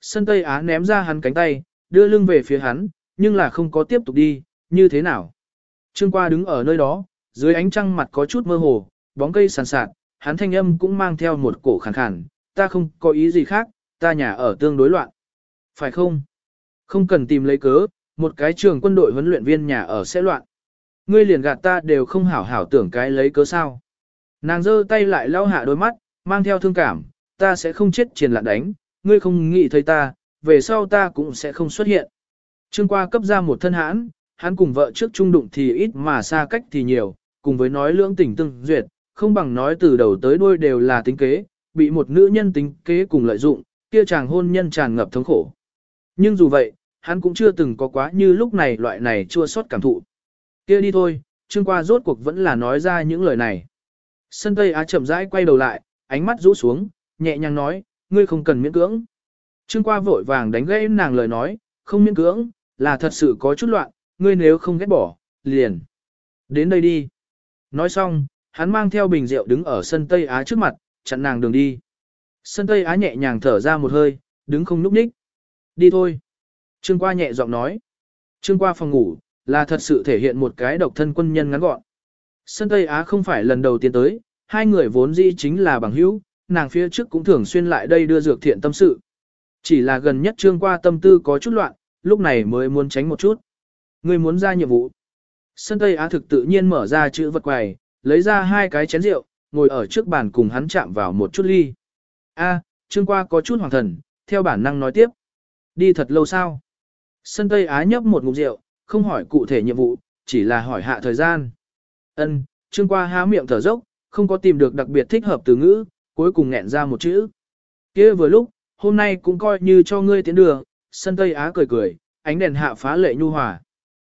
Sân Tây Á ném ra hắn cánh tay, đưa lưng về phía hắn, nhưng là không có tiếp tục đi, như thế nào. Trương qua đứng ở nơi đó, dưới ánh trăng mặt có chút mơ hồ, bóng cây sàn sạt, hắn thanh âm cũng mang theo một cổ khàn khàn, ta không có ý gì khác, ta nhà ở tương đối loạn. Phải không? Không cần tìm lấy cớ, một cái trường quân đội huấn luyện viên nhà ở sẽ loạn. Ngươi liền gạt ta đều không hảo hảo tưởng cái lấy cớ sao. Nàng giơ tay lại lau hạ đôi mắt, mang theo thương cảm, ta sẽ không chết triền lạn đánh, ngươi không nghĩ thấy ta, về sau ta cũng sẽ không xuất hiện. Trương qua cấp ra một thân hãn, hắn cùng vợ trước trung đụng thì ít mà xa cách thì nhiều, cùng với nói lưỡng tình tương duyệt, không bằng nói từ đầu tới đuôi đều là tính kế, bị một nữ nhân tính kế cùng lợi dụng, kia chàng hôn nhân tràn ngập thống khổ. Nhưng dù vậy, hắn cũng chưa từng có quá như lúc này loại này chua xót cảm thụ. Kia đi thôi, Trương qua rốt cuộc vẫn là nói ra những lời này. Sân Tây Á chậm rãi quay đầu lại, ánh mắt rũ xuống, nhẹ nhàng nói, ngươi không cần miễn cưỡng. Trương qua vội vàng đánh gãy nàng lời nói, không miễn cưỡng, là thật sự có chút loạn, ngươi nếu không ghét bỏ, liền. Đến đây đi. Nói xong, hắn mang theo bình rượu đứng ở sân Tây Á trước mặt, chặn nàng đường đi. Sân Tây Á nhẹ nhàng thở ra một hơi, đứng không núp ních. Đi thôi. Trương qua nhẹ giọng nói. Trương qua phòng ngủ, là thật sự thể hiện một cái độc thân quân nhân ngắn gọn. Sân Tây Á không phải lần đầu tiên tới, hai người vốn dĩ chính là bằng hữu, nàng phía trước cũng thường xuyên lại đây đưa dược thiện tâm sự. Chỉ là gần nhất trương qua tâm tư có chút loạn, lúc này mới muốn tránh một chút. Người muốn ra nhiệm vụ. Sân Tây Á thực tự nhiên mở ra chữ vật quầy, lấy ra hai cái chén rượu, ngồi ở trước bàn cùng hắn chạm vào một chút ly. A, trương qua có chút hoàng thần, theo bản năng nói tiếp. Đi thật lâu sao? Sân Tây Á nhấp một ngụm rượu, không hỏi cụ thể nhiệm vụ, chỉ là hỏi hạ thời gian. Ân, trương qua há miệng thở dốc, không có tìm được đặc biệt thích hợp từ ngữ, cuối cùng nghẹn ra một chữ. kia vừa lúc, hôm nay cũng coi như cho ngươi tiến đường, sân Tây Á cười cười, ánh đèn hạ phá lệ nhu hòa.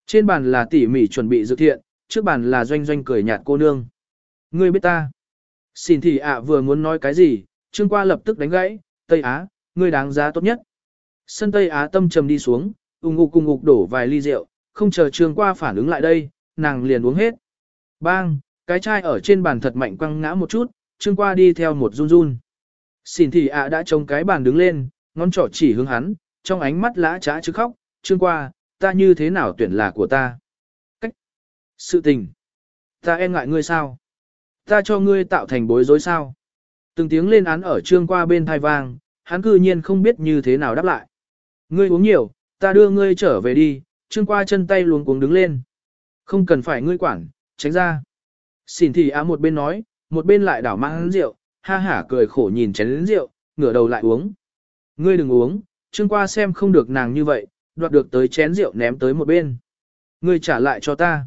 Trên bàn là tỉ mỉ chuẩn bị dự thiện, trước bàn là doanh doanh cười nhạt cô nương. Ngươi biết ta. Xin thì ạ vừa muốn nói cái gì, Trương Qua lập tức đánh gãy, Tây Á, ngươi đáng giá tốt nhất. Sân Tây Á tâm trầm đi xuống, ung ngục cùng ngục đổ vài ly rượu, không chờ Trương Qua phản ứng lại đây, nàng liền uống hết. Bang, cái chai ở trên bàn thật mạnh quăng ngã một chút, Trương Qua đi theo một run run. Xin thì ạ đã trông cái bàn đứng lên, ngón trỏ chỉ hướng hắn, trong ánh mắt lã trá chứ khóc, Trương Qua, ta như thế nào tuyển là của ta? Cách. Sự tình. Ta e ngại ngươi sao? Ta cho ngươi tạo thành bối rối sao? Từng tiếng lên án ở Trương Qua bên thai vang, hắn cư nhiên không biết như thế nào đáp lại. Ngươi uống nhiều, ta đưa ngươi trở về đi, Trương Qua chân tay luống cuống đứng lên. Không cần phải ngươi quản, tránh ra. Xin thì á một bên nói, một bên lại đảo mang rượu, ha hả cười khổ nhìn chén rượu, ngửa đầu lại uống. Ngươi đừng uống, Trương qua xem không được nàng như vậy, đoạt được tới chén rượu ném tới một bên. Ngươi trả lại cho ta.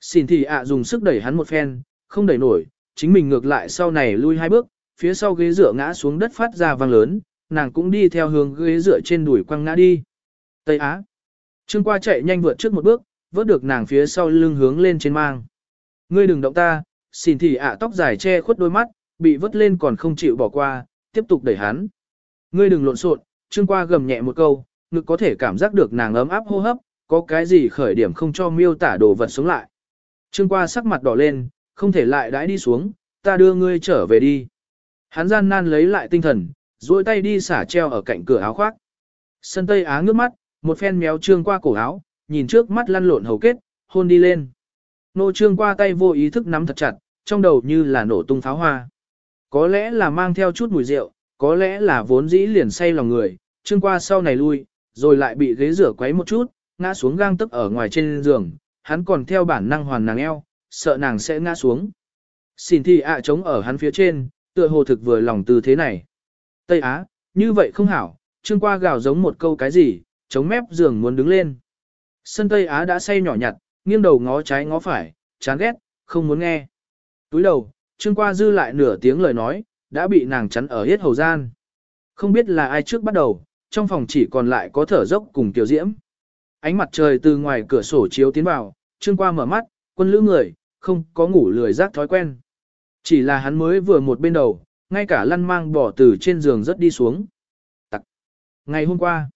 Xin thì ạ dùng sức đẩy hắn một phen, không đẩy nổi, chính mình ngược lại sau này lui hai bước, phía sau ghế dựa ngã xuống đất phát ra vang lớn, nàng cũng đi theo hướng ghế dựa trên đùi quăng ngã đi. Tây Á. Trương qua chạy nhanh vượt trước một bước, vớt được nàng phía sau lưng hướng lên trên mang. Ngươi đừng động ta, xin thì ạ tóc dài che khuất đôi mắt, bị vứt lên còn không chịu bỏ qua, tiếp tục đẩy hắn. Ngươi đừng lộn xộn, Trương Qua gầm nhẹ một câu, ngực có thể cảm giác được nàng ấm áp hô hấp, có cái gì khởi điểm không cho miêu tả đồ vật sống lại. Trương Qua sắc mặt đỏ lên, không thể lại đãi đi xuống, ta đưa ngươi trở về đi. Hắn gian nan lấy lại tinh thần, duỗi tay đi xả treo ở cạnh cửa áo khoác. Sân Tây Á ngước mắt, một phen méo Trương Qua cổ áo, nhìn trước mắt lăn lộn hầu kết, hôn đi lên. Nô Trương Qua tay vô ý thức nắm thật chặt, trong đầu như là nổ tung pháo hoa. Có lẽ là mang theo chút mùi rượu, có lẽ là vốn dĩ liền say lòng người, Trương qua sau này lui, rồi lại bị ghế rửa quấy một chút, ngã xuống gang tức ở ngoài trên giường, hắn còn theo bản năng hoàn nàng eo, sợ nàng sẽ ngã xuống. Xin thì ạ trống ở hắn phía trên, tựa hồ thực vừa lòng từ thế này. Tây Á, như vậy không hảo, Trương qua gào giống một câu cái gì, chống mép giường muốn đứng lên. Sân Tây Á đã say nhỏ nhặt, nghiêng đầu ngó trái ngó phải, chán ghét, không muốn nghe. Túi đầu, Trương qua dư lại nửa tiếng lời nói, đã bị nàng chắn ở hết hầu gian. Không biết là ai trước bắt đầu, trong phòng chỉ còn lại có thở dốc cùng tiểu diễm. Ánh mặt trời từ ngoài cửa sổ chiếu tiến vào, Trương qua mở mắt, quân lữ người, không có ngủ lười rác thói quen. Chỉ là hắn mới vừa một bên đầu, ngay cả lăn mang bỏ từ trên giường rất đi xuống. Tặc. Ngày hôm qua,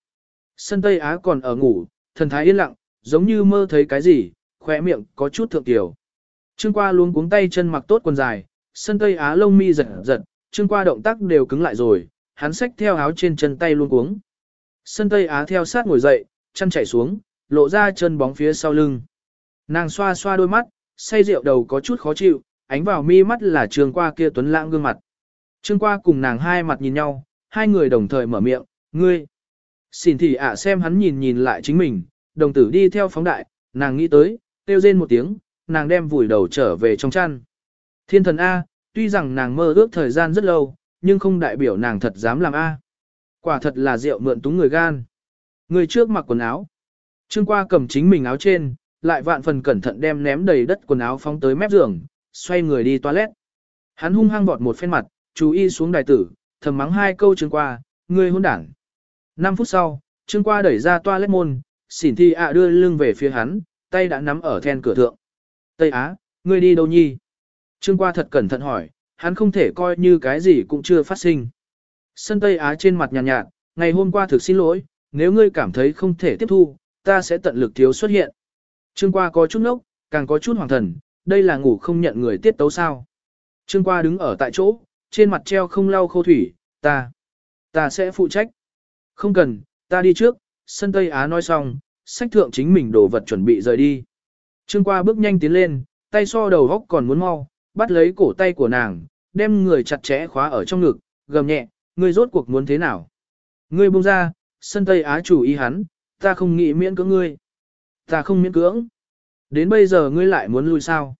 sân Tây Á còn ở ngủ, thần thái yên lặng, giống như mơ thấy cái gì, khóe miệng có chút thượng tiểu. Trương qua luôn cuống tay chân mặc tốt quần dài, sân Tây Á lông mi giật giật, Trương qua động tác đều cứng lại rồi, hắn xách theo áo trên chân tay luôn cuống. Sân Tây Á theo sát ngồi dậy, chân chảy xuống, lộ ra chân bóng phía sau lưng. Nàng xoa xoa đôi mắt, say rượu đầu có chút khó chịu, ánh vào mi mắt là trương qua kia tuấn lãng gương mặt. Trương qua cùng nàng hai mặt nhìn nhau, hai người đồng thời mở miệng, ngươi. Xin thì ạ xem hắn nhìn nhìn lại chính mình, đồng tử đi theo phóng đại, nàng nghĩ tới, kêu rên một tiếng, nàng đem vùi đầu trở về trong chăn. Thiên thần A, tuy rằng nàng mơ ước thời gian rất lâu, nhưng không đại biểu nàng thật dám làm A. Quả thật là rượu mượn túng người gan. Người trước mặc quần áo. Trương qua cầm chính mình áo trên, lại vạn phần cẩn thận đem ném đầy đất quần áo phóng tới mép giường, xoay người đi toilet. Hắn hung hăng vọt một phen mặt, chú y xuống đài tử, thầm mắng hai câu Trương qua, ngươi hôn đảng. 5 phút sau, Trương qua đẩy ra toilet môn, xỉn thi ạ đưa lưng về phía hắn, tay đã nắm ở then cửa thượng. Tây Á, ngươi đi đâu nhi? Trương qua thật cẩn thận hỏi, hắn không thể coi như cái gì cũng chưa phát sinh. Sân Tây Á trên mặt nhàn nhạt, nhạt, ngày hôm qua thực xin lỗi, nếu ngươi cảm thấy không thể tiếp thu, ta sẽ tận lực thiếu xuất hiện. Trương qua có chút nốc, càng có chút hoàng thần, đây là ngủ không nhận người tiết tấu sao. Trương qua đứng ở tại chỗ, trên mặt treo không lau khô thủy, ta, ta sẽ phụ trách. Không cần, ta đi trước, sân Tây Á nói xong, sách thượng chính mình đồ vật chuẩn bị rời đi. Trương qua bước nhanh tiến lên, tay so đầu góc còn muốn mau, bắt lấy cổ tay của nàng, đem người chặt chẽ khóa ở trong ngực, gầm nhẹ, ngươi rốt cuộc muốn thế nào? Ngươi buông ra, sân Tây Á chủ ý hắn, ta không nghĩ miễn cưỡng ngươi. Ta không miễn cưỡng. Đến bây giờ ngươi lại muốn lui sao?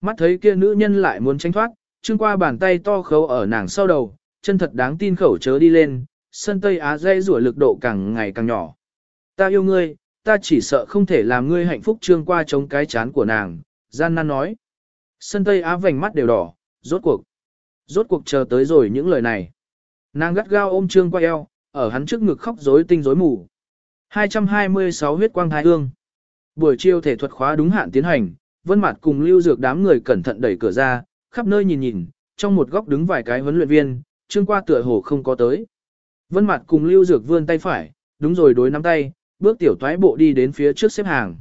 Mắt thấy kia nữ nhân lại muốn tránh thoát, trương qua bàn tay to khấu ở nàng sau đầu, chân thật đáng tin khẩu chớ đi lên, sân Tây Á dây rủa lực độ càng ngày càng nhỏ. Ta yêu ngươi, ta chỉ sợ không thể làm ngươi hạnh phúc trương qua chống cái chán của nàng, gian nan nói. Sân Tây Á vành mắt đều đỏ, rốt cuộc. Rốt cuộc chờ tới rồi những lời này. Nàng gắt gao ôm trương qua eo, ở hắn trước ngực khóc rối tinh rối mù. 226 huyết quang thái hương. Buổi chiều thể thuật khóa đúng hạn tiến hành, Vân Mạt cùng Lưu Dược đám người cẩn thận đẩy cửa ra, khắp nơi nhìn nhìn, trong một góc đứng vài cái huấn luyện viên, Trương Qua tựa hồ không có tới. Vân Mạt cùng Lưu Dược vươn tay phải, đúng rồi đối nắm tay, bước tiểu toái bộ đi đến phía trước xếp hàng.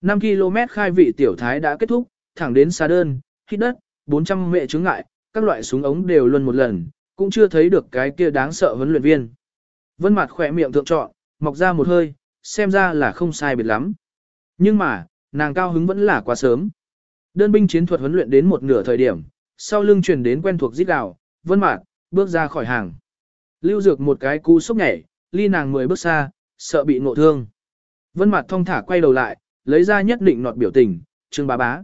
5 km khai vị tiểu thái đã kết thúc, thẳng đến xa đơn, hít đất, 400 mẹ chứng ngại, các loại súng ống đều luân một lần, cũng chưa thấy được cái kia đáng sợ huấn luyện viên. Vân mặt khỏe miệng thượng trọn, mọc ra một hơi, xem ra là không sai biệt lắm. Nhưng mà, nàng cao hứng vẫn là quá sớm. Đơn binh chiến thuật huấn luyện đến một nửa thời điểm, sau lưng truyền đến quen thuộc giết gào, vân mạt, bước ra khỏi hàng. Lưu dược một cái cú sốc nhảy, ly nàng 10 bước xa, sợ bị ngộ thương. Vân mặt thong thả quay đầu lại, lấy ra nhất định nọt biểu tình, trương bá bá.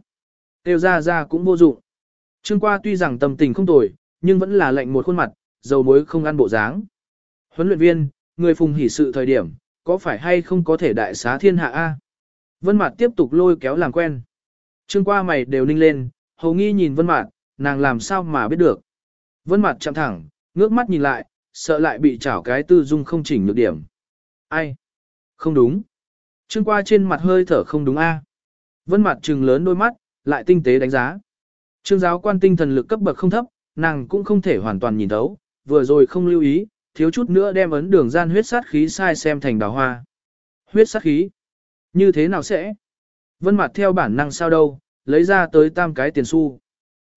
Tiêu ra ra cũng vô dụng. Trương qua tuy rằng tâm tình không tồi, nhưng vẫn là lạnh một khuôn mặt, dầu muối không ăn bộ dáng. Huấn luyện viên, người phùng hỉ sự thời điểm, có phải hay không có thể đại xá thiên hạ A? Vân Mạt tiếp tục lôi kéo làm quen. Trương qua mày đều ninh lên, hầu nghi nhìn Vân Mạt, nàng làm sao mà biết được. Vân Mạt chạm thẳng, ngước mắt nhìn lại, sợ lại bị chảo cái tư dung không chỉnh nhược điểm. Ai? Không đúng. Trương qua trên mặt hơi thở không đúng a. Vân mặt trừng lớn đôi mắt, lại tinh tế đánh giá. Trương giáo quan tinh thần lực cấp bậc không thấp, nàng cũng không thể hoàn toàn nhìn thấu, vừa rồi không lưu ý, thiếu chút nữa đem ấn đường gian huyết sát khí sai xem thành đào hoa. Huyết sát khí? Như thế nào sẽ? Vân mặt theo bản năng sao đâu, lấy ra tới tam cái tiền xu.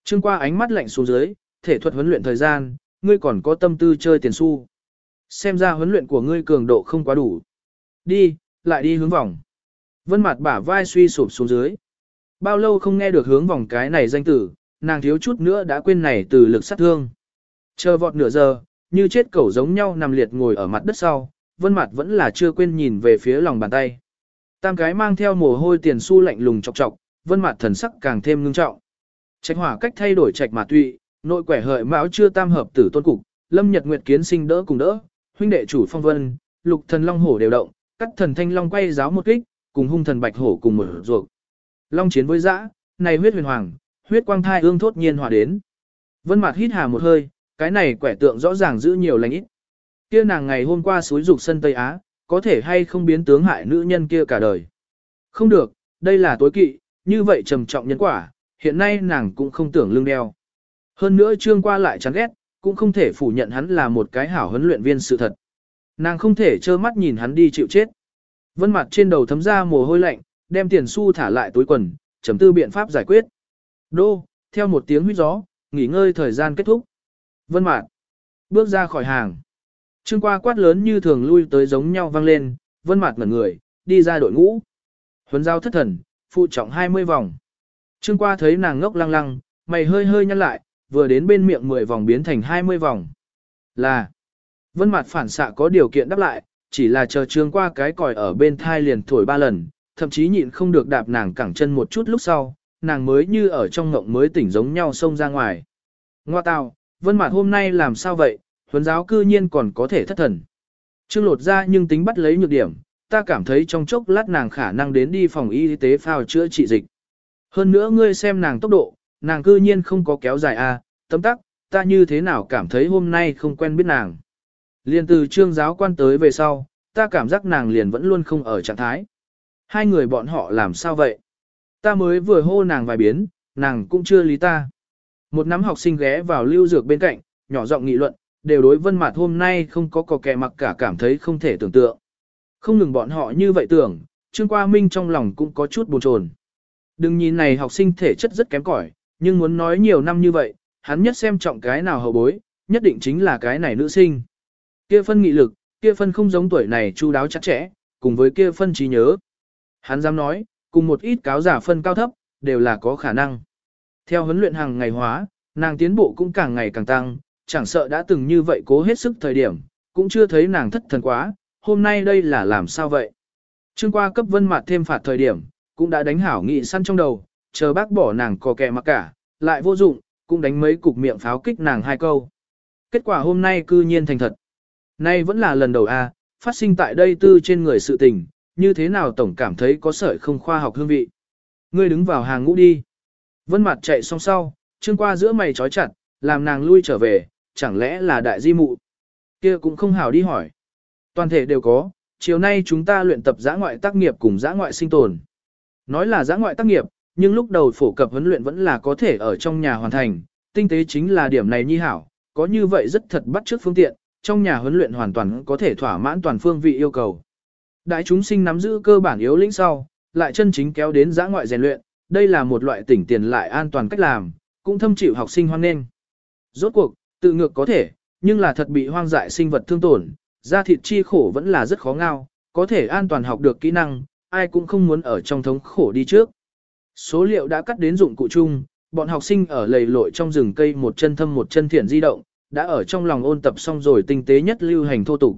Trương qua ánh mắt lạnh xuống dưới, thể thuật huấn luyện thời gian, ngươi còn có tâm tư chơi tiền xu. Xem ra huấn luyện của ngươi cường độ không quá đủ. Đi, lại đi hướng vòng. Vân mặt bả vai suy sụp xuống dưới. Bao lâu không nghe được hướng vòng cái này danh tử, nàng thiếu chút nữa đã quên này từ lực sát thương. Chờ vọt nửa giờ, như chết cẩu giống nhau nằm liệt ngồi ở mặt đất sau, vân mặt vẫn là chưa quên nhìn về phía lòng bàn tay. Tam cái mang theo mồ hôi tiền su lạnh lùng chọc chọc, vân mặt thần sắc càng thêm ngưng trọng. Trạch hỏa cách thay đổi trạch mà tụy, nội quẻ hợi mão chưa tam hợp tử tôn cục, lâm nhật nguyệt kiến sinh đỡ cùng đỡ, huynh đệ chủ phong vân, lục thần long hổ đều động, cắt thần thanh long quay giáo một kích, cùng hung thần bạch hổ cùng mở ruột. Long chiến với dã, này huyết huyền hoàng, huyết quang thai ương thốt nhiên hòa đến. Vân mặt hít hà một hơi, cái này quẻ tượng rõ ràng giữ nhiều lành ít. Kia nàng ngày hôm qua suối dục sân Tây Á, có thể hay không biến tướng hại nữ nhân kia cả đời. Không được, đây là tối kỵ, như vậy trầm trọng nhân quả, hiện nay nàng cũng không tưởng lương đeo. Hơn nữa trương qua lại chán ghét, cũng không thể phủ nhận hắn là một cái hảo huấn luyện viên sự thật. Nàng không thể trơ mắt nhìn hắn đi chịu chết. Vân mặt trên đầu thấm ra mồ hôi lạnh, đem tiền xu thả lại túi quần, chấm tư biện pháp giải quyết. Đô, theo một tiếng huyết gió, nghỉ ngơi thời gian kết thúc. Vân mặt, bước ra khỏi hàng. Trương qua quát lớn như thường lui tới giống nhau vang lên, vân mặt ngẩn người, đi ra đội ngũ. Huấn giao thất thần, phụ trọng 20 vòng. Trương qua thấy nàng ngốc lăng lăng, mày hơi hơi nhăn lại, vừa đến bên miệng 10 vòng biến thành 20 vòng. Là, vân mặt phản xạ có điều kiện đáp lại, chỉ là chờ trương qua cái còi ở bên thai liền thổi ba lần, thậm chí nhịn không được đạp nàng cẳng chân một chút lúc sau, nàng mới như ở trong ngộng mới tỉnh giống nhau xông ra ngoài. Ngoa tào, vân mặt hôm nay làm sao vậy, huấn giáo cư nhiên còn có thể thất thần. Trương lột ra nhưng tính bắt lấy nhược điểm, ta cảm thấy trong chốc lát nàng khả năng đến đi phòng y tế phao chữa trị dịch. Hơn nữa ngươi xem nàng tốc độ, nàng cư nhiên không có kéo dài a, à, tấm tắc, ta như thế nào cảm thấy hôm nay không quen biết nàng. Liên từ trương giáo quan tới về sau, ta cảm giác nàng liền vẫn luôn không ở trạng thái. Hai người bọn họ làm sao vậy? Ta mới vừa hô nàng vài biến, nàng cũng chưa lý ta. Một nắm học sinh ghé vào lưu dược bên cạnh, nhỏ giọng nghị luận, đều đối vân mặt hôm nay không có cò kẻ mặc cả cảm thấy không thể tưởng tượng. Không ngừng bọn họ như vậy tưởng, Trương Qua Minh trong lòng cũng có chút buồn chồn. Đừng nhìn này học sinh thể chất rất kém cỏi, nhưng muốn nói nhiều năm như vậy, hắn nhất xem trọng cái nào hậu bối, nhất định chính là cái này nữ sinh. Kia phân nghị lực, kia phân không giống tuổi này chu đáo chặt chẽ, cùng với kia phân trí nhớ. Hắn dám nói, cùng một ít cáo giả phân cao thấp, đều là có khả năng. Theo huấn luyện hàng ngày hóa, nàng tiến bộ cũng càng ngày càng tăng, chẳng sợ đã từng như vậy cố hết sức thời điểm, cũng chưa thấy nàng thất thần quá, hôm nay đây là làm sao vậy? Trương qua cấp vân mặt thêm phạt thời điểm, cũng đã đánh hảo nghị săn trong đầu, chờ bác bỏ nàng có kẻ mặc cả, lại vô dụng, cũng đánh mấy cục miệng pháo kích nàng hai câu. Kết quả hôm nay cư nhiên thành thật. Nay vẫn là lần đầu a, phát sinh tại đây tư trên người sự tình, như thế nào tổng cảm thấy có sợi không khoa học hương vị. Ngươi đứng vào hàng ngũ đi. Vân mặt chạy xong sau, chương qua giữa mày trói chặt, làm nàng lui trở về, chẳng lẽ là đại di mụ. Kia cũng không hảo đi hỏi. Toàn thể đều có, chiều nay chúng ta luyện tập giã ngoại tác nghiệp cùng giã ngoại sinh tồn. Nói là giã ngoại tác nghiệp, nhưng lúc đầu phổ cập huấn luyện vẫn là có thể ở trong nhà hoàn thành, tinh tế chính là điểm này nhi hảo, có như vậy rất thật bắt trước phương tiện, trong nhà huấn luyện hoàn toàn có thể thỏa mãn toàn phương vị yêu cầu. Đại chúng sinh nắm giữ cơ bản yếu lĩnh sau, lại chân chính kéo đến giã ngoại rèn luyện, đây là một loại tỉnh tiền lại an toàn cách làm, cũng thâm chịu học sinh hoan nghênh. Rốt cuộc, tự ngược có thể, nhưng là thật bị hoang dại sinh vật thương tổn, da thịt chi khổ vẫn là rất khó ngao, có thể an toàn học được kỹ năng, ai cũng không muốn ở trong thống khổ đi trước. Số liệu đã cắt đến dụng cụ chung, bọn học sinh ở lầy lội trong rừng cây một chân thâm một chân thiện di động, đã ở trong lòng ôn tập xong rồi tinh tế nhất lưu hành thô tục.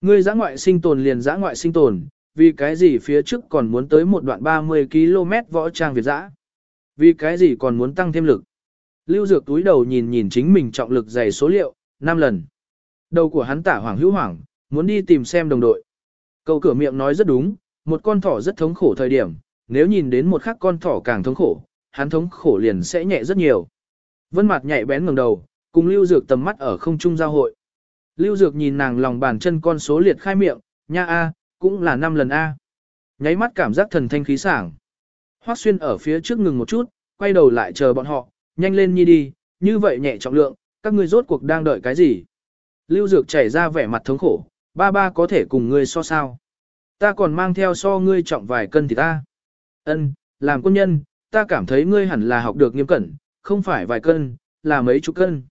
Ngươi giã ngoại sinh tồn liền giã ngoại sinh tồn, vì cái gì phía trước còn muốn tới một đoạn 30 km võ trang Việt giã? Vì cái gì còn muốn tăng thêm lực? Lưu Dược túi đầu nhìn nhìn chính mình trọng lực dày số liệu, 5 lần. Đầu của hắn tả hoàng hữu hoảng, muốn đi tìm xem đồng đội. Câu cửa miệng nói rất đúng, một con thỏ rất thống khổ thời điểm, nếu nhìn đến một khắc con thỏ càng thống khổ, hắn thống khổ liền sẽ nhẹ rất nhiều. Vân mặt nhạy bén ngẩng đầu, cùng Lưu Dược tầm mắt ở không trung giao hội. Lưu Dược nhìn nàng lòng bàn chân con số liệt khai miệng, nha a, cũng là 5 lần a. Nháy mắt cảm giác thần thanh khí sảng. Hoắc Xuyên ở phía trước ngừng một chút, quay đầu lại chờ bọn họ, nhanh lên nhi đi, như vậy nhẹ trọng lượng, các ngươi rốt cuộc đang đợi cái gì? Lưu Dược chảy ra vẻ mặt thống khổ, ba ba có thể cùng ngươi so sao? Ta còn mang theo so ngươi trọng vài cân thì ta. Ân, làm quân nhân, ta cảm thấy ngươi hẳn là học được nghiêm cẩn, không phải vài cân, là mấy chục cân.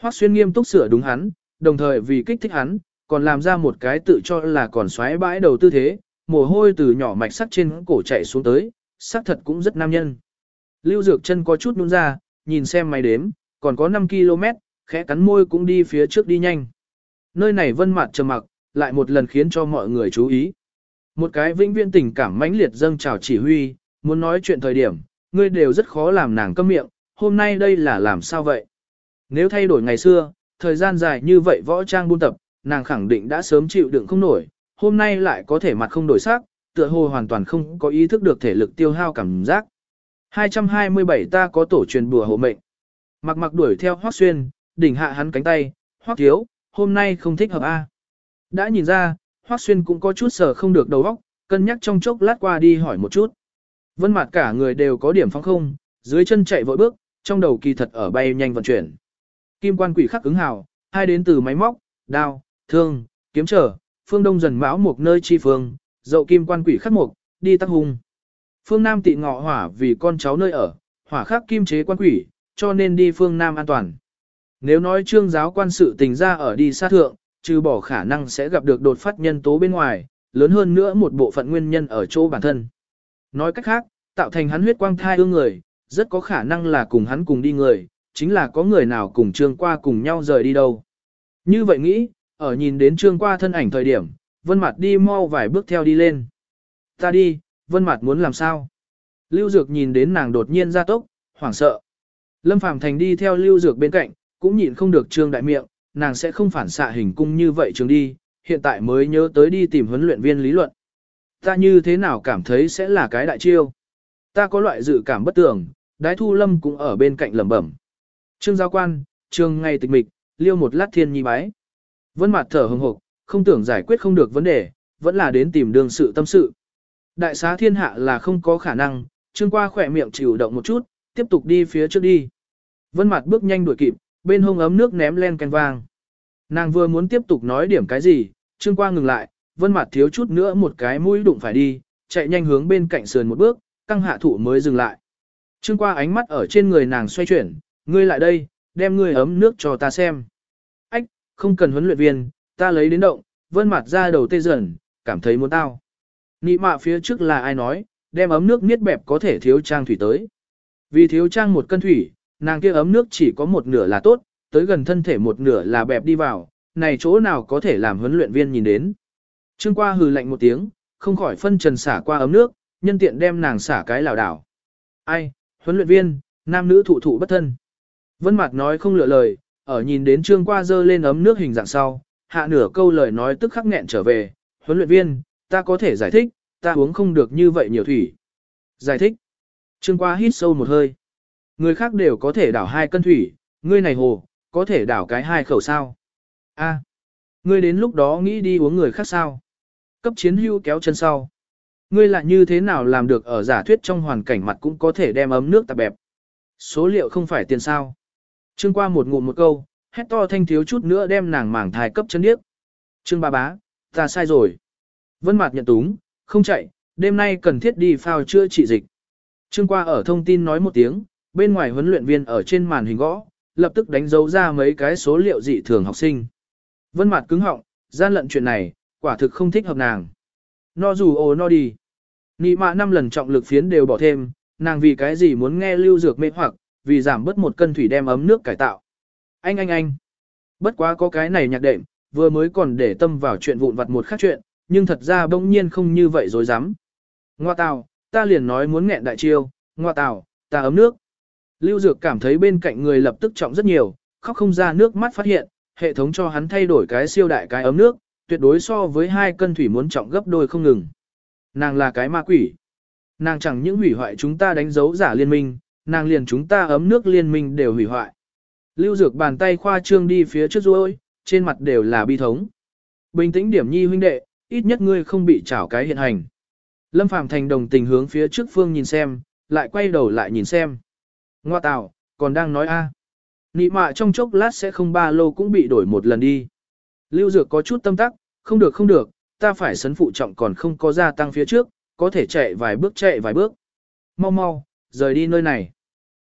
Hoắc Xuyên nghiêm túc sửa đúng hắn, đồng thời vì kích thích hắn, còn làm ra một cái tự cho là còn xoáy bãi đầu tư thế, mồ hôi từ nhỏ mạch sắc trên cổ chạy xuống tới, sắc thật cũng rất nam nhân. Lưu Dược chân có chút nhún ra, nhìn xem máy đếm, còn có 5 km, khẽ cắn môi cũng đi phía trước đi nhanh. Nơi này vân mặt trầm mặc, lại một lần khiến cho mọi người chú ý. Một cái vĩnh viễn tình cảm mãnh liệt dâng trào chỉ huy, muốn nói chuyện thời điểm, ngươi đều rất khó làm nàng câm miệng, hôm nay đây là làm sao vậy? Nếu thay đổi ngày xưa, thời gian dài như vậy võ trang buôn tập, nàng khẳng định đã sớm chịu đựng không nổi, hôm nay lại có thể mặt không đổi sắc, tựa hồ hoàn toàn không có ý thức được thể lực tiêu hao cảm giác. 227 ta có tổ truyền bùa hộ mệnh. Mặc mặc đuổi theo Hoắc Xuyên, đỉnh hạ hắn cánh tay, Hoắc thiếu, hôm nay không thích hợp a. Đã nhìn ra, Hoắc Xuyên cũng có chút sở không được đầu óc, cân nhắc trong chốc lát qua đi hỏi một chút. Vân mặt cả người đều có điểm phóng không, dưới chân chạy vội bước, trong đầu kỳ thật ở bay nhanh vận chuyển. Kim quan quỷ khắc ứng hào, hai đến từ máy móc, đao, thương, kiếm trở, phương đông dần mão một nơi chi phương, dậu kim quan quỷ khắc mục, đi tắc hung. Phương Nam tị ngọ hỏa vì con cháu nơi ở, hỏa khắc kim chế quan quỷ, cho nên đi phương Nam an toàn. Nếu nói trương giáo quan sự tình ra ở đi xa thượng, trừ bỏ khả năng sẽ gặp được đột phát nhân tố bên ngoài, lớn hơn nữa một bộ phận nguyên nhân ở chỗ bản thân. Nói cách khác, tạo thành hắn huyết quang thai ương người, rất có khả năng là cùng hắn cùng đi người, chính là có người nào cùng trương qua cùng nhau rời đi đâu. Như vậy nghĩ, ở nhìn đến trương qua thân ảnh thời điểm, vân mặt đi mau vài bước theo đi lên. Ta đi, vân mặt muốn làm sao? Lưu Dược nhìn đến nàng đột nhiên ra tốc, hoảng sợ. Lâm Phàm Thành đi theo Lưu Dược bên cạnh, cũng nhịn không được trương đại miệng, nàng sẽ không phản xạ hình cung như vậy trường đi, hiện tại mới nhớ tới đi tìm huấn luyện viên lý luận. Ta như thế nào cảm thấy sẽ là cái đại chiêu? Ta có loại dự cảm bất tường, đái thu lâm cũng ở bên cạnh lẩm bẩm. Trương giáo quan, trương ngay tịch mịch, liêu một lát thiên nhi bái. Vân mặt thở hừng hộc, không tưởng giải quyết không được vấn đề, vẫn là đến tìm đường sự tâm sự. Đại xá thiên hạ là không có khả năng, trương qua khỏe miệng chịu động một chút, tiếp tục đi phía trước đi. Vân mặt bước nhanh đuổi kịp, bên hông ấm nước ném len canh vang. Nàng vừa muốn tiếp tục nói điểm cái gì, trương qua ngừng lại, vân mặt thiếu chút nữa một cái mũi đụng phải đi, chạy nhanh hướng bên cạnh sườn một bước, căng hạ thủ mới dừng lại. Trương qua ánh mắt ở trên người nàng xoay chuyển, ngươi lại đây, đem ngươi ấm nước cho ta xem. Ách, không cần huấn luyện viên, ta lấy đến động, vân mặt ra đầu tê dần, cảm thấy muốn tao. Nị mạ phía trước là ai nói, đem ấm nước niết bẹp có thể thiếu trang thủy tới. Vì thiếu trang một cân thủy, nàng kia ấm nước chỉ có một nửa là tốt, tới gần thân thể một nửa là bẹp đi vào, này chỗ nào có thể làm huấn luyện viên nhìn đến. Trương qua hừ lạnh một tiếng, không khỏi phân trần xả qua ấm nước, nhân tiện đem nàng xả cái lảo đảo. Ai, huấn luyện viên, nam nữ thụ thụ bất thân. Vân Mạt nói không lựa lời, ở nhìn đến Trương Qua dơ lên ấm nước hình dạng sau, hạ nửa câu lời nói tức khắc nghẹn trở về, "Huấn luyện viên, ta có thể giải thích, ta uống không được như vậy nhiều thủy." Giải thích? Trương Qua hít sâu một hơi. Người khác đều có thể đảo hai cân thủy, ngươi này hồ, có thể đảo cái hai khẩu sao? A, ngươi đến lúc đó nghĩ đi uống người khác sao? Cấp chiến hưu kéo chân sau. Ngươi lại như thế nào làm được ở giả thuyết trong hoàn cảnh mặt cũng có thể đem ấm nước tạp bẹp. Số liệu không phải tiền sao. Trương qua một ngụm một câu, hét to thanh thiếu chút nữa đem nàng mảng thai cấp chân điếc. Trương ba bá, ta sai rồi. Vân Mạt nhận túng, không chạy, đêm nay cần thiết đi phao chữa trị dịch. Trương qua ở thông tin nói một tiếng, bên ngoài huấn luyện viên ở trên màn hình gõ, lập tức đánh dấu ra mấy cái số liệu dị thường học sinh. Vân Mạt cứng họng, gian lận chuyện này, quả thực không thích hợp nàng. No dù ồ no đi. Nị mạ năm lần trọng lực phiến đều bỏ thêm, nàng vì cái gì muốn nghe lưu dược mê hoặc, vì giảm bớt một cân thủy đem ấm nước cải tạo. Anh anh anh. Bất quá có cái này nhạc đệm, vừa mới còn để tâm vào chuyện vụn vặt một khác chuyện, nhưng thật ra bỗng nhiên không như vậy dối dám. Ngoa tào, ta liền nói muốn nghẹn đại chiêu, ngoa tào, ta ấm nước. Lưu Dược cảm thấy bên cạnh người lập tức trọng rất nhiều, khóc không ra nước mắt phát hiện, hệ thống cho hắn thay đổi cái siêu đại cái ấm nước, tuyệt đối so với hai cân thủy muốn trọng gấp đôi không ngừng. Nàng là cái ma quỷ. Nàng chẳng những hủy hoại chúng ta đánh dấu giả liên minh, nàng liền chúng ta ấm nước liên minh đều hủy hoại. Lưu Dược bàn tay khoa trương đi phía trước ruôi, trên mặt đều là bi thống. Bình tĩnh điểm nhi huynh đệ, ít nhất ngươi không bị trảo cái hiện hành. Lâm Phàm thành đồng tình hướng phía trước phương nhìn xem, lại quay đầu lại nhìn xem. Ngoa tạo, còn đang nói a Nị mạ trong chốc lát sẽ không ba lô cũng bị đổi một lần đi. Lưu Dược có chút tâm tắc, không được không được, ta phải sấn phụ trọng còn không có gia tăng phía trước, có thể chạy vài bước chạy vài bước. Mau mau, rời đi nơi này.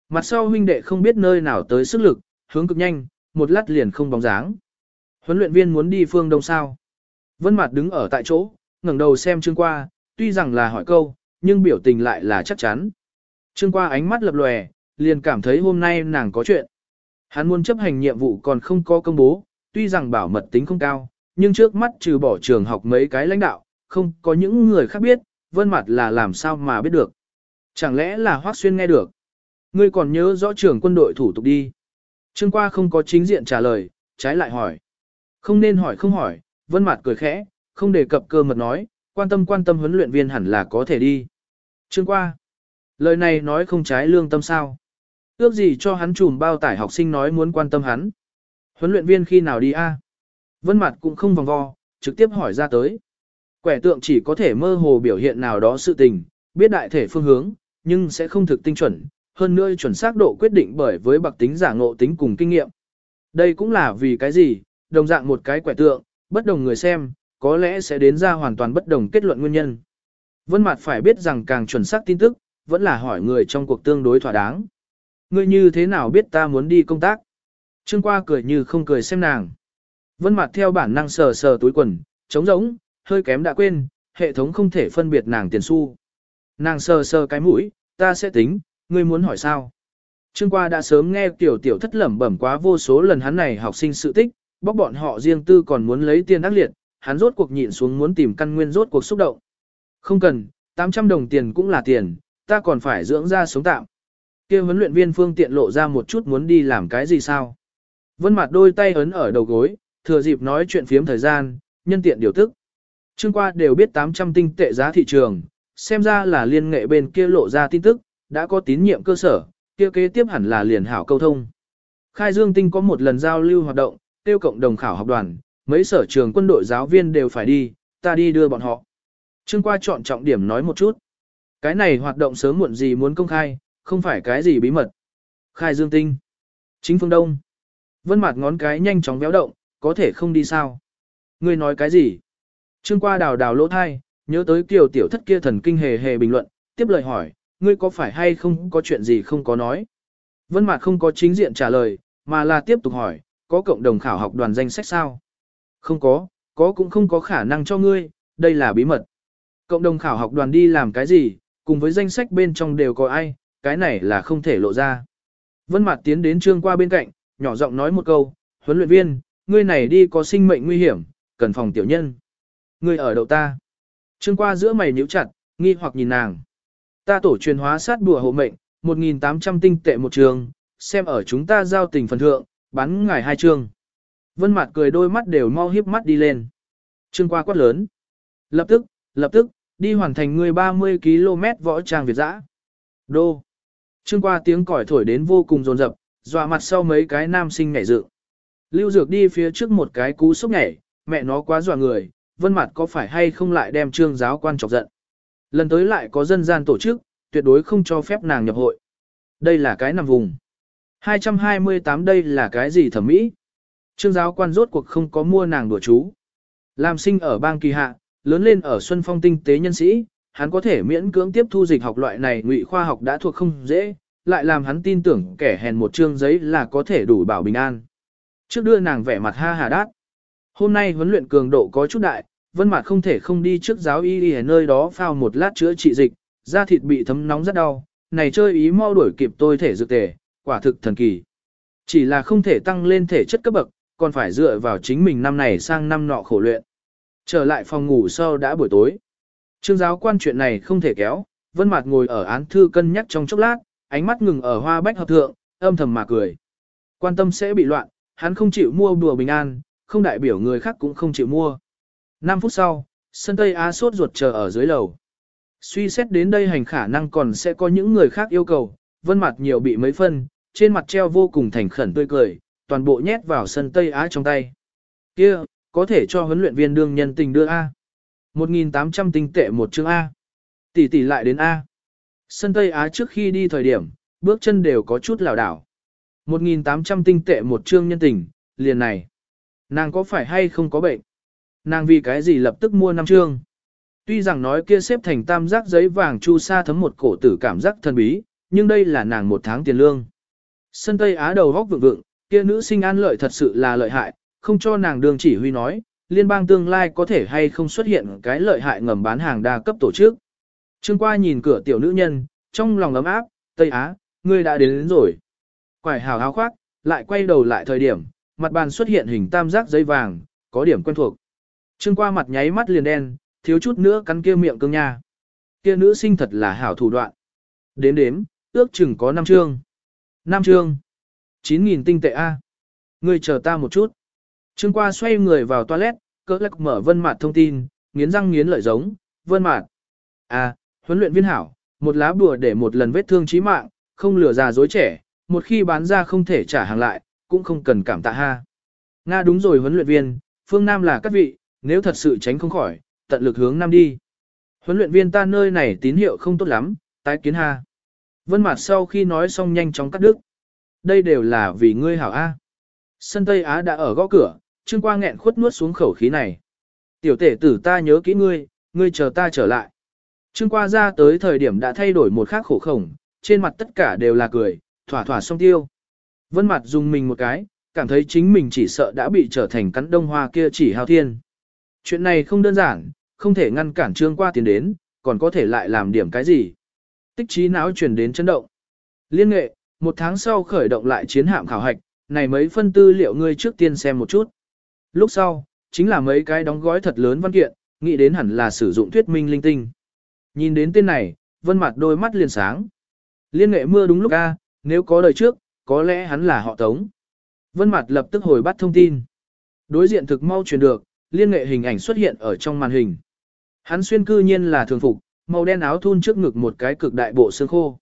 Mặt sau huynh đệ không biết nơi nào tới sức lực, hướng cực nhanh, một lát liền không bóng dáng. Huấn luyện viên muốn đi phương đông sao. Vân Mạt đứng ở tại chỗ, ngẩng đầu xem Trương Qua, tuy rằng là hỏi câu, nhưng biểu tình lại là chắc chắn. Trương Qua ánh mắt lập lòe, liền cảm thấy hôm nay nàng có chuyện. Hắn muốn chấp hành nhiệm vụ còn không có công bố, tuy rằng bảo mật tính không cao, nhưng trước mắt trừ bỏ trường học mấy cái lãnh đạo, không có những người khác biết, Vân mặt là làm sao mà biết được. Chẳng lẽ là hoác Xuyên nghe được? Ngươi còn nhớ rõ trưởng quân đội thủ tục đi. Trương Qua không có chính diện trả lời, trái lại hỏi. Không nên hỏi không hỏi, Vân mặt cười khẽ, không đề cập cơ mật nói, quan tâm quan tâm huấn luyện viên hẳn là có thể đi. Trương Qua. Lời này nói không trái lương tâm sao? Ước gì cho hắn trùm bao tải học sinh nói muốn quan tâm hắn. Huấn luyện viên khi nào đi a? Vân mặt cũng không vòng vo, trực tiếp hỏi ra tới. Quẻ tượng chỉ có thể mơ hồ biểu hiện nào đó sự tình, biết đại thể phương hướng, nhưng sẽ không thực tinh chuẩn, hơn nữa chuẩn xác độ quyết định bởi với bậc tính giả ngộ tính cùng kinh nghiệm. Đây cũng là vì cái gì, đồng dạng một cái quẻ tượng, bất đồng người xem, có lẽ sẽ đến ra hoàn toàn bất đồng kết luận nguyên nhân. Vân Mạt phải biết rằng càng chuẩn xác tin tức, vẫn là hỏi người trong cuộc tương đối thỏa đáng. Ngươi như thế nào biết ta muốn đi công tác? Trương Qua cười như không cười xem nàng. Vân mặt theo bản năng sờ sờ túi quần, trống rỗng, hơi kém đã quên, hệ thống không thể phân biệt nàng tiền xu. Nàng sờ sờ cái mũi, ta sẽ tính, ngươi muốn hỏi sao? Trương qua đã sớm nghe tiểu tiểu thất lẩm bẩm quá vô số lần hắn này học sinh sự tích, bóc bọn họ riêng tư còn muốn lấy tiền ác liệt, hắn rốt cuộc nhịn xuống muốn tìm căn nguyên rốt cuộc xúc động. Không cần, 800 đồng tiền cũng là tiền, ta còn phải dưỡng ra sống tạm kia huấn luyện viên phương tiện lộ ra một chút muốn đi làm cái gì sao? Vân mặt đôi tay ấn ở đầu gối, thừa dịp nói chuyện phiếm thời gian, nhân tiện điều tức. Trương qua đều biết 800 tinh tệ giá thị trường, xem ra là liên nghệ bên kia lộ ra tin tức, đã có tín nhiệm cơ sở, kia kế tiếp hẳn là liền hảo câu thông. Khai Dương Tinh có một lần giao lưu hoạt động, tiêu cộng đồng khảo học đoàn, mấy sở trường quân đội giáo viên đều phải đi, ta đi đưa bọn họ. Trương qua chọn trọng điểm nói một chút. Cái này hoạt động sớm muộn gì muốn công khai, không phải cái gì bí mật. Khai Dương Tinh. Chính phương Đông. Vân mặt ngón cái nhanh chóng béo động, có thể không đi sao. Ngươi nói cái gì? Trương qua đào đào lỗ thai, nhớ tới kiều tiểu thất kia thần kinh hề hề bình luận, tiếp lời hỏi, ngươi có phải hay không có chuyện gì không có nói? Vân Mạt không có chính diện trả lời, mà là tiếp tục hỏi, có cộng đồng khảo học đoàn danh sách sao? Không có, có cũng không có khả năng cho ngươi, đây là bí mật. Cộng đồng khảo học đoàn đi làm cái gì, cùng với danh sách bên trong đều có ai, cái này là không thể lộ ra. Vân Mạt tiến đến Trương Qua bên cạnh, nhỏ giọng nói một câu, "Huấn luyện viên, ngươi này đi có sinh mệnh nguy hiểm, cần phòng tiểu nhân." "Ngươi ở đậu ta?" Trương Qua giữa mày nhíu chặt, nghi hoặc nhìn nàng. "Ta tổ truyền hóa sát bùa hộ mệnh, 1800 tinh tệ một trường, xem ở chúng ta giao tình phần thượng, bán ngài hai trường." Vân Mạt cười đôi mắt đều mau híp mắt đi lên. Trương Qua quát lớn. Lập tức, lập tức, đi hoàn thành người 30 km võ trang Việt dã. Đô. Trương qua tiếng còi thổi đến vô cùng rồn rập, dọa mặt sau mấy cái nam sinh nhảy dựng. Lưu Dược đi phía trước một cái cú sốc nhảy, mẹ nó quá dọa người, vân mặt có phải hay không lại đem trương giáo quan chọc giận. Lần tới lại có dân gian tổ chức, tuyệt đối không cho phép nàng nhập hội. Đây là cái nằm vùng. 228 đây là cái gì thẩm mỹ? Trương giáo quan rốt cuộc không có mua nàng đùa chú. Làm sinh ở bang kỳ hạ, lớn lên ở Xuân Phong tinh tế nhân sĩ, hắn có thể miễn cưỡng tiếp thu dịch học loại này ngụy khoa học đã thuộc không dễ, lại làm hắn tin tưởng kẻ hèn một chương giấy là có thể đủ bảo bình an. Trước đưa nàng vẻ mặt ha hà đát. Hôm nay huấn luyện cường độ có chút đại, vân mặt không thể không đi trước giáo y đi ở nơi đó phao một lát chữa trị dịch, da thịt bị thấm nóng rất đau, này chơi ý mau đuổi kịp tôi thể dược tề, quả thực thần kỳ. Chỉ là không thể tăng lên thể chất cấp bậc, còn phải dựa vào chính mình năm này sang năm nọ khổ luyện. Trở lại phòng ngủ sau đã buổi tối. Trương giáo quan chuyện này không thể kéo, Vân Mạt ngồi ở án thư cân nhắc trong chốc lát, ánh mắt ngừng ở hoa bách hợp thượng, âm thầm mà cười. Quan tâm sẽ bị loạn, hắn không chịu mua đùa bình an, không đại biểu người khác cũng không chịu mua. 5 phút sau, sân Tây Á sốt ruột chờ ở dưới lầu. Suy xét đến đây hành khả năng còn sẽ có những người khác yêu cầu, Vân Mạt nhiều bị mấy phân, trên mặt treo vô cùng thành khẩn tươi cười, toàn bộ nhét vào sân Tây Á trong tay. Kia, có thể cho huấn luyện viên đương nhân tình đưa A. 1.800 tinh tệ một chương A. Tỷ tỷ lại đến A. Sân Tây Á trước khi đi thời điểm, bước chân đều có chút lảo đảo. 1.800 tinh tệ một chương nhân tình, liền này. Nàng có phải hay không có bệnh? Nàng vì cái gì lập tức mua năm chương? Tuy rằng nói kia xếp thành tam giác giấy vàng chu sa thấm một cổ tử cảm giác thần bí, nhưng đây là nàng một tháng tiền lương. Sân Tây Á đầu góc vượng vượng, kia nữ sinh an lợi thật sự là lợi hại, không cho nàng đường chỉ huy nói, liên bang tương lai có thể hay không xuất hiện cái lợi hại ngầm bán hàng đa cấp tổ chức. Trương qua nhìn cửa tiểu nữ nhân, trong lòng ấm áp, Tây Á, ngươi đã đến, đến rồi. Quải hào áo khoác, lại quay đầu lại thời điểm, mặt bàn xuất hiện hình tam giác giấy vàng, có điểm quen thuộc. Trương qua mặt nháy mắt liền đen, thiếu chút nữa cắn kia miệng cương nha. Kia nữ sinh thật là hảo thủ đoạn. Đếm đếm, ước chừng có 5 chương. 5 chương. 9.000 tinh tệ A. Ngươi chờ ta một chút. Trương qua xoay người vào toilet, cỡ lắc mở vân mạt thông tin, nghiến răng nghiến lợi giống, vân mạt. À, huấn luyện viên hảo, một lá bùa để một lần vết thương chí mạng, không lừa già dối trẻ, một khi bán ra không thể trả hàng lại, cũng không cần cảm tạ ha. Nga đúng rồi huấn luyện viên, phương Nam là các vị, nếu thật sự tránh không khỏi, tận lực hướng Nam đi. Huấn luyện viên ta nơi này tín hiệu không tốt lắm, tái kiến ha. Vân mạt sau khi nói xong nhanh chóng cắt đứt. Đây đều là vì ngươi hảo A. Sân Tây Á đã ở gõ cửa, Trương Qua nghẹn khuất nuốt xuống khẩu khí này. Tiểu tể tử ta nhớ kỹ ngươi, ngươi chờ ta trở lại. Trương Qua ra tới thời điểm đã thay đổi một khác khổ khổng, trên mặt tất cả đều là cười, thỏa thỏa song tiêu. Vân mặt dùng mình một cái, cảm thấy chính mình chỉ sợ đã bị trở thành cắn đông hoa kia chỉ hao thiên. Chuyện này không đơn giản, không thể ngăn cản trương qua tiến đến, còn có thể lại làm điểm cái gì. Tích trí não chuyển đến chấn động. Liên nghệ, một tháng sau khởi động lại chiến hạm khảo hạch, này mấy phân tư liệu ngươi trước tiên xem một chút. Lúc sau, chính là mấy cái đóng gói thật lớn văn kiện, nghĩ đến hẳn là sử dụng thuyết minh linh tinh. Nhìn đến tên này, vân mặt đôi mắt liền sáng. Liên nghệ mưa đúng lúc A, nếu có đời trước, có lẽ hắn là họ tống. Vân mặt lập tức hồi bắt thông tin. Đối diện thực mau truyền được, liên nghệ hình ảnh xuất hiện ở trong màn hình. Hắn xuyên cư nhiên là thường phục, màu đen áo thun trước ngực một cái cực đại bộ xương khô.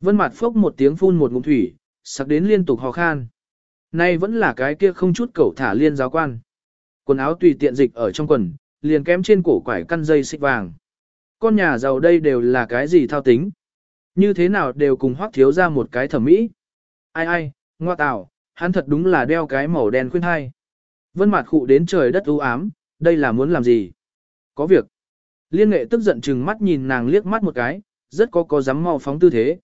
Vân mặt phốc một tiếng phun một ngụm thủy, sặc đến liên tục ho khan. Nay vẫn là cái kia không chút cẩu thả liên giáo quan. Quần áo tùy tiện dịch ở trong quần, liền kém trên cổ quải căn dây xích vàng. Con nhà giàu đây đều là cái gì thao tính. Như thế nào đều cùng hoác thiếu ra một cái thẩm mỹ. Ai ai, ngoa tạo, hắn thật đúng là đeo cái màu đen khuyên hai. Vân mặt khụ đến trời đất u ám, đây là muốn làm gì? Có việc. Liên nghệ tức giận chừng mắt nhìn nàng liếc mắt một cái, rất có có dám mau phóng tư thế.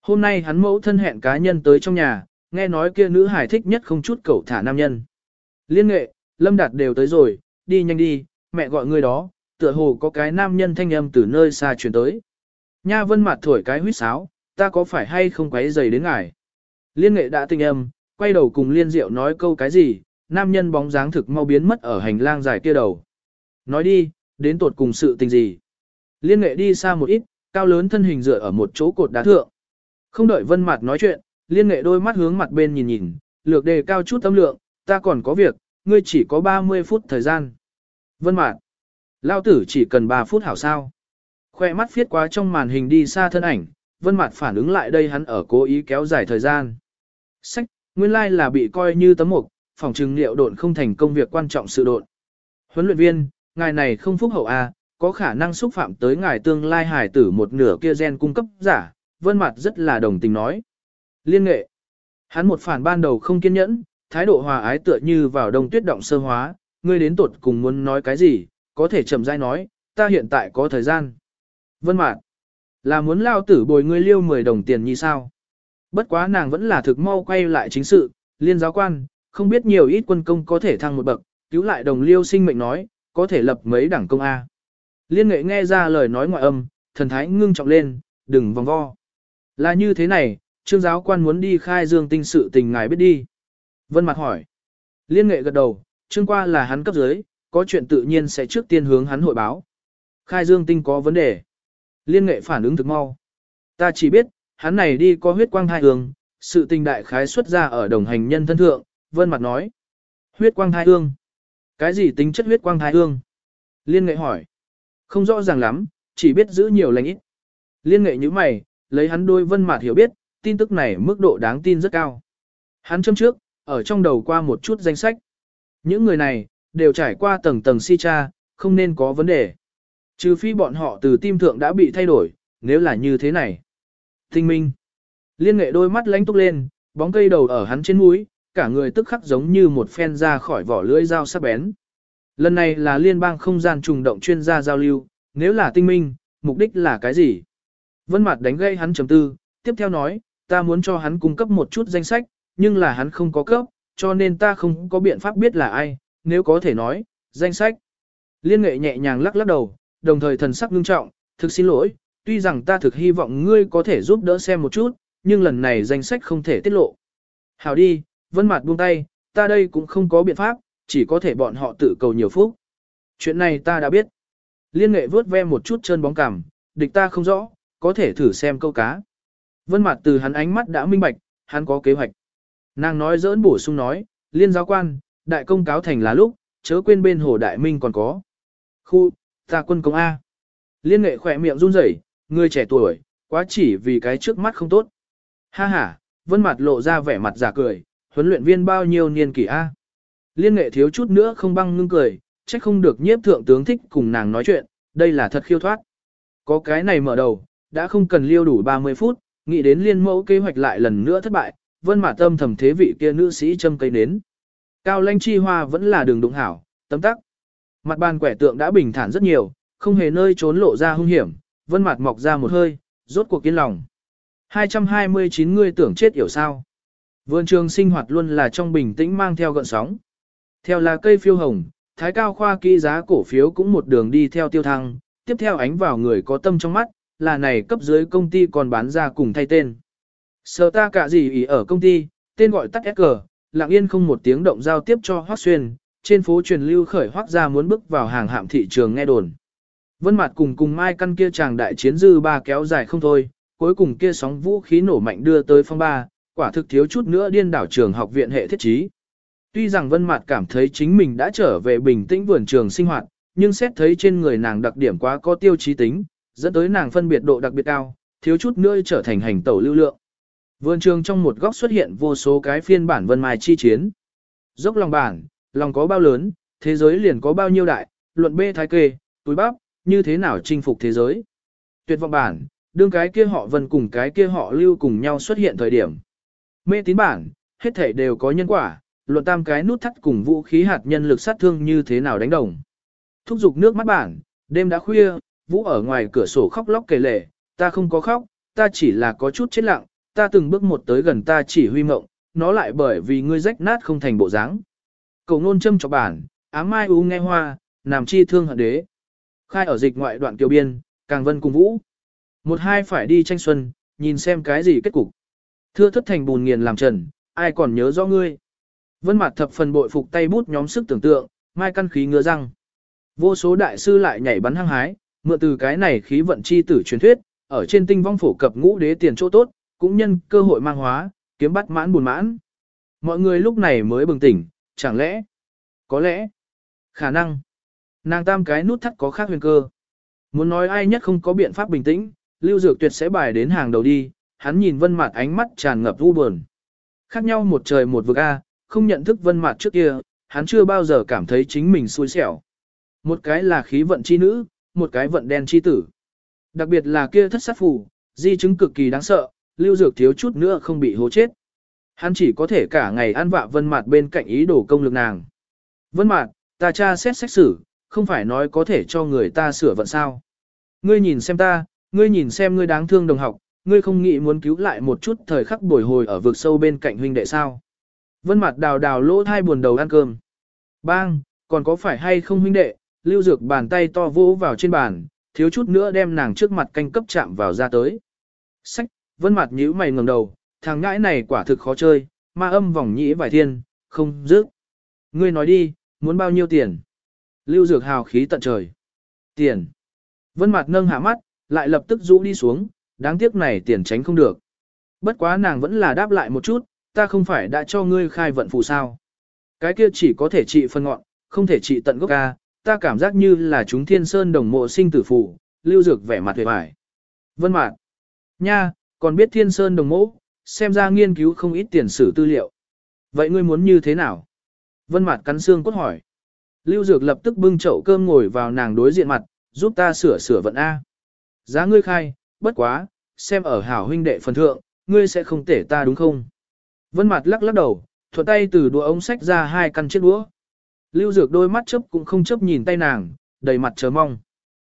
Hôm nay hắn mẫu thân hẹn cá nhân tới trong nhà, nghe nói kia nữ hải thích nhất không chút cẩu thả nam nhân. Liên nghệ, Lâm Đạt đều tới rồi, đi nhanh đi, mẹ gọi người đó, tựa hồ có cái nam nhân thanh âm từ nơi xa truyền tới. Nha vân mặt thổi cái huýt sáo, ta có phải hay không quấy giày đến ngài. Liên nghệ đã tinh âm, quay đầu cùng liên diệu nói câu cái gì, nam nhân bóng dáng thực mau biến mất ở hành lang dài kia đầu. Nói đi, đến tột cùng sự tình gì. Liên nghệ đi xa một ít, cao lớn thân hình dựa ở một chỗ cột đá thượng. Không đợi vân mặt nói chuyện, liên nghệ đôi mắt hướng mặt bên nhìn nhìn, lược đề cao chút tâm lượng, ta còn có việc, ngươi chỉ có 30 phút thời gian. Vân mạn, lao tử chỉ cần 3 phút hảo sao. Khoe mắt viết quá trong màn hình đi xa thân ảnh, vân mạn phản ứng lại đây hắn ở cố ý kéo dài thời gian. Sách, nguyên lai like là bị coi như tấm mục, phòng trừng liệu độn không thành công việc quan trọng sự độn. Huấn luyện viên, ngài này không phúc hậu A, có khả năng xúc phạm tới ngài tương lai hải tử một nửa kia gen cung cấp giả, vân mặt rất là đồng tình nói. Liên nghệ, hắn một phản ban đầu không kiên nhẫn, thái độ hòa ái tựa như vào đông tuyết động sơ hóa, ngươi đến tột cùng muốn nói cái gì, có thể chậm rãi nói, ta hiện tại có thời gian. Vân mạn, là muốn lao tử bồi ngươi liêu 10 đồng tiền như sao? Bất quá nàng vẫn là thực mau quay lại chính sự, liên giáo quan, không biết nhiều ít quân công có thể thăng một bậc, cứu lại đồng liêu sinh mệnh nói, có thể lập mấy đảng công A. Liên nghệ nghe ra lời nói ngoại âm, thần thái ngưng trọng lên, đừng vòng vo. Là như thế này, trương giáo quan muốn đi khai dương tinh sự tình ngài biết đi. Vân mặt hỏi. Liên nghệ gật đầu, trương qua là hắn cấp dưới, có chuyện tự nhiên sẽ trước tiên hướng hắn hội báo. Khai dương tinh có vấn đề. Liên nghệ phản ứng thực mau. Ta chỉ biết, hắn này đi có huyết quang thai hương, sự tình đại khái xuất ra ở đồng hành nhân thân thượng, vân mặt nói. Huyết quang thai hương. Cái gì tính chất huyết quang thai hương? Liên nghệ hỏi. Không rõ ràng lắm, chỉ biết giữ nhiều lành ít. Liên nghệ như mày, lấy hắn đôi vân mặt hiểu biết, tin tức này mức độ đáng tin rất cao. Hắn châm trước, ở trong đầu qua một chút danh sách. Những người này, đều trải qua tầng tầng si cha, không nên có vấn đề. Trừ phi bọn họ từ tim thượng đã bị thay đổi, nếu là như thế này. Tinh minh. Liên nghệ đôi mắt lánh túc lên, bóng cây đầu ở hắn trên mũi, cả người tức khắc giống như một phen ra khỏi vỏ lưỡi dao sắc bén. Lần này là liên bang không gian trùng động chuyên gia giao lưu, nếu là tinh minh, mục đích là cái gì? Vân mặt đánh gây hắn chấm tư, tiếp theo nói, ta muốn cho hắn cung cấp một chút danh sách, nhưng là hắn không có cấp, cho nên ta không có biện pháp biết là ai, nếu có thể nói, danh sách. Liên nghệ nhẹ nhàng lắc lắc đầu, đồng thời thần sắc ngưng trọng, thực xin lỗi, tuy rằng ta thực hy vọng ngươi có thể giúp đỡ xem một chút, nhưng lần này danh sách không thể tiết lộ. Hảo đi, vân mặt buông tay, ta đây cũng không có biện pháp, chỉ có thể bọn họ tự cầu nhiều phúc. Chuyện này ta đã biết. Liên nghệ vớt ve một chút chân bóng cằm, địch ta không rõ, có thể thử xem câu cá. Vân mặt từ hắn ánh mắt đã minh bạch, hắn có kế hoạch. Nàng nói dỡn bổ sung nói, liên giáo quan, đại công cáo thành là lúc, chớ quên bên hồ đại minh còn có. Khu, ta quân công A. Liên nghệ khỏe miệng run rẩy, người trẻ tuổi, quá chỉ vì cái trước mắt không tốt. Ha ha, vân mặt lộ ra vẻ mặt giả cười, huấn luyện viên bao nhiêu niên kỷ A. Liên nghệ thiếu chút nữa không băng ngưng cười, trách không được nhiếp thượng tướng thích cùng nàng nói chuyện, đây là thật khiêu thoát. Có cái này mở đầu, đã không cần liêu đủ 30 phút, nghĩ đến liên mẫu kế hoạch lại lần nữa thất bại, vân mã tâm thầm thế vị kia nữ sĩ châm cây nến. Cao lanh chi hoa vẫn là đường đụng hảo, tấm tắc. Mặt bàn quẻ tượng đã bình thản rất nhiều, không hề nơi trốn lộ ra hung hiểm, vân mặt mọc ra một hơi, rốt cuộc kiên lòng. 229 người tưởng chết hiểu sao. Vườn trường sinh hoạt luôn là trong bình tĩnh mang theo gợn sóng. Theo là cây phiêu hồng, thái cao khoa kỹ giá cổ phiếu cũng một đường đi theo tiêu thăng, tiếp theo ánh vào người có tâm trong mắt, là này cấp dưới công ty còn bán ra cùng thay tên. Sở ta cả gì ý ở công ty, tên gọi tắt SG, lặng yên không một tiếng động giao tiếp cho Hoác Xuyên, trên phố truyền lưu khởi Hoác ra muốn bước vào hàng hạm thị trường nghe đồn. Vân Mạt cùng cùng Mai căn kia chàng đại chiến dư ba kéo dài không thôi, cuối cùng kia sóng vũ khí nổ mạnh đưa tới phong ba, quả thực thiếu chút nữa điên đảo trường học viện hệ thiết trí. Tuy rằng Vân Mạt cảm thấy chính mình đã trở về bình tĩnh vườn trường sinh hoạt, nhưng xét thấy trên người nàng đặc điểm quá có tiêu chí tính, dẫn tới nàng phân biệt độ đặc biệt cao, thiếu chút nữa trở thành hành tẩu lưu lượng. Vườn trường trong một góc xuất hiện vô số cái phiên bản Vân Mai chi chiến. Dốc lòng bản, lòng có bao lớn, thế giới liền có bao nhiêu đại, luận bê thái kê, túi bắp, như thế nào chinh phục thế giới. Tuyệt vọng bản, đương cái kia họ Vân cùng cái kia họ Lưu cùng nhau xuất hiện thời điểm. Mê tín bản, hết thể đều có nhân quả, luận tam cái nút thắt cùng vũ khí hạt nhân lực sát thương như thế nào đánh đồng. Thúc giục nước mắt bản, đêm đã khuya, Vũ ở ngoài cửa sổ khóc lóc kể lể, ta không có khóc, ta chỉ là có chút chết lặng, ta từng bước một tới gần ta chỉ huy mộng, nó lại bởi vì ngươi rách nát không thành bộ dáng. Cầu nôn châm cho bản, ám mai u nghe hoa, nằm chi thương hận đế. Khai ở dịch ngoại đoạn kiều biên, càng vân cùng vũ. Một hai phải đi tranh xuân, nhìn xem cái gì kết cục. Thưa thất thành bùn nghiền làm trần, ai còn nhớ rõ ngươi. Vân mặt thập phần bội phục tay bút nhóm sức tưởng tượng, mai căn khí ngứa răng. Vô số đại sư lại nhảy bắn hăng hái, mượn từ cái này khí vận chi tử truyền thuyết, ở trên tinh vong phổ cập ngũ đế tiền chỗ tốt, cũng nhân cơ hội mang hóa, kiếm bắt mãn buồn mãn. Mọi người lúc này mới bừng tỉnh, chẳng lẽ, có lẽ, khả năng, nàng tam cái nút thắt có khác huyền cơ. Muốn nói ai nhất không có biện pháp bình tĩnh, lưu dược tuyệt sẽ bài đến hàng đầu đi, hắn nhìn vân mặt ánh mắt tràn ngập u buồn. Khác nhau một trời một vực A, không nhận thức vân mặt trước kia, hắn chưa bao giờ cảm thấy chính mình xui xẻo. Một cái là khí vận chi nữ, một cái vận đen chi tử. Đặc biệt là kia thất sát phù, di chứng cực kỳ đáng sợ, lưu dược thiếu chút nữa không bị hố chết. Hắn chỉ có thể cả ngày ăn vạ vân mạt bên cạnh ý đồ công lực nàng. Vân mạt, ta cha xét xét xử, không phải nói có thể cho người ta sửa vận sao. Ngươi nhìn xem ta, ngươi nhìn xem ngươi đáng thương đồng học, ngươi không nghĩ muốn cứu lại một chút thời khắc bồi hồi ở vực sâu bên cạnh huynh đệ sao. Vân mặt đào đào lỗ thai buồn đầu ăn cơm. Bang, còn có phải hay không huynh đệ, lưu dược bàn tay to vỗ vào trên bàn, thiếu chút nữa đem nàng trước mặt canh cấp chạm vào ra tới. Sách, vân mặt nhíu mày ngẩng đầu, thằng ngãi này quả thực khó chơi, ma âm vòng nhĩ vài thiên, không dứt. Ngươi nói đi, muốn bao nhiêu tiền? Lưu dược hào khí tận trời. Tiền. Vân mặt nâng hạ mắt, lại lập tức rũ đi xuống, đáng tiếc này tiền tránh không được. Bất quá nàng vẫn là đáp lại một chút, ta không phải đã cho ngươi khai vận phù sao. Cái kia chỉ có thể trị phân ngọn, không thể trị tận gốc ca, ta cảm giác như là chúng thiên sơn đồng mộ sinh tử phụ, lưu dược vẻ mặt vẻ vải. Vân mạc, nha, còn biết thiên sơn đồng mộ, xem ra nghiên cứu không ít tiền sử tư liệu. Vậy ngươi muốn như thế nào? Vân mạc cắn xương cốt hỏi. Lưu dược lập tức bưng chậu cơm ngồi vào nàng đối diện mặt, giúp ta sửa sửa vận A. Giá ngươi khai, bất quá, xem ở hảo huynh đệ phần thượng, ngươi sẽ không tể ta đúng không? Vân mạc lắc lắc đầu, thuận tay từ đũa ống sách ra hai căn chiếc đũa. Lưu Dược đôi mắt chớp cũng không chớp nhìn tay nàng, đầy mặt chờ mong.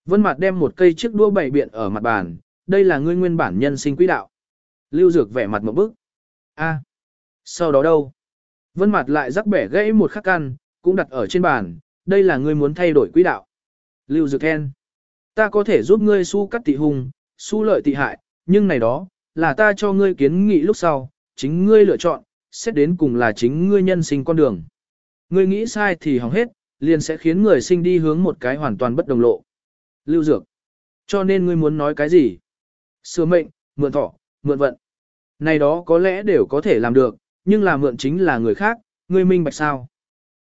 Vân Mạt đem một cây chiếc đũa bày biện ở mặt bàn, đây là ngươi nguyên bản nhân sinh quỹ đạo. Lưu Dược vẻ mặt một bức. A, sau đó đâu? Vân Mạt lại rắc bẻ gãy một khắc căn, cũng đặt ở trên bàn, đây là ngươi muốn thay đổi quỹ đạo. Lưu Dược khen. Ta có thể giúp ngươi su cắt tị hùng, su lợi tị hại, nhưng này đó, là ta cho ngươi kiến nghị lúc sau, chính ngươi lựa chọn, xét đến cùng là chính ngươi nhân sinh con đường. Ngươi nghĩ sai thì hỏng hết, liền sẽ khiến người sinh đi hướng một cái hoàn toàn bất đồng lộ. Lưu Dược. Cho nên ngươi muốn nói cái gì? Sửa mệnh, mượn thọ, mượn vận. Này đó có lẽ đều có thể làm được, nhưng là mượn chính là người khác, ngươi minh bạch sao?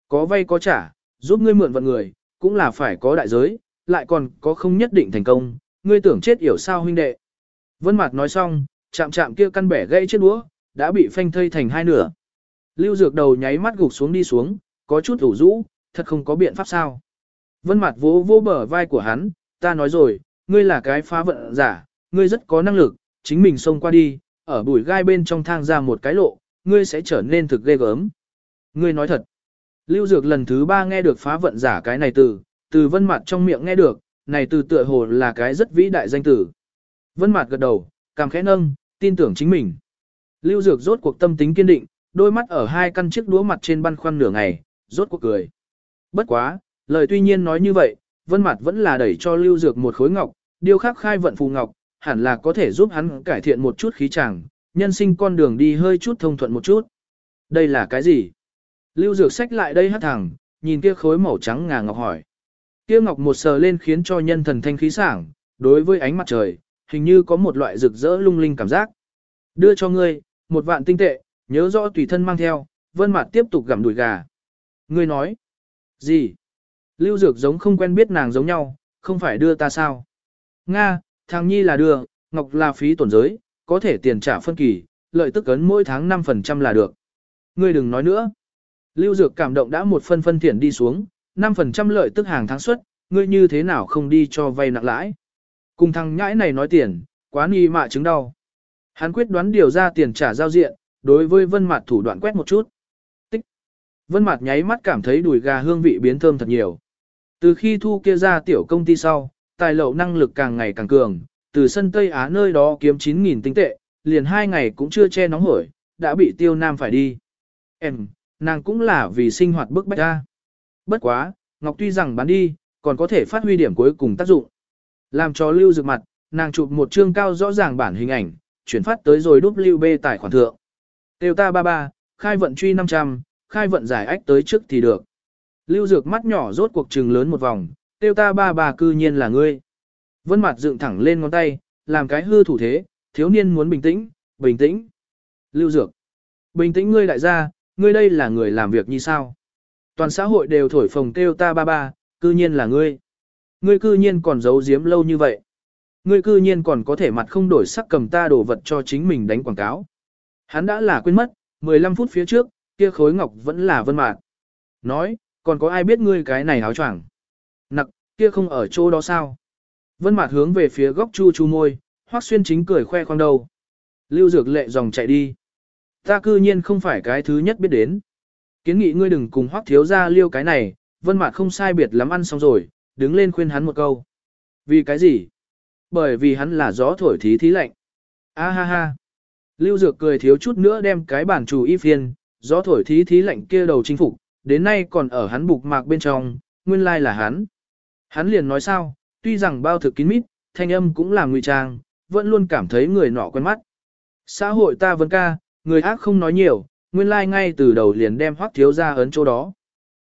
Có vay có trả, giúp ngươi mượn vận người, cũng là phải có đại giới, lại còn có không nhất định thành công, ngươi tưởng chết yểu sao huynh đệ. Vân Mạt nói xong, chạm chạm kia căn bẻ gãy chiếc đũa, đã bị phanh thây thành hai nửa. Lưu Dược đầu nháy mắt gục xuống đi xuống, có chút ủ rũ, thật không có biện pháp sao. Vân Mạt vỗ vỗ bờ vai của hắn, ta nói rồi, ngươi là cái phá vận giả, ngươi rất có năng lực, chính mình xông qua đi, ở bụi gai bên trong thang ra một cái lộ, ngươi sẽ trở nên thực ghê gớm. Ngươi nói thật. Lưu Dược lần thứ ba nghe được phá vận giả cái này từ, từ vân Mạt trong miệng nghe được, này từ tựa hồ là cái rất vĩ đại danh từ. Vân Mạt gật đầu, cảm khẽ nâng, tin tưởng chính mình. Lưu Dược rốt cuộc tâm tính kiên định, đôi mắt ở hai căn chiếc đũa mặt trên băn khoăn nửa ngày, rốt cuộc cười. Bất quá, lời tuy nhiên nói như vậy, vân mặt vẫn là đẩy cho lưu dược một khối ngọc, điều khắc khai vận phù ngọc, hẳn là có thể giúp hắn cải thiện một chút khí chàng, nhân sinh con đường đi hơi chút thông thuận một chút. Đây là cái gì? Lưu dược sách lại đây hát thẳng, nhìn kia khối màu trắng ngà ngọc hỏi. Kia ngọc một sờ lên khiến cho nhân thần thanh khí sảng, đối với ánh mặt trời, hình như có một loại rực rỡ lung linh cảm giác. Đưa cho ngươi, một vạn tinh tệ, nhớ rõ tùy thân mang theo, vân mặt tiếp tục gặm đùi gà. Ngươi nói, gì? Lưu Dược giống không quen biết nàng giống nhau, không phải đưa ta sao? Nga, thằng Nhi là đưa, Ngọc là phí tổn giới, có thể tiền trả phân kỳ, lợi tức ấn mỗi tháng 5% là được. Ngươi đừng nói nữa. Lưu Dược cảm động đã một phân phân tiền đi xuống, 5% lợi tức hàng tháng suất, ngươi như thế nào không đi cho vay nặng lãi. Cùng thằng nhãi này nói tiền, quá nghi mạ chứng đau. Hắn quyết đoán điều ra tiền trả giao diện, đối với vân mặt thủ đoạn quét một chút. Vân Mạt nháy mắt cảm thấy đùi gà hương vị biến thơm thật nhiều. Từ khi thu kia ra tiểu công ty sau, tài lậu năng lực càng ngày càng cường, từ sân Tây Á nơi đó kiếm 9.000 tinh tệ, liền hai ngày cũng chưa che nóng hổi, đã bị tiêu nam phải đi. Em, nàng cũng là vì sinh hoạt bức bách ra. Bất quá, Ngọc tuy rằng bán đi, còn có thể phát huy điểm cuối cùng tác dụng. Làm cho lưu dược mặt, nàng chụp một chương cao rõ ràng bản hình ảnh, chuyển phát tới rồi đúp lưu bê tài khoản thượng. Tiêu ta 33, khai vận truy 500, khai vận giải ách tới trước thì được. Lưu dược mắt nhỏ rốt cuộc trừng lớn một vòng, tiêu ta ba bà cư nhiên là ngươi. Vân mặt dựng thẳng lên ngón tay, làm cái hư thủ thế, thiếu niên muốn bình tĩnh, bình tĩnh. Lưu dược, bình tĩnh ngươi đại gia, ngươi đây là người làm việc như sao? Toàn xã hội đều thổi phồng tiêu ta ba ba, cư nhiên là ngươi. Ngươi cư nhiên còn giấu giếm lâu như vậy. Ngươi cư nhiên còn có thể mặt không đổi sắc cầm ta đổ vật cho chính mình đánh quảng cáo. Hắn đã là quên mất, 15 phút phía trước, kia khối ngọc vẫn là vân mạc. Nói, còn có ai biết ngươi cái này áo choàng? Nặc, kia không ở chỗ đó sao? Vân mạc hướng về phía góc chu chu môi, hoác xuyên chính cười khoe khoang đầu. Lưu dược lệ dòng chạy đi. Ta cư nhiên không phải cái thứ nhất biết đến. Kiến nghị ngươi đừng cùng hoác thiếu ra liêu cái này, vân mạc không sai biệt lắm ăn xong rồi, đứng lên khuyên hắn một câu. Vì cái gì? Bởi vì hắn là gió thổi thí thí lạnh. A ha ha. Lưu Dược cười thiếu chút nữa đem cái bản chủ y phiên, gió thổi thí thí lạnh kia đầu chính phục, đến nay còn ở hắn bục mạc bên trong, nguyên lai là hắn. Hắn liền nói sao, tuy rằng bao thực kín mít, thanh âm cũng là ngụy trang, vẫn luôn cảm thấy người nọ quen mắt. Xã hội ta vẫn ca, người ác không nói nhiều, nguyên lai ngay từ đầu liền đem hoác thiếu ra ấn chỗ đó.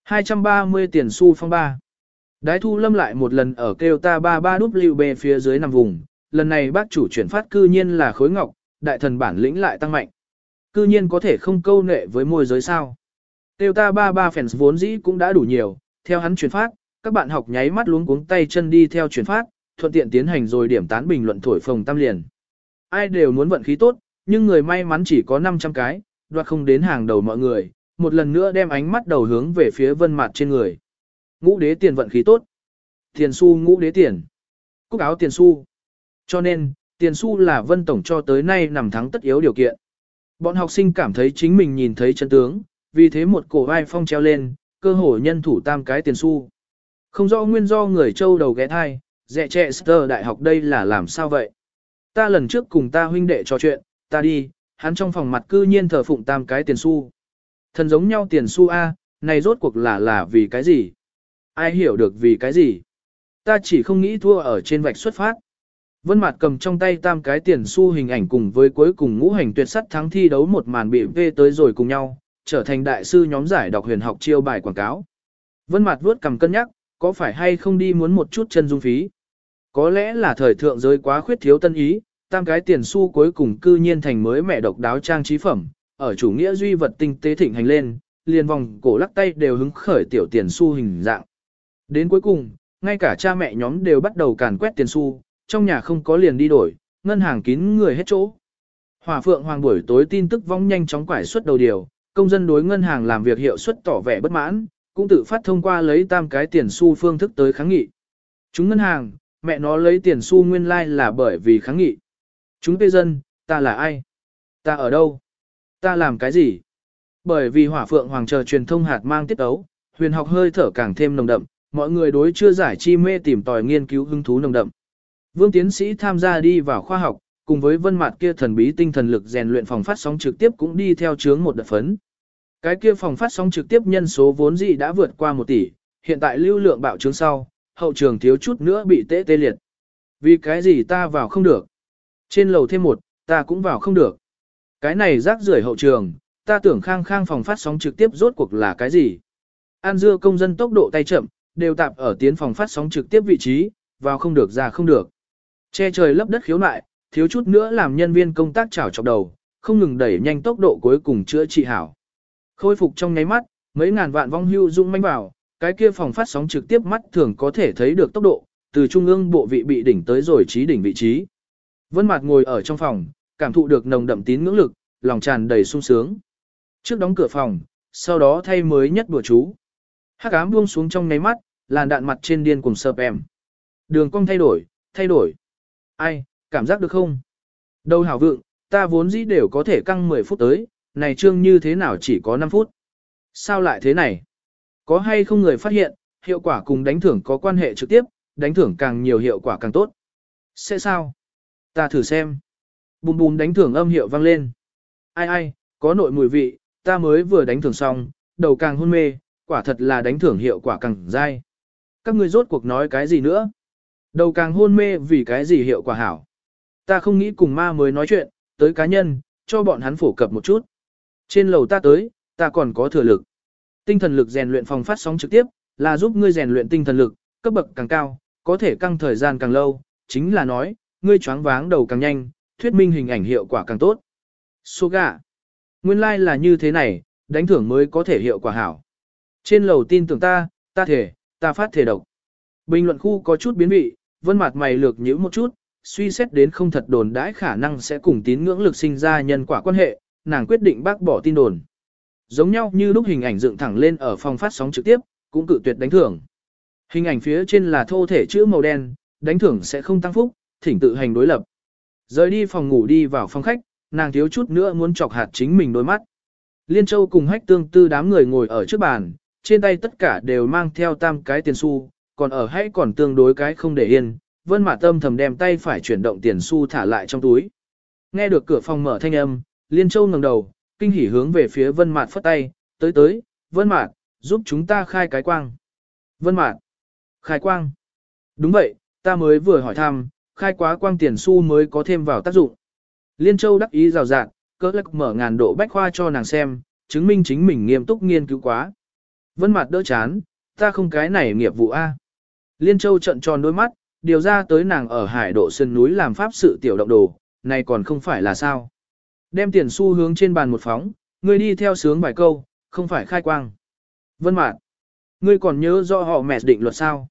230 tiền xu phong ba. Đái thu lâm lại một lần ở kêu ta ba ba đúp lưu bê phía dưới nằm vùng, lần này bác chủ chuyển phát cư nhiên là khối ngọc, đại thần bản lĩnh lại tăng mạnh. Cư nhiên có thể không câu nệ với môi giới sao. tiêu ta ba ba fans vốn dĩ cũng đã đủ nhiều, theo hắn chuyển phát, các bạn học nháy mắt luống cuống tay chân đi theo chuyển phát, thuận tiện tiến hành rồi điểm tán bình luận thổi phồng tam liền. Ai đều muốn vận khí tốt, nhưng người may mắn chỉ có 500 cái, đoạt không đến hàng đầu mọi người, một lần nữa đem ánh mắt đầu hướng về phía vân mặt trên người. Ngũ đế tiền vận khí tốt. Tiền xu ngũ đế tiền. Cúc áo tiền xu. Cho nên, tiền xu là vân tổng cho tới nay nằm thắng tất yếu điều kiện. Bọn học sinh cảm thấy chính mình nhìn thấy chân tướng, vì thế một cổ vai phong treo lên, cơ hội nhân thủ tam cái tiền xu. Không rõ nguyên do người châu đầu ghé thai, dẹ trẻ Sơ đại học đây là làm sao vậy? Ta lần trước cùng ta huynh đệ trò chuyện, ta đi, hắn trong phòng mặt cư nhiên thờ phụng tam cái tiền xu. Thần giống nhau tiền xu A, này rốt cuộc là là vì cái gì? Ai hiểu được vì cái gì? Ta chỉ không nghĩ thua ở trên vạch xuất phát. Vân Mạt cầm trong tay tam cái tiền xu hình ảnh cùng với cuối cùng ngũ hành tuyệt sắt thắng thi đấu một màn bị vê tới rồi cùng nhau, trở thành đại sư nhóm giải đọc huyền học chiêu bài quảng cáo. Vân Mạt vuốt cầm cân nhắc, có phải hay không đi muốn một chút chân dung phí? Có lẽ là thời thượng giới quá khuyết thiếu tân ý, tam cái tiền xu cuối cùng cư nhiên thành mới mẹ độc đáo trang trí phẩm, ở chủ nghĩa duy vật tinh tế thịnh hành lên, liền vòng cổ lắc tay đều hứng khởi tiểu tiền xu hình dạng. Đến cuối cùng, ngay cả cha mẹ nhóm đều bắt đầu càn quét tiền xu, trong nhà không có liền đi đổi, ngân hàng kín người hết chỗ. Hòa phượng hoàng buổi tối tin tức vong nhanh chóng quải suất đầu điều, công dân đối ngân hàng làm việc hiệu suất tỏ vẻ bất mãn, cũng tự phát thông qua lấy tam cái tiền xu phương thức tới kháng nghị. Chúng ngân hàng, mẹ nó lấy tiền xu nguyên lai like là bởi vì kháng nghị. Chúng tê dân, ta là ai? Ta ở đâu? Ta làm cái gì? Bởi vì hỏa phượng hoàng chờ truyền thông hạt mang tiết ấu, huyền học hơi thở càng thêm nồng đậm, mọi người đối chưa giải chi mê tìm tòi nghiên cứu hứng thú nồng đậm. Vương tiến sĩ tham gia đi vào khoa học, cùng với vân mặt kia thần bí tinh thần lực rèn luyện phòng phát sóng trực tiếp cũng đi theo chướng một đợt phấn. Cái kia phòng phát sóng trực tiếp nhân số vốn dĩ đã vượt qua 1 tỷ, hiện tại lưu lượng bạo trướng sau, hậu trường thiếu chút nữa bị tê tê liệt. Vì cái gì ta vào không được? Trên lầu thêm một, ta cũng vào không được. Cái này rác rưởi hậu trường, ta tưởng khang khang phòng phát sóng trực tiếp rốt cuộc là cái gì? An dưa công dân tốc độ tay chậm, đều tạp ở tiến phòng phát sóng trực tiếp vị trí, vào không được ra không được. Che trời lấp đất khiếu nại, thiếu chút nữa làm nhân viên công tác chảo chọc đầu, không ngừng đẩy nhanh tốc độ cuối cùng chữa trị hảo. Khôi phục trong nháy mắt, mấy ngàn vạn vong hưu dung manh vào, cái kia phòng phát sóng trực tiếp mắt thường có thể thấy được tốc độ, từ trung ương bộ vị bị đỉnh tới rồi trí đỉnh vị trí. Vân Mạt ngồi ở trong phòng, cảm thụ được nồng đậm tín ngưỡng lực, lòng tràn đầy sung sướng. Trước đóng cửa phòng, sau đó thay mới nhất bữa chú. Hắc ám buông xuống trong nháy mắt, làn đạn mặt trên điên cùng sợp em. Đường cong thay đổi, thay đổi. Ai, cảm giác được không? Đầu hảo vượng, ta vốn dĩ đều có thể căng 10 phút tới, này trương như thế nào chỉ có 5 phút. Sao lại thế này? Có hay không người phát hiện, hiệu quả cùng đánh thưởng có quan hệ trực tiếp, đánh thưởng càng nhiều hiệu quả càng tốt. Sẽ sao? Ta thử xem. Bùm bùm đánh thưởng âm hiệu vang lên. Ai ai, có nội mùi vị, ta mới vừa đánh thưởng xong, đầu càng hôn mê, quả thật là đánh thưởng hiệu quả càng dai. Các ngươi rốt cuộc nói cái gì nữa? Đầu càng hôn mê vì cái gì hiệu quả hảo. Ta không nghĩ cùng ma mới nói chuyện, tới cá nhân, cho bọn hắn phổ cập một chút. Trên lầu ta tới, ta còn có thừa lực. Tinh thần lực rèn luyện phòng phát sóng trực tiếp, là giúp ngươi rèn luyện tinh thần lực, cấp bậc càng cao, có thể căng thời gian càng lâu, chính là nói, ngươi choáng váng đầu càng nhanh, thuyết minh hình ảnh hiệu quả càng tốt. Số gà. Nguyên lai like là như thế này, đánh thưởng mới có thể hiệu quả hảo. Trên lầu tin tưởng ta, ta thể, ta phát thể độc. Bình luận khu có chút biến vị, vân mặt mày lược nhíu một chút, suy xét đến không thật đồn đãi khả năng sẽ cùng tín ngưỡng lực sinh ra nhân quả quan hệ, nàng quyết định bác bỏ tin đồn. Giống nhau như lúc hình ảnh dựng thẳng lên ở phòng phát sóng trực tiếp, cũng cự tuyệt đánh thưởng. Hình ảnh phía trên là thô thể chữ màu đen, đánh thưởng sẽ không tăng phúc, thỉnh tự hành đối lập. Rời đi phòng ngủ đi vào phòng khách, nàng thiếu chút nữa muốn chọc hạt chính mình đôi mắt. Liên Châu cùng hách tương tư đám người ngồi ở trước bàn, trên tay tất cả đều mang theo tam cái tiền xu, còn ở hay còn tương đối cái không để yên, vân mạ tâm thầm đem tay phải chuyển động tiền xu thả lại trong túi. Nghe được cửa phòng mở thanh âm, Liên Châu ngẩng đầu, kinh hỉ hướng về phía vân mạt phất tay, tới tới, vân mạt, giúp chúng ta khai cái quang. Vân mạt, khai quang. Đúng vậy, ta mới vừa hỏi thăm, khai quá quang tiền xu mới có thêm vào tác dụng. Liên Châu đắc ý rào rạt, cỡ lắc mở ngàn độ bách khoa cho nàng xem, chứng minh chính mình nghiêm túc nghiên cứu quá. Vân mặt đỡ chán, ta không cái này nghiệp vụ A. Liên Châu trận tròn đôi mắt, điều ra tới nàng ở hải độ sơn núi làm pháp sự tiểu động đồ, này còn không phải là sao. Đem tiền xu hướng trên bàn một phóng, người đi theo sướng vài câu, không phải khai quang. Vân mạn, ngươi còn nhớ rõ họ mẹ định luật sao?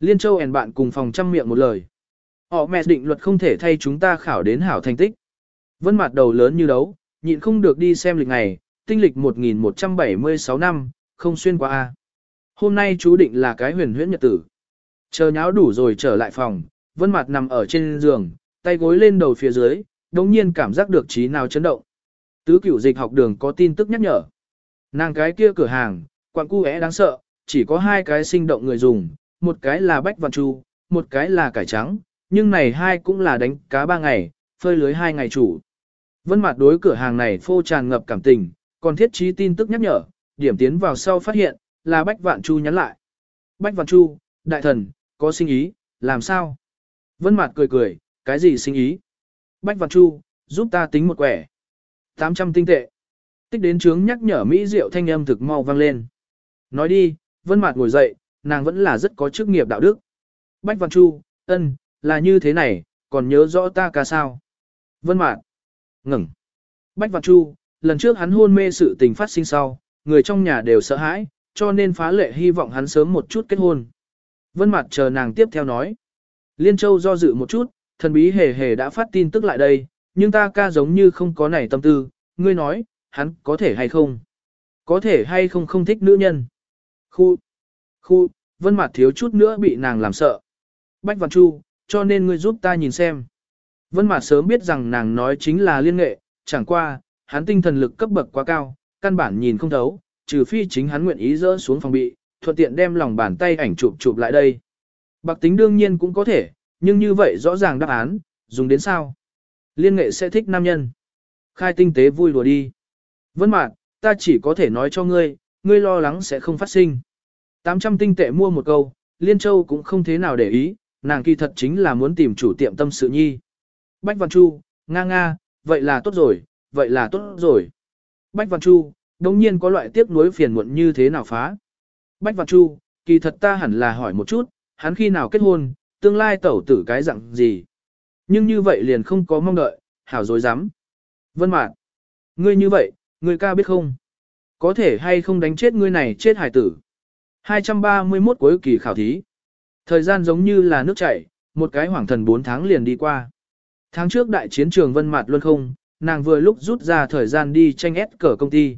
Liên Châu ẻn bạn cùng phòng trăm miệng một lời. Họ mẹ định luật không thể thay chúng ta khảo đến hảo thành tích. Vân mặt đầu lớn như đấu, nhịn không được đi xem lịch ngày, tinh lịch 1176 năm, không xuyên qua A. Hôm nay chú định là cái huyền huyễn nhật tử. Chờ nháo đủ rồi trở lại phòng, vân mặt nằm ở trên giường, tay gối lên đầu phía dưới, đồng nhiên cảm giác được trí nào chấn động. Tứ cửu dịch học đường có tin tức nhắc nhở. Nàng cái kia cửa hàng, quặng cu é đáng sợ, chỉ có hai cái sinh động người dùng, một cái là bách vạn chu, một cái là cải trắng, nhưng này hai cũng là đánh cá ba ngày, phơi lưới hai ngày chủ. Vân mặt đối cửa hàng này phô tràn ngập cảm tình, còn thiết trí tin tức nhắc nhở, điểm tiến vào sau phát hiện, là Bách Vạn Chu nhắn lại. Bách Vạn Chu, đại thần, có sinh ý, làm sao? Vân Mạt cười cười, cái gì sinh ý? Bách Vạn Chu, giúp ta tính một quẻ. 800 tinh tệ. Tích đến trướng nhắc nhở Mỹ Diệu thanh âm thực mau vang lên. Nói đi, Vân Mạt ngồi dậy, nàng vẫn là rất có chức nghiệp đạo đức. Bách Văn Chu, ân, là như thế này, còn nhớ rõ ta ca sao? Vân Mạt. Ngừng. Bách Văn Chu, lần trước hắn hôn mê sự tình phát sinh sau, người trong nhà đều sợ hãi, cho nên phá lệ hy vọng hắn sớm một chút kết hôn. Vân Mạt chờ nàng tiếp theo nói. Liên Châu do dự một chút, thần bí hề hề đã phát tin tức lại đây, nhưng ta ca giống như không có nảy tâm tư, ngươi nói, hắn có thể hay không? Có thể hay không không thích nữ nhân? Khu, khu, vân mặt thiếu chút nữa bị nàng làm sợ. Bách Văn Chu, cho nên ngươi giúp ta nhìn xem. Vân mặt sớm biết rằng nàng nói chính là liên nghệ, chẳng qua, hắn tinh thần lực cấp bậc quá cao, căn bản nhìn không thấu, trừ phi chính hắn nguyện ý dỡ xuống phòng bị, thuận tiện đem lòng bàn tay ảnh chụp chụp lại đây. Bạc tính đương nhiên cũng có thể, nhưng như vậy rõ ràng đáp án, dùng đến sao? Liên nghệ sẽ thích nam nhân. Khai tinh tế vui đùa đi. Vân mạc, ta chỉ có thể nói cho ngươi, ngươi lo lắng sẽ không phát sinh. 800 tinh tệ mua một câu, Liên Châu cũng không thế nào để ý, nàng kỳ thật chính là muốn tìm chủ tiệm tâm sự nhi. Bách Văn Chu, nga nga, vậy là tốt rồi, vậy là tốt rồi. Bách Văn Chu, đồng nhiên có loại tiếc nuối phiền muộn như thế nào phá. Bách Vạn Chu, kỳ thật ta hẳn là hỏi một chút, hắn khi nào kết hôn, tương lai tẩu tử cái dạng gì. Nhưng như vậy liền không có mong đợi, hảo dối dám. Vân Mạc, ngươi như vậy, ngươi ca biết không? Có thể hay không đánh chết ngươi này chết hải tử. 231 cuối kỳ khảo thí. Thời gian giống như là nước chảy, một cái hoàng thần 4 tháng liền đi qua. Tháng trước đại chiến trường Vân Mạt luôn không, nàng vừa lúc rút ra thời gian đi tranh ép cờ công ty.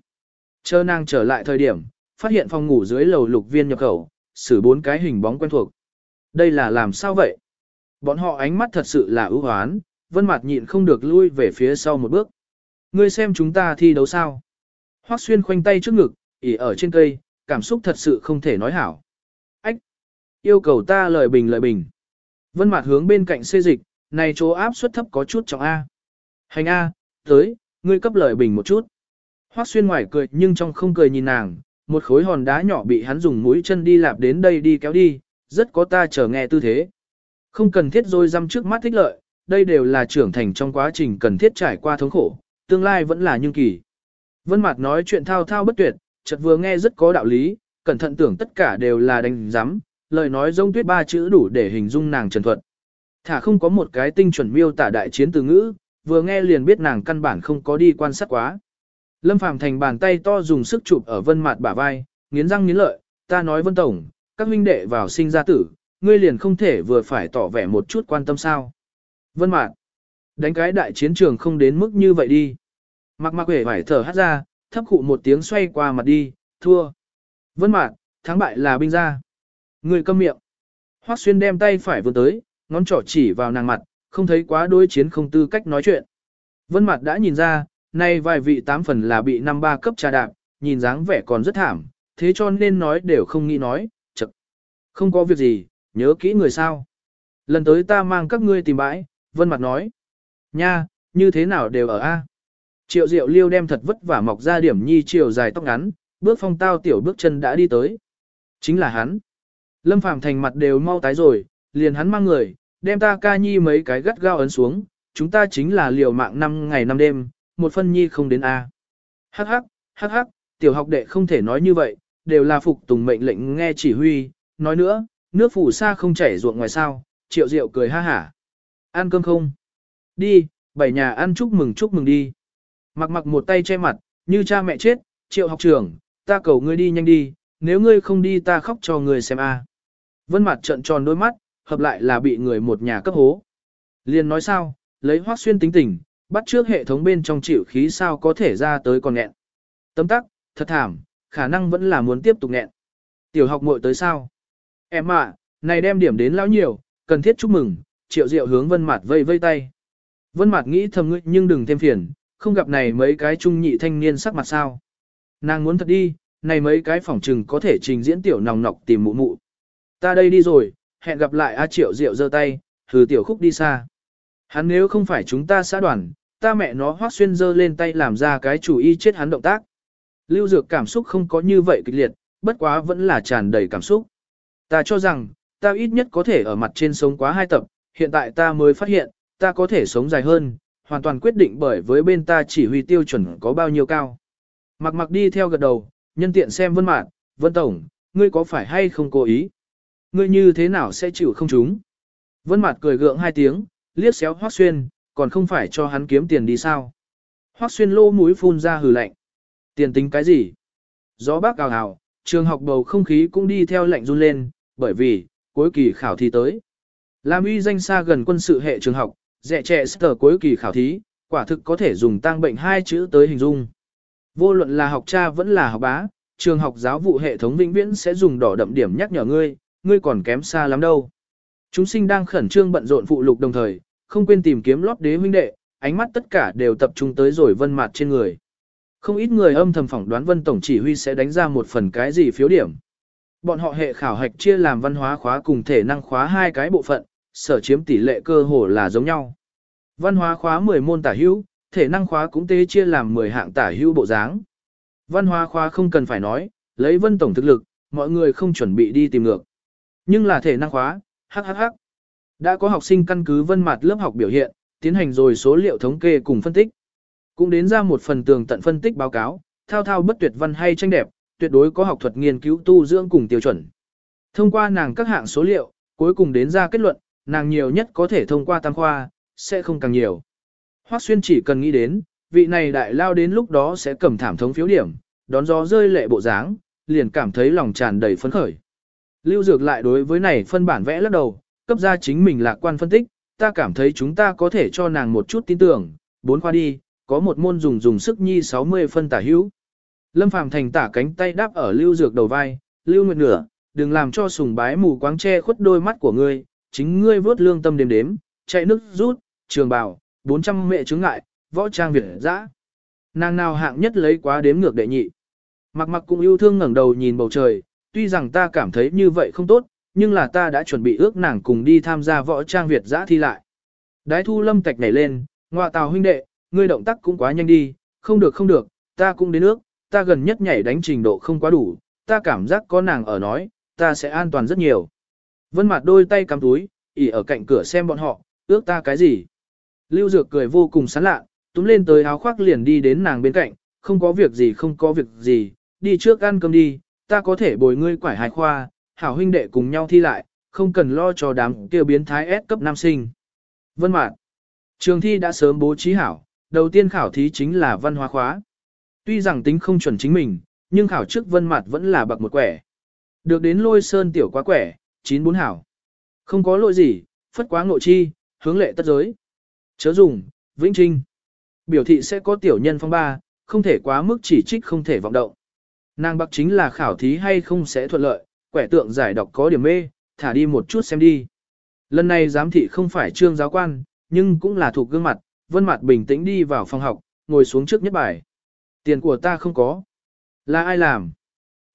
Chờ nàng trở lại thời điểm, phát hiện phòng ngủ dưới lầu lục viên nhập khẩu, xử bốn cái hình bóng quen thuộc. Đây là làm sao vậy? Bọn họ ánh mắt thật sự là ưu hoán, Vân Mạt nhịn không được lui về phía sau một bước. Ngươi xem chúng ta thi đấu sao? Hoắc Xuyên khoanh tay trước ngực, ỉ ở trên cây, cảm xúc thật sự không thể nói hảo. Ách! Yêu cầu ta lời bình lời bình. Vân Mạt hướng bên cạnh xê dịch, này chỗ áp suất thấp có chút trọng A. Hành A, tới, ngươi cấp lời bình một chút. Hoắc Xuyên ngoài cười nhưng trong không cười nhìn nàng, một khối hòn đá nhỏ bị hắn dùng mũi chân đi lạp đến đây đi kéo đi, rất có ta chờ nghe tư thế. Không cần thiết rồi dăm trước mắt thích lợi, đây đều là trưởng thành trong quá trình cần thiết trải qua thống khổ, tương lai vẫn là nhưng kỳ. Vân Mạt nói chuyện thao thao bất tuyệt, chợt vừa nghe rất có đạo lý, cẩn thận tưởng tất cả đều là đánh giám, lời nói rông tuyết ba chữ đủ để hình dung nàng trần thuật. Thả không có một cái tinh chuẩn miêu tả đại chiến từ ngữ, vừa nghe liền biết nàng căn bản không có đi quan sát quá. Lâm Phàm thành bàn tay to dùng sức chụp ở Vân Mạt bả vai, nghiến răng nghiến lợi, "Ta nói Vân tổng, các huynh đệ vào sinh ra tử, ngươi liền không thể vừa phải tỏ vẻ một chút quan tâm sao?" Vân Mạt, đánh cái đại chiến trường không đến mức như vậy đi. Mặc mặc hề phải thở hát ra, thấp khụ một tiếng xoay qua mặt đi, thua. Vân Mạt, thắng bại là binh gia. Ngươi câm miệng. Hoắc Xuyên đem tay phải vươn tới, ngón trỏ chỉ vào nàng mặt, không thấy quá đối chiến không tư cách nói chuyện. Vân Mạt đã nhìn ra, nay vài vị tám phần là bị năm ba cấp trà đạp, nhìn dáng vẻ còn rất thảm, thế cho nên nói đều không nghĩ nói, chậc. Không có việc gì, nhớ kỹ người sao. Lần tới ta mang các ngươi tìm bãi, Vân mặt nói. Nha, như thế nào đều ở A. Triệu Diệu Liêu đem thật vất vả mọc ra điểm nhi chiều dài tóc ngắn, bước phong tao tiểu bước chân đã đi tới. Chính là hắn. Lâm Phàm thành mặt đều mau tái rồi, liền hắn mang người, đem ta ca nhi mấy cái gắt gao ấn xuống, chúng ta chính là liều mạng năm ngày năm đêm, một phân nhi không đến A. Hắc hắc, hắc hắc, tiểu học đệ không thể nói như vậy, đều là phục tùng mệnh lệnh nghe chỉ huy, nói nữa, nước phủ xa không chảy ruộng ngoài sao, triệu diệu cười ha hả. Ăn cơm không? Đi, bảy nhà ăn chúc mừng chúc mừng đi. Mặc mặc một tay che mặt, như cha mẹ chết, triệu học trưởng, ta cầu ngươi đi nhanh đi, nếu ngươi không đi ta khóc cho ngươi xem a. Vân mặt trợn tròn đôi mắt, hợp lại là bị người một nhà cấp hố. Liền nói sao, lấy hoác xuyên tính tình, bắt trước hệ thống bên trong chịu khí sao có thể ra tới còn nghẹn. Tấm tắc, thật thảm, khả năng vẫn là muốn tiếp tục nghẹn. Tiểu học muội tới sao? Em ạ, này đem điểm đến lão nhiều, cần thiết chúc mừng, triệu diệu hướng vân mặt vây vây tay. Vân mặt nghĩ thầm ngươi nhưng đừng thêm phiền, không gặp này mấy cái trung nhị thanh niên sắc mặt sao. Nàng muốn thật đi, này mấy cái phỏng trừng có thể trình diễn tiểu nòng nọc tìm mụ mụ. Ta đây đi rồi, hẹn gặp lại A Triệu Diệu giơ tay, hừ tiểu khúc đi xa. Hắn nếu không phải chúng ta xã đoàn, ta mẹ nó hoác xuyên giơ lên tay làm ra cái chủ y chết hắn động tác. Lưu Dược cảm xúc không có như vậy kịch liệt, bất quá vẫn là tràn đầy cảm xúc. Ta cho rằng, ta ít nhất có thể ở mặt trên sống quá hai tập, hiện tại ta mới phát hiện, ta có thể sống dài hơn, hoàn toàn quyết định bởi với bên ta chỉ huy tiêu chuẩn có bao nhiêu cao. Mặc mặc đi theo gật đầu, nhân tiện xem vân mạn, vân tổng, ngươi có phải hay không cố ý? Ngươi như thế nào sẽ chịu không chúng? Vân mạn cười gượng hai tiếng, liếc xéo hoác xuyên, còn không phải cho hắn kiếm tiền đi sao? Hoác xuyên lô mũi phun ra hừ lạnh. Tiền tính cái gì? Gió bác ào ào, trường học bầu không khí cũng đi theo lạnh run lên, bởi vì, cuối kỳ khảo thi tới. Làm uy danh xa gần quân sự hệ trường học, dẹ trẻ sở cuối kỳ khảo thí, quả thực có thể dùng tăng bệnh hai chữ tới hình dung. Vô luận là học cha vẫn là học bá, trường học giáo vụ hệ thống vĩnh viễn sẽ dùng đỏ đậm điểm nhắc nhở ngươi, ngươi còn kém xa lắm đâu. Chúng sinh đang khẩn trương bận rộn phụ lục đồng thời, không quên tìm kiếm lót đế huynh đệ, ánh mắt tất cả đều tập trung tới rồi vân mặt trên người. Không ít người âm thầm phỏng đoán vân tổng chỉ huy sẽ đánh ra một phần cái gì phiếu điểm. Bọn họ hệ khảo hạch chia làm văn hóa khóa cùng thể năng khóa hai cái bộ phận, sở chiếm tỷ lệ cơ hồ là giống nhau. Văn hóa khóa 10 môn tả hữu, thể năng khóa cũng tế chia làm 10 hạng tả hữu bộ dáng. Văn hóa khóa không cần phải nói, lấy vân tổng thực lực, mọi người không chuẩn bị đi tìm ngược. Nhưng là thể năng khóa, hắc hắc hắc. Đã có học sinh căn cứ vân mặt lớp học biểu hiện, tiến hành rồi số liệu thống kê cùng phân tích. Cũng đến ra một phần tường tận phân tích báo cáo, thao thao bất tuyệt văn hay tranh đẹp, tuyệt đối có học thuật nghiên cứu tu dưỡng cùng tiêu chuẩn. Thông qua nàng các hạng số liệu, cuối cùng đến ra kết luận, nàng nhiều nhất có thể thông qua tam khoa, sẽ không càng nhiều. Hoắc Xuyên chỉ cần nghĩ đến, vị này đại lao đến lúc đó sẽ cầm thảm thống phiếu điểm, đón gió rơi lệ bộ dáng, liền cảm thấy lòng tràn đầy phấn khởi. Lưu Dược lại đối với này phân bản vẽ lắc đầu, cấp ra chính mình lạc quan phân tích, ta cảm thấy chúng ta có thể cho nàng một chút tin tưởng, bốn khoa đi, có một môn dùng dùng sức nhi 60 phân tả hữu. Lâm Phàm thành tả cánh tay đáp ở Lưu Dược đầu vai, Lưu Nguyệt nửa, đừng làm cho sùng bái mù quáng che khuất đôi mắt của ngươi, chính ngươi vớt lương tâm đếm đếm, chạy nước rút, trường bào, 400 mẹ chứng ngại, võ trang việt dã. Nàng nào hạng nhất lấy quá đếm ngược đệ nhị. Mặc mặc cũng yêu thương ngẩng đầu nhìn bầu trời, tuy rằng ta cảm thấy như vậy không tốt, nhưng là ta đã chuẩn bị ước nàng cùng đi tham gia võ trang Việt giã thi lại. Đái thu lâm tạch nhảy lên, ngoại tào huynh đệ, ngươi động tác cũng quá nhanh đi, không được không được, ta cũng đến ước, ta gần nhất nhảy đánh trình độ không quá đủ, ta cảm giác có nàng ở nói, ta sẽ an toàn rất nhiều. Vân mặt đôi tay cắm túi, ỉ ở cạnh cửa xem bọn họ, ước ta cái gì. Lưu Dược cười vô cùng sán lạ, túm lên tới áo khoác liền đi đến nàng bên cạnh, không có việc gì không có việc gì, đi trước ăn cơm đi, ta có thể bồi ngươi quải hài khoa, hảo huynh đệ cùng nhau thi lại, không cần lo cho đám kêu biến thái S cấp nam sinh. Vân Mạn Trường thi đã sớm bố trí hảo, đầu tiên khảo thí chính là văn hóa khóa. Tuy rằng tính không chuẩn chính mình, nhưng khảo trước Vân Mạt vẫn là bậc một quẻ. Được đến lôi sơn tiểu quá quẻ, chín bốn hảo. Không có lỗi gì, phất quá ngộ chi, hướng lệ tất giới. Chớ dùng, vĩnh trinh. Biểu thị sẽ có tiểu nhân phong ba, không thể quá mức chỉ trích không thể vọng động. Nàng bậc chính là khảo thí hay không sẽ thuận lợi, quẻ tượng giải đọc có điểm mê, thả đi một chút xem đi. Lần này giám thị không phải trương giáo quan, nhưng cũng là thuộc gương mặt, vân mặt bình tĩnh đi vào phòng học, ngồi xuống trước nhất bài. Tiền của ta không có. Là ai làm?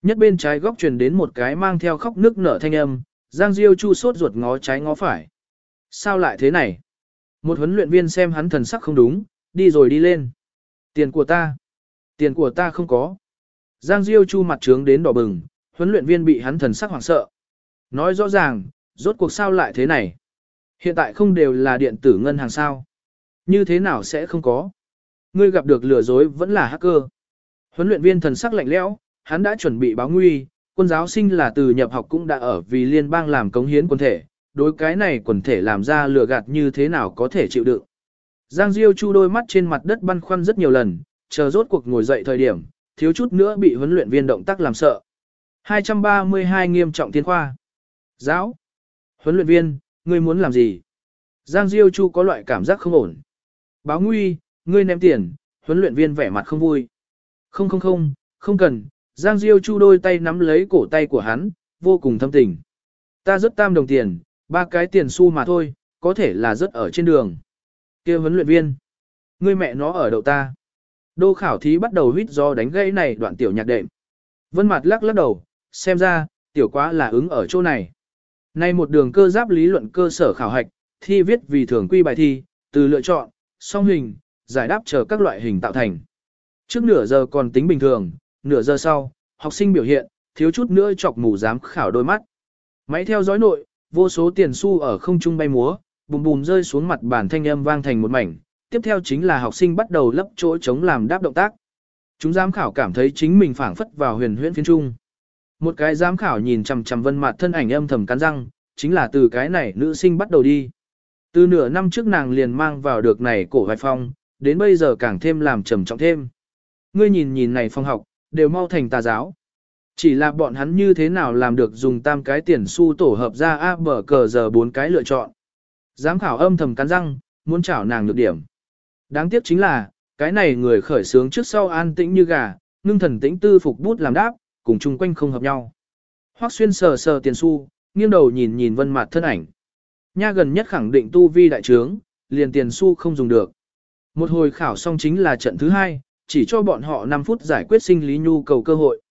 Nhất bên trái góc truyền đến một cái mang theo khóc nước nở thanh âm, Giang Diêu chu sốt ruột ngó trái ngó phải. Sao lại thế này? Một huấn luyện viên xem hắn thần sắc không đúng, đi rồi đi lên. Tiền của ta. Tiền của ta không có. Giang Diêu chu mặt trướng đến đỏ bừng, huấn luyện viên bị hắn thần sắc hoảng sợ. Nói rõ ràng, rốt cuộc sao lại thế này? Hiện tại không đều là điện tử ngân hàng sao? Như thế nào sẽ không có? Ngươi gặp được lừa dối vẫn là hacker. Huấn luyện viên thần sắc lạnh lẽo, hắn đã chuẩn bị báo nguy, quân giáo sinh là từ nhập học cũng đã ở vì liên bang làm cống hiến quân thể, đối cái này quần thể làm ra lừa gạt như thế nào có thể chịu đựng. Giang Diêu chu đôi mắt trên mặt đất băn khoăn rất nhiều lần, chờ rốt cuộc ngồi dậy thời điểm, thiếu chút nữa bị huấn luyện viên động tác làm sợ. 232 nghiêm trọng tiến khoa. Giáo. Huấn luyện viên, ngươi muốn làm gì? Giang Diêu Chu có loại cảm giác không ổn. Báo nguy, ngươi ném tiền, huấn luyện viên vẻ mặt không vui. Không không không, không cần, Giang Diêu Chu đôi tay nắm lấy cổ tay của hắn, vô cùng thâm tình. Ta rất tam đồng tiền, ba cái tiền xu mà thôi, có thể là rất ở trên đường. kia huấn luyện viên, ngươi mẹ nó ở đậu ta. Đô khảo thí bắt đầu huýt do đánh gây này đoạn tiểu nhạc đệm. Vân mặt lắc lắc đầu, xem ra, tiểu quá là ứng ở chỗ này. Nay một đường cơ giáp lý luận cơ sở khảo hạch, thi viết vì thường quy bài thi, từ lựa chọn, song hình, giải đáp chờ các loại hình tạo thành. Trước nửa giờ còn tính bình thường, nửa giờ sau, học sinh biểu hiện, thiếu chút nữa chọc mù dám khảo đôi mắt. Máy theo dõi nội, vô số tiền xu ở không trung bay múa, bùm bùm rơi xuống mặt bàn thanh âm vang thành một mảnh. Tiếp theo chính là học sinh bắt đầu lấp chỗ chống làm đáp động tác. Chúng giám khảo cảm thấy chính mình phảng phất vào huyền huyễn phiên trung. Một cái giám khảo nhìn chằm chằm vân mặt thân ảnh âm thầm cắn răng, chính là từ cái này nữ sinh bắt đầu đi. Từ nửa năm trước nàng liền mang vào được này cổ vài phong, đến bây giờ càng thêm làm trầm trọng thêm. Ngươi nhìn nhìn này phong học, đều mau thành tà giáo. Chỉ là bọn hắn như thế nào làm được dùng tam cái tiền xu tổ hợp ra A bờ cờ giờ bốn cái lựa chọn. Giám khảo âm thầm cắn răng, muốn chảo nàng nhược điểm. Đáng tiếc chính là, cái này người khởi sướng trước sau an tĩnh như gà, ngưng thần tĩnh tư phục bút làm đáp, cùng chung quanh không hợp nhau. Hoắc xuyên sờ sờ tiền xu, nghiêng đầu nhìn nhìn vân mặt thân ảnh. Nha gần nhất khẳng định tu vi đại trướng, liền tiền xu không dùng được. Một hồi khảo xong chính là trận thứ hai, chỉ cho bọn họ 5 phút giải quyết sinh lý nhu cầu cơ hội.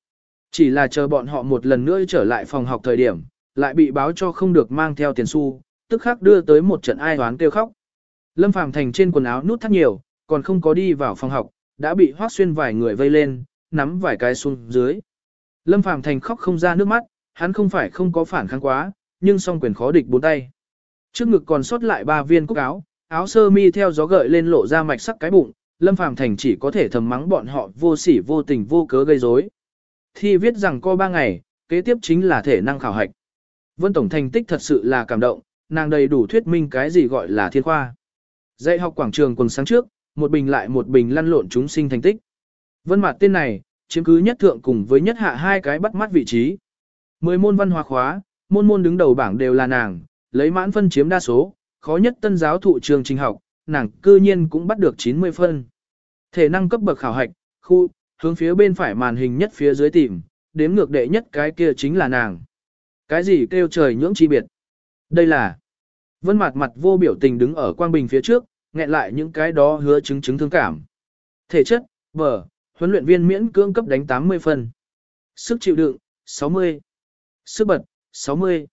Chỉ là chờ bọn họ một lần nữa trở lại phòng học thời điểm, lại bị báo cho không được mang theo tiền xu, tức khắc đưa tới một trận ai oán kêu khóc. Lâm Phàm Thành trên quần áo nút thắt nhiều, còn không có đi vào phòng học, đã bị Hoắc Xuyên vài người vây lên, nắm vài cái xuống dưới. Lâm Phàm Thành khóc không ra nước mắt, hắn không phải không có phản kháng quá, nhưng song quyền khó địch bốn tay. Trước ngực còn sót lại ba viên cúc áo, áo sơ mi theo gió gợi lên lộ ra mạch sắc cái bụng, Lâm Phàm Thành chỉ có thể thầm mắng bọn họ vô sỉ vô tình vô cớ gây rối. Thi viết rằng co ba ngày, kế tiếp chính là thể năng khảo hạch. Vân Tổng thành tích thật sự là cảm động, nàng đầy đủ thuyết minh cái gì gọi là thiên khoa. Dạy học quảng trường quần sáng trước, một bình lại một bình lăn lộn chúng sinh thành tích. Vân Mạt tên này, chiếm cứ nhất thượng cùng với nhất hạ hai cái bắt mắt vị trí. Mười môn văn hóa khóa, môn môn đứng đầu bảng đều là nàng, lấy mãn phân chiếm đa số, khó nhất tân giáo thụ trường trình học, nàng cư nhiên cũng bắt được 90 phân. Thể năng cấp bậc khảo hạch, khu, hướng phía bên phải màn hình nhất phía dưới tìm, đếm ngược đệ nhất cái kia chính là nàng. Cái gì kêu trời nhưỡng chi biệt? Đây là Vân mặt mặt vô biểu tình đứng ở quang bình phía trước, nghẹn lại những cái đó hứa chứng chứng thương cảm. Thể chất, bờ, huấn luyện viên miễn cưỡng cấp đánh 80 phần, Sức chịu đựng, 60. Sức bật, 60.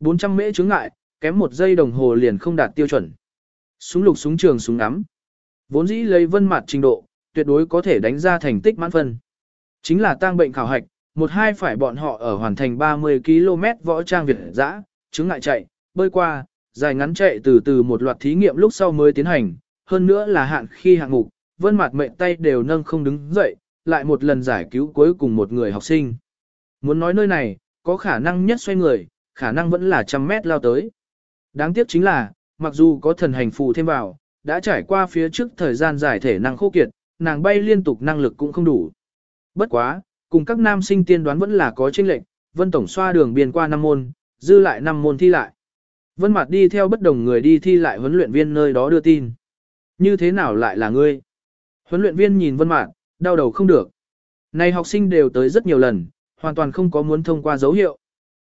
400 mễ chứng ngại, kém một giây đồng hồ liền không đạt tiêu chuẩn. Súng lục súng trường súng ngắm. Vốn dĩ lấy vân mặt trình độ, tuyệt đối có thể đánh ra thành tích mãn phân. Chính là tang bệnh khảo hạch, một hai phải bọn họ ở hoàn thành 30 km võ trang Việt dã, chứng ngại chạy, bơi qua, dài ngắn chạy từ từ một loạt thí nghiệm lúc sau mới tiến hành, hơn nữa là hạn khi hạng mục, vân mặt mệnh tay đều nâng không đứng dậy, lại một lần giải cứu cuối cùng một người học sinh. Muốn nói nơi này, có khả năng nhất xoay người, khả năng vẫn là trăm mét lao tới. Đáng tiếc chính là, mặc dù có thần hành phù thêm vào, đã trải qua phía trước thời gian giải thể năng khô kiệt, nàng bay liên tục năng lực cũng không đủ. Bất quá, cùng các nam sinh tiên đoán vẫn là có chênh lệnh, vân tổng xoa đường biên qua năm môn, dư lại năm môn thi lại. Vân mặt đi theo bất đồng người đi thi lại huấn luyện viên nơi đó đưa tin. Như thế nào lại là ngươi? Huấn luyện viên nhìn Vân mạn, đau đầu không được. Này học sinh đều tới rất nhiều lần, hoàn toàn không có muốn thông qua dấu hiệu.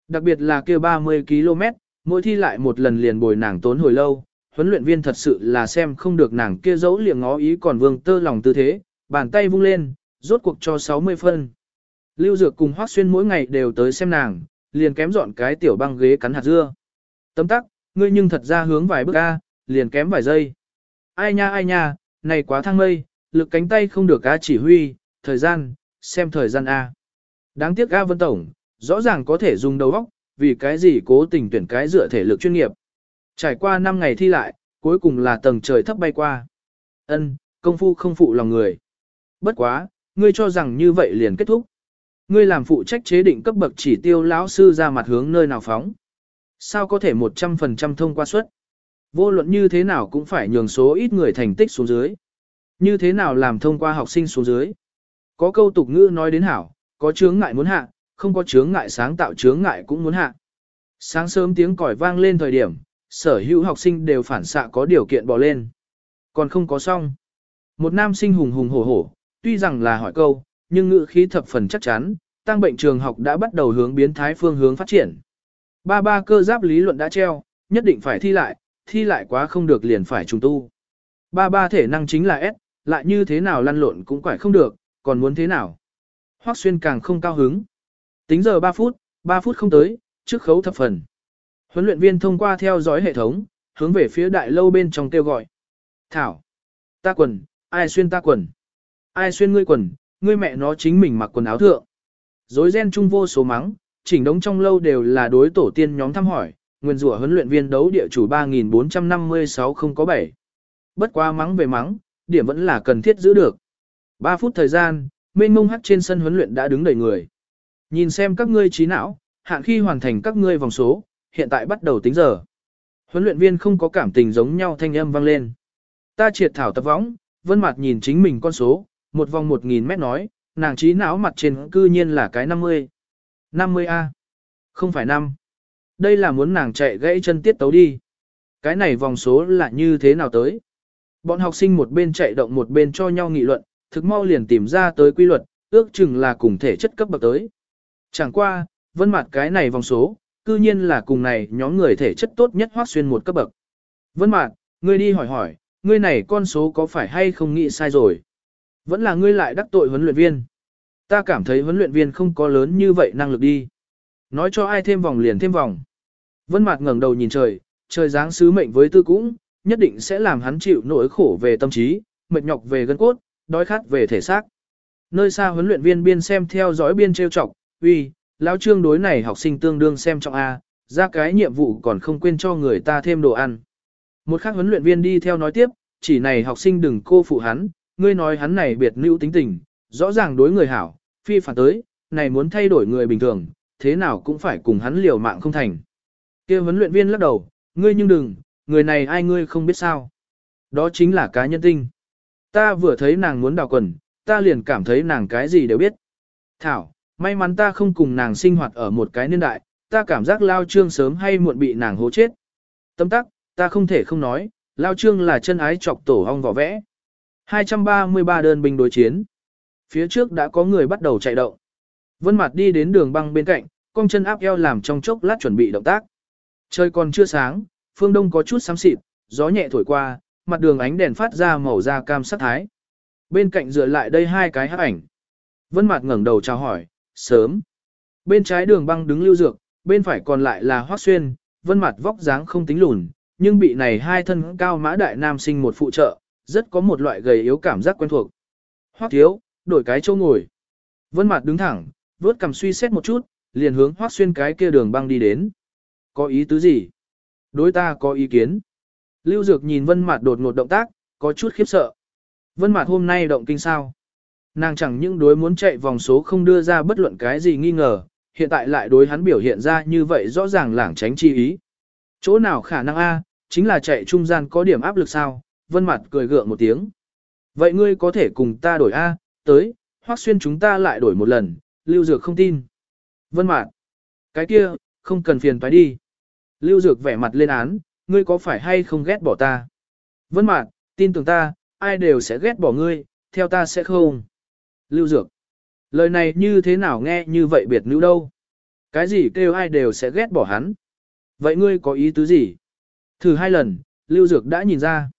Đặc biệt là kia 30 km, mỗi thi lại một lần liền bồi nàng tốn hồi lâu, huấn luyện viên thật sự là xem không được nàng kia dấu liệng ngó ý còn vương tơ lòng tư thế, bàn tay vung lên, rốt cuộc cho 60 phân. Lưu Dược cùng Hoắc Xuyên mỗi ngày đều tới xem nàng, liền kém dọn cái tiểu băng ghế cắn hạt dưa. Tấm tắc, ngươi nhưng thật ra hướng vài bước A, liền kém vài giây. Ai nha ai nha, này quá thăng mây, lực cánh tay không được A chỉ huy, thời gian, xem thời gian A. Đáng tiếc A Vân Tổng, rõ ràng có thể dùng đầu óc, vì cái gì cố tình tuyển cái dựa thể lực chuyên nghiệp. Trải qua 5 ngày thi lại, cuối cùng là tầng trời thấp bay qua. Ân, công phu không phụ lòng người. Bất quá, ngươi cho rằng như vậy liền kết thúc. Ngươi làm phụ trách chế định cấp bậc chỉ tiêu lão sư ra mặt hướng nơi nào phóng. Sao có thể 100% thông qua suất? Vô luận như thế nào cũng phải nhường số ít người thành tích xuống dưới. Như thế nào làm thông qua học sinh xuống dưới? Có câu tục ngữ nói đến hảo, có chướng ngại muốn hạ, không có chướng ngại sáng tạo chướng ngại cũng muốn hạ. Sáng sớm tiếng còi vang lên thời điểm, sở hữu học sinh đều phản xạ có điều kiện bỏ lên. Còn không có xong. Một nam sinh hùng hùng hổ hổ, tuy rằng là hỏi câu, nhưng ngữ khí thập phần chắc chắn, tăng bệnh trường học đã bắt đầu hướng biến thái phương hướng phát triển. Ba ba cơ giáp lý luận đã treo, nhất định phải thi lại, thi lại quá không được liền phải trùng tu. Ba ba thể năng chính là S, lại như thế nào lăn lộn cũng quải không được, còn muốn thế nào. Hoắc xuyên càng không cao hứng. Tính giờ 3 phút, 3 phút không tới, trước khấu thập phần. Huấn luyện viên thông qua theo dõi hệ thống, hướng về phía đại lâu bên trong kêu gọi. Thảo, ta quần, ai xuyên ta quần? Ai xuyên ngươi quần, ngươi mẹ nó chính mình mặc quần áo thượng. Dối ren trung vô số mắng, chỉnh đống trong lâu đều là đối tổ tiên nhóm thăm hỏi, nguyên rủa huấn luyện viên đấu địa chủ 3456 không có 7. Bất quá mắng về mắng, điểm vẫn là cần thiết giữ được. 3 phút thời gian, mênh mông hắc trên sân huấn luyện đã đứng đầy người. Nhìn xem các ngươi trí não, hạn khi hoàn thành các ngươi vòng số, hiện tại bắt đầu tính giờ. Huấn luyện viên không có cảm tình giống nhau thanh âm vang lên. Ta triệt thảo tập võng, vân mặt nhìn chính mình con số, một vòng 1.000 mét nói, nàng trí não mặt trên cư nhiên là cái 50. 50A. Không phải 5. Đây là muốn nàng chạy gãy chân tiết tấu đi. Cái này vòng số là như thế nào tới? Bọn học sinh một bên chạy động một bên cho nhau nghị luận, thực mau liền tìm ra tới quy luật, ước chừng là cùng thể chất cấp bậc tới. Chẳng qua, vân mặt cái này vòng số, cư nhiên là cùng này nhóm người thể chất tốt nhất hoác xuyên một cấp bậc. Vân mặt, ngươi đi hỏi hỏi, ngươi này con số có phải hay không nghĩ sai rồi? Vẫn là ngươi lại đắc tội huấn luyện viên. Ta cảm thấy huấn luyện viên không có lớn như vậy năng lực đi. Nói cho ai thêm vòng liền thêm vòng. Vân mặt ngẩng đầu nhìn trời, trời dáng sứ mệnh với tư cũng, nhất định sẽ làm hắn chịu nỗi khổ về tâm trí, mệt nhọc về gân cốt, đói khát về thể xác. Nơi xa huấn luyện viên biên xem theo dõi biên trêu chọc, uy, lão trương đối này học sinh tương đương xem trọng A, ra cái nhiệm vụ còn không quên cho người ta thêm đồ ăn. Một khác huấn luyện viên đi theo nói tiếp, chỉ này học sinh đừng cô phụ hắn, ngươi nói hắn này biệt nữ tính tình, rõ ràng đối người hảo, phi phản tới, này muốn thay đổi người bình thường, thế nào cũng phải cùng hắn liều mạng không thành. kia huấn luyện viên lắc đầu, ngươi nhưng đừng, người này ai ngươi không biết sao. Đó chính là cá nhân tinh. Ta vừa thấy nàng muốn đào quần, ta liền cảm thấy nàng cái gì đều biết. Thảo, may mắn ta không cùng nàng sinh hoạt ở một cái niên đại, ta cảm giác lao trương sớm hay muộn bị nàng hố chết. Tâm tắc, ta không thể không nói, lao trương là chân ái chọc tổ hong vỏ vẽ. 233 đơn binh đối chiến. Phía trước đã có người bắt đầu chạy động. Vân Mặt đi đến đường băng bên cạnh, cong chân áp eo làm trong chốc lát chuẩn bị động tác. Trời còn chưa sáng, phương đông có chút xám xịt, gió nhẹ thổi qua, mặt đường ánh đèn phát ra màu da cam sắc thái. Bên cạnh dựa lại đây hai cái hắc ảnh. Vân Mạt ngẩng đầu chào hỏi, "Sớm." Bên trái đường băng đứng lưu dược, bên phải còn lại là Hoắc Xuyên, Vân Mạt vóc dáng không tính lùn, nhưng bị này hai thân cao mã đại nam sinh một phụ trợ, rất có một loại gầy yếu cảm giác quen thuộc. Hoắc thiếu, đổi cái chỗ ngồi. Vân Mạt đứng thẳng, vuốt cằm suy xét một chút, liền hướng Hoắc Xuyên cái kia đường băng đi đến. Có ý tứ gì? Đối ta có ý kiến. Lưu Dược nhìn Vân Mạt đột ngột động tác, có chút khiếp sợ. Vân Mạt hôm nay động kinh sao? Nàng chẳng những đối muốn chạy vòng số không đưa ra bất luận cái gì nghi ngờ, hiện tại lại đối hắn biểu hiện ra như vậy rõ ràng lảng tránh chi ý. Chỗ nào khả năng a, chính là chạy trung gian có điểm áp lực sao? Vân Mạt cười gượng một tiếng. Vậy ngươi có thể cùng ta đổi a, tới, Hoắc Xuyên chúng ta lại đổi một lần, Lưu Dược không tin. Vân Mạt, cái kia, không cần phiền phải đi. Lưu Dược vẻ mặt lên án, ngươi có phải hay không ghét bỏ ta? Vân Mạt, tin tưởng ta, ai đều sẽ ghét bỏ ngươi, theo ta sẽ không. Lưu Dược, lời này như thế nào nghe như vậy biệt nữ đâu? Cái gì kêu ai đều sẽ ghét bỏ hắn? Vậy ngươi có ý tứ gì? Thử hai lần, Lưu Dược đã nhìn ra.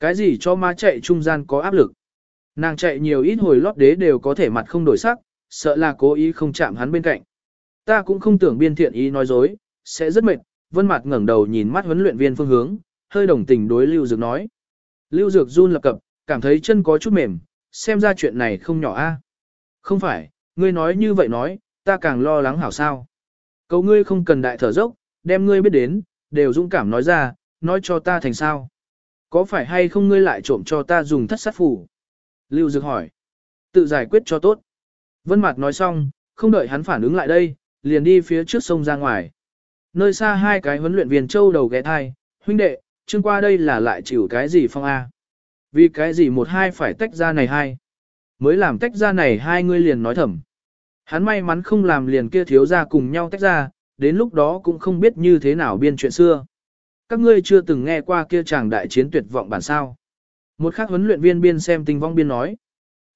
Cái gì cho ma chạy trung gian có áp lực? Nàng chạy nhiều ít hồi lót đế đều có thể mặt không đổi sắc, sợ là cố ý không chạm hắn bên cạnh. Ta cũng không tưởng biên thiện ý nói dối, sẽ rất mệt, vân Mạt ngẩng đầu nhìn mắt huấn luyện viên phương hướng, hơi đồng tình đối Lưu Dược nói. Lưu Dược run lập cập, cảm thấy chân có chút mềm, xem ra chuyện này không nhỏ a. Không phải, ngươi nói như vậy nói, ta càng lo lắng hảo sao. Cầu ngươi không cần đại thở dốc, đem ngươi biết đến, đều dũng cảm nói ra, nói cho ta thành sao. Có phải hay không ngươi lại trộm cho ta dùng thất sát phủ? Lưu Dược hỏi. Tự giải quyết cho tốt. Vân Mạt nói xong, không đợi hắn phản ứng lại đây, liền đi phía trước sông ra ngoài. Nơi xa hai cái huấn luyện viên châu đầu ghé thai, huynh đệ, chương qua đây là lại chịu cái gì phong A. Vì cái gì một hai phải tách ra này hai. Mới làm tách ra này hai ngươi liền nói thầm. Hắn may mắn không làm liền kia thiếu ra cùng nhau tách ra, đến lúc đó cũng không biết như thế nào biên chuyện xưa. Các ngươi chưa từng nghe qua kia chàng đại chiến tuyệt vọng bản sao. Một khác huấn luyện viên biên xem tình vong biên nói.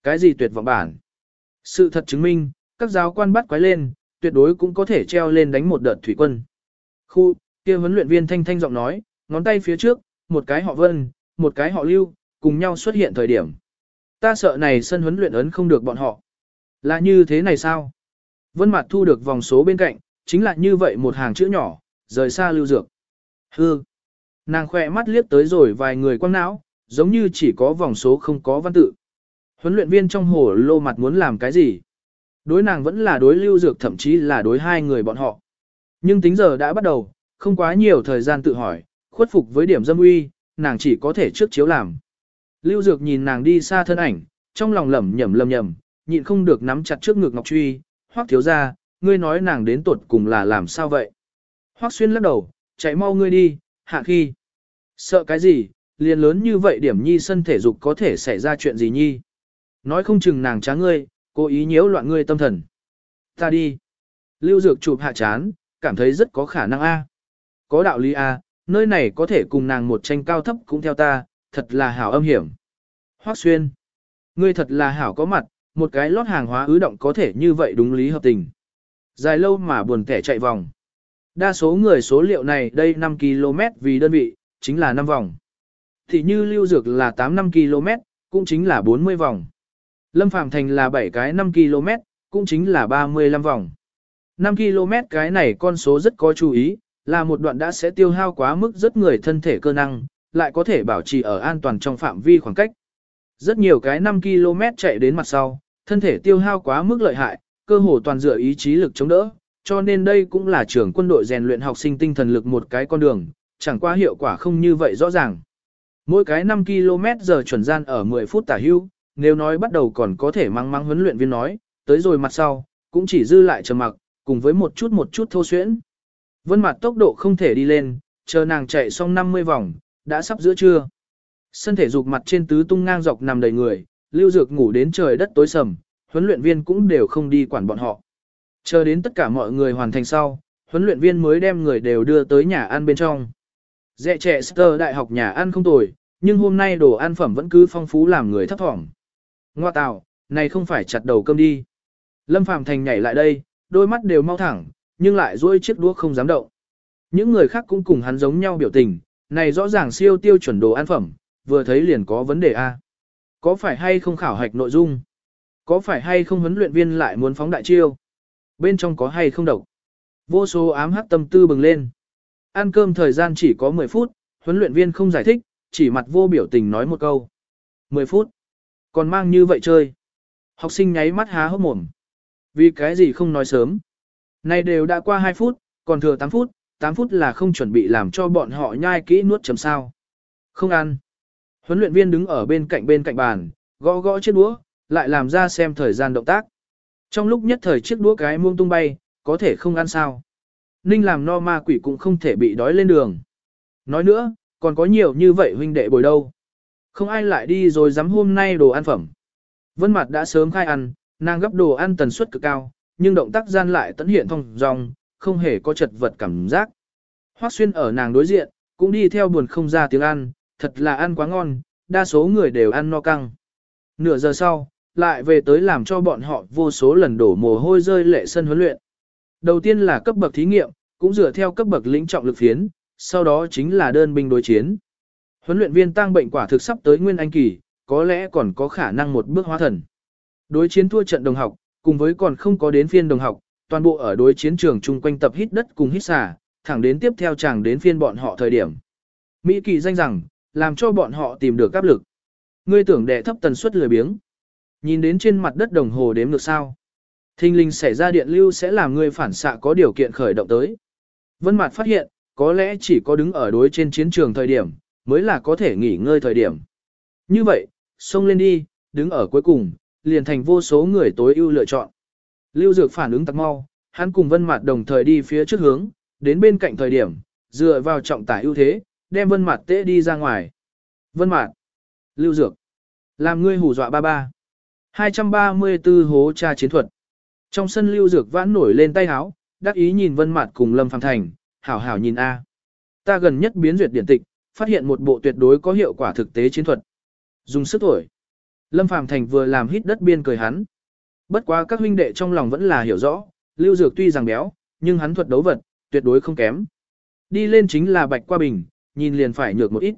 Cái gì tuyệt vọng bản? Sự thật chứng minh, các giáo quan bắt quái lên, tuyệt đối cũng có thể treo lên đánh một đợt thủy quân. Khu, kia huấn luyện viên thanh thanh giọng nói, ngón tay phía trước, một cái họ vân, một cái họ lưu, cùng nhau xuất hiện thời điểm. Ta sợ này sân huấn luyện ấn không được bọn họ. Là như thế này sao? Vân mặt thu được vòng số bên cạnh, chính là như vậy một hàng chữ nhỏ, rời xa lưu dược. Hư. Nàng khỏe mắt liếc tới rồi vài người quăng não, giống như chỉ có vòng số không có văn tự. Huấn luyện viên trong hồ lô mặt muốn làm cái gì? Đối nàng vẫn là đối lưu dược thậm chí là đối hai người bọn họ. Nhưng tính giờ đã bắt đầu, không quá nhiều thời gian tự hỏi, khuất phục với điểm dâm uy, nàng chỉ có thể trước chiếu làm. Lưu dược nhìn nàng đi xa thân ảnh, trong lòng lẩm nhẩm lầm nhầm, nhịn không được nắm chặt trước ngực ngọc truy, hoắc thiếu ra, ngươi nói nàng đến tuột cùng là làm sao vậy? Hoắc xuyên lắc đầu, chạy mau ngươi đi, hạ khi. Sợ cái gì, liền lớn như vậy điểm nhi sân thể dục có thể xảy ra chuyện gì nhi. Nói không chừng nàng trá ngươi, cố ý nhiễu loạn ngươi tâm thần. Ta đi. Lưu Dược chụp hạ chán, cảm thấy rất có khả năng A. Có đạo lý A, nơi này có thể cùng nàng một tranh cao thấp cũng theo ta, thật là hảo âm hiểm. hoắc xuyên. Ngươi thật là hảo có mặt, một cái lót hàng hóa ứ động có thể như vậy đúng lý hợp tình. Dài lâu mà buồn tẻ chạy vòng. Đa số người số liệu này đây 5 km vì đơn vị, chính là 5 vòng. Thì như lưu dược là 85 km, cũng chính là 40 vòng. Lâm Phạm Thành là 7 cái 5 km, cũng chính là 35 vòng. 5 km cái này con số rất có chú ý, là một đoạn đã sẽ tiêu hao quá mức rất người thân thể cơ năng, lại có thể bảo trì ở an toàn trong phạm vi khoảng cách. Rất nhiều cái 5 km chạy đến mặt sau, thân thể tiêu hao quá mức lợi hại, cơ hồ toàn dựa ý chí lực chống đỡ, cho nên đây cũng là trưởng quân đội rèn luyện học sinh tinh thần lực một cái con đường, chẳng qua hiệu quả không như vậy rõ ràng. Mỗi cái 5 km giờ chuẩn gian ở 10 phút tả hưu, nếu nói bắt đầu còn có thể mang mang huấn luyện viên nói, tới rồi mặt sau, cũng chỉ dư lại trầm mặc, cùng với một chút một chút thô xuyễn. Vân mặt tốc độ không thể đi lên, chờ nàng chạy xong 50 vòng, đã sắp giữa trưa. Sân thể dục mặt trên tứ tung ngang dọc nằm đầy người, lưu dược ngủ đến trời đất tối sầm, huấn luyện viên cũng đều không đi quản bọn họ. Chờ đến tất cả mọi người hoàn thành sau, huấn luyện viên mới đem người đều đưa tới nhà ăn bên trong. Dẹ trẻ Sơ đại học nhà ăn không tồi, nhưng hôm nay đồ ăn phẩm vẫn cứ phong phú làm người thấp thỏm. Ngoa tạo, này không phải chặt đầu cơm đi. Lâm Phàm Thành nhảy lại đây, đôi mắt đều mau thẳng, nhưng lại duỗi chiếc đũa không dám động. Những người khác cũng cùng hắn giống nhau biểu tình, này rõ ràng siêu tiêu chuẩn đồ ăn phẩm, vừa thấy liền có vấn đề A. Có phải hay không khảo hạch nội dung? Có phải hay không huấn luyện viên lại muốn phóng đại chiêu? Bên trong có hay không độc? Vô số ám hắc tâm tư bừng lên. Ăn cơm thời gian chỉ có 10 phút, huấn luyện viên không giải thích, chỉ mặt vô biểu tình nói một câu. 10 phút. Còn mang như vậy chơi. Học sinh nháy mắt há hốc mồm. Vì cái gì không nói sớm. Này đều đã qua 2 phút, còn thừa 8 phút, 8 phút là không chuẩn bị làm cho bọn họ nhai kỹ nuốt chấm sao. Không ăn. Huấn luyện viên đứng ở bên cạnh bên cạnh bàn, gõ gõ chiếc đũa, lại làm ra xem thời gian động tác. Trong lúc nhất thời chiếc đũa cái muông tung bay, có thể không ăn sao. Ninh làm no ma quỷ cũng không thể bị đói lên đường. Nói nữa, còn có nhiều như vậy huynh đệ bồi đâu. Không ai lại đi rồi dám hôm nay đồ ăn phẩm. Vân Mặt đã sớm khai ăn, nàng gấp đồ ăn tần suất cực cao, nhưng động tác gian lại tận hiện thông dòng, không hề có chật vật cảm giác. Hoắc xuyên ở nàng đối diện, cũng đi theo buồn không ra tiếng ăn, thật là ăn quá ngon, đa số người đều ăn no căng. Nửa giờ sau, lại về tới làm cho bọn họ vô số lần đổ mồ hôi rơi lệ sân huấn luyện. Đầu tiên là cấp bậc thí nghiệm, cũng dựa theo cấp bậc lĩnh trọng lực phiến, sau đó chính là đơn binh đối chiến. Huấn luyện viên tăng bệnh quả thực sắp tới nguyên anh kỳ, có lẽ còn có khả năng một bước hóa thần. Đối chiến thua trận đồng học, cùng với còn không có đến phiên đồng học, toàn bộ ở đối chiến trường chung quanh tập hít đất cùng hít xả, thẳng đến tiếp theo chàng đến phiên bọn họ thời điểm. Mỹ kỳ danh rằng, làm cho bọn họ tìm được áp lực. Ngươi tưởng đệ thấp tần suất lười biếng. Nhìn đến trên mặt đất đồng hồ đếm được sao. Thinh linh xảy ra điện lưu sẽ làm ngươi phản xạ có điều kiện khởi động tới. Vân Mạt phát hiện, có lẽ chỉ có đứng ở đối trên chiến trường thời điểm, mới là có thể nghỉ ngơi thời điểm. Như vậy, xông lên đi, đứng ở cuối cùng, liền thành vô số người tối ưu lựa chọn. Lưu Dược phản ứng tặc mau, hắn cùng Vân Mạt đồng thời đi phía trước hướng, đến bên cạnh thời điểm, dựa vào trọng tải ưu thế, đem Vân Mạt tế đi ra ngoài. Vân Mạt, Lưu Dược, làm ngươi hù dọa ba ba. 234 hố tra chiến thuật. Trong sân Lưu Dược vãn nổi lên tay áo, đắc ý nhìn Vân Mạt cùng Lâm Phàm Thành, hảo hảo nhìn a. Ta gần nhất biến duyệt điển tịch, phát hiện một bộ tuyệt đối có hiệu quả thực tế chiến thuật. Dùng sức thổi. Lâm Phàm Thành vừa làm hít đất biên cười hắn. Bất quá các huynh đệ trong lòng vẫn là hiểu rõ, Lưu Dược tuy rằng béo, nhưng hắn thuật đấu vật, tuyệt đối không kém. Đi lên chính là Bạch Qua Bình, nhìn liền phải nhược một ít.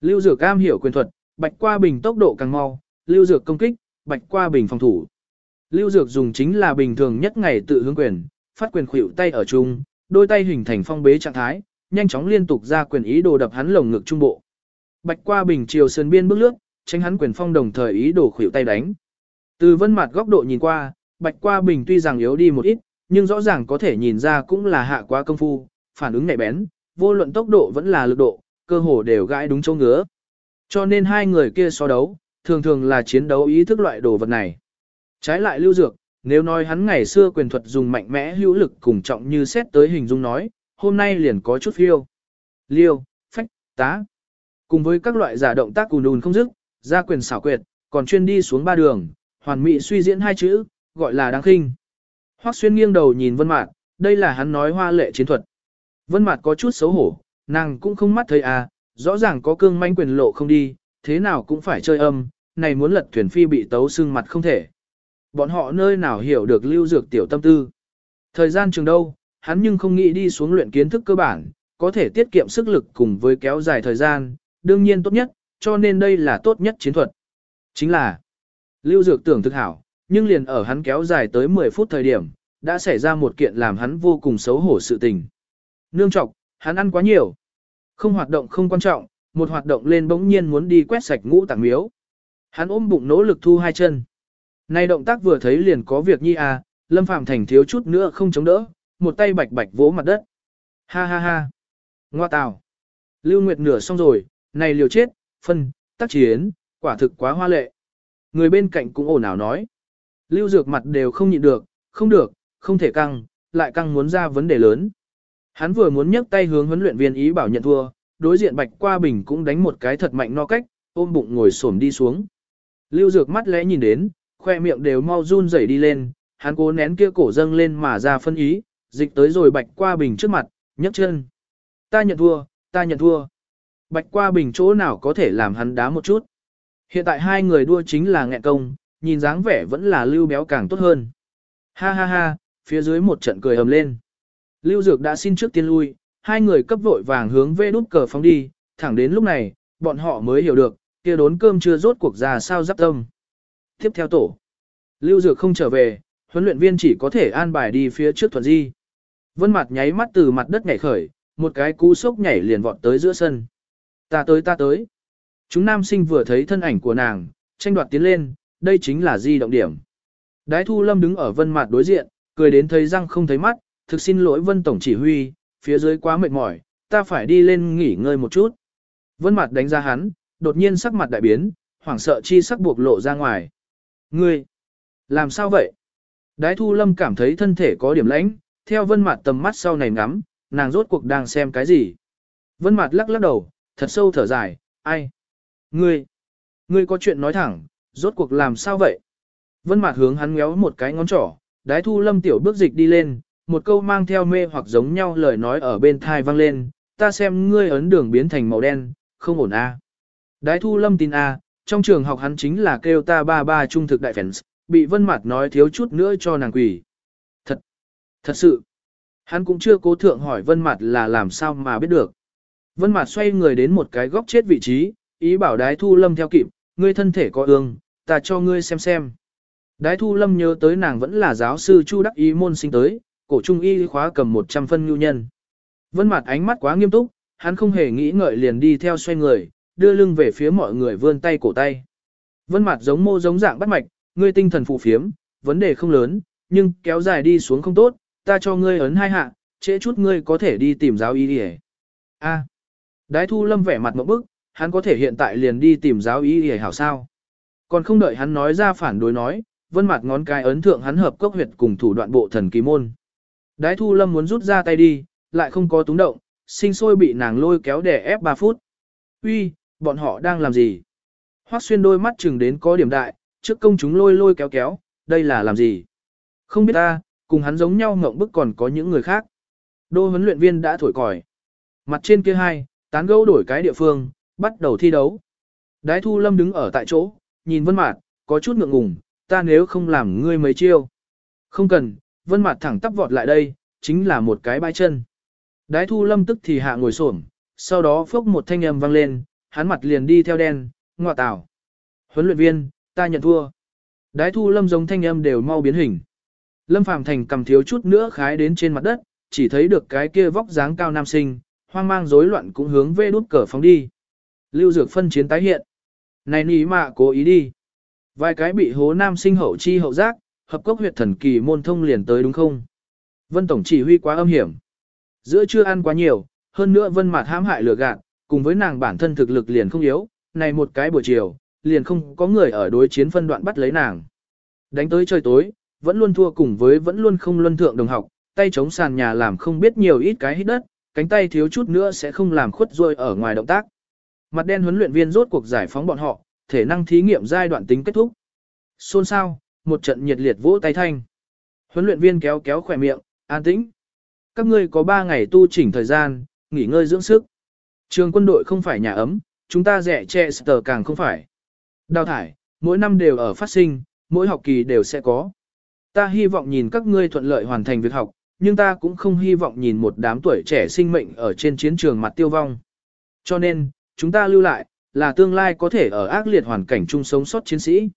Lưu Dược cam hiểu quyền thuật, Bạch Qua Bình tốc độ càng mau, Lưu Dược công kích, Bạch Qua Bình phòng thủ. Lưu Dược dùng chính là bình thường nhất ngày tự hướng quyền, phát quyền khuỷu tay ở chung, đôi tay hình thành phong bế trạng thái, nhanh chóng liên tục ra quyền ý đồ đập hắn lồng ngực trung bộ. Bạch qua bình chiều sơn biên bước lướt, tránh hắn quyền phong đồng thời ý đồ khuỷu tay đánh. Từ vân mặt góc độ nhìn qua, bạch qua bình tuy rằng yếu đi một ít, nhưng rõ ràng có thể nhìn ra cũng là hạ quá công phu, phản ứng nhạy bén, vô luận tốc độ vẫn là lực độ, cơ hồ đều gãi đúng chỗ ngứa. Cho nên hai người kia so đấu, thường thường là chiến đấu ý thức loại đồ vật này. Trái lại lưu dược, nếu nói hắn ngày xưa quyền thuật dùng mạnh mẽ hữu lực cùng trọng như xét tới hình dung nói, hôm nay liền có chút phiêu. Liêu, phách, tá. Cùng với các loại giả động tác cùn đùn không dứt, ra quyền xảo quyệt, còn chuyên đi xuống ba đường, hoàn mỹ suy diễn hai chữ, gọi là đáng khinh. Hoắc xuyên nghiêng đầu nhìn Vân Mạt, đây là hắn nói hoa lệ chiến thuật. Vân Mạt có chút xấu hổ, nàng cũng không mắt thấy à, rõ ràng có cương manh quyền lộ không đi, thế nào cũng phải chơi âm, này muốn lật thuyền phi bị tấu xương mặt không thể. Bọn họ nơi nào hiểu được lưu dược tiểu tâm tư. Thời gian trường đâu, hắn nhưng không nghĩ đi xuống luyện kiến thức cơ bản, có thể tiết kiệm sức lực cùng với kéo dài thời gian, đương nhiên tốt nhất, cho nên đây là tốt nhất chiến thuật. Chính là, lưu dược tưởng thực hảo, nhưng liền ở hắn kéo dài tới 10 phút thời điểm, đã xảy ra một kiện làm hắn vô cùng xấu hổ sự tình. Nương trọc, hắn ăn quá nhiều. Không hoạt động không quan trọng, một hoạt động lên bỗng nhiên muốn đi quét sạch ngũ tạng miếu. Hắn ôm bụng nỗ lực thu hai chân. Này động tác vừa thấy liền có việc nhi à, Lâm Phàm Thành thiếu chút nữa không chống đỡ, một tay bạch bạch vỗ mặt đất. Ha ha ha. Ngoa tào. Lưu Nguyệt nửa xong rồi, này liều chết, phân, tác chiến, quả thực quá hoa lệ. Người bên cạnh cũng ồn ào nói. Lưu Dược mặt đều không nhịn được, không được, không thể căng, lại căng muốn ra vấn đề lớn. Hắn vừa muốn nhấc tay hướng huấn luyện viên ý bảo nhận thua, đối diện Bạch Qua Bình cũng đánh một cái thật mạnh no cách, ôm bụng ngồi xổm đi xuống. Lưu Dược mắt lẽ nhìn đến, khoe miệng đều mau run rẩy đi lên, hắn cố nén kia cổ dâng lên mà ra phân ý, dịch tới rồi Bạch Qua Bình trước mặt, nhấc chân. Ta nhận thua, ta nhận thua. Bạch Qua Bình chỗ nào có thể làm hắn đá một chút. Hiện tại hai người đua chính là nghẹn công, nhìn dáng vẻ vẫn là lưu béo càng tốt hơn. Ha ha ha, phía dưới một trận cười ầm lên. Lưu Dược đã xin trước tiên lui, hai người cấp vội vàng hướng về đút cờ phóng đi, thẳng đến lúc này, bọn họ mới hiểu được, kia đốn cơm chưa rốt cuộc ra sao giáp tâm. Tiếp theo tổ, Lưu Dược không trở về, huấn luyện viên chỉ có thể an bài đi phía trước thuận di. Vân mặt nháy mắt từ mặt đất nhảy khởi, một cái cú sốc nhảy liền vọt tới giữa sân. Ta tới ta tới. Chúng nam sinh vừa thấy thân ảnh của nàng, tranh đoạt tiến lên, đây chính là di động điểm. Đái thu lâm đứng ở vân mặt đối diện, cười đến thấy răng không thấy mắt, thực xin lỗi vân tổng chỉ huy, phía dưới quá mệt mỏi, ta phải đi lên nghỉ ngơi một chút. Vân mặt đánh ra hắn, đột nhiên sắc mặt đại biến, hoảng sợ chi sắc buộc lộ ra ngoài. Ngươi, làm sao vậy? Đái thu lâm cảm thấy thân thể có điểm lãnh, theo vân mặt tầm mắt sau này ngắm, nàng rốt cuộc đang xem cái gì. Vân mặt lắc lắc đầu, thật sâu thở dài, ai? Ngươi, ngươi có chuyện nói thẳng, rốt cuộc làm sao vậy? Vân Mạt hướng hắn ngéo một cái ngón trỏ, đái thu lâm tiểu bước dịch đi lên, một câu mang theo mê hoặc giống nhau lời nói ở bên tai vang lên, ta xem ngươi ấn đường biến thành màu đen, không ổn a. À. Đái thu lâm tin a, trong trường học hắn chính là kêu ta ba ba trung thực đại fans, bị vân Mạt nói thiếu chút nữa cho nàng quỷ. Thật, thật sự, hắn cũng chưa cố thượng hỏi vân Mạt là làm sao mà biết được. Vân mặt xoay người đến một cái góc chết vị trí, ý bảo đái thu lâm theo kịp, ngươi thân thể có ương, ta cho ngươi xem xem. Đái thu lâm nhớ tới nàng vẫn là giáo sư Chu Đắc Ý môn sinh tới, cổ trung y khóa cầm 100 phân nhu nhân. Vân mặt ánh mắt quá nghiêm túc, hắn không hề nghĩ ngợi liền đi theo xoay người, đưa lưng về phía mọi người vươn tay cổ tay. Vân mặt giống mô giống dạng bắt mạch, ngươi tinh thần phụ phiếm, vấn đề không lớn, nhưng kéo dài đi xuống không tốt, ta cho ngươi ấn hai hạ, trễ chút ngươi có thể đi tìm giáo y đi A. Đái thu lâm vẻ mặt một bức, hắn có thể hiện tại liền đi tìm giáo ý hề hảo sao. Còn không đợi hắn nói ra phản đối nói, vân mặt ngón cái ấn thượng hắn hợp cốc huyệt cùng thủ đoạn bộ thần kỳ môn. Đái thu lâm muốn rút ra tay đi, lại không có túng động, sinh sôi bị nàng lôi kéo để ép 3 phút. Uy, bọn họ đang làm gì? Hoắc xuyên đôi mắt chừng đến có điểm đại, trước công chúng lôi lôi kéo kéo, đây là làm gì? Không biết ta, cùng hắn giống nhau ngộng bức còn có những người khác. Đô huấn luyện viên đã thổi còi. Mặt trên kia hai, tán gẫu đổi cái địa phương, bắt đầu thi đấu. Đái thu lâm đứng ở tại chỗ, nhìn vân mạt, có chút ngượng ngùng, ta nếu không làm ngươi mấy chiêu. Không cần, vân mạt thẳng tắp vọt lại đây, chính là một cái bãi chân. Đái thu lâm tức thì hạ ngồi xổm, sau đó phốc một thanh âm vang lên, hắn mặt liền đi theo đen, ngọa tảo. Huấn luyện viên, ta nhận thua. Đái thu lâm giống thanh âm đều mau biến hình. Lâm Phàm Thành cầm thiếu chút nữa khái đến trên mặt đất, chỉ thấy được cái kia vóc dáng cao nam sinh, hoang mang rối loạn cũng hướng về đút cờ phóng đi. Lưu Dược phân chiến tái hiện. Này ní mà cố ý đi. Vài cái bị hố nam sinh hậu chi hậu giác, hợp cốc huyệt thần kỳ môn thông liền tới đúng không? Vân Tổng chỉ huy quá âm hiểm. Giữa chưa ăn quá nhiều, hơn nữa Vân Mạt hãm hại lừa gạt, cùng với nàng bản thân thực lực liền không yếu, này một cái buổi chiều, liền không có người ở đối chiến phân đoạn bắt lấy nàng. Đánh tới trời tối, vẫn luôn thua cùng với vẫn luôn không luân thượng đồng học, tay chống sàn nhà làm không biết nhiều ít cái hít đất, cánh tay thiếu chút nữa sẽ không làm khuất rôi ở ngoài động tác. Mặt đen huấn luyện viên rốt cuộc giải phóng bọn họ, thể năng thí nghiệm giai đoạn tính kết thúc. Xôn xao, một trận nhiệt liệt vỗ tay thanh. Huấn luyện viên kéo kéo khỏe miệng, an tĩnh. Các ngươi có 3 ngày tu chỉnh thời gian, nghỉ ngơi dưỡng sức. Trường quân đội không phải nhà ấm, chúng ta rẻ che sờ càng không phải. Đào thải, mỗi năm đều ở phát sinh, mỗi học kỳ đều sẽ có. Ta hy vọng nhìn các ngươi thuận lợi hoàn thành việc học, nhưng ta cũng không hy vọng nhìn một đám tuổi trẻ sinh mệnh ở trên chiến trường mặt tiêu vong. Cho nên, chúng ta lưu lại, là tương lai có thể ở ác liệt hoàn cảnh chung sống sót chiến sĩ.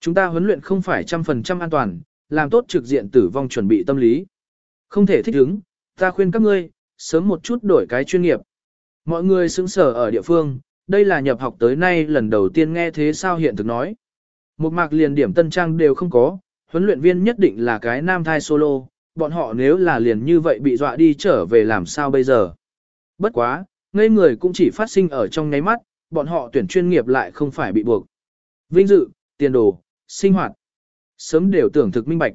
Chúng ta huấn luyện không phải trăm phần trăm an toàn, làm tốt trực diện tử vong chuẩn bị tâm lý. Không thể thích ứng, ta khuyên các ngươi, sớm một chút đổi cái chuyên nghiệp. Mọi người xứng sở ở địa phương, đây là nhập học tới nay lần đầu tiên nghe thế sao hiện thực nói. Một mạc liền điểm tân trang đều không có, huấn luyện viên nhất định là cái nam thai solo, bọn họ nếu là liền như vậy bị dọa đi trở về làm sao bây giờ. Bất quá, ngây người cũng chỉ phát sinh ở trong nháy mắt, bọn họ tuyển chuyên nghiệp lại không phải bị buộc. Vinh dự, tiền đồ, sinh hoạt. Sớm đều tưởng thực minh bạch.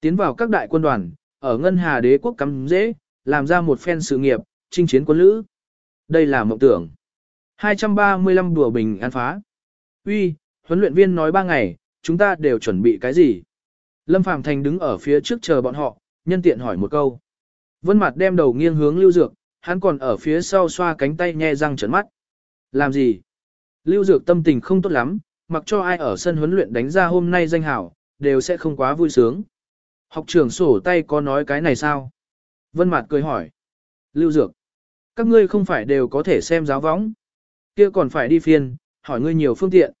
Tiến vào các đại quân đoàn, ở Ngân Hà đế quốc cắm dễ, làm ra một phen sự nghiệp, chinh chiến quân lữ. Đây là mộng tưởng. 235 đùa bình an phá. Uy, huấn luyện viên nói ba ngày, chúng ta đều chuẩn bị cái gì? Lâm Phàm Thành đứng ở phía trước chờ bọn họ, nhân tiện hỏi một câu. Vân Mặt đem đầu nghiêng hướng Lưu Dược, hắn còn ở phía sau xoa cánh tay nhe răng trợn mắt. Làm gì? Lưu Dược tâm tình không tốt lắm, mặc cho ai ở sân huấn luyện đánh ra hôm nay danh hảo, đều sẽ không quá vui sướng. Học trưởng sổ tay có nói cái này sao? Vân Mạt cười hỏi. Lưu Dược, các ngươi không phải đều có thể xem giáo võng? Kia còn phải đi phiên, hỏi ngươi nhiều phương tiện.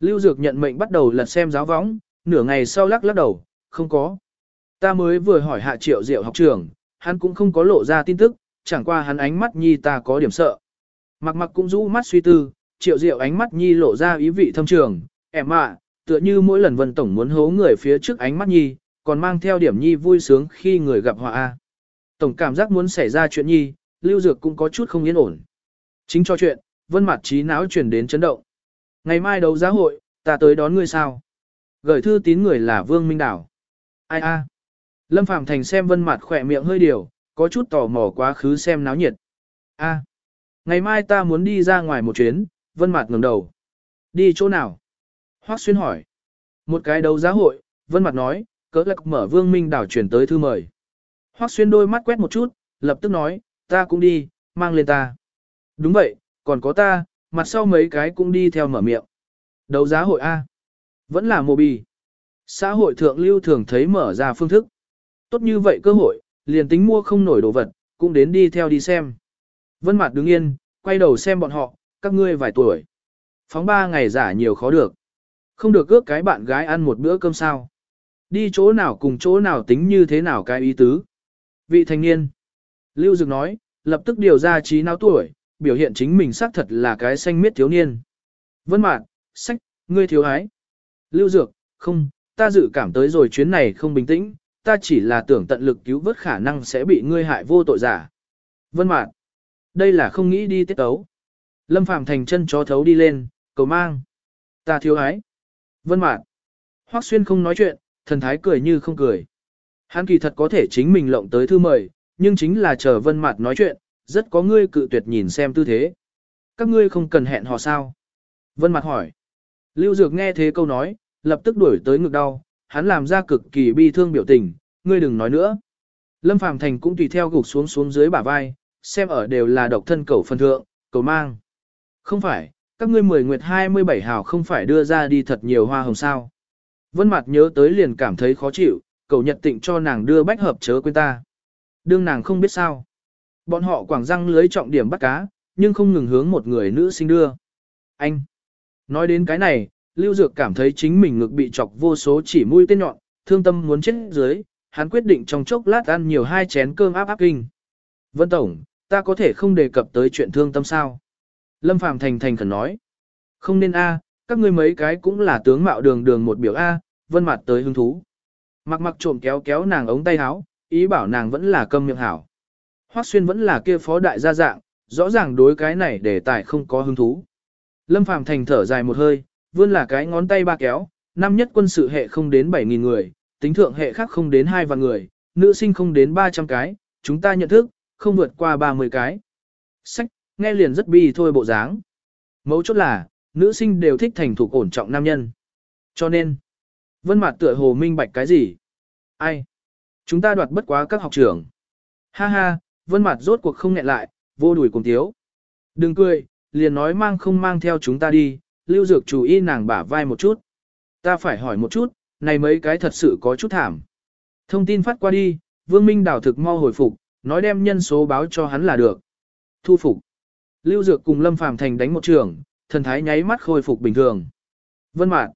Lưu Dược nhận mệnh bắt đầu lật xem giáo võng, nửa ngày sau lắc lắc đầu, không có. Ta mới vừa hỏi hạ triệu diệu học trưởng, hắn cũng không có lộ ra tin tức, chẳng qua hắn ánh mắt nhi ta có điểm sợ. Mặc mặc cũng rũ mắt suy tư, triệu diệu ánh mắt nhi lộ ra ý vị thâm trường, em ạ, tựa như mỗi lần vân tổng muốn hố người phía trước ánh mắt nhi, còn mang theo điểm nhi vui sướng khi người gặp họa a. Tổng cảm giác muốn xảy ra chuyện nhi, lưu dược cũng có chút không yên ổn. Chính cho chuyện, vân mặt trí não chuyển đến chấn động. Ngày mai đấu giá hội, ta tới đón ngươi sao? Gửi thư tín người là Vương Minh Đảo. Ai a? Lâm Phạm Thành xem vân mặt khỏe miệng hơi điều, có chút tò mò quá khứ xem náo nhiệt. A. Ngày mai ta muốn đi ra ngoài một chuyến, vân mặt ngẩng đầu. Đi chỗ nào? Hoác xuyên hỏi. Một cái đấu giá hội, vân mặt nói, cỡ lạc mở Vương Minh Đảo chuyển tới thư mời. Hoác xuyên đôi mắt quét một chút, lập tức nói, ta cũng đi, mang lên ta. Đúng vậy, còn có ta, mặt sau mấy cái cũng đi theo mở miệng. Đấu giá hội A. Vẫn là mô bì. Xã hội thượng lưu thường thấy mở ra phương thức. Tốt như vậy cơ hội, liền tính mua không nổi đồ vật, cũng đến đi theo đi xem. Vân Mạt đứng yên, quay đầu xem bọn họ, các ngươi vài tuổi. Phóng ba ngày giả nhiều khó được. Không được ước cái bạn gái ăn một bữa cơm sao. Đi chỗ nào cùng chỗ nào tính như thế nào cái ý tứ. Vị thanh niên. Lưu Dực nói, lập tức điều ra trí não tuổi, biểu hiện chính mình xác thật là cái xanh miết thiếu niên. Vân Mạn, sách, ngươi thiếu ái. Lưu Dược, không, ta dự cảm tới rồi chuyến này không bình tĩnh, ta chỉ là tưởng tận lực cứu vớt khả năng sẽ bị ngươi hại vô tội giả. Vân Mạn, đây là không nghĩ đi tiết tấu. Lâm phàm thành chân chó thấu đi lên, cầu mang. Ta thiếu ái. Vân Mạn, Hoắc Xuyên không nói chuyện, thần thái cười như không cười. Hắn kỳ thật có thể chính mình lộng tới thư mời, nhưng chính là chờ Vân Mạt nói chuyện, rất có ngươi cự tuyệt nhìn xem tư thế. Các ngươi không cần hẹn hò sao? Vân Mạt hỏi. Lưu Dược nghe thế câu nói, lập tức đuổi tới ngực đau, hắn làm ra cực kỳ bi thương biểu tình, ngươi đừng nói nữa. Lâm Phàm Thành cũng tùy theo gục xuống xuống dưới bả vai, xem ở đều là độc thân cầu phân thượng, cầu mang. Không phải, các ngươi mười nguyệt 27 hào không phải đưa ra đi thật nhiều hoa hồng sao. Vân mặt nhớ tới liền cảm thấy khó chịu, cầu nhật tịnh cho nàng đưa bách hợp chớ quên ta. Đương nàng không biết sao. Bọn họ quảng răng lưới trọng điểm bắt cá, nhưng không ngừng hướng một người nữ sinh đưa. Anh. Nói đến cái này, Lưu Dược cảm thấy chính mình ngực bị chọc vô số chỉ mũi tên nhọn, thương tâm muốn chết dưới, hắn quyết định trong chốc lát ăn nhiều hai chén cơm áp áp kinh. Vân Tổng, ta có thể không đề cập tới chuyện thương tâm sao? Lâm Phàm thành thành khẩn nói. Không nên a, các ngươi mấy cái cũng là tướng mạo đường đường một biểu a, Vân mặt tới hứng thú. Mặc mặc trộm kéo kéo nàng ống tay áo, ý bảo nàng vẫn là câm miệng hảo. Hoắc Xuyên vẫn là kia phó đại gia dạng, rõ ràng đối cái này để tài không có hứng thú. Lâm Phàm thành thở dài một hơi, vươn là cái ngón tay ba kéo, năm nhất quân sự hệ không đến 7.000 người, tính thượng hệ khác không đến hai vạn người, nữ sinh không đến 300 cái, chúng ta nhận thức, không vượt qua 30 cái. Sách, nghe liền rất bi thôi bộ dáng. Mấu chốt là, nữ sinh đều thích thành thục ổn trọng nam nhân. Cho nên, vân mặt tựa hồ minh bạch cái gì? Ai? Chúng ta đoạt bất quá các học trưởng. Ha ha, vân mặt rốt cuộc không nghẹn lại, vô đuổi cùng thiếu. Đừng cười, liền nói mang không mang theo chúng ta đi, lưu dược chủ y nàng bả vai một chút. Ta phải hỏi một chút, này mấy cái thật sự có chút thảm. Thông tin phát qua đi, Vương Minh đảo thực mau hồi phục, nói đem nhân số báo cho hắn là được. Thu phục. Lưu Dược cùng Lâm Phàm Thành đánh một trường, thần thái nháy mắt khôi phục bình thường. Vân Mạn.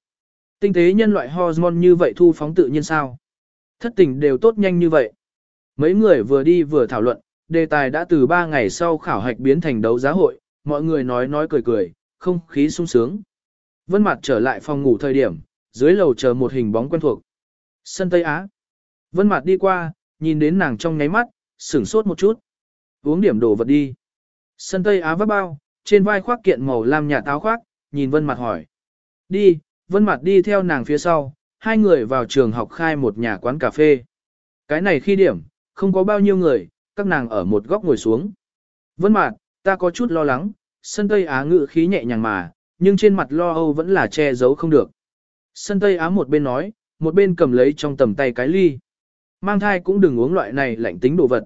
Tinh tế nhân loại hormone như vậy thu phóng tự nhiên sao? Thất tình đều tốt nhanh như vậy. Mấy người vừa đi vừa thảo luận, đề tài đã từ 3 ngày sau khảo hạch biến thành đấu giá hội, mọi người nói nói cười cười, không khí sung sướng. Vân Mạt trở lại phòng ngủ thời điểm, dưới lầu chờ một hình bóng quen thuộc. Sân Tây Á. Vân Mạt đi qua, nhìn đến nàng trong nháy mắt, sửng sốt một chút. Uống điểm đồ vật đi. Sân Tây Á vấp bao, trên vai khoác kiện màu lam nhà táo khoác, nhìn Vân Mạt hỏi. Đi, Vân Mạt đi theo nàng phía sau, hai người vào trường học khai một nhà quán cà phê. Cái này khi điểm, không có bao nhiêu người, các nàng ở một góc ngồi xuống. Vân Mạt, ta có chút lo lắng, sân Tây Á ngự khí nhẹ nhàng mà, nhưng trên mặt lo âu vẫn là che giấu không được. Sân Tây Á một bên nói, một bên cầm lấy trong tầm tay cái ly. Mang thai cũng đừng uống loại này lạnh tính đồ vật.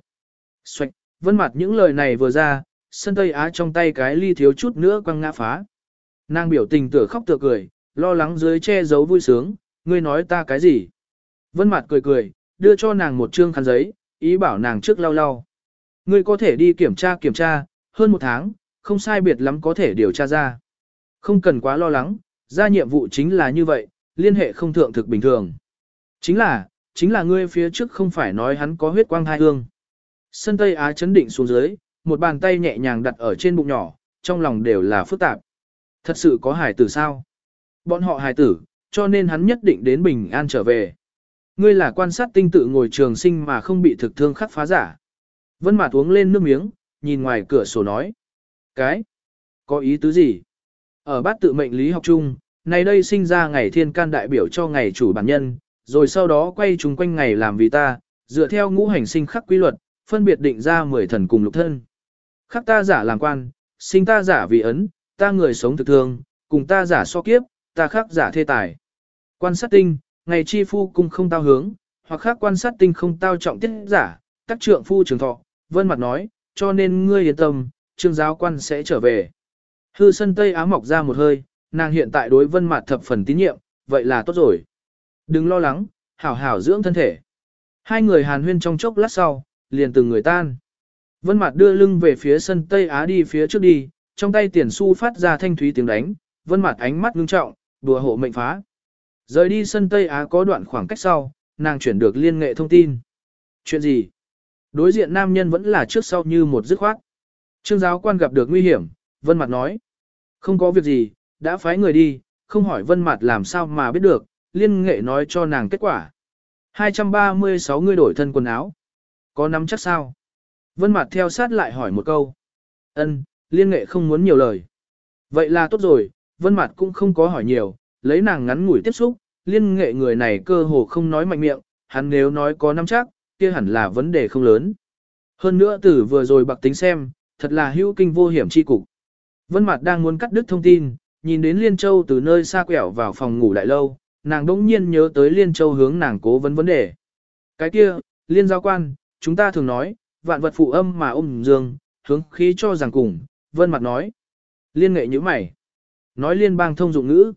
Xoạch, Vân mặt những lời này vừa ra, sân Tây Á trong tay cái ly thiếu chút nữa quăng ngã phá. Nàng biểu tình tựa khóc tựa cười, lo lắng dưới che giấu vui sướng, ngươi nói ta cái gì? Vân mặt cười cười, đưa cho nàng một trương khăn giấy, ý bảo nàng trước lau lau. Ngươi có thể đi kiểm tra kiểm tra, hơn một tháng, không sai biệt lắm có thể điều tra ra. Không cần quá lo lắng, ra nhiệm vụ chính là như vậy, liên hệ không thượng thực bình thường. Chính là, chính là ngươi phía trước không phải nói hắn có huyết quang thai hương. Sân Tây Á chấn định xuống dưới, một bàn tay nhẹ nhàng đặt ở trên bụng nhỏ, trong lòng đều là phức tạp. Thật sự có hài tử sao? Bọn họ hài tử, cho nên hắn nhất định đến bình an trở về. Ngươi là quan sát tinh tự ngồi trường sinh mà không bị thực thương khắc phá giả. Vân Mạt uống lên nước miếng, nhìn ngoài cửa sổ nói. Cái? Có ý tứ gì? Ở bát tự mệnh lý học chung, này đây sinh ra ngày thiên can đại biểu cho ngày chủ bản nhân, rồi sau đó quay chúng quanh ngày làm vì ta, dựa theo ngũ hành sinh khắc quy luật, phân biệt định ra 10 thần cùng lục thân. Khắc ta giả làm quan, sinh ta giả vì ấn, ta người sống thực thương, cùng ta giả so kiếp, ta khắc giả thê tài. Quan sát tinh, ngày chi phu cung không tao hướng, hoặc khác quan sát tinh không tao trọng tiết giả, các trượng phu trường thọ, vân mặt nói, cho nên ngươi yên tâm, trương giáo quan sẽ trở về. Hư sân Tây Á mọc ra một hơi, nàng hiện tại đối vân mặt thập phần tín nhiệm, vậy là tốt rồi. Đừng lo lắng, hảo hảo dưỡng thân thể. Hai người hàn huyên trong chốc lát sau, liền từng người tan. Vân mặt đưa lưng về phía sân Tây Á đi phía trước đi, trong tay tiền xu phát ra thanh thúy tiếng đánh, vân mặt ánh mắt ngưng trọng, đùa hộ mệnh phá. Rời đi sân Tây Á có đoạn khoảng cách sau, nàng chuyển được liên nghệ thông tin. Chuyện gì? Đối diện nam nhân vẫn là trước sau như một dứt khoát. Trương giáo quan gặp được nguy hiểm, Vân Mặt nói. Không có việc gì, đã phái người đi, không hỏi Vân Mặt làm sao mà biết được, liên nghệ nói cho nàng kết quả. 236 người đổi thân quần áo. Có nắm chắc sao? Vân Mặt theo sát lại hỏi một câu. Ân, liên nghệ không muốn nhiều lời. Vậy là tốt rồi, Vân Mặt cũng không có hỏi nhiều, lấy nàng ngắn ngủi tiếp xúc, liên nghệ người này cơ hồ không nói mạnh miệng, hắn nếu nói có nắm chắc, kia hẳn là vấn đề không lớn. Hơn nữa từ vừa rồi bạc tính xem, thật là hữu kinh vô hiểm chi cục. Vân Mạt đang muốn cắt đứt thông tin, nhìn đến Liên Châu từ nơi xa quẹo vào phòng ngủ đại lâu, nàng đỗng nhiên nhớ tới Liên Châu hướng nàng cố vấn vấn đề. Cái kia, Liên giáo quan, chúng ta thường nói, vạn vật phụ âm mà ôm dương, hướng khí cho rằng cùng, Vân mặt nói. Liên nghệ như mày. Nói liên bang thông dụng ngữ.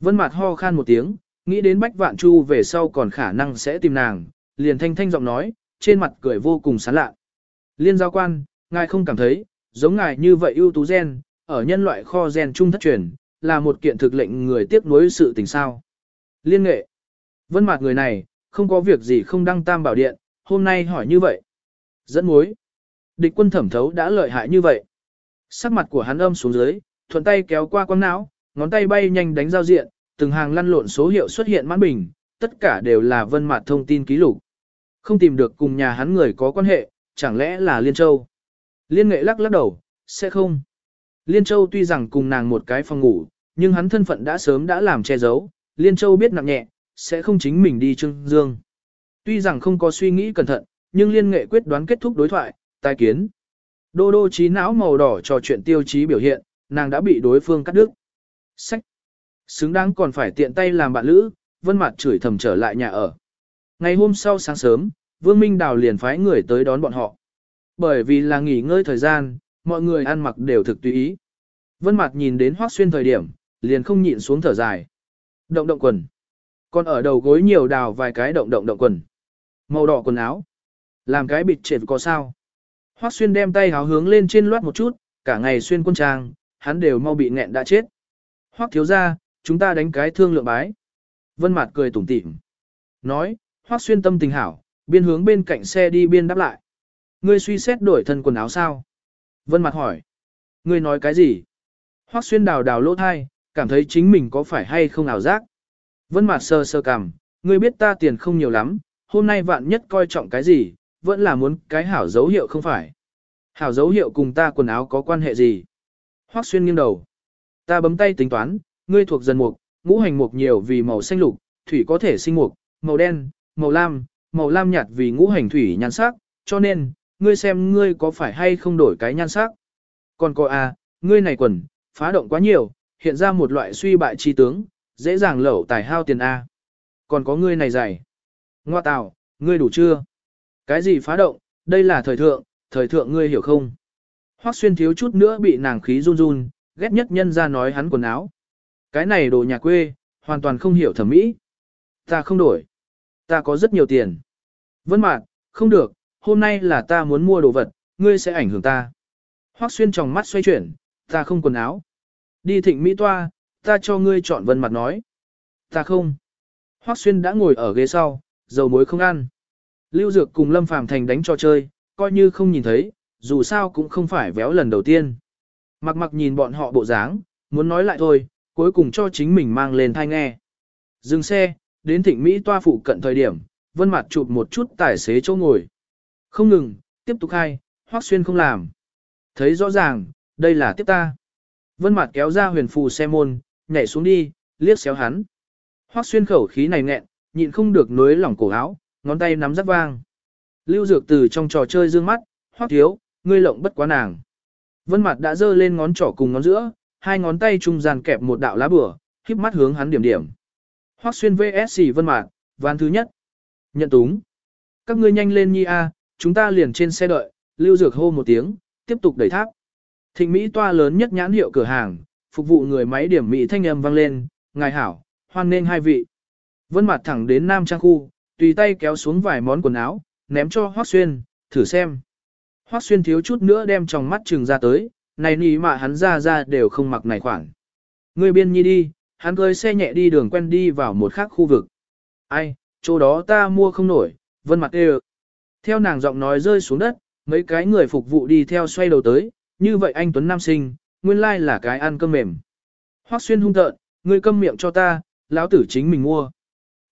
Vân mặt ho khan một tiếng, nghĩ đến Bách Vạn Chu về sau còn khả năng sẽ tìm nàng, liền thanh thanh giọng nói, trên mặt cười vô cùng sán lạ. Liên giáo quan, ngài không cảm thấy, giống ngài như vậy ưu tú gen, ở nhân loại kho gen trung thất truyền, là một kiện thực lệnh người tiếp nối sự tình sao. Liên nghệ. Vân mặt người này, không có việc gì không đăng tam bảo điện, hôm nay hỏi như vậy. Dẫn mối. Địch quân thẩm thấu đã lợi hại như vậy. Sắc mặt của hắn âm xuống dưới, thuận tay kéo qua quang não, ngón tay bay nhanh đánh giao diện, từng hàng lăn lộn số hiệu xuất hiện mãn bình, tất cả đều là vân mặt thông tin ký lục. Không tìm được cùng nhà hắn người có quan hệ, chẳng lẽ là Liên Châu? Liên nghệ lắc lắc đầu, sẽ không. Liên Châu tuy rằng cùng nàng một cái phòng ngủ, nhưng hắn thân phận đã sớm đã làm che giấu, Liên Châu biết nặng nhẹ, sẽ không chính mình đi Trương Dương. Tuy rằng không có suy nghĩ cẩn thận, nhưng liên nghệ quyết đoán kết thúc đối thoại, tai kiến. Đô đô trí não màu đỏ trò chuyện tiêu chí biểu hiện, nàng đã bị đối phương cắt đứt. Sách. Xứng đáng còn phải tiện tay làm bạn lữ, vân mặt chửi thầm trở lại nhà ở. Ngày hôm sau sáng sớm, Vương Minh Đào liền phái người tới đón bọn họ. Bởi vì là nghỉ ngơi thời gian, mọi người ăn mặc đều thực tùy ý. Vân Mạt nhìn đến Hoắc Xuyên thời điểm, liền không nhịn xuống thở dài. Động động quần. Còn ở đầu gối nhiều đào vài cái động động động quần. Màu đỏ quần áo. Làm cái bịt trệt có sao? Hoắc Xuyên đem tay háo hướng lên trên loát một chút, cả ngày xuyên quân trang, hắn đều mau bị nghẹn đã chết. Hoắc thiếu gia, chúng ta đánh cái thương lượng bái. Vân Mạt cười tủm tỉm. Nói, Hoắc Xuyên tâm tình hảo, biên hướng bên cạnh xe đi biên đáp lại. ngươi suy xét đổi thân quần áo sao? Vân Mặt hỏi. Ngươi nói cái gì? Hoắc xuyên đào đào lỗ thai, cảm thấy chính mình có phải hay không ảo giác. Vân Mặt sơ sơ cảm, ngươi biết ta tiền không nhiều lắm, hôm nay vạn nhất coi trọng cái gì, vẫn là muốn cái hảo dấu hiệu không phải. Hảo dấu hiệu cùng ta quần áo có quan hệ gì? Hoắc xuyên nghiêng đầu. Ta bấm tay tính toán, ngươi thuộc dần mục, ngũ hành mục nhiều vì màu xanh lục, thủy có thể sinh mục, màu đen, màu lam, màu lam nhạt vì ngũ hành thủy nhan sắc, cho nên, ngươi xem ngươi có phải hay không đổi cái nhan sắc. Còn có à, ngươi này quần, phá động quá nhiều, hiện ra một loại suy bại chi tướng, dễ dàng lẩu tài hao tiền a. Còn có ngươi này dày. Ngoa tào, ngươi đủ chưa? Cái gì phá động, đây là thời thượng, thời thượng ngươi hiểu không? Hoắc xuyên thiếu chút nữa bị nàng khí run run, ghét nhất nhân ra nói hắn quần áo. Cái này đồ nhà quê, hoàn toàn không hiểu thẩm mỹ. Ta không đổi. Ta có rất nhiều tiền. Vân mạc, không được, hôm nay là ta muốn mua đồ vật, ngươi sẽ ảnh hưởng ta. Hoắc xuyên tròng mắt xoay chuyển, ta không quần áo. Đi thịnh Mỹ toa, ta cho ngươi chọn vân mặt nói. Ta không. Hoắc xuyên đã ngồi ở ghế sau, dầu muối không ăn. Lưu Dược cùng Lâm Phàm Thành đánh trò chơi, coi như không nhìn thấy, dù sao cũng không phải véo lần đầu tiên. Mặc mặc nhìn bọn họ bộ dáng, muốn nói lại thôi, cuối cùng cho chính mình mang lên thai nghe. Dừng xe, đến thịnh Mỹ toa phụ cận thời điểm, vân mặt chụp một chút tài xế chỗ ngồi. Không ngừng, tiếp tục khai, hoác xuyên không làm. Thấy rõ ràng, đây là tiếp ta. Vân Mạt kéo ra huyền phù xe môn, nhảy xuống đi, liếc xéo hắn. Hoắc xuyên khẩu khí này nghẹn, nhịn không được nuối lỏng cổ áo, ngón tay nắm rất vang. Lưu Dược từ trong trò chơi dương mắt, Hoắc thiếu, ngươi lộng bất quá nàng. Vân Mạt đã giơ lên ngón trỏ cùng ngón giữa, hai ngón tay trung gian kẹp một đạo lá bửa, híp mắt hướng hắn điểm điểm. Hoắc xuyên VS Vân Mạt, ván thứ nhất. Nhận túng. Các ngươi nhanh lên nhi a, chúng ta liền trên xe đợi, lưu dược hô một tiếng, tiếp tục đẩy tháp. Thịnh Mỹ toa lớn nhất nhãn hiệu cửa hàng, phục vụ người máy điểm Mỹ thanh âm vang lên, ngài hảo, hoan nên hai vị. Vân mặt thẳng đến Nam Trang khu, tùy tay kéo xuống vài món quần áo, ném cho Hoắc Xuyên, thử xem. Hoắc Xuyên thiếu chút nữa đem trong mắt trừng ra tới, này nỉ mà hắn ra ra đều không mặc này khoảng Người biên nhi đi, hắn cưới xe nhẹ đi đường quen đi vào một khác khu vực. Ai, chỗ đó ta mua không nổi, vân mặt đều. Theo nàng giọng nói rơi xuống đất, mấy cái người phục vụ đi theo xoay đầu tới, như vậy anh Tuấn Nam sinh, nguyên lai là cái ăn cơm mềm. Hoắc xuyên hung tợn, ngươi câm miệng cho ta, lão tử chính mình mua.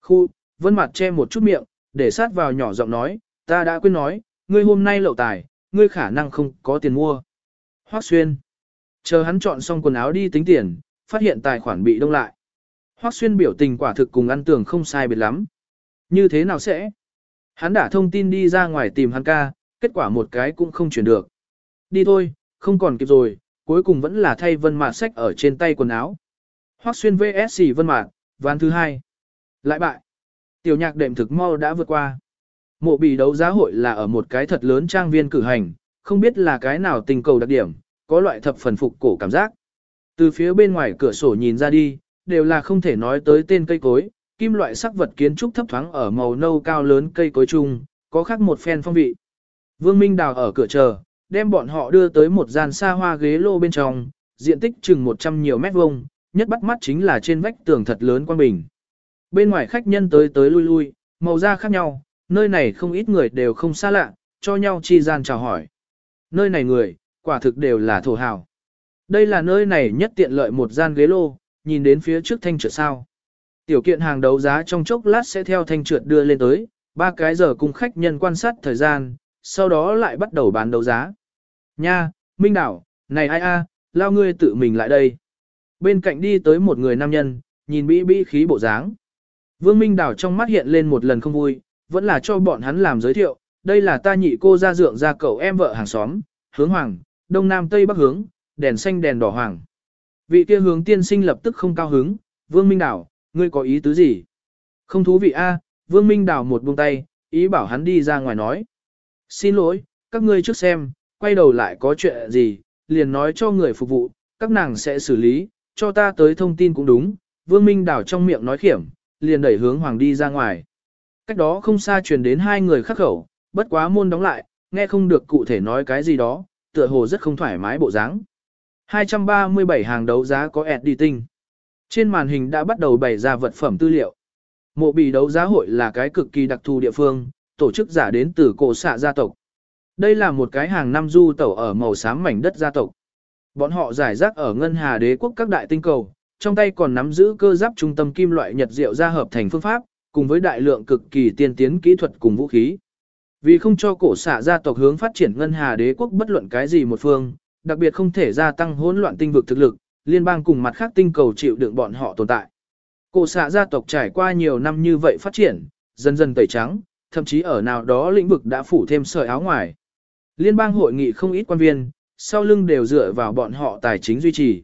Khu, vân mặt che một chút miệng, để sát vào nhỏ giọng nói, ta đã quên nói, ngươi hôm nay lậu tài, ngươi khả năng không có tiền mua. Hoắc xuyên, chờ hắn chọn xong quần áo đi tính tiền, phát hiện tài khoản bị đông lại. Hoắc xuyên biểu tình quả thực cùng ăn tưởng không sai biệt lắm. Như thế nào sẽ? Hắn đã thông tin đi ra ngoài tìm hắn ca, kết quả một cái cũng không chuyển được. Đi thôi, không còn kịp rồi, cuối cùng vẫn là thay vân mạt sách ở trên tay quần áo. Hoắc xuyên VSC vân mạt, ván thứ hai. Lại bại. Tiểu nhạc đệm thực mau đã vượt qua. Mộ bì đấu giá hội là ở một cái thật lớn trang viên cử hành, không biết là cái nào tình cầu đặc điểm, có loại thập phần phục cổ cảm giác. Từ phía bên ngoài cửa sổ nhìn ra đi, đều là không thể nói tới tên cây cối, kim loại sắc vật kiến trúc thấp thoáng ở màu nâu cao lớn cây cối chung, có khác một phen phong vị. Vương Minh Đào ở cửa chờ, đem bọn họ đưa tới một gian xa hoa ghế lô bên trong, diện tích chừng 100 nhiều mét vuông, nhất bắt mắt chính là trên vách tường thật lớn quan bình. Bên ngoài khách nhân tới tới lui lui, màu da khác nhau, nơi này không ít người đều không xa lạ, cho nhau chi gian chào hỏi. Nơi này người, quả thực đều là thổ hào. Đây là nơi này nhất tiện lợi một gian ghế lô, nhìn đến phía trước thanh trượt sao. Tiểu kiện hàng đấu giá trong chốc lát sẽ theo thanh trượt đưa lên tới, ba cái giờ cùng khách nhân quan sát thời gian, sau đó lại bắt đầu bán đấu giá. Nha, Minh Đảo, này ai a, lao ngươi tự mình lại đây. Bên cạnh đi tới một người nam nhân, nhìn bĩ bĩ khí bộ dáng. Vương Minh Đảo trong mắt hiện lên một lần không vui, vẫn là cho bọn hắn làm giới thiệu, đây là ta nhị cô ra dượng ra cậu em vợ hàng xóm, hướng hoàng, đông nam tây bắc hướng, đèn xanh đèn đỏ hoàng. Vị kia hướng tiên sinh lập tức không cao hứng, Vương Minh Đảo, ngươi có ý tứ gì? Không thú vị a, Vương Minh Đảo một buông tay, ý bảo hắn đi ra ngoài nói. Xin lỗi, các ngươi trước xem, quay đầu lại có chuyện gì, liền nói cho người phục vụ, các nàng sẽ xử lý, cho ta tới thông tin cũng đúng. Vương Minh Đảo trong miệng nói khiểm, liền đẩy hướng hoàng đi ra ngoài. Cách đó không xa truyền đến hai người khắc khẩu, bất quá môn đóng lại, nghe không được cụ thể nói cái gì đó, tựa hồ rất không thoải mái bộ dáng. 237 hàng đấu giá có editing. Trên màn hình đã bắt đầu bày ra vật phẩm tư liệu. Mộ bì đấu giá hội là cái cực kỳ đặc thù địa phương, tổ chức giả đến từ cổ xạ gia tộc. Đây là một cái hàng năm du tẩu ở màu xám mảnh đất gia tộc. Bọn họ giải rác ở ngân hà đế quốc các đại tinh cầu, trong tay còn nắm giữ cơ giáp trung tâm kim loại nhật diệu ra hợp thành phương pháp, cùng với đại lượng cực kỳ tiên tiến kỹ thuật cùng vũ khí. Vì không cho cổ xạ gia tộc hướng phát triển ngân hà đế quốc bất luận cái gì một phương, đặc biệt không thể gia tăng hỗn loạn tinh vực thực lực, liên bang cùng mặt khác tinh cầu chịu đựng bọn họ tồn tại. Cổ xạ gia tộc trải qua nhiều năm như vậy phát triển, dần dần tẩy trắng, thậm chí ở nào đó lĩnh vực đã phủ thêm sợi áo ngoài. Liên bang hội nghị không ít quan viên, sau lưng đều dựa vào bọn họ tài chính duy trì.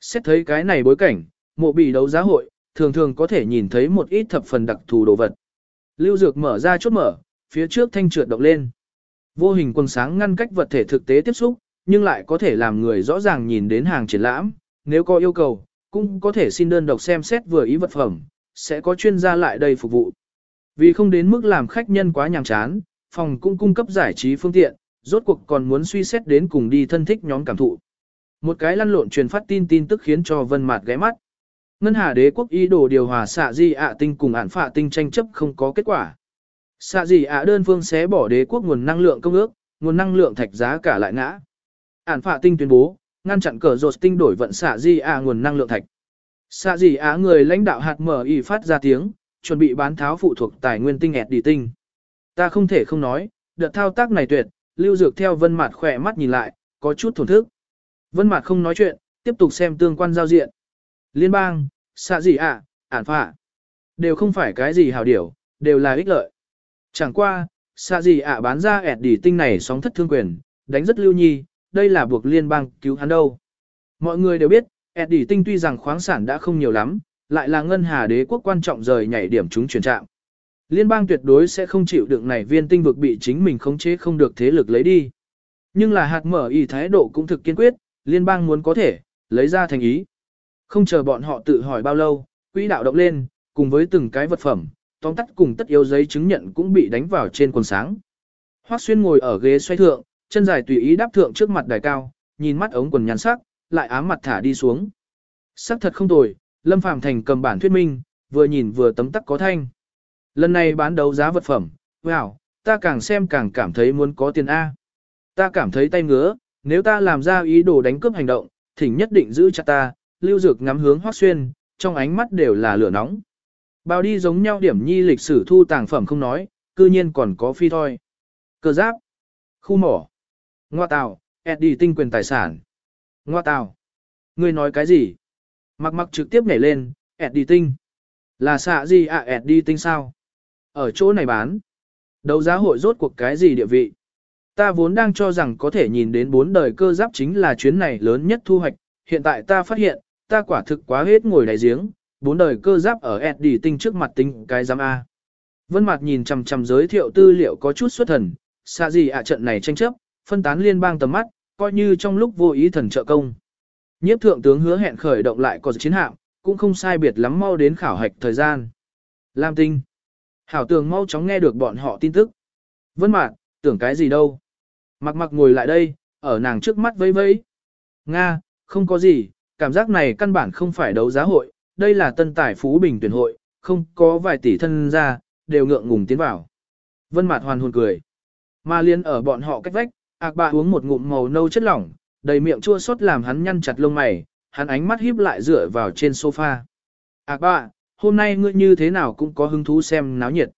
Xét thấy cái này bối cảnh, mộ bị đấu giá hội, thường thường có thể nhìn thấy một ít thập phần đặc thù đồ vật. Lưu Dược mở ra chốt mở, phía trước thanh trượt động lên. Vô hình quần sáng ngăn cách vật thể thực tế tiếp xúc, nhưng lại có thể làm người rõ ràng nhìn đến hàng triển lãm, nếu có yêu cầu, cũng có thể xin đơn độc xem xét vừa ý vật phẩm, sẽ có chuyên gia lại đây phục vụ. Vì không đến mức làm khách nhân quá nhàm chán, phòng cũng cung cấp giải trí phương tiện, rốt cuộc còn muốn suy xét đến cùng đi thân thích nhóm cảm thụ. Một cái lăn lộn truyền phát tin tin tức khiến cho Vân Mạt ghé mắt. Ngân Hà Đế quốc ý đồ điều hòa xạ di ạ tinh cùng án phạ tinh tranh chấp không có kết quả. Xạ di ạ đơn phương xé bỏ đế quốc nguồn năng lượng công ước, nguồn năng lượng thạch giá cả lại ngã. Án phạ tinh tuyên bố, ngăn chặn cờ rột tinh đổi vận xạ di ạ nguồn năng lượng thạch. Xạ di ạ người lãnh đạo hạt mở y phát ra tiếng, chuẩn bị bán tháo phụ thuộc tài nguyên tinh ẹt đi tinh. Ta không thể không nói, đợt thao tác này tuyệt, lưu dược theo vân mặt khỏe mắt nhìn lại, có chút thổn thức. Vân mặt không nói chuyện, tiếp tục xem tương quan giao diện. Liên bang, xạ gì ạ, ản phạ. Đều không phải cái gì hào điểu, đều là ích lợi. Chẳng qua, xạ gì ạ bán ra ẹt đỉ tinh này sóng thất thương quyền, đánh rất lưu nhi, đây là buộc liên bang cứu hắn đâu. Mọi người đều biết, Eddie tinh tuy rằng khoáng sản đã không nhiều lắm, lại là ngân hà đế quốc quan trọng rời nhảy điểm chúng chuyển trạng. Liên bang tuyệt đối sẽ không chịu đựng này viên tinh vực bị chính mình khống chế không được thế lực lấy đi. Nhưng là hạt mở ý thái độ cũng thực kiên quyết, liên bang muốn có thể, lấy ra thành ý. Không chờ bọn họ tự hỏi bao lâu, quỹ đạo động lên, cùng với từng cái vật phẩm, tóm tắt cùng tất yếu giấy chứng nhận cũng bị đánh vào trên quần sáng. Hoắc xuyên ngồi ở ghế xoay thượng, chân dài tùy ý đáp thượng trước mặt đài cao, nhìn mắt ống quần nhắn sắc, lại ám mặt thả đi xuống. Sắc thật không tồi, Lâm Phàm Thành cầm bản thuyết minh, vừa nhìn vừa tấm tắc có thanh. Lần này bán đấu giá vật phẩm, wow, ta càng xem càng cảm thấy muốn có tiền A. Ta cảm thấy tay ngứa, nếu ta làm ra ý đồ đánh cướp hành động, thỉnh nhất định giữ chặt ta, lưu dược ngắm hướng hoác xuyên, trong ánh mắt đều là lửa nóng. Bao đi giống nhau điểm nhi lịch sử thu tàng phẩm không nói, cư nhiên còn có phi thôi. Cơ giáp, khu mỏ, ngoa Tào, Eddie tinh quyền tài sản. Ngoa Tào, ngươi nói cái gì? Mặc mặc trực tiếp nhảy lên, Eddie tinh. Là xạ gì à Eddie tinh sao? Ở chỗ này bán. Đấu giá hội rốt cuộc cái gì địa vị? Ta vốn đang cho rằng có thể nhìn đến bốn đời cơ giáp chính là chuyến này lớn nhất thu hoạch, hiện tại ta phát hiện, ta quả thực quá hết ngồi đại giếng, bốn đời cơ giáp ở Eddie tinh trước mặt tinh cái giám A. Vân Mạt nhìn chằm chằm giới thiệu tư liệu có chút xuất thần, xa gì ạ trận này tranh chấp, phân tán liên bang tầm mắt, coi như trong lúc vô ý thần trợ công. Nhiếp thượng tướng hứa hẹn khởi động lại có chiến hạm, cũng không sai biệt lắm mau đến khảo hạch thời gian. Lam tinh. Hảo tường mau chóng nghe được bọn họ tin tức. Vân Mạc, tưởng cái gì đâu? Mặc mặc ngồi lại đây, ở nàng trước mắt vẫy vẫy. Nga, không có gì, cảm giác này căn bản không phải đấu giá hội, đây là tân tài phú bình tuyển hội, không có vài tỷ thân ra, đều ngượng ngùng tiến vào. Vân Mạt hoàn hồn cười. Mà liên ở bọn họ cách vách, Ác bà uống một ngụm màu nâu chất lỏng, đầy miệng chua xót làm hắn nhăn chặt lông mày, hắn ánh mắt híp lại dựa vào trên sofa. Ác bà, hôm nay ngươi như thế nào cũng có hứng thú xem náo nhiệt.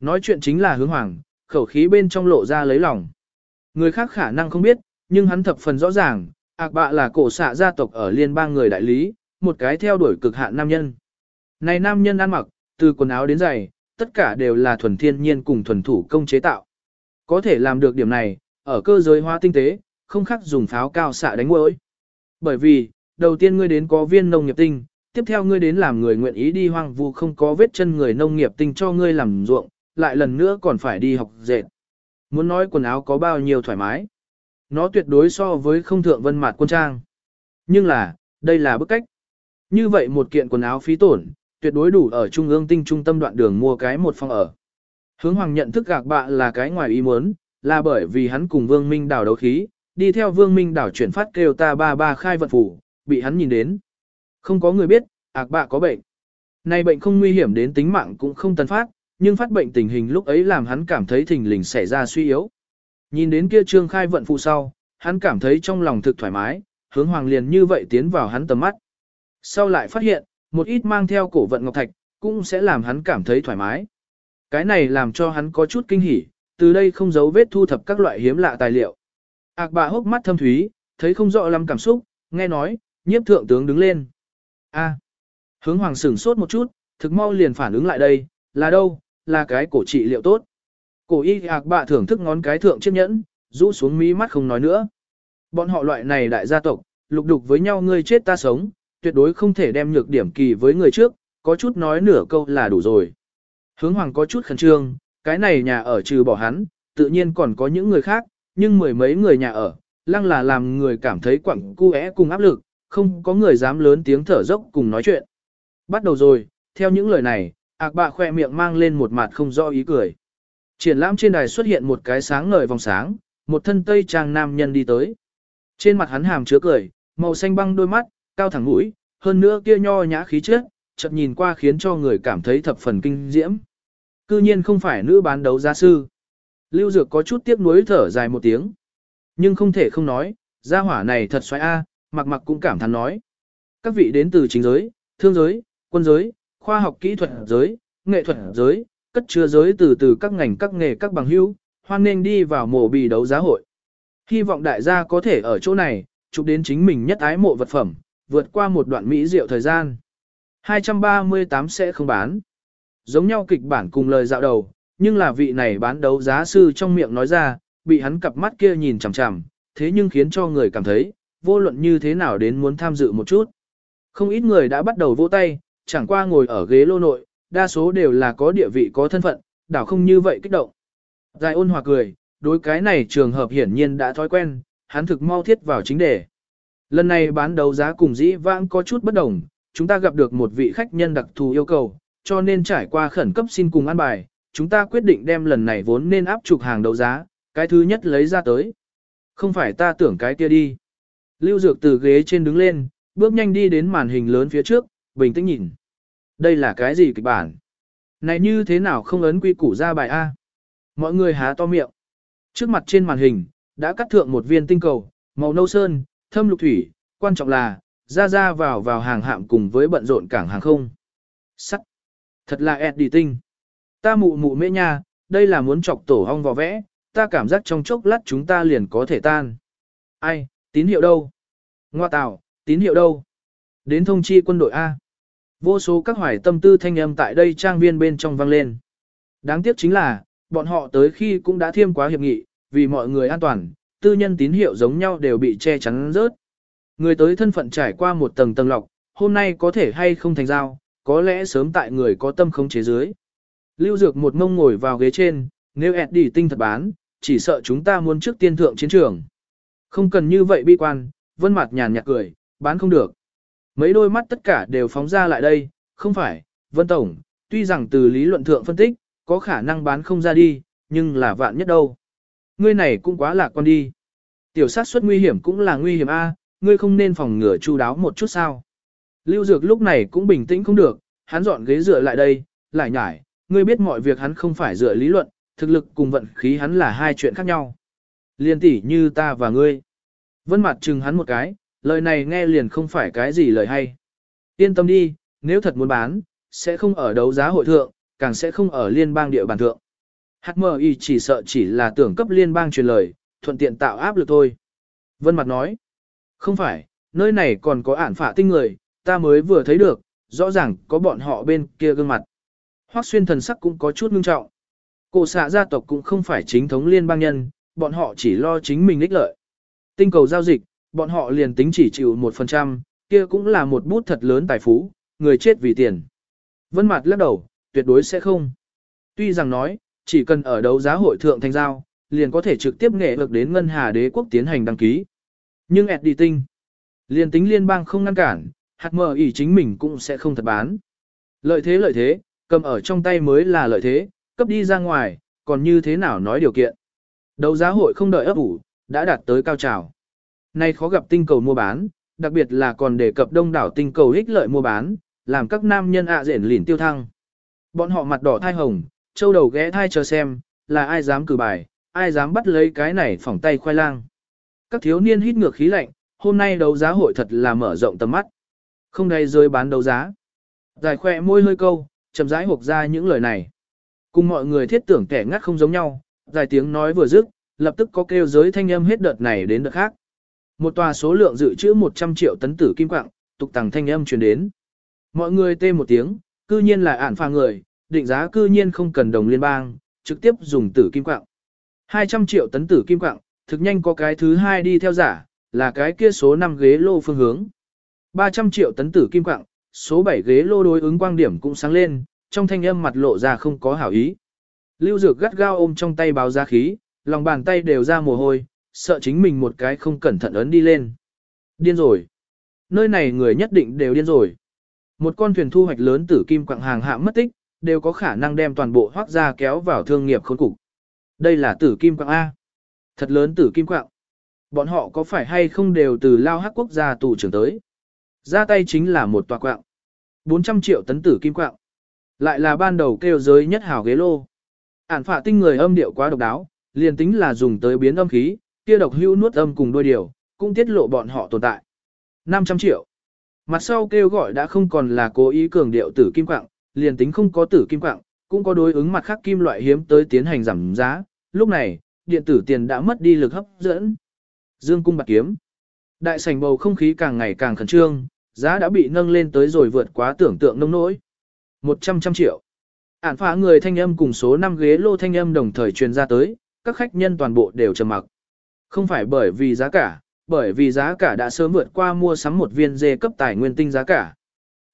Nói chuyện chính là hướng hoàng, khẩu khí bên trong lộ ra lấy lòng. Người khác khả năng không biết, nhưng hắn thập phần rõ ràng, ác bạ là cổ xạ gia tộc ở liên bang người đại lý, một cái theo đuổi cực hạn nam nhân. Này nam nhân ăn mặc, từ quần áo đến giày, tất cả đều là thuần thiên nhiên cùng thuần thủ công chế tạo. Có thể làm được điểm này, ở cơ giới hóa tinh tế, không khác dùng pháo cao xạ đánh mũi. Bởi vì, đầu tiên ngươi đến có viên nông nghiệp tinh, tiếp theo ngươi đến làm người nguyện ý đi hoang vu không có vết chân người nông nghiệp tinh cho ngươi làm ruộng, lại lần nữa còn phải đi học dệt. Muốn nói quần áo có bao nhiêu thoải mái. Nó tuyệt đối so với không thượng vân mạt quân trang. Nhưng là, đây là bức cách. Như vậy một kiện quần áo phí tổn, tuyệt đối đủ ở trung ương tinh trung tâm đoạn đường mua cái một phòng ở. Hướng hoàng nhận thức gạc bạ là cái ngoài ý muốn, là bởi vì hắn cùng vương minh đào đấu khí, đi theo vương minh đảo chuyển phát kêu ta ba ba khai vận phủ, bị hắn nhìn đến. Không có người biết, ạc bạ có bệnh. Này bệnh không nguy hiểm đến tính mạng cũng không tân phát, nhưng phát bệnh tình hình lúc ấy làm hắn cảm thấy thình lình xảy ra suy yếu. Nhìn đến kia trương khai vận phụ sau, hắn cảm thấy trong lòng thực thoải mái, hướng hoàng liền như vậy tiến vào hắn tầm mắt. Sau lại phát hiện, một ít mang theo cổ vận ngọc thạch, cũng sẽ làm hắn cảm thấy thoải mái. Cái này làm cho hắn có chút kinh hỉ, từ đây không giấu vết thu thập các loại hiếm lạ tài liệu. Ác bà hốc mắt thâm thúy, thấy không rõ lắm cảm xúc, nghe nói, nhiếp thượng tướng đứng lên. A. hướng hoàng sửng sốt một chút, thực mau liền phản ứng lại đây, là đâu, là cái cổ trị liệu tốt. Cổ y ác bà thưởng thức ngón cái thượng chiếc nhẫn, rũ xuống mí mắt không nói nữa. Bọn họ loại này đại gia tộc, lục đục với nhau ngươi chết ta sống, tuyệt đối không thể đem nhược điểm kỳ với người trước, có chút nói nửa câu là đủ rồi. Hướng hoàng có chút khẩn trương, cái này nhà ở trừ bỏ hắn, tự nhiên còn có những người khác, nhưng mười mấy người nhà ở, lăng là làm người cảm thấy quặng cu é cùng áp lực, không có người dám lớn tiếng thở dốc cùng nói chuyện. Bắt đầu rồi, theo những lời này, ạc bạ khoe miệng mang lên một mặt không rõ ý cười. Triển lãm trên đài xuất hiện một cái sáng ngời vòng sáng, một thân tây trang nam nhân đi tới. Trên mặt hắn hàm chứa cười, màu xanh băng đôi mắt, cao thẳng mũi, hơn nữa kia nho nhã khí chất, chợt nhìn qua khiến cho người cảm thấy thập phần kinh diễm. Cư nhiên không phải nữ bán đấu giá sư. Lưu Dược có chút tiếc nuối thở dài một tiếng. Nhưng không thể không nói, gia hỏa này thật xoay a, mặc mặc cũng cảm thán nói. Các vị đến từ chính giới, thương giới, quân giới, khoa học kỹ thuật giới, nghệ thuật giới, cất chứa giới từ từ các ngành các nghề các bằng hữu, hoan nên đi vào mổ bì đấu giá hội. Hy vọng đại gia có thể ở chỗ này, chụp đến chính mình nhất ái mộ vật phẩm, vượt qua một đoạn mỹ diệu thời gian. 238 sẽ không bán. Giống nhau kịch bản cùng lời dạo đầu, nhưng là vị này bán đấu giá sư trong miệng nói ra, bị hắn cặp mắt kia nhìn chằm chằm, thế nhưng khiến cho người cảm thấy, vô luận như thế nào đến muốn tham dự một chút. Không ít người đã bắt đầu vỗ tay, chẳng qua ngồi ở ghế lô nội, đa số đều là có địa vị có thân phận, đảo không như vậy kích động. Dài ôn hòa cười, đối cái này trường hợp hiển nhiên đã thói quen, hắn thực mau thiết vào chính đề. Lần này bán đấu giá cùng dĩ vãng có chút bất đồng, chúng ta gặp được một vị khách nhân đặc thù yêu cầu, cho nên trải qua khẩn cấp xin cùng ăn bài, chúng ta quyết định đem lần này vốn nên áp trục hàng đấu giá, cái thứ nhất lấy ra tới. Không phải ta tưởng cái kia đi. Lưu Dược từ ghế trên đứng lên, bước nhanh đi đến màn hình lớn phía trước, bình tĩnh nhìn. Đây là cái gì kịch bản? Này như thế nào không ấn quy củ ra bài A? Mọi người há to miệng. Trước mặt trên màn hình, đã cắt thượng một viên tinh cầu, màu nâu sơn, thâm lục thủy, quan trọng là, ra ra vào vào hàng hạm cùng với bận rộn cảng hàng không. Sắc. Thật là ẹt đi tinh. Ta mụ mụ mê nha, đây là muốn chọc tổ hong vò vẽ, ta cảm giác trong chốc lát chúng ta liền có thể tan. Ai, tín hiệu đâu? Ngoa tạo, tín hiệu đâu? Đến thông chi quân đội A. Vô số các hoài tâm tư thanh âm tại đây trang viên bên trong vang lên. Đáng tiếc chính là, bọn họ tới khi cũng đã thiêm quá hiệp nghị, vì mọi người an toàn, tư nhân tín hiệu giống nhau đều bị che chắn rớt. Người tới thân phận trải qua một tầng tầng lọc, hôm nay có thể hay không thành giao, có lẽ sớm tại người có tâm không chế dưới. Lưu Dược một mông ngồi vào ghế trên, nếu ẹt đi tinh thật bán, chỉ sợ chúng ta muốn trước tiên thượng chiến trường. Không cần như vậy bi quan, vân mặt nhàn nhạt cười, bán không được. Mấy đôi mắt tất cả đều phóng ra lại đây, không phải, vân tổng, tuy rằng từ lý luận thượng phân tích, có khả năng bán không ra đi, nhưng là vạn nhất đâu. Ngươi này cũng quá lạc quan đi. Tiểu sát suất nguy hiểm cũng là nguy hiểm A, ngươi không nên phòng ngừa chu đáo một chút sao. Lưu Dược lúc này cũng bình tĩnh không được, hắn dọn ghế dựa lại đây, lại nhải, ngươi biết mọi việc hắn không phải dựa lý luận, thực lực cùng vận khí hắn là hai chuyện khác nhau. Liên tỷ như ta và ngươi. Vân mặt chừng hắn một cái, lời này nghe liền không phải cái gì lời hay. Yên tâm đi, nếu thật muốn bán, sẽ không ở đấu giá hội thượng, càng sẽ không ở liên bang địa bàn thượng. HMI chỉ sợ chỉ là tưởng cấp liên bang truyền lời, thuận tiện tạo áp lực thôi. Vân Mặt nói, không phải, nơi này còn có ản phạ tinh người, ta mới vừa thấy được, rõ ràng có bọn họ bên kia gương mặt. Hoắc xuyên thần sắc cũng có chút ngưng trọng. Cổ xạ gia tộc cũng không phải chính thống liên bang nhân, bọn họ chỉ lo chính mình ích lợi. Tinh cầu giao dịch, bọn họ liền tính chỉ chịu 1%, kia cũng là một bút thật lớn tài phú, người chết vì tiền. Vân Mạt lắc đầu, tuyệt đối sẽ không. Tuy rằng nói, chỉ cần ở đấu giá hội thượng thành giao, liền có thể trực tiếp nghệ lực đến ngân hà đế quốc tiến hành đăng ký. Nhưng ẹt đi tinh, liền tính liên bang không ngăn cản, hạt mờ ỉ chính mình cũng sẽ không thật bán. Lợi thế lợi thế, cầm ở trong tay mới là lợi thế, cấp đi ra ngoài, còn như thế nào nói điều kiện. Đấu giá hội không đợi ấp ủ, đã đạt tới cao trào. Nay khó gặp tinh cầu mua bán, đặc biệt là còn đề cập đông đảo tinh cầu ích lợi mua bán, làm các nam nhân ạ à rển lỉn tiêu thăng. Bọn họ mặt đỏ thai hồng, châu đầu ghé thai chờ xem, là ai dám cử bài, ai dám bắt lấy cái này phỏng tay khoai lang. Các thiếu niên hít ngược khí lạnh, hôm nay đấu giá hội thật là mở rộng tầm mắt. Không đầy rơi bán đấu giá. Dài khỏe môi hơi câu, chậm rãi hộp ra những lời này. Cùng mọi người thiết tưởng kẻ ngắt không giống nhau, dài tiếng nói vừa dứt, lập tức có kêu giới thanh âm hết đợt này đến đợt khác. Một tòa số lượng dự trữ 100 triệu tấn tử kim quạng, tục tàng thanh âm truyền đến. Mọi người tê một tiếng, cư nhiên là ản pha người, định giá cư nhiên không cần đồng liên bang, trực tiếp dùng tử kim quạng. 200 triệu tấn tử kim quạng, thực nhanh có cái thứ hai đi theo giả, là cái kia số 5 ghế lô phương hướng. 300 triệu tấn tử kim quạng, số 7 ghế lô đối ứng quang điểm cũng sáng lên, trong thanh âm mặt lộ ra không có hảo ý. Lưu Dược gắt gao ôm trong tay báo giá khí, lòng bàn tay đều ra mồ hôi, sợ chính mình một cái không cẩn thận ấn đi lên. Điên rồi. Nơi này người nhất định đều điên rồi. Một con thuyền thu hoạch lớn tử kim quạng hàng hạ mất tích, đều có khả năng đem toàn bộ hoác ra kéo vào thương nghiệp khốn cục. Đây là tử kim quạng A. Thật lớn tử kim quạng. Bọn họ có phải hay không đều từ lao hắc quốc gia tù trưởng tới. Ra tay chính là một tòa quạng. 400 triệu tấn tử kim quạng. Lại là ban đầu kêu giới nhất hảo ghế lô. Ản phạ tinh người âm điệu quá độc đáo, liền tính là dùng tới biến âm khí, kia độc hưu nuốt âm cùng đôi điều, cũng tiết lộ bọn họ tồn tại. 500 triệu. Mặt sau kêu gọi đã không còn là cố ý cường điệu tử kim quạng, liền tính không có tử kim quạng, cũng có đối ứng mặt khác kim loại hiếm tới tiến hành giảm giá. Lúc này, điện tử tiền đã mất đi lực hấp dẫn. Dương cung bạc kiếm. Đại sảnh bầu không khí càng ngày càng khẩn trương, giá đã bị nâng lên tới rồi vượt quá tưởng tượng nông nỗi. 100 trăm triệu. Ản phá người thanh âm cùng số 5 ghế lô thanh âm đồng thời truyền ra tới, các khách nhân toàn bộ đều trầm mặc. Không phải bởi vì giá cả, bởi vì giá cả đã sớm vượt qua mua sắm một viên dê cấp tài nguyên tinh giá cả,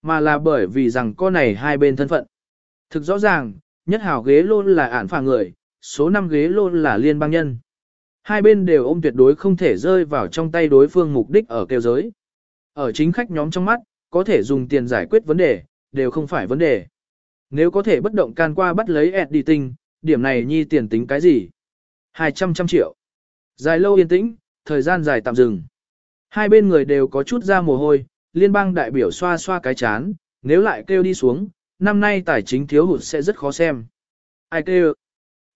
mà là bởi vì rằng con này hai bên thân phận. Thực rõ ràng, nhất hảo ghế lô là ản phà người, số 5 ghế lô là liên bang nhân. Hai bên đều ôm tuyệt đối không thể rơi vào trong tay đối phương mục đích ở kêu giới. Ở chính khách nhóm trong mắt, có thể dùng tiền giải quyết vấn đề, đều không phải vấn đề. Nếu có thể bất động can qua bắt lấy editing, điểm này nhi tiền tính cái gì? 200 trăm triệu. Dài lâu yên tĩnh, thời gian dài tạm dừng. Hai bên người đều có chút ra mồ hôi, liên bang đại biểu xoa xoa cái chán, nếu lại kêu đi xuống, năm nay tài chính thiếu hụt sẽ rất khó xem. Ai kêu?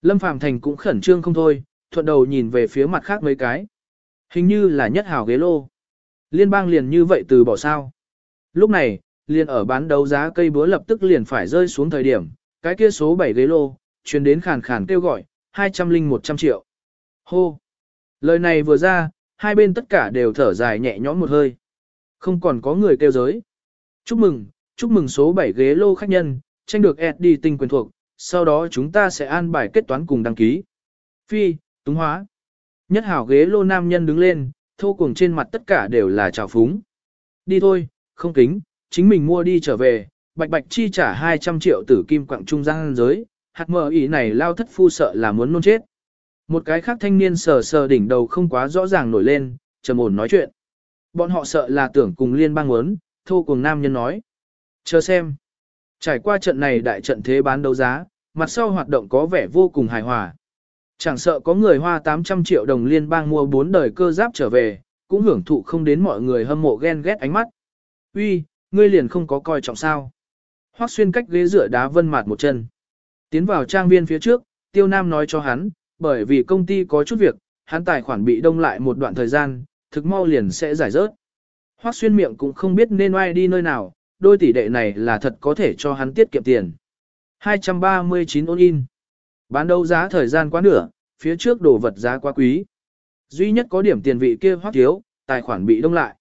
Lâm Phàm Thành cũng khẩn trương không thôi, thuận đầu nhìn về phía mặt khác mấy cái. Hình như là nhất hảo ghế lô. Liên bang liền như vậy từ bỏ sao. Lúc này, liền ở bán đấu giá cây búa lập tức liền phải rơi xuống thời điểm, cái kia số 7 ghế lô, truyền đến khàn khàn kêu gọi, 200 linh 100 triệu. Hô! Lời này vừa ra, hai bên tất cả đều thở dài nhẹ nhõm một hơi. Không còn có người kêu giới. Chúc mừng, chúc mừng số 7 ghế lô khách nhân, tranh được đi tinh quyền thuộc, sau đó chúng ta sẽ an bài kết toán cùng đăng ký. Phi, túng hóa. Nhất hảo ghế lô nam nhân đứng lên, thô cùng trên mặt tất cả đều là trào phúng. Đi thôi, không kính, chính mình mua đi trở về, bạch bạch chi trả 200 triệu tử kim quặng trung gian giới, hạt mờ ý này lao thất phu sợ là muốn nôn chết. Một cái khác thanh niên sờ sờ đỉnh đầu không quá rõ ràng nổi lên, trầm ổn nói chuyện. Bọn họ sợ là tưởng cùng liên bang muốn, thô cùng nam nhân nói. Chờ xem. Trải qua trận này đại trận thế bán đấu giá, mặt sau hoạt động có vẻ vô cùng hài hòa. Chẳng sợ có người hoa 800 triệu đồng liên bang mua 4 đời cơ giáp trở về, cũng hưởng thụ không đến mọi người hâm mộ ghen ghét ánh mắt. Uy, ngươi liền không có coi trọng sao. Hoắc xuyên cách ghế rửa đá vân mạt một chân. Tiến vào trang viên phía trước, tiêu nam nói cho hắn, bởi vì công ty có chút việc, hắn tài khoản bị đông lại một đoạn thời gian, thực mau liền sẽ giải rớt. Hoắc xuyên miệng cũng không biết nên oai đi nơi nào, đôi tỷ đệ này là thật có thể cho hắn tiết kiệm tiền. 239 ôn in. Bán đấu giá thời gian quá nửa, phía trước đồ vật giá quá quý. Duy nhất có điểm tiền vị kia hoắc thiếu, tài khoản bị đông lại.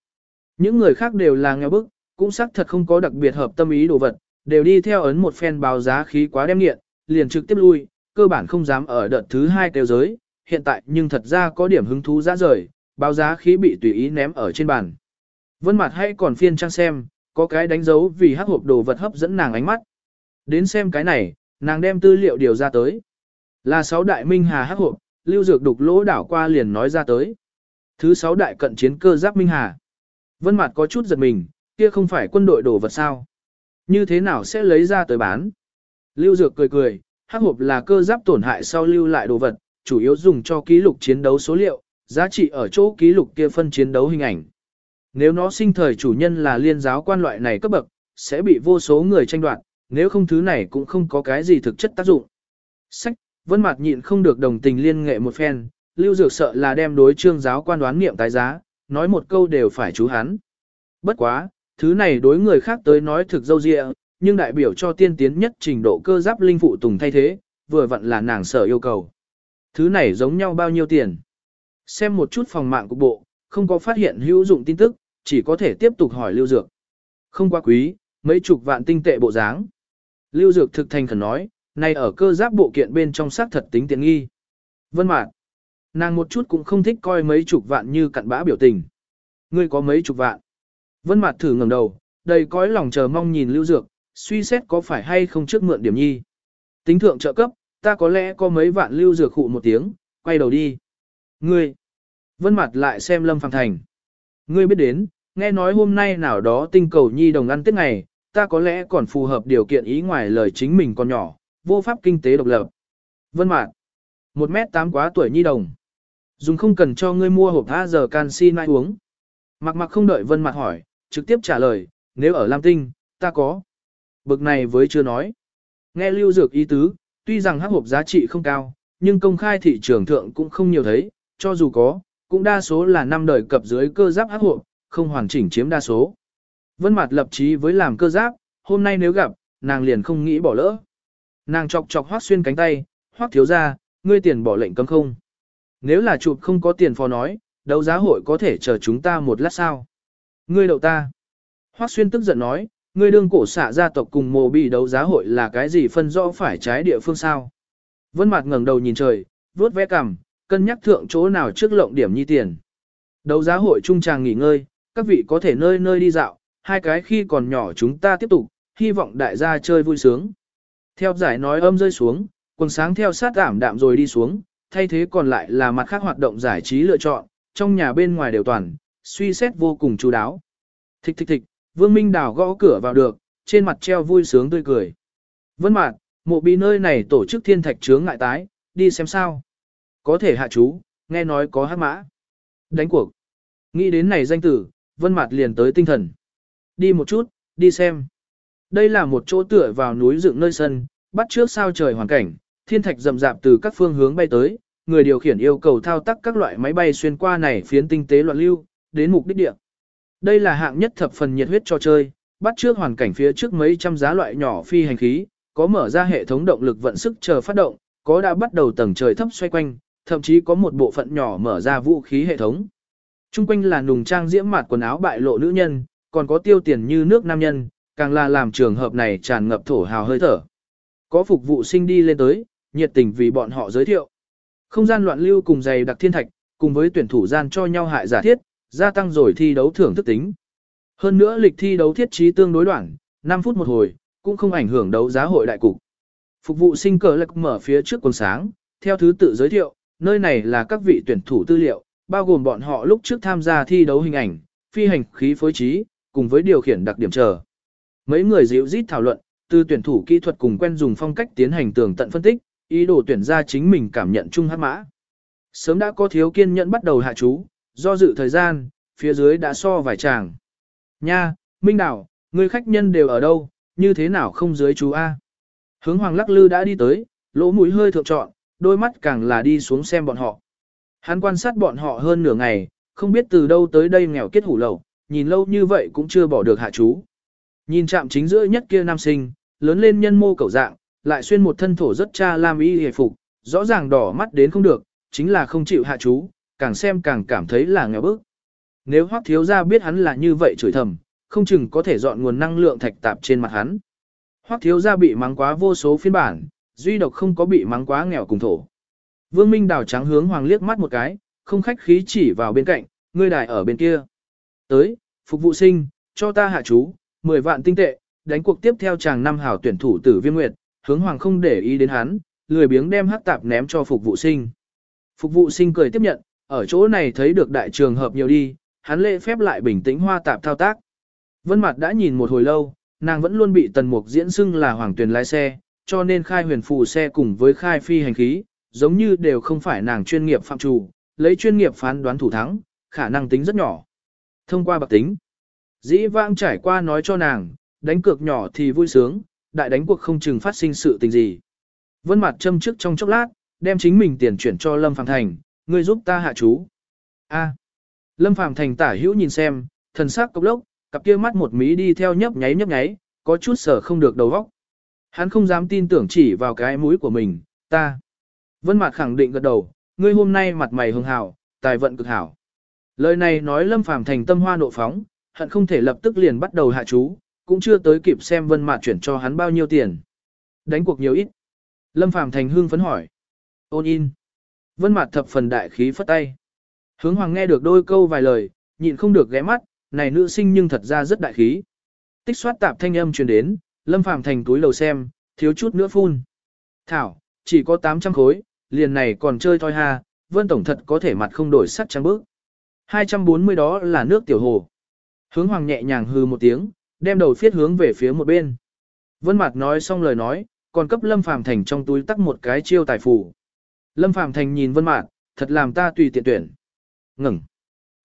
Những người khác đều là nghèo bức, cũng xác thật không có đặc biệt hợp tâm ý đồ vật, đều đi theo ấn một phen báo giá khí quá đem nghiện, liền trực tiếp lui, cơ bản không dám ở đợt thứ hai kêu giới, hiện tại nhưng thật ra có điểm hứng thú ra rời, báo giá khí bị tùy ý ném ở trên bàn. Vân mặt hay còn phiên trang xem, có cái đánh dấu vì hắc hộp đồ vật hấp dẫn nàng ánh mắt. Đến xem cái này, nàng đem tư liệu điều ra tới. Là sáu đại minh hà hắc hộp, lưu dược đục lỗ đảo qua liền nói ra tới. Thứ sáu đại cận chiến cơ giáp minh hà. Vân mặt có chút giật mình, kia không phải quân đội đồ vật sao. Như thế nào sẽ lấy ra tới bán? Lưu dược cười cười, hắc hộp là cơ giáp tổn hại sau lưu lại đồ vật, chủ yếu dùng cho ký lục chiến đấu số liệu, giá trị ở chỗ ký lục kia phân chiến đấu hình ảnh. Nếu nó sinh thời chủ nhân là liên giáo quan loại này cấp bậc, sẽ bị vô số người tranh đoạt, nếu không thứ này cũng không có cái gì thực chất tác dụng. Sách, Vân Mạt nhịn không được đồng tình liên nghệ một phen, Lưu Dược sợ là đem đối trương giáo quan đoán niệm tái giá, nói một câu đều phải chú hắn. Bất quá, thứ này đối người khác tới nói thực dâu dịa, nhưng đại biểu cho tiên tiến nhất trình độ cơ giáp linh phụ tùng thay thế, vừa vặn là nàng sở yêu cầu. Thứ này giống nhau bao nhiêu tiền? Xem một chút phòng mạng của bộ, không có phát hiện hữu dụng tin tức, chỉ có thể tiếp tục hỏi Lưu Dược. Không quá quý, mấy chục vạn tinh tệ bộ dáng. Lưu Dược thực thành khẩn nói, này ở cơ giáp bộ kiện bên trong xác thật tính tiện nghi. Vân mạt nàng một chút cũng không thích coi mấy chục vạn như cặn bã biểu tình. Ngươi có mấy chục vạn. Vân Mạt thử ngẩng đầu, đầy cõi lòng chờ mong nhìn Lưu Dược, suy xét có phải hay không trước mượn điểm nhi. Tính thượng trợ cấp, ta có lẽ có mấy vạn Lưu Dược khụ một tiếng, quay đầu đi. Ngươi. Vân Mạt lại xem Lâm Phàm Thành. Ngươi biết đến, nghe nói hôm nay nào đó tinh cầu nhi đồng ăn tết ngày, ta có lẽ còn phù hợp điều kiện ý ngoài lời chính mình còn nhỏ, vô pháp kinh tế độc lập. Vân Mạt. một mét tám quá tuổi nhi đồng. Dùng không cần cho ngươi mua hộp A giờ canxi nai uống. Mặc mặc không đợi Vân Mạt hỏi, trực tiếp trả lời, nếu ở Lam Tinh, ta có. Bực này với chưa nói. Nghe lưu dược ý tứ, tuy rằng hắc hộp giá trị không cao, nhưng công khai thị trường thượng cũng không nhiều thấy, cho dù có, cũng đa số là năm đời cập dưới cơ giáp hắc hộp, không hoàn chỉnh chiếm đa số. Vân Mạt lập chí với làm cơ giáp, hôm nay nếu gặp, nàng liền không nghĩ bỏ lỡ. Nàng chọc chọc Hoắc Xuyên cánh tay, "Hoắc thiếu gia, ngươi tiền bỏ lệnh cấm không? Nếu là chụp không có tiền phò nói, đấu giá hội có thể chờ chúng ta một lát sao?" Ngươi đậu ta. Hoắc Xuyên tức giận nói, ngươi đương cổ xạ gia tộc cùng mồ bị đấu giá hội là cái gì phân rõ phải trái địa phương sao? Vân mặt ngẩng đầu nhìn trời, vuốt vẽ cằm, cân nhắc thượng chỗ nào trước lộng điểm nhi tiền. Đấu giá hội trung tràng nghỉ ngơi, các vị có thể nơi nơi đi dạo, hai cái khi còn nhỏ chúng ta tiếp tục, hy vọng đại gia chơi vui sướng. Theo giải nói âm rơi xuống, quần sáng theo sát giảm đạm rồi đi xuống, thay thế còn lại là mặt khác hoạt động giải trí lựa chọn, trong nhà bên ngoài đều toàn, suy xét vô cùng chú đáo. Thích thích thích, Vương Minh Đào gõ cửa vào được, trên mặt treo vui sướng tươi cười. Vân Mạt, mộ bị nơi này tổ chức thiên thạch chướng ngại tái, đi xem sao. Có thể hạ chú, nghe nói có hát mã. Đánh cuộc. Nghĩ đến này danh tử, Vân Mạt liền tới tinh thần. Đi một chút, đi xem. Đây là một chỗ tựa vào núi dựng nơi sân, bắt trước sao trời hoàn cảnh, thiên thạch rầm rạp từ các phương hướng bay tới, người điều khiển yêu cầu thao tác các loại máy bay xuyên qua này phiến tinh tế loạn lưu, đến mục đích địa. Đây là hạng nhất thập phần nhiệt huyết cho chơi, bắt trước hoàn cảnh phía trước mấy trăm giá loại nhỏ phi hành khí, có mở ra hệ thống động lực vận sức chờ phát động, có đã bắt đầu tầng trời thấp xoay quanh, thậm chí có một bộ phận nhỏ mở ra vũ khí hệ thống. Trung quanh là nùng trang diễm mạt quần áo bại lộ nữ nhân, còn có tiêu tiền như nước nam nhân, càng là làm trường hợp này tràn ngập thổ hào hơi thở. Có phục vụ sinh đi lên tới, nhiệt tình vì bọn họ giới thiệu. Không gian loạn lưu cùng dày đặc thiên thạch, cùng với tuyển thủ gian cho nhau hại giả thiết, gia tăng rồi thi đấu thưởng thức tính. Hơn nữa lịch thi đấu thiết trí tương đối đoạn, 5 phút một hồi, cũng không ảnh hưởng đấu giá hội đại cục. Phục vụ sinh cờ lạc mở phía trước quần sáng, theo thứ tự giới thiệu, nơi này là các vị tuyển thủ tư liệu, bao gồm bọn họ lúc trước tham gia thi đấu hình ảnh, phi hành khí phối trí, cùng với điều khiển đặc điểm chờ. Mấy người dịu rít thảo luận, từ tuyển thủ kỹ thuật cùng quen dùng phong cách tiến hành tường tận phân tích, ý đồ tuyển ra chính mình cảm nhận chung hát mã. Sớm đã có thiếu kiên nhẫn bắt đầu hạ chú, do dự thời gian, phía dưới đã so vài chàng. Nha, Minh Đảo, người khách nhân đều ở đâu, như thế nào không dưới chú A. Hướng Hoàng Lắc Lư đã đi tới, lỗ mũi hơi thượng trọn, đôi mắt càng là đi xuống xem bọn họ. Hắn quan sát bọn họ hơn nửa ngày, không biết từ đâu tới đây nghèo kết hủ lầu, nhìn lâu như vậy cũng chưa bỏ được hạ chú. Nhìn chạm chính giữa nhất kia nam sinh, lớn lên nhân mô cầu dạng, lại xuyên một thân thổ rất cha lam y hề phục, rõ ràng đỏ mắt đến không được, chính là không chịu hạ chú, càng xem càng cảm thấy là nghèo bức. Nếu hoắc thiếu gia biết hắn là như vậy chửi thầm, không chừng có thể dọn nguồn năng lượng thạch tạp trên mặt hắn. Hoắc thiếu gia bị mắng quá vô số phiên bản, duy độc không có bị mắng quá nghèo cùng thổ. Vương Minh đào trắng hướng hoàng liếc mắt một cái, không khách khí chỉ vào bên cạnh, ngươi đài ở bên kia. Tới, phục vụ sinh, cho ta hạ chú, 10 vạn tinh tệ, đánh cuộc tiếp theo chàng năm hảo tuyển thủ tử viên nguyệt, hướng hoàng không để ý đến hắn, lười biếng đem hắc tạp ném cho phục vụ sinh. Phục vụ sinh cười tiếp nhận, ở chỗ này thấy được đại trường hợp nhiều đi, hắn lễ phép lại bình tĩnh hoa tạp thao tác. Vân Mạt đã nhìn một hồi lâu, nàng vẫn luôn bị Tần Mục diễn xưng là hoàng tuyển lái xe, cho nên khai huyền phù xe cùng với khai phi hành khí, giống như đều không phải nàng chuyên nghiệp phạm chủ, lấy chuyên nghiệp phán đoán thủ thắng, khả năng tính rất nhỏ. Thông qua bạc tính, dĩ vãng trải qua nói cho nàng, đánh cược nhỏ thì vui sướng, đại đánh cuộc không chừng phát sinh sự tình gì. Vân Mạt châm trước trong chốc lát, đem chính mình tiền chuyển cho Lâm Phàm Thành, ngươi giúp ta hạ chú. A. Lâm Phàm Thành tả hữu nhìn xem, thần sắc cốc lốc, cặp kia mắt một mí đi theo nhấp nháy nhấp nháy, có chút sở không được đầu óc. Hắn không dám tin tưởng chỉ vào cái mũi của mình, ta. Vân Mạt khẳng định gật đầu, ngươi hôm nay mặt mày hưng hào, tài vận cực hảo. Lời này nói Lâm Phàm thành tâm hoa nộ phóng, hận không thể lập tức liền bắt đầu hạ chú, cũng chưa tới kịp xem Vân Mạt chuyển cho hắn bao nhiêu tiền. Đánh cuộc nhiều ít. Lâm Phàm thành hưng phấn hỏi. Ôn in. Vân Mạt thập phần đại khí phất tay. Hướng Hoàng nghe được đôi câu vài lời, nhịn không được ghé mắt, này nữ sinh nhưng thật ra rất đại khí. Tích xoát tạp thanh âm truyền đến, Lâm Phàm thành túi lầu xem, thiếu chút nữa phun. Thảo, chỉ có 800 khối, liền này còn chơi thôi ha, Vân Tổng thật có thể mặt không đổi sắc trắng bước. 240 đó là nước tiểu hồ. Hướng Hoàng nhẹ nhàng hư một tiếng, đem đầu phiết hướng về phía một bên. Vân Mạt nói xong lời nói, còn cấp Lâm Phàm Thành trong túi tắc một cái chiêu tài phù. Lâm Phàm Thành nhìn Vân Mạt, thật làm ta tùy tiện tuyển. Ngừng.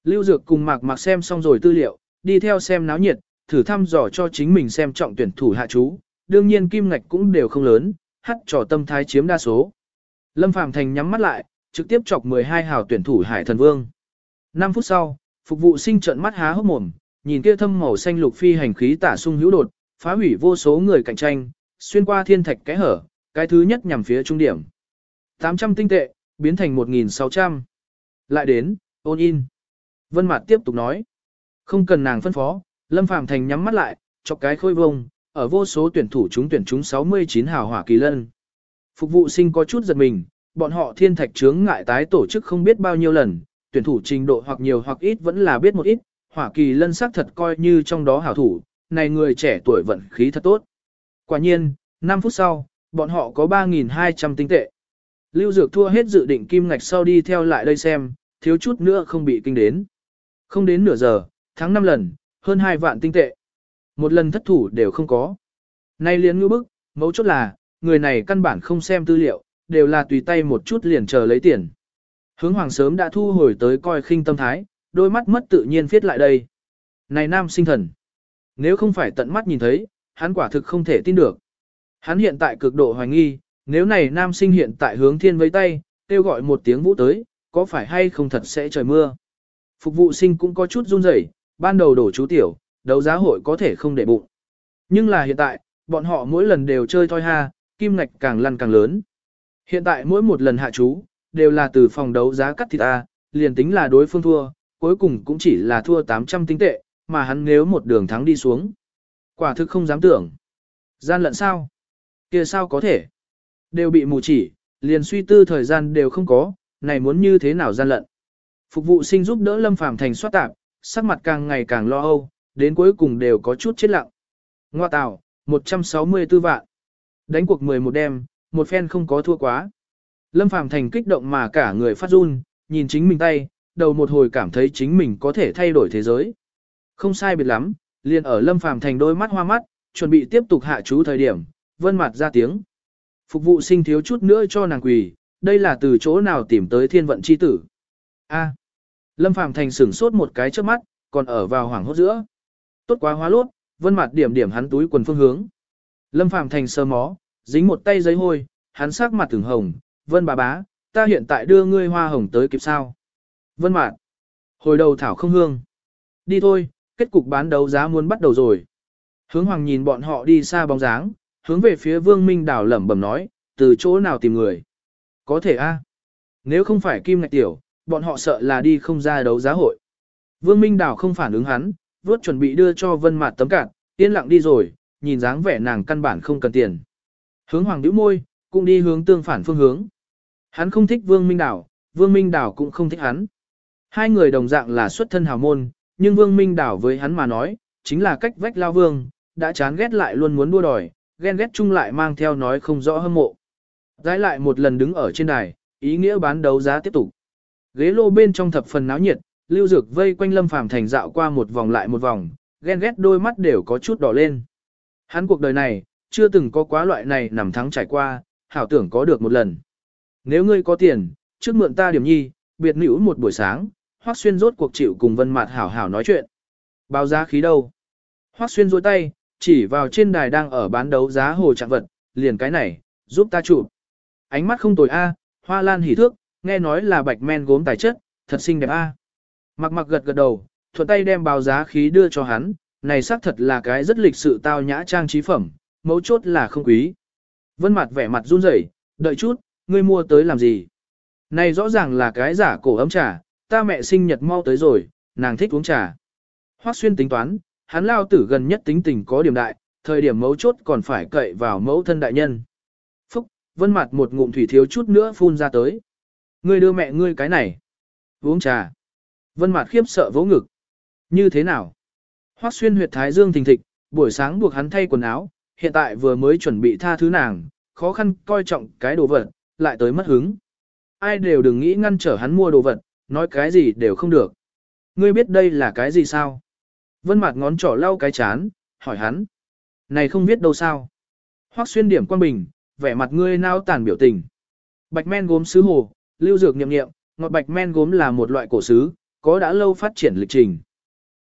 Lưu Dược cùng Mạc Mạc xem xong rồi tư liệu, đi theo xem náo nhiệt, thử thăm dò cho chính mình xem trọng tuyển thủ hạ chú, đương nhiên kim ngạch cũng đều không lớn, hắt trò tâm thái chiếm đa số. Lâm Phàm Thành nhắm mắt lại, trực tiếp chọc 12 hào tuyển thủ Hải Thần Vương. 5 phút sau, phục vụ sinh trợn mắt há hốc mồm, nhìn kia thâm màu xanh lục phi hành khí tả sung hữu đột, phá hủy vô số người cạnh tranh, xuyên qua thiên thạch cái hở, cái thứ nhất nhằm phía trung điểm. 800 tinh tệ, biến thành 1.600. Lại đến, ôn in. Vân Mạt tiếp tục nói. Không cần nàng phân phó, Lâm Phàm Thành nhắm mắt lại, chọc cái khôi vông, ở vô số tuyển thủ chúng tuyển chúng 69 hào hỏa kỳ lân. Phục vụ sinh có chút giật mình, bọn họ thiên thạch chướng ngại tái tổ chức không biết bao nhiêu lần, tuyển thủ trình độ hoặc nhiều hoặc ít vẫn là biết một ít, hỏa kỳ lân sắc thật coi như trong đó hảo thủ, này người trẻ tuổi vận khí thật tốt. Quả nhiên, 5 phút sau, bọn họ có 3.200 tinh tệ. Lưu Dược thua hết dự định kim ngạch sau đi theo lại đây xem, thiếu chút nữa không bị kinh đến. Không đến nửa giờ, tháng 5 lần, hơn 2 vạn tinh tệ. Một lần thất thủ đều không có. Nay liền ngư bức, mấu chốt là, người này căn bản không xem tư liệu, đều là tùy tay một chút liền chờ lấy tiền. Hướng hoàng sớm đã thu hồi tới coi khinh tâm thái, đôi mắt mất tự nhiên viết lại đây. Này nam sinh thần! Nếu không phải tận mắt nhìn thấy, hắn quả thực không thể tin được. Hắn hiện tại cực độ hoài nghi, nếu này nam sinh hiện tại hướng thiên với tay, kêu gọi một tiếng vũ tới, có phải hay không thật sẽ trời mưa. Phục vụ sinh cũng có chút run rẩy, ban đầu đổ chú tiểu, đấu giá hội có thể không để bụng. Nhưng là hiện tại, bọn họ mỗi lần đều chơi thoi ha, kim ngạch càng lăn càng lớn. Hiện tại mỗi một lần hạ chú, đều là từ phòng đấu giá cắt thịt A, liền tính là đối phương thua, cuối cùng cũng chỉ là thua 800 tinh tệ, mà hắn nếu một đường thắng đi xuống. Quả thực không dám tưởng. Gian lận sao? kia sao có thể? Đều bị mù chỉ, liền suy tư thời gian đều không có, này muốn như thế nào gian lận. Phục vụ sinh giúp đỡ Lâm Phàm thành soát tạp, sắc mặt càng ngày càng lo âu, đến cuối cùng đều có chút chết lặng. Ngoa tào, 164 vạn. Đánh cuộc 11 đêm, một phen không có thua quá. Lâm Phàm Thành kích động mà cả người phát run, nhìn chính mình tay, đầu một hồi cảm thấy chính mình có thể thay đổi thế giới. Không sai biệt lắm, liền ở Lâm Phàm Thành đôi mắt hoa mắt, chuẩn bị tiếp tục hạ chú thời điểm, vân Mạt ra tiếng. Phục vụ sinh thiếu chút nữa cho nàng quỳ, đây là từ chỗ nào tìm tới thiên vận chi tử. A. Lâm Phàm Thành sửng sốt một cái trước mắt, còn ở vào hoảng hốt giữa. Tốt quá hóa lốt, vân Mạt điểm điểm hắn túi quần phương hướng. Lâm Phàm Thành sơ mó, dính một tay giấy hôi, hắn sắc mặt từng hồng, vân bà bá, ta hiện tại đưa ngươi hoa hồng tới kịp sao. Vân mạn, hồi đầu thảo không hương. Đi thôi, kết cục bán đấu giá muốn bắt đầu rồi. Hướng hoàng nhìn bọn họ đi xa bóng dáng, hướng về phía vương minh đảo lẩm bẩm nói, từ chỗ nào tìm người. Có thể a Nếu không phải kim ngạch tiểu, bọn họ sợ là đi không ra đấu giá hội. Vương Minh Đảo không phản ứng hắn, vớt chuẩn bị đưa cho Vân Mạt tấm cạn, yên lặng đi rồi, nhìn dáng vẻ nàng căn bản không cần tiền. Hướng Hoàng nhíu môi, cũng đi hướng tương phản phương hướng. Hắn không thích Vương Minh Đảo, Vương Minh Đảo cũng không thích hắn. Hai người đồng dạng là xuất thân hào môn, nhưng Vương Minh Đảo với hắn mà nói, chính là cách vách lao vương, đã chán ghét lại luôn muốn đua đòi, ghen ghét chung lại mang theo nói không rõ hâm mộ. Giải lại một lần đứng ở trên đài, ý nghĩa bán đấu giá tiếp tục. Ghế lô bên trong thập phần náo nhiệt, Lưu Dược vây quanh Lâm Phàm thành dạo qua một vòng lại một vòng, ghen ghét đôi mắt đều có chút đỏ lên. Hắn cuộc đời này, chưa từng có quá loại này nằm thắng trải qua, hảo tưởng có được một lần. Nếu ngươi có tiền, trước mượn ta điểm nhi, biệt nữ một buổi sáng, Hoắc Xuyên rốt cuộc chịu cùng Vân Mạt hảo hảo nói chuyện. Báo giá khí đâu? Hoắc Xuyên duỗi tay, chỉ vào trên đài đang ở bán đấu giá hồ trạng vật, liền cái này, giúp ta chụp. ánh mắt không tồi a, hoa lan hỉ thước, nghe nói là bạch men gốm tài chất, thật xinh đẹp a. Mặc mặc gật gật đầu, thuận tay đem báo giá khí đưa cho hắn, này xác thật là cái rất lịch sự tao nhã trang trí phẩm, mấu chốt là không quý. Vân mặt vẻ mặt run rẩy, đợi chút, ngươi mua tới làm gì? Này rõ ràng là cái giả cổ ấm trà, ta mẹ sinh nhật mau tới rồi, nàng thích uống trà. Hoắc xuyên tính toán, hắn lao tử gần nhất tính tình có điểm đại, thời điểm mấu chốt còn phải cậy vào mẫu thân đại nhân. Phúc, vân mặt một ngụm thủy thiếu chút nữa phun ra tới. Ngươi đưa mẹ ngươi cái này. Uống trà. Vân mặt khiếp sợ vỗ ngực. Như thế nào? Hoắc xuyên huyệt thái dương thình thịch, buổi sáng buộc hắn thay quần áo, hiện tại vừa mới chuẩn bị tha thứ nàng, khó khăn coi trọng cái đồ vật, lại tới mất hứng. Ai đều đừng nghĩ ngăn trở hắn mua đồ vật, nói cái gì đều không được. Ngươi biết đây là cái gì sao? Vân mặt ngón trỏ lau cái chán, hỏi hắn. Này không biết đâu sao? Hoắc xuyên điểm quan bình, vẻ mặt ngươi nao tàn biểu tình. Bạch men gốm sứ hồ, lưu dược niệm niệm, ngọt bạch men gốm là một loại cổ sứ, có đã lâu phát triển lịch trình.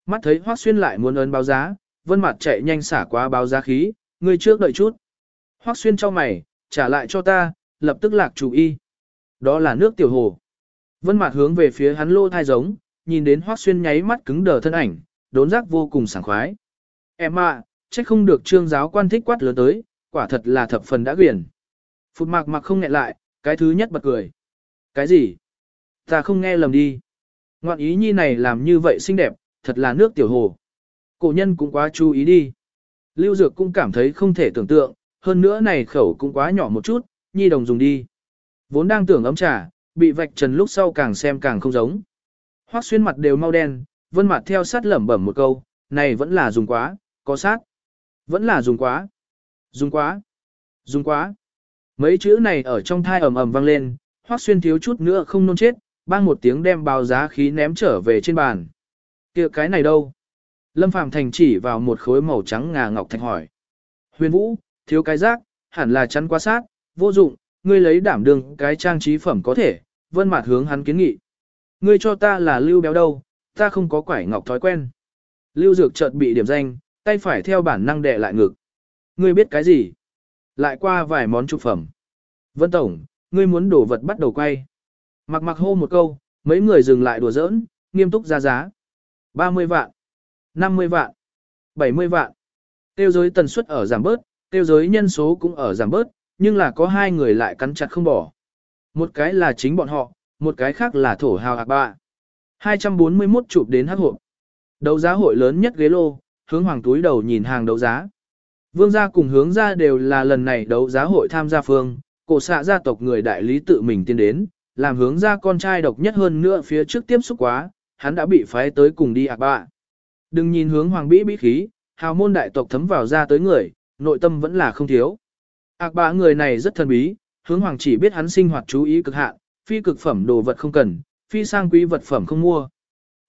Mắt thấy Hoắc xuyên lại muốn ấn báo giá, vân mặt chạy nhanh xả qua báo giá khí, ngươi trước đợi chút. Hoắc xuyên cho mày, trả lại cho ta, lập tức lạc chủ y. Đó là nước tiểu hồ. Vân mặt hướng về phía hắn lô thai giống, nhìn đến Hoắc xuyên nháy mắt cứng đờ thân ảnh, đốn giác vô cùng sảng khoái. Em ạ, chắc không được trương giáo quan thích quát lớn tới, quả thật là thập phần đã quyển. Phụt mạc Mạc không nghẹn lại, cái thứ nhất bật cười. Cái gì? Ta không nghe lầm đi. Ngoạn ý nhi này làm như vậy xinh đẹp, thật là nước tiểu hồ. Cổ nhân cũng quá chú ý đi. Lưu Dược cũng cảm thấy không thể tưởng tượng, hơn nữa này khẩu cũng quá nhỏ một chút, nhi đồng dùng đi. Vốn đang tưởng ấm trà, bị vạch trần lúc sau càng xem càng không giống. Hoắc xuyên mặt đều mau đen, vân mặt theo sát lẩm bẩm một câu, này vẫn là dùng quá, có sát. Vẫn là dùng quá. Dùng quá. Dùng quá. Mấy chữ này ở trong thai ầm ầm vang lên, Hoắc xuyên thiếu chút nữa không nôn chết, bang một tiếng đem bao giá khí ném trở về trên bàn. kia cái này đâu? Lâm Phàm Thành chỉ vào một khối màu trắng ngà ngọc thạch hỏi. Huyền Vũ, thiếu cái rác, hẳn là chắn quá sát, vô dụng, ngươi lấy đảm đương cái trang trí phẩm có thể, vân mặt hướng hắn kiến nghị. Ngươi cho ta là lưu béo đâu, ta không có quải ngọc thói quen. Lưu Dược chợt bị điểm danh, tay phải theo bản năng đè lại ngực. Ngươi biết cái gì? Lại qua vài món trục phẩm. Vân Tổng, ngươi muốn đổ vật bắt đầu quay. Mặc mặc hô một câu, mấy người dừng lại đùa giỡn, nghiêm túc ra giá. 30 vạn, 50 vạn, 70 vạn. Tiêu giới tần suất ở giảm bớt, tiêu giới nhân số cũng ở giảm bớt, nhưng là có hai người lại cắn chặt không bỏ. Một cái là chính bọn họ, một cái khác là thổ hào hạc bạ. 241 chụp đến hắc hộp. Đấu giá hội lớn nhất ghế lô, hướng hoàng túi đầu nhìn hàng đấu giá. Vương gia cùng hướng gia đều là lần này đấu giá hội tham gia phương, cổ xạ gia tộc người đại lý tự mình tiến đến, làm hướng gia con trai độc nhất hơn nữa phía trước tiếp xúc quá, hắn đã bị phái tới cùng đi ạc bạ. Đừng nhìn hướng hoàng bĩ bĩ khí, hào môn đại tộc thấm vào ra tới người, nội tâm vẫn là không thiếu. Ác bạ người này rất thần bí, hướng hoàng chỉ biết hắn sinh hoạt chú ý cực hạn, phi cực phẩm đồ vật không cần, phi sang quý vật phẩm không mua.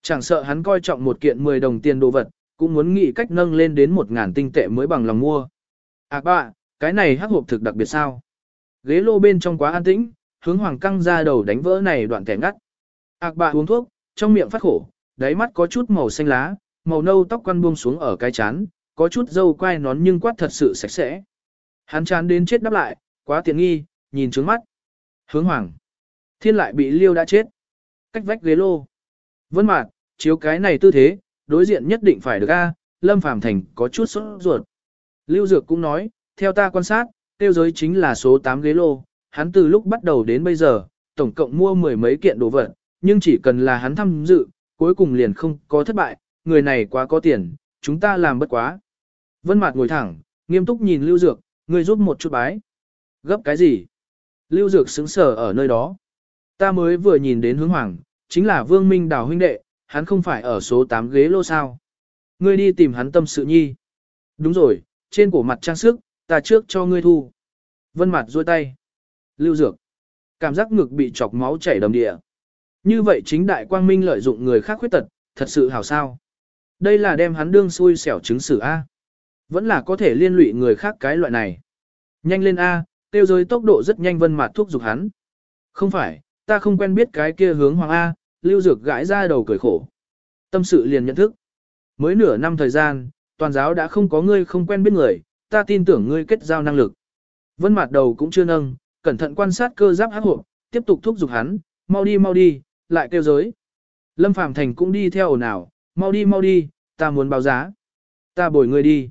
Chẳng sợ hắn coi trọng một kiện 10 đồng tiền đồ vật, cũng muốn nghĩ cách nâng lên đến 1.000 tinh tệ mới bằng lòng mua. Ác bạ, cái này hắc hộp thực đặc biệt sao? Ghế lô bên trong quá an tĩnh, hướng hoàng căng ra đầu đánh vỡ này đoạn kẻ ngắt. Ác bạ uống thuốc, trong miệng phát khổ, đáy mắt có chút màu xanh lá, màu nâu tóc quăn buông xuống ở cái chán, có chút dâu quai nón nhưng quát thật sự sạch sẽ. Hắn chán đến chết đáp lại, quá tiện nghi, nhìn trướng mắt. Hướng hoàng. Thiên lại bị liêu đã chết. Cách vách ghế lô. Vân mạt, chiếu cái này tư thế, đối diện nhất định phải được a. Lâm Phàm Thành có chút sốt ruột. Lưu Dược cũng nói, theo ta quan sát, tiêu giới chính là số 8 ghế lô, hắn từ lúc bắt đầu đến bây giờ, tổng cộng mua mười mấy kiện đồ vật, nhưng chỉ cần là hắn tham dự, cuối cùng liền không có thất bại, người này quá có tiền, chúng ta làm bất quá. Vân Mạt ngồi thẳng, nghiêm túc nhìn Lưu Dược, ngươi giúp một chút bái. Gấp cái gì? Lưu Dược sững sờ ở nơi đó. Ta mới vừa nhìn đến hướng hoàng, chính là Vương Minh Đào huynh đệ, hắn không phải ở số 8 ghế lô sao? Ngươi đi tìm hắn tâm sự nhi. Đúng rồi, trên cổ mặt trang sức, ta trước cho ngươi thu. Vân mặt duỗi tay. Lưu Dược. Cảm giác ngực bị chọc máu chảy đầm địa. Như vậy chính đại quang minh lợi dụng người khác khuyết tật, thật sự hảo sao. Đây là đem hắn đương xui xẻo chứng xử A. Vẫn là có thể liên lụy người khác cái loại này. Nhanh lên A, tiêu giới tốc độ rất nhanh vân mặt thúc giục hắn. Không phải, ta không quen biết cái kia hướng hoàng A, lưu dược gãi ra đầu cười khổ. Tâm sự liền nhận thức. Mới nửa năm thời gian, toàn giáo đã không có ngươi không quen biết người, ta tin tưởng ngươi kết giao năng lực. Vân mặt đầu cũng chưa nâng, cẩn thận quan sát cơ giáp hắc hộ, tiếp tục thúc giục hắn, mau đi mau đi, lại kêu giới. Lâm Phàm Thành cũng đi theo ồn ào, mau đi mau đi, ta muốn báo giá. Ta bồi ngươi đi.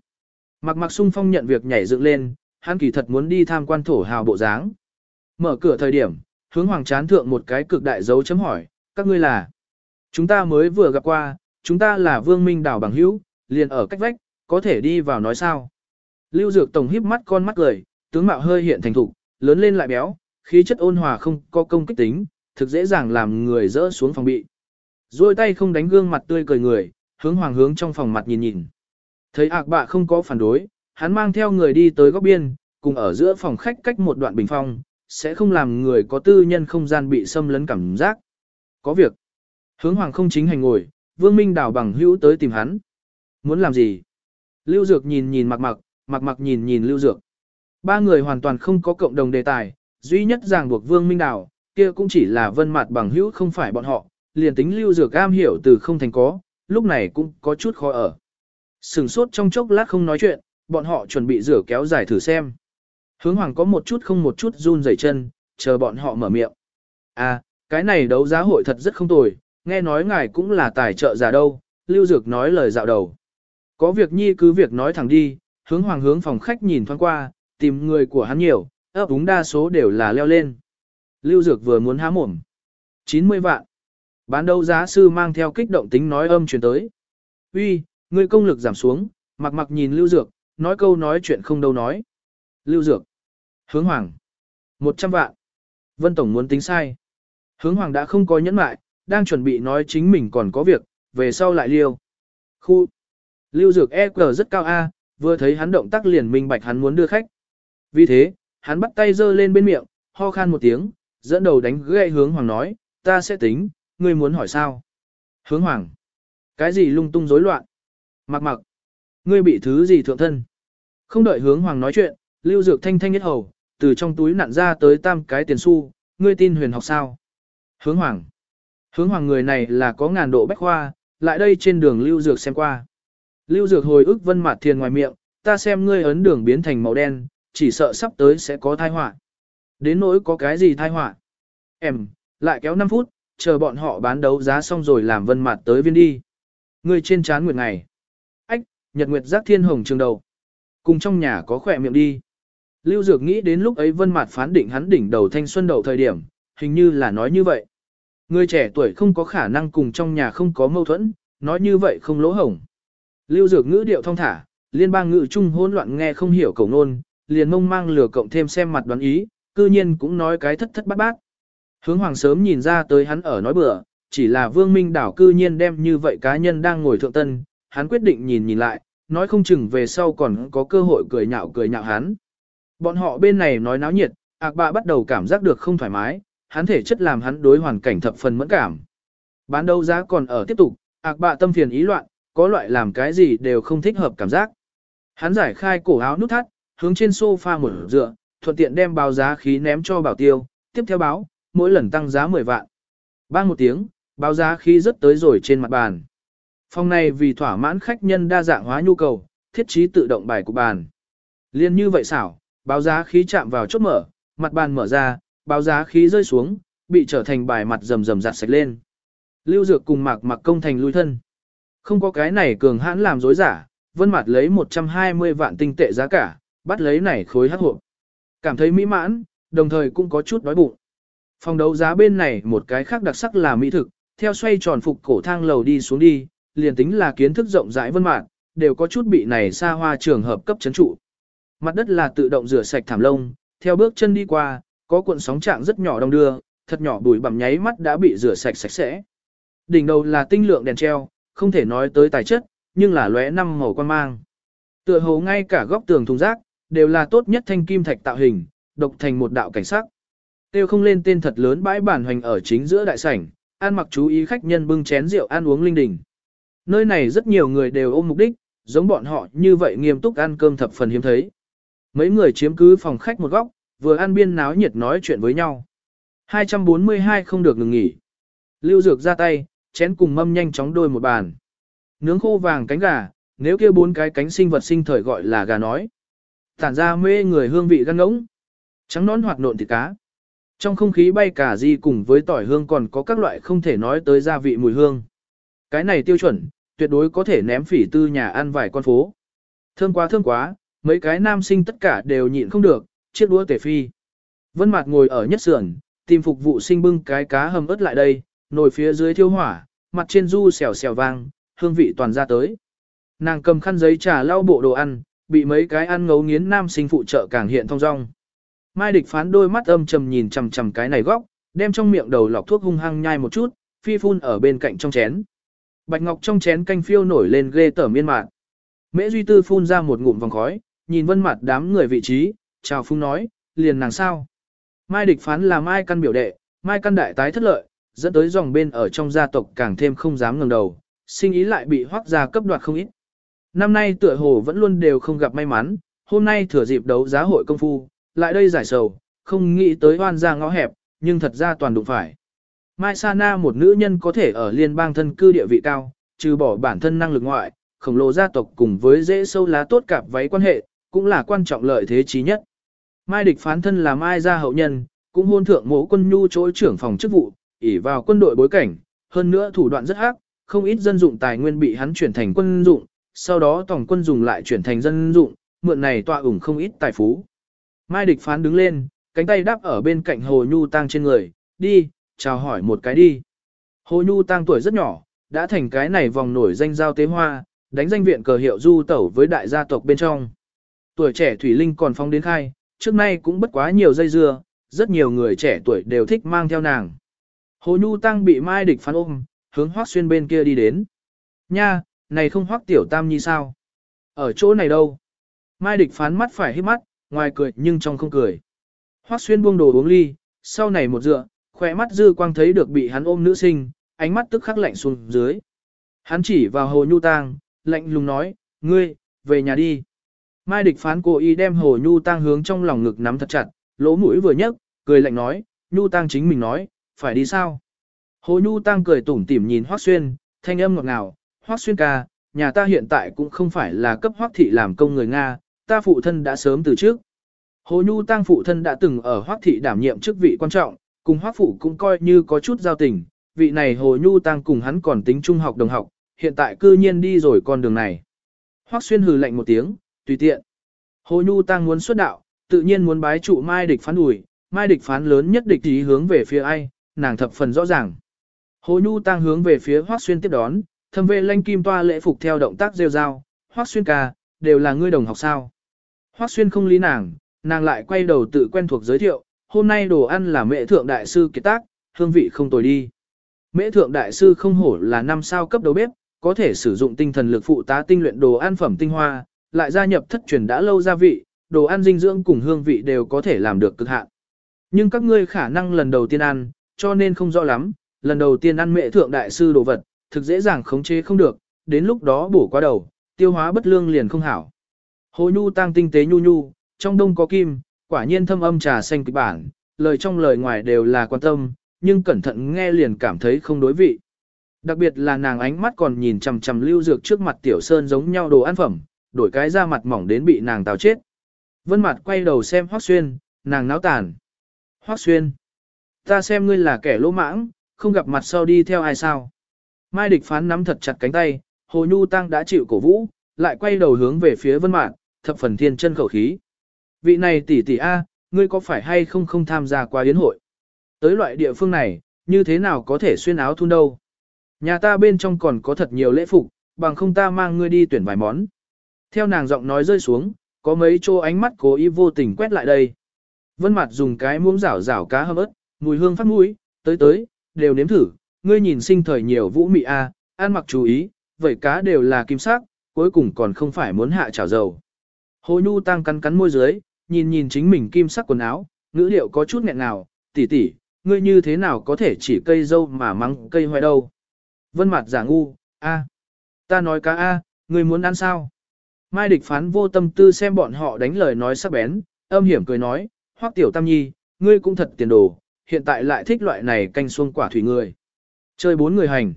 Mặc mặc sung phong nhận việc nhảy dựng lên, hắn kỳ thật muốn đi tham quan thổ hào bộ dáng. Mở cửa thời điểm, hướng hoàng chán thượng một cái cực đại dấu chấm hỏi, các ngươi là. Chúng ta mới vừa gặp qua, chúng ta là vương minh đảo bằng hữu, liền ở cách vách, có thể đi vào nói sao. Lưu Dược Tổng híp mắt con mắt cười, tướng mạo hơi hiện thành thục, lớn lên lại béo, khí chất ôn hòa không có công kích tính, thực dễ dàng làm người rỡ xuống phòng bị. Rồi tay không đánh gương mặt tươi cười người, hướng hoàng hướng trong phòng mặt nhìn nhìn. Thấy ạc bạ không có phản đối, hắn mang theo người đi tới góc biên, cùng ở giữa phòng khách cách một đoạn bình phong, sẽ không làm người có tư nhân không gian bị xâm lấn cảm giác. Có việc. Hướng hoàng không chính hành ngồi, vương minh đảo bằng hữu tới tìm hắn. Muốn làm gì? Lưu Dược nhìn nhìn mặc mặc, mặc mặc nhìn nhìn Lưu Dược. Ba người hoàn toàn không có cộng đồng đề tài, duy nhất ràng buộc vương minh đảo, kia cũng chỉ là vân mặt bằng hữu không phải bọn họ, liền tính Lưu Dược am hiểu từ không thành có, lúc này cũng có chút khó ở. Sừng sốt trong chốc lát không nói chuyện, bọn họ chuẩn bị rửa kéo dài thử xem. Hướng hoàng có một chút không một chút run rẩy chân, chờ bọn họ mở miệng. À, cái này đấu giá hội thật rất không tồi, nghe nói ngài cũng là tài trợ giả đâu, Lưu Dược nói lời dạo đầu. Có việc nhi cứ việc nói thẳng đi, hướng hoàng hướng phòng khách nhìn thoáng qua, tìm người của hắn nhiều, ấp đúng đa số đều là leo lên. Lưu Dược vừa muốn há mồm. 90 vạn. Bán đấu giá sư mang theo kích động tính nói âm truyền tới. Uy, người công lực giảm xuống, mặc mặc nhìn Lưu Dược, nói câu nói chuyện không đâu nói. Lưu Dược. Hướng Hoàng. 100 vạn. Vân Tổng muốn tính sai. Hướng Hoàng đã không có nhẫn mại, đang chuẩn bị nói chính mình còn có việc, về sau lại liêu. Khu. Lưu Dược EQ rất cao A, vừa thấy hắn động tác liền minh bạch hắn muốn đưa khách. Vì thế, hắn bắt tay giơ lên bên miệng, ho khan một tiếng, dẫn đầu đánh gậy hướng Hoàng nói, ta sẽ tính, ngươi muốn hỏi sao? Hướng Hoàng. Cái gì lung tung rối loạn? Mặc mặc. Ngươi bị thứ gì thượng thân? Không đợi hướng Hoàng nói chuyện, Lưu Dược thanh thanh nhất hầu, từ trong túi nặn ra tới tam cái tiền xu, ngươi tin huyền học sao? Hướng Hoàng. Hướng Hoàng người này là có ngàn độ bách khoa, lại đây trên đường Lưu Dược xem qua. Lưu Dược hồi ức vân mặt thiền ngoài miệng, ta xem ngươi ấn đường biến thành màu đen, chỉ sợ sắp tới sẽ có thai họa. Đến nỗi có cái gì thai họa? Em, lại kéo 5 phút, chờ bọn họ bán đấu giá xong rồi làm vân mặt tới viên đi. Ngươi trên chán nguyệt ngày. Nhật nguyệt giác thiên hồng trường đầu. Cùng trong nhà có khỏe miệng đi. Lưu Dược nghĩ đến lúc ấy vân mặt phán định hắn đỉnh đầu thanh xuân đầu thời điểm, hình như là nói như vậy. Người trẻ tuổi không có khả năng cùng trong nhà không có mâu thuẫn, nói như vậy không lỗ hổng. Lưu Dược ngữ điệu thong thả, liên bang ngữ trung hỗn loạn nghe không hiểu cầu nôn, liền mông mang lừa cộng thêm xem mặt đoán ý, cư nhiên cũng nói cái thất thất bát bát. Hướng hoàng sớm nhìn ra tới hắn ở nói bừa, chỉ là vương minh đảo cư nhiên đem như vậy cá nhân đang ngồi thượng tân, hắn quyết định nhìn nhìn lại, nói không chừng về sau còn có cơ hội cười nhạo cười nhạo hắn. Bọn họ bên này nói náo nhiệt, ạc bạ bắt đầu cảm giác được không thoải mái, hắn thể chất làm hắn đối hoàn cảnh thập phần mẫn cảm. Bán đấu giá còn ở tiếp tục, ạc bạ tâm phiền ý loạn, có loại làm cái gì đều không thích hợp cảm giác. Hắn giải khai cổ áo nút thắt, hướng trên sofa một dựa, thuận tiện đem báo giá khí ném cho bảo tiêu, tiếp theo báo, mỗi lần tăng giá 10 vạn. Bang một tiếng, báo giá khí rất tới rồi trên mặt bàn. Phòng này vì thỏa mãn khách nhân đa dạng hóa nhu cầu, thiết trí tự động bài của bàn. Liên như vậy xảo, báo giá khí chạm vào chốt mở, mặt bàn mở ra, báo giá khí rơi xuống, bị trở thành bài mặt rầm rầm giặt sạch lên. Lưu Dược cùng Mạc Mặc công thành lui thân. Không có cái này cường hãn làm dối giả, Vân Mạt lấy 120 vạn tinh tệ giá cả, bắt lấy này khối hắc hộp. Cảm thấy mỹ mãn, đồng thời cũng có chút đói bụng. Phòng đấu giá bên này một cái khác đặc sắc là mỹ thực, theo xoay tròn phục cổ thang lầu đi xuống đi, liền tính là kiến thức rộng rãi vân mạn, đều có chút bị này xa hoa trường hợp cấp chấn trụ. Mặt đất là tự động rửa sạch thảm lông, theo bước chân đi qua, có cuộn sóng trạng rất nhỏ đông đưa, thật nhỏ bụi bặm nháy mắt đã bị rửa sạch sạch sẽ. Đỉnh đầu là tinh lượng đèn treo, không thể nói tới tài chất, nhưng là lóe năm màu quan mang. Tựa hồ ngay cả góc tường thùng rác, đều là tốt nhất thanh kim thạch tạo hình, độc thành một đạo cảnh sắc. Tiêu không lên tên thật lớn bãi bản hoành ở chính giữa đại sảnh, an mặc chú ý khách nhân bưng chén rượu ăn uống linh đình. Nơi này rất nhiều người đều ôm mục đích, giống bọn họ như vậy nghiêm túc ăn cơm thập phần hiếm thấy. Mấy người chiếm cứ phòng khách một góc, vừa ăn biên náo nhiệt nói chuyện với nhau. 242 không được ngừng nghỉ. Lưu Dược ra tay, chén cùng mâm nhanh chóng đôi một bàn. Nướng khô vàng cánh gà, nếu kia bốn cái cánh sinh vật sinh thời gọi là gà nói. Tản ra mê người hương vị gan ngỗng. Trắng nón hoạt nộn thịt cá. Trong không khí bay cả gì cùng với tỏi hương còn có các loại không thể nói tới gia vị mùi hương. Cái này tiêu chuẩn, tuyệt đối có thể ném phỉ tư nhà ăn vài con phố. Thơm quá thơm quá, mấy cái nam sinh tất cả đều nhịn không được, chiếc đũa tể phi. Vân Mạt ngồi ở nhất sườn, tìm phục vụ sinh bưng cái cá hầm ớt lại đây, nồi phía dưới thiêu hỏa, mặt trên du xèo xèo vang, hương vị toàn ra tới. Nàng cầm khăn giấy trà lau bộ đồ ăn, bị mấy cái ăn ngấu nghiến nam sinh phụ trợ càng hiện thông dong. Mai địch phán đôi mắt âm trầm nhìn chằm chằm cái này góc, đem trong miệng đầu lọc thuốc hung hăng nhai một chút, phi phun ở bên cạnh trong chén. Bạch ngọc trong chén canh phiêu nổi lên ghê tởm miên mạn. Mễ Duy Tư phun ra một ngụm vòng khói, nhìn vân mặt đám người vị trí, chào phung nói, liền nàng sao. Mai địch phán là Mai căn biểu đệ, Mai căn đại tái thất lợi, dẫn tới dòng bên ở trong gia tộc càng thêm không dám ngẩng đầu, sinh ý lại bị hoác gia cấp đoạt không ít. Năm nay tựa hồ vẫn luôn đều không gặp may mắn, hôm nay thừa dịp đấu giá hội công phu, lại đây giải sầu, không nghĩ tới hoan ra ngõ hẹp, nhưng thật ra toàn đụng phải. Mai Sana một nữ nhân có thể ở liên bang thân cư địa vị cao, trừ bỏ bản thân năng lực ngoại, khổng lồ gia tộc cùng với dễ sâu lá tốt cạp váy quan hệ, cũng là quan trọng lợi thế chí nhất. Mai địch phán thân là Mai gia hậu nhân, cũng hôn thượng mẫu quân nhu chỗ trưởng phòng chức vụ, ỉ vào quân đội bối cảnh, hơn nữa thủ đoạn rất ác, không ít dân dụng tài nguyên bị hắn chuyển thành quân dụng, sau đó tổng quân dùng lại chuyển thành dân dụng, mượn này tọa ủng không ít tài phú. Mai địch phán đứng lên, cánh tay đáp ở bên cạnh Hồ Nhu Tăng trên người, đi, chào hỏi một cái đi. Hồ Nhu Tăng tuổi rất nhỏ, đã thành cái này vòng nổi danh giao tế hoa, đánh danh viện cờ hiệu du tẩu với đại gia tộc bên trong. Tuổi trẻ Thủy Linh còn phong đến khai, trước nay cũng bất quá nhiều dây dưa, rất nhiều người trẻ tuổi đều thích mang theo nàng. Hồ Nhu Tăng bị Mai địch phán ôm, hướng Hoắc Xuyên bên kia đi đến. Nha, này không Hoắc Tiểu Tam Nhi sao? Ở chỗ này đâu? Mai địch phán mắt phải hít mắt, ngoài cười nhưng trong không cười. Hoắc Xuyên buông đồ uống ly, sau này một dựa, khỏe mắt dư quang thấy được bị hắn ôm nữ sinh, ánh mắt tức khắc lạnh xuống dưới. Hắn chỉ vào Hồ Nhu tang, lạnh lùng nói, ngươi, về nhà đi. Mai địch phán cố ý đem Hồ Nhu tang hướng trong lòng ngực nắm thật chặt, lỗ mũi vừa nhấc, cười lạnh nói, Nhu tang chính mình nói, phải đi sao? Hồ Nhu tang cười tủm tỉm nhìn Hoắc Xuyên, thanh âm ngọt ngào, Hoắc Xuyên ca, nhà ta hiện tại cũng không phải là cấp Hoắc thị làm công người Nga, ta phụ thân đã sớm từ trước. Hồ Nhu tang phụ thân đã từng ở Hoắc thị đảm nhiệm chức vị quan trọng, cùng hoác phụ cũng coi như có chút giao tình, vị này Hồ Nhu Tăng cùng hắn còn tính trung học đồng học, hiện tại cư nhiên đi rồi con đường này. Hoác Xuyên hừ lạnh một tiếng, tùy tiện. Hồ Nhu Tăng muốn xuất đạo, tự nhiên muốn bái trụ Mai địch phán ủi, Mai địch phán lớn nhất địch ý hướng về phía ai, nàng thập phần rõ ràng. Hồ Nhu Tăng hướng về phía hoác Xuyên tiếp đón, thâm vệ lanh kim toa lễ phục theo động tác rêu rao, hoác Xuyên ca, đều là ngươi đồng học sao. Hoác Xuyên không lý nàng, nàng lại quay đầu tự quen thuộc giới thiệu, hôm nay đồ ăn là mẹ thượng đại sư kiệt tác, hương vị không tồi đi. Mễ thượng đại sư không hổ là năm sao cấp đầu bếp, có thể sử dụng tinh thần lực phụ tá tinh luyện đồ ăn phẩm tinh hoa, lại gia nhập thất truyền đã lâu gia vị, đồ ăn dinh dưỡng cùng hương vị đều có thể làm được cực hạn. Nhưng các ngươi khả năng lần đầu tiên ăn, cho nên không rõ lắm, lần đầu tiên ăn mẹ thượng đại sư đồ vật, thực dễ dàng khống chế không được, đến lúc đó bổ qua đầu, tiêu hóa bất lương liền không hảo. Hồ nhu tăng tinh tế nhu nhu, trong đông có kim, quả nhiên thâm âm trà xanh kịch bản, lời trong lời ngoài đều là quan tâm, nhưng cẩn thận nghe liền cảm thấy không đối vị. Đặc biệt là nàng ánh mắt còn nhìn chằm chằm lưu dược trước mặt tiểu sơn giống nhau đồ ăn phẩm, đổi cái da mặt mỏng đến bị nàng tào chết. Vân mặt quay đầu xem Hoắc Xuyên, nàng náo tàn. Hoắc Xuyên, ta xem ngươi là kẻ lỗ mãng, không gặp mặt sau đi theo ai sao. Mai địch phán nắm thật chặt cánh tay, Hồ Nhu Tăng đã chịu cổ vũ, lại quay đầu hướng về phía Vân Mạn, thập phần thiên chân khẩu khí. Vị này tỷ tỷ A, ngươi có phải hay không không tham gia qua yến hội? Tới loại địa phương này, như thế nào có thể xuyên áo thun đâu? Nhà ta bên trong còn có thật nhiều lễ phục, bằng không ta mang ngươi đi tuyển vài món. Theo nàng giọng nói rơi xuống, có mấy chỗ ánh mắt cố ý vô tình quét lại đây. Vân mặt dùng cái muỗng rảo rảo cá hâm ớt, mùi hương phát mũi, tới tới, đều nếm thử, ngươi nhìn sinh thời nhiều vũ mị a, ăn mặc chú ý, vậy cá đều là kim sắc, cuối cùng còn không phải muốn hạ chảo dầu. Hồ Nhu tăng cắn cắn môi dưới, nhìn nhìn chính mình kim sắc quần áo, ngữ điệu có chút nghẹn nào, tỷ tỷ, ngươi như thế nào có thể chỉ cây dâu mà mắng cây hoài đâu. Vân mặt giả ngu, a, ta nói cá a, ngươi muốn ăn sao? Mai địch phán vô tâm tư xem bọn họ đánh lời nói sắc bén, âm hiểm cười nói, hoắc tiểu tam nhi, ngươi cũng thật tiền đồ, hiện tại lại thích loại này canh xuông quả thủy người. Chơi bốn người hành.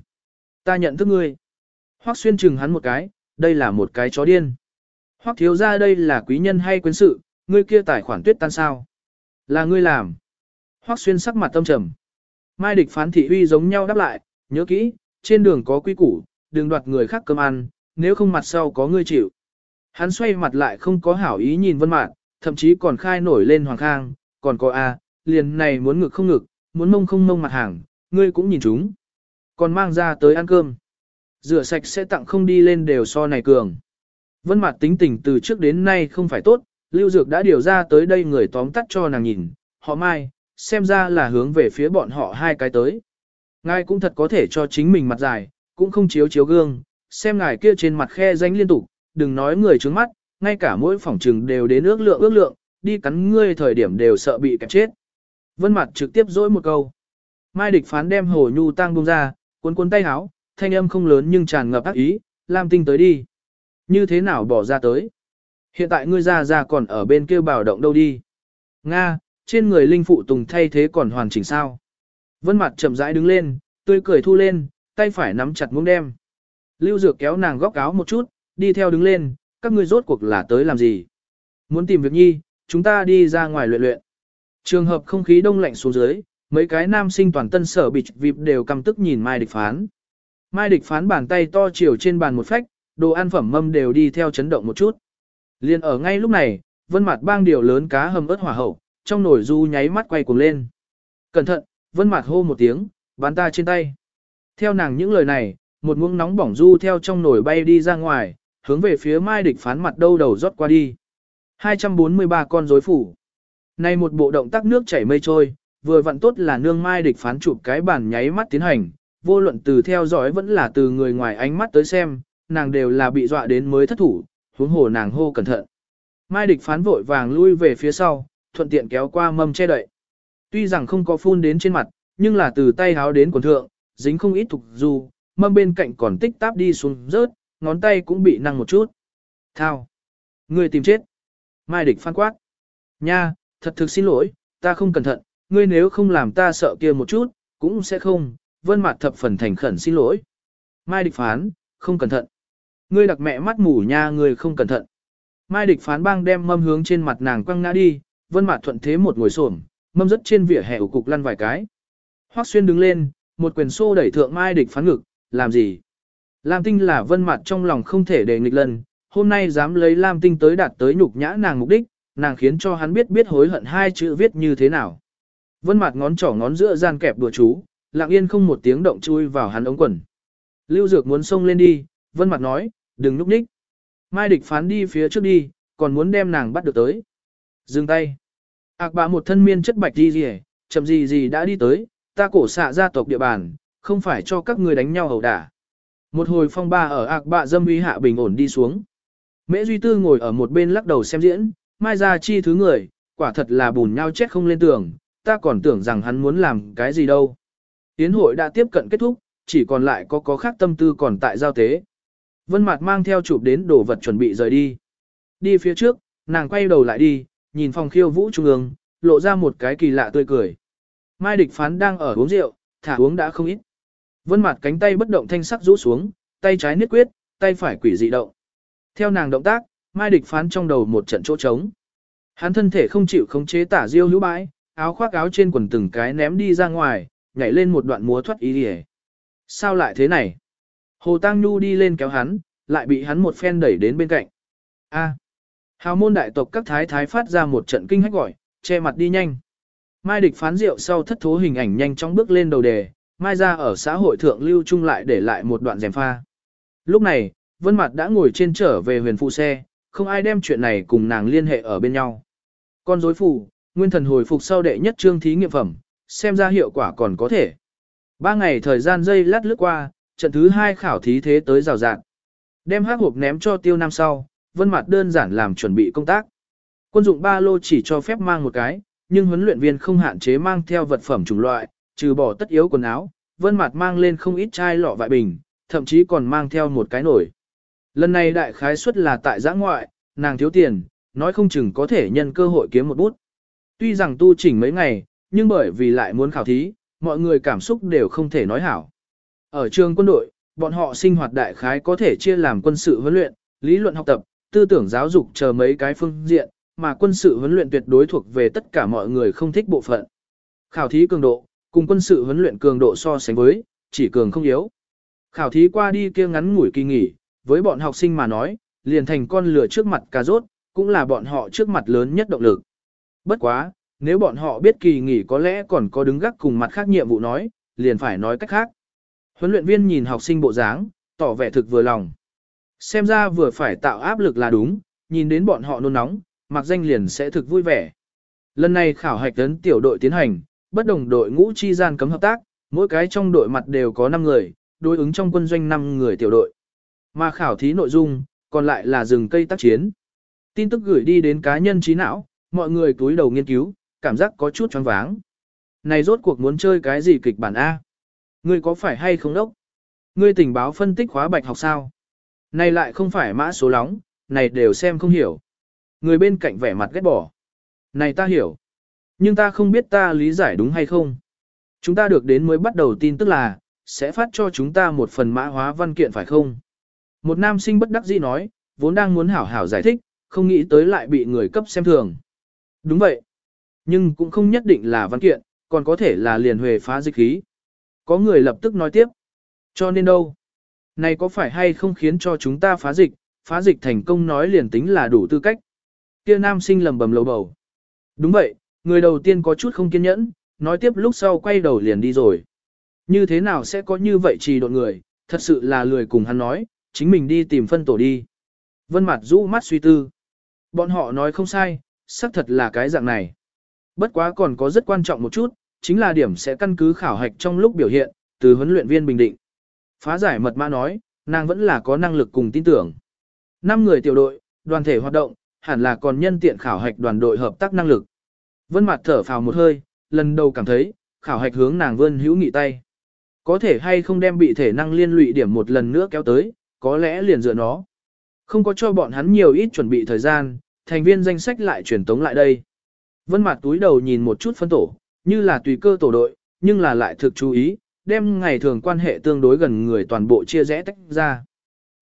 Ta nhận thức ngươi. Hoắc xuyên chừng hắn một cái, đây là một cái chó điên. Hoắc thiếu ra đây là quý nhân hay quyến sự, ngươi kia tài khoản tuyết tan sao. Là ngươi làm. Hoắc xuyên sắc mặt tâm trầm. Mai địch phán thị uy giống nhau đáp lại, nhớ kỹ, trên đường có quy củ, đừng đoạt người khác cơm ăn, nếu không mặt sau có ngươi chịu. Hắn xoay mặt lại không có hảo ý nhìn vân mạn, thậm chí còn khai nổi lên hoàng khang, còn có a, liền này muốn ngực không ngực, muốn mông không mông mặt hàng, ngươi cũng nhìn chúng. Còn mang ra tới ăn cơm. Rửa sạch sẽ tặng không đi lên đều so này cường. Vân Mạt tính tình từ trước đến nay không phải tốt, Lưu Dược đã điều ra tới đây người tóm tắt cho nàng nhìn, họ mai, xem ra là hướng về phía bọn họ hai cái tới. Ngài cũng thật có thể cho chính mình mặt dài, cũng không chiếu chiếu gương, xem ngài kia trên mặt khe danh liên tục, đừng nói người trướng mắt, ngay cả mỗi phòng trừng đều đến ước lượng ước lượng, đi cắn ngươi thời điểm đều sợ bị kẹp chết. Vân mặt trực tiếp dỗi một câu. Mai địch phán đem hồ nhu tăng bông ra, cuốn cuốn tay áo, thanh âm không lớn nhưng tràn ngập ác ý, Lam Tinh tới đi. Như thế nào bỏ ra tới? Hiện tại ngươi ra ra còn ở bên kia bảo động đâu đi? Nga, trên người linh phụ tùng thay thế còn hoàn chỉnh sao? Vân mặt chậm rãi đứng lên, tươi cười thu lên, tay phải nắm chặt muỗng đem. Lưu Dược kéo nàng góc áo một chút, đi theo đứng lên, các ngươi rốt cuộc là tới làm gì? Muốn tìm việc nhi, chúng ta đi ra ngoài luyện luyện. Trường hợp không khí đông lạnh xuống dưới, mấy cái nam sinh toàn tân sở bịt vịp đều căm tức nhìn Mai Địch Phán. Mai Địch Phán bàn tay to chiều trên bàn một phách, đồ ăn phẩm mâm đều đi theo chấn động một chút. Liên ở ngay lúc này, vân mặt bang điều lớn cá hầm ớt hỏa hậu, trong nồi du nháy mắt quay cuồng lên. Cẩn thận, vân mặt hô một tiếng, bán ta trên tay. Theo nàng những lời này, một muỗng nóng bỏng du theo trong nồi bay đi ra ngoài, hướng về phía mai địch phán mặt đâu đầu rót qua đi. 243 con rối phủ. Này một bộ động tác nước chảy mây trôi, vừa vặn tốt là nương mai địch phán chụp cái bản nháy mắt tiến hành, vô luận từ theo dõi vẫn là từ người ngoài ánh mắt tới xem, nàng đều là bị dọa đến mới thất thủ, huống hồ nàng hô cẩn thận. Mai địch phán vội vàng lui về phía sau, thuận tiện kéo qua mâm che đậy. Tuy rằng không có phun đến trên mặt, nhưng là từ tay háo đến quần thượng, dính không ít thục dù, mâm bên cạnh còn tích táp đi xuống rớt, ngón tay cũng bị năng một chút. Thao! Ngươi tìm chết! Mai địch phán quát. Nha, thật thực xin lỗi, ta không cẩn thận, ngươi nếu không làm ta sợ kia một chút, cũng sẽ không, vân mặt thập phần thành khẩn xin lỗi. Mai địch phán, không cẩn thận. Ngươi đặc mẹ mắt mù nha ngươi không cẩn thận. Mai địch phán bang đem mâm hướng trên mặt nàng quăng ngã đi, vân mặt thuận thế một ngồi xổm, mâm rất trên vỉa hè ủ cục lăn vài cái. Hoắc xuyên đứng lên, một quyền xô đẩy thượng mai địch phán ngực, làm gì? Lam tinh là vân mặt trong lòng không thể để nghịch lần, hôm nay dám lấy Lam tinh tới đạt tới nhục nhã nàng mục đích, nàng khiến cho hắn biết biết hối hận hai chữ viết như thế nào. Vân mặt ngón trỏ ngón giữa gian kẹp đùa chú, lặng yên không một tiếng động chui vào hắn ống quần. Lưu Dược muốn xông lên đi, Vân mặt nói, đừng núp ních. Mai địch phán đi phía trước đi, còn muốn đem nàng bắt được tới. Dừng tay. Ác bạ một thân miên chất bạch đi gì, chậm gì gì đã đi tới, ta cổ xạ gia tộc địa bàn, không phải cho các người đánh nhau hầu đả. Một hồi phong ba ở ác bạ dâm uy hạ bình ổn đi xuống. Mễ Duy Tư ngồi ở một bên lắc đầu xem diễn, mai ra chi thứ người, quả thật là bùn nhau chết không lên tường, ta còn tưởng rằng hắn muốn làm cái gì đâu. Tiến hội đã tiếp cận kết thúc, chỉ còn lại có có khác tâm tư còn tại giao tế. Vân Mạt mang theo chụp đến đồ vật chuẩn bị rời đi. Đi phía trước, nàng quay đầu lại đi, nhìn phòng khiêu vũ trung ương, lộ ra một cái kỳ lạ tươi cười. Mai Địch Phán đang ở uống rượu, thả uống đã không ít. Vân Mạt cánh tay bất động thanh sắc rũ xuống, tay trái niết quyết, tay phải quỷ dị động. Theo nàng động tác, Mai Địch Phán trong đầu một trận chỗ trống. Hắn thân thể không chịu khống chế tả diêu hữu bãi, áo khoác áo trên quần từng cái ném đi ra ngoài, nhảy lên một đoạn múa thoát ý đi Sao lại thế này? Hồ Tăng Nhu đi lên kéo hắn, lại bị hắn một phen đẩy đến bên cạnh. A. Hào môn đại tộc các thái thái phát ra một trận kinh hách gọi, che mặt đi nhanh. Mai địch phán rượu sau thất thố hình ảnh nhanh chóng bước lên đầu đề, Mai ra ở xã hội thượng lưu trung lại để lại một đoạn rèm pha. Lúc này, Vân Mặt đã ngồi trên trở về huyền phụ xe, không ai đem chuyện này cùng nàng liên hệ ở bên nhau. Con dối phủ nguyên thần hồi phục sau đệ nhất trương thí nghiệm phẩm, xem ra hiệu quả còn có thể. Ba ngày thời gian dây lát lướt qua, trận thứ hai khảo thí thế tới rào rạng. Đem hát hộp ném cho tiêu Nam sau, vân mặt đơn giản làm chuẩn bị công tác. Quân dụng ba lô chỉ cho phép mang một cái, nhưng huấn luyện viên không hạn chế mang theo vật phẩm chủng loại, trừ bỏ tất yếu quần áo, vân mặt mang lên không ít chai lọ vại bình, thậm chí còn mang theo một cái nổi. Lần này đại khái suất là tại giã ngoại, nàng thiếu tiền, nói không chừng có thể nhân cơ hội kiếm một bút. Tuy rằng tu chỉnh mấy ngày, nhưng bởi vì lại muốn khảo thí, mọi người cảm xúc đều không thể nói hảo. Ở trường quân đội, bọn họ sinh hoạt đại khái có thể chia làm quân sự huấn luyện, lý luận học tập, tư tưởng giáo dục chờ mấy cái phương diện, mà quân sự huấn luyện tuyệt đối thuộc về tất cả mọi người không thích bộ phận. Khảo thí cường độ, cùng quân sự huấn luyện cường độ so sánh với, chỉ cường không yếu. Khảo thí qua đi kia ngắn ngủi kỳ nghỉ, với bọn học sinh mà nói, liền thành con lửa trước mặt cà rốt, cũng là bọn họ trước mặt lớn nhất động lực. Bất quá, nếu bọn họ biết kỳ nghỉ có lẽ còn có đứng gác cùng mặt khác nhiệm vụ nói, liền phải nói cách khác. Huấn luyện viên nhìn học sinh bộ dáng, tỏ vẻ thực vừa lòng. Xem ra vừa phải tạo áp lực là đúng, nhìn đến bọn họ nôn nóng, mặc danh liền sẽ thực vui vẻ. Lần này khảo hạch tấn tiểu đội tiến hành, bất đồng đội ngũ chi gian cấm hợp tác, mỗi cái trong đội mặt đều có 5 người, đối ứng trong quân doanh 5 người tiểu đội. Mà khảo thí nội dung, còn lại là rừng cây tác chiến. Tin tức gửi đi đến cá nhân trí não, mọi người túi đầu nghiên cứu, cảm giác có chút choáng váng. Này rốt cuộc muốn chơi cái gì kịch bản A? Ngươi có phải hay không đốc? Ngươi tình báo phân tích khóa bạch học sao? Này lại không phải mã số lóng, này đều xem không hiểu. Người bên cạnh vẻ mặt ghét bỏ. Này ta hiểu. Nhưng ta không biết ta lý giải đúng hay không. Chúng ta được đến mới bắt đầu tin tức là, sẽ phát cho chúng ta một phần mã hóa văn kiện phải không? Một nam sinh bất đắc dĩ nói, vốn đang muốn hảo hảo giải thích, không nghĩ tới lại bị người cấp xem thường. Đúng vậy. Nhưng cũng không nhất định là văn kiện, còn có thể là liền huề phá dịch khí. Có người lập tức nói tiếp. Cho nên đâu? Này có phải hay không khiến cho chúng ta phá dịch, phá dịch thành công nói liền tính là đủ tư cách. Kia nam sinh lầm bầm lầu bầu. Đúng vậy, người đầu tiên có chút không kiên nhẫn, nói tiếp lúc sau quay đầu liền đi rồi. Như thế nào sẽ có như vậy trì độn người, thật sự là lười cùng hắn nói, chính mình đi tìm phân tổ đi. Vân mặt rũ mắt suy tư. Bọn họ nói không sai, xác thật là cái dạng này. Bất quá còn có rất quan trọng một chút, chính là điểm sẽ căn cứ khảo hạch trong lúc biểu hiện, từ huấn luyện viên bình định. Phá giải mật mã nói, nàng vẫn là có năng lực cùng tin tưởng. Năm người tiểu đội, đoàn thể hoạt động, hẳn là còn nhân tiện khảo hạch đoàn đội hợp tác năng lực. Vân mặt thở phào một hơi, lần đầu cảm thấy, khảo hạch hướng nàng vươn hữu nghị tay. Có thể hay không đem bị thể năng liên lụy điểm một lần nữa kéo tới, có lẽ liền dựa nó. Không có cho bọn hắn nhiều ít chuẩn bị thời gian, thành viên danh sách lại truyền tống lại đây. Vân mặt túi đầu nhìn một chút phân tổ, như là tùy cơ tổ đội, nhưng là lại thực chú ý, đem ngày thường quan hệ tương đối gần người toàn bộ chia rẽ tách ra.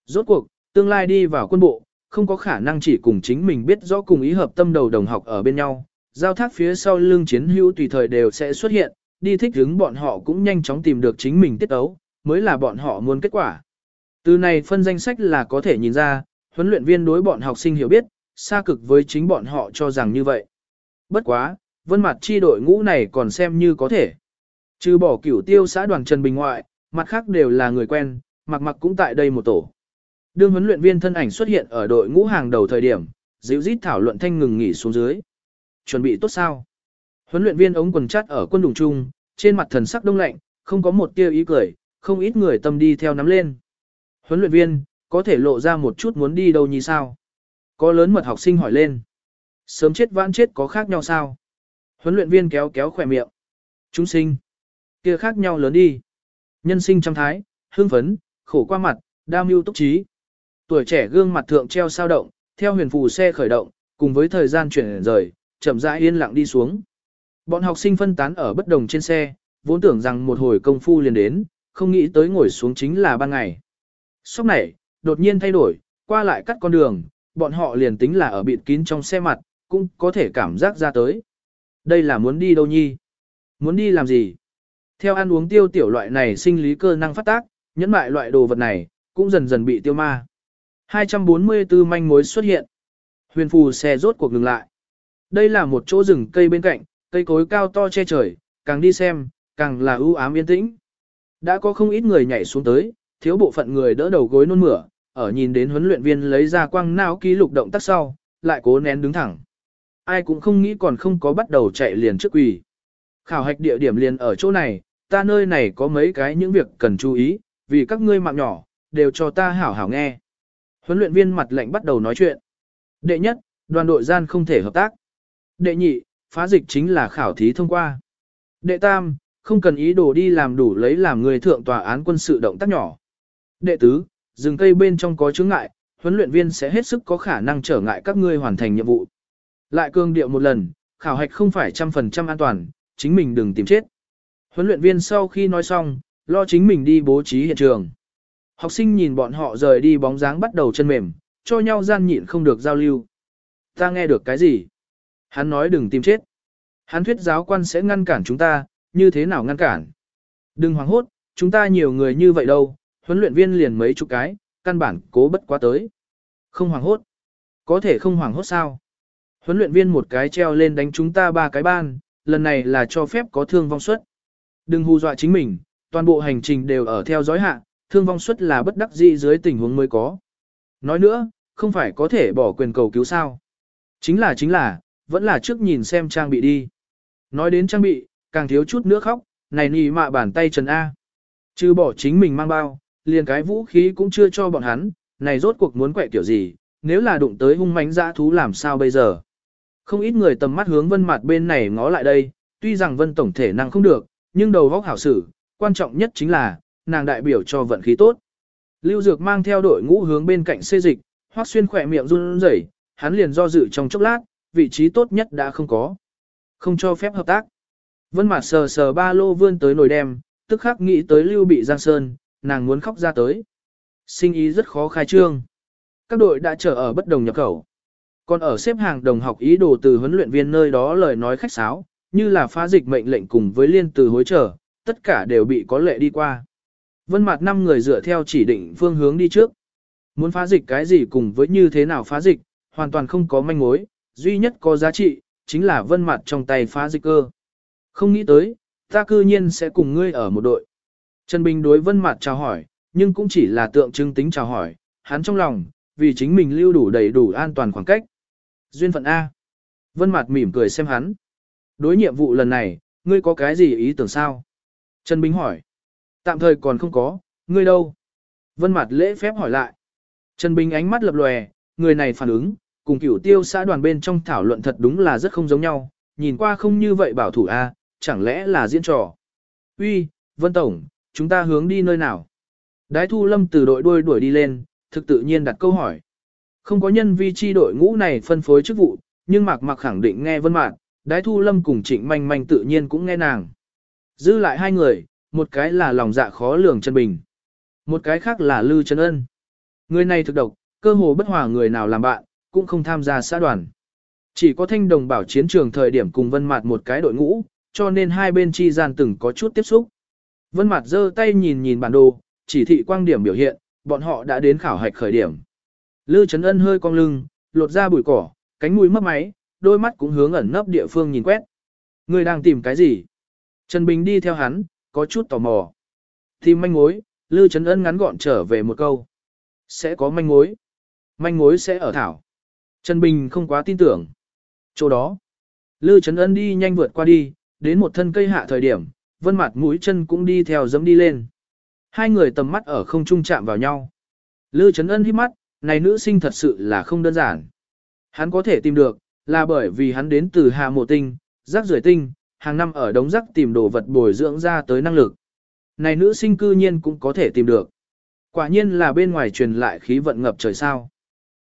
Rốt cuộc, tương lai đi vào quân bộ, không có khả năng chỉ cùng chính mình biết rõ cùng ý hợp tâm đầu đồng học ở bên nhau, giao thác phía sau lưng chiến hữu tùy thời đều sẽ xuất hiện, đi thích ứng bọn họ cũng nhanh chóng tìm được chính mình tiết ấu, mới là bọn họ muốn kết quả. Từ này phân danh sách là có thể nhìn ra, huấn luyện viên đối bọn học sinh hiểu biết, xa cực với chính bọn họ cho rằng như vậy. Bất quá, vân mặt chi đội ngũ này còn xem như có thể. Trừ bỏ cửu tiêu xã đoàn Trần Bình ngoại, mặt khác đều là người quen, mặc mặc cũng tại đây một tổ. Đương huấn luyện viên thân ảnh xuất hiện ở đội ngũ hàng đầu thời điểm, dịu rít thảo luận thanh ngừng nghỉ xuống dưới. Chuẩn bị tốt sao? Huấn luyện viên ống quần chắt ở quân đùng trung, trên mặt thần sắc đông lạnh, không có một tia ý cười, không ít người tâm đi theo nắm lên. Huấn luyện viên, có thể lộ ra một chút muốn đi đâu như sao? Có lớn mật học sinh hỏi lên. Sớm chết vãn chết có khác nhau sao? Huấn luyện viên kéo kéo khỏe miệng. Chúng sinh. kia khác nhau lớn đi. Nhân sinh trong thái, hương phấn, khổ qua mặt, đam mưu túc trí. Tuổi trẻ gương mặt thượng treo sao động, theo huyền phù xe khởi động, cùng với thời gian chuyển rời, chậm rãi yên lặng đi xuống. Bọn học sinh phân tán ở bất đồng trên xe, vốn tưởng rằng một hồi công phu liền đến, không nghĩ tới ngồi xuống chính là ban ngày. Sóc này, đột nhiên thay đổi, qua lại cắt con đường, bọn họ liền tính là ở bịt kín trong xe mặt, cũng có thể cảm giác ra tới. Đây là muốn đi đâu nhi? Muốn đi làm gì? Theo ăn uống tiêu tiểu loại này sinh lý cơ năng phát tác, nhẫn mại loại đồ vật này, cũng dần dần bị tiêu ma. 244 manh mối xuất hiện. Huyền phù xe rốt cuộc ngừng lại. Đây là một chỗ rừng cây bên cạnh, cây cối cao to che trời, càng đi xem, càng là ưu ám yên tĩnh. Đã có không ít người nhảy xuống tới, thiếu bộ phận người đỡ đầu gối nôn mửa, ở nhìn đến huấn luyện viên lấy ra quang não ký lục động tác sau, lại cố nén đứng thẳng. Ai cũng không nghĩ còn không có bắt đầu chạy liền trước quỳ. Khảo hạch địa điểm liền ở chỗ này, ta nơi này có mấy cái những việc cần chú ý, vì các ngươi mạng nhỏ, đều cho ta hảo hảo nghe. Huấn luyện viên mặt lạnh bắt đầu nói chuyện. Đệ nhất, đoàn đội gian không thể hợp tác. Đệ nhị, phá dịch chính là khảo thí thông qua. Đệ tam, không cần ý đồ đi làm đủ lấy làm người thượng tòa án quân sự động tác nhỏ. Đệ tứ, rừng cây bên trong có chướng ngại, huấn luyện viên sẽ hết sức có khả năng trở ngại các ngươi hoàn thành nhiệm vụ. Lại cương điệu một lần, khảo hạch không phải trăm phần trăm an toàn, chính mình đừng tìm chết. Huấn luyện viên sau khi nói xong, lo chính mình đi bố trí hiện trường. Học sinh nhìn bọn họ rời đi bóng dáng bắt đầu chân mềm, cho nhau gian nhịn không được giao lưu. Ta nghe được cái gì? Hắn nói đừng tìm chết. Hắn thuyết giáo quan sẽ ngăn cản chúng ta, như thế nào ngăn cản? Đừng hoảng hốt, chúng ta nhiều người như vậy đâu, huấn luyện viên liền mấy chục cái, căn bản cố bất quá tới. Không hoảng hốt. Có thể không hoảng hốt sao? Huấn luyện viên một cái treo lên đánh chúng ta ba cái ban, lần này là cho phép có thương vong suất. Đừng hù dọa chính mình, toàn bộ hành trình đều ở theo dõi hạ, thương vong suất là bất đắc dĩ dưới tình huống mới có. Nói nữa, không phải có thể bỏ quyền cầu cứu sao. Chính là chính là, vẫn là trước nhìn xem trang bị đi. Nói đến trang bị, càng thiếu chút nữa khóc, này nì mạ bàn tay Trần A. Chứ bỏ chính mình mang bao, liền cái vũ khí cũng chưa cho bọn hắn, này rốt cuộc muốn quẹ kiểu gì, nếu là đụng tới hung mãnh dã thú làm sao bây giờ. Không ít người tầm mắt hướng vân mặt bên này ngó lại đây, tuy rằng vân tổng thể năng không được, nhưng đầu góc hảo sử, quan trọng nhất chính là, nàng đại biểu cho vận khí tốt. Lưu Dược mang theo đội ngũ hướng bên cạnh xê dịch, hoác xuyên khỏe miệng run rẩy, hắn liền do dự trong chốc lát, vị trí tốt nhất đã không có. Không cho phép hợp tác. Vân mặt sờ sờ ba lô vươn tới nồi đem, tức khắc nghĩ tới Lưu Bị Giang Sơn, nàng muốn khóc ra tới. Sinh ý rất khó khai trương. Các đội đã chờ ở bất đồng nhập khẩu. Còn ở xếp hàng đồng học ý đồ từ huấn luyện viên nơi đó lời nói khách sáo, như là phá dịch mệnh lệnh cùng với liên từ hối trở, tất cả đều bị có lệ đi qua. Vân mặt năm người dựa theo chỉ định phương hướng đi trước. Muốn phá dịch cái gì cùng với như thế nào phá dịch, hoàn toàn không có manh mối, duy nhất có giá trị, chính là Vân mặt trong tay phá dịch cơ. Không nghĩ tới, ta cư nhiên sẽ cùng ngươi ở một đội. Trần Bình đối Vân mặt chào hỏi, nhưng cũng chỉ là tượng trưng tính chào hỏi, hắn trong lòng, vì chính mình lưu đủ đầy đủ an toàn khoảng cách. Duyên phận A. Vân Mạt mỉm cười xem hắn. Đối nhiệm vụ lần này, ngươi có cái gì ý tưởng sao? Trần Bình hỏi. Tạm thời còn không có, ngươi đâu? Vân Mạt lễ phép hỏi lại. Trần Bình ánh mắt lập lòe, người này phản ứng, cùng cửu tiêu xã đoàn bên trong thảo luận thật đúng là rất không giống nhau, nhìn qua không như vậy bảo thủ a, chẳng lẽ là diễn trò. Uy, Vân Tổng, chúng ta hướng đi nơi nào? Đái thu lâm từ đội đuôi đuổi đi lên, thực tự nhiên đặt câu hỏi. Không có nhân vi chi đội ngũ này phân phối chức vụ, nhưng Mạc Mạc khẳng định nghe Vân Mạc, Đái Thu Lâm cùng Trịnh Manh Manh tự nhiên cũng nghe nàng. Dư lại hai người, một cái là lòng dạ khó lường chân bình, một cái khác là Lư Trấn Ân. Người này thực độc, cơ hồ bất hòa người nào làm bạn, cũng không tham gia xã đoàn. Chỉ có thanh đồng bảo chiến trường thời điểm cùng Vân Mạt một cái đội ngũ, cho nên hai bên chi gian từng có chút tiếp xúc. Vân Mạt giơ tay nhìn nhìn bản đồ, chỉ thị quang điểm biểu hiện, bọn họ đã đến khảo hạch khởi điểm. Lư Trấn Ân hơi cong lưng, lột ra bụi cỏ, cánh mũi mấp máy, đôi mắt cũng hướng ẩn nấp địa phương nhìn quét. Người đang tìm cái gì? Trần Bình đi theo hắn, có chút tò mò. Tìm manh mối, Lư Trấn Ân ngắn gọn trở về một câu. Sẽ có manh mối. Manh mối sẽ ở thảo. Trần Bình không quá tin tưởng. Chỗ đó. Lư Trấn Ân đi nhanh vượt qua đi, đến một thân cây hạ thời điểm, vân mặt mũi chân cũng đi theo dẫm đi lên. Hai người tầm mắt ở không trung chạm vào nhau. Lư Trấn Ân hít mắt, này nữ sinh thật sự là không đơn giản. Hắn có thể tìm được, là bởi vì hắn đến từ Hà Mộ Tinh, rác rưởi tinh, hàng năm ở đống rác tìm đồ vật bồi dưỡng ra tới năng lực. Này nữ sinh cư nhiên cũng có thể tìm được. Quả nhiên là bên ngoài truyền lại khí vận ngập trời sao.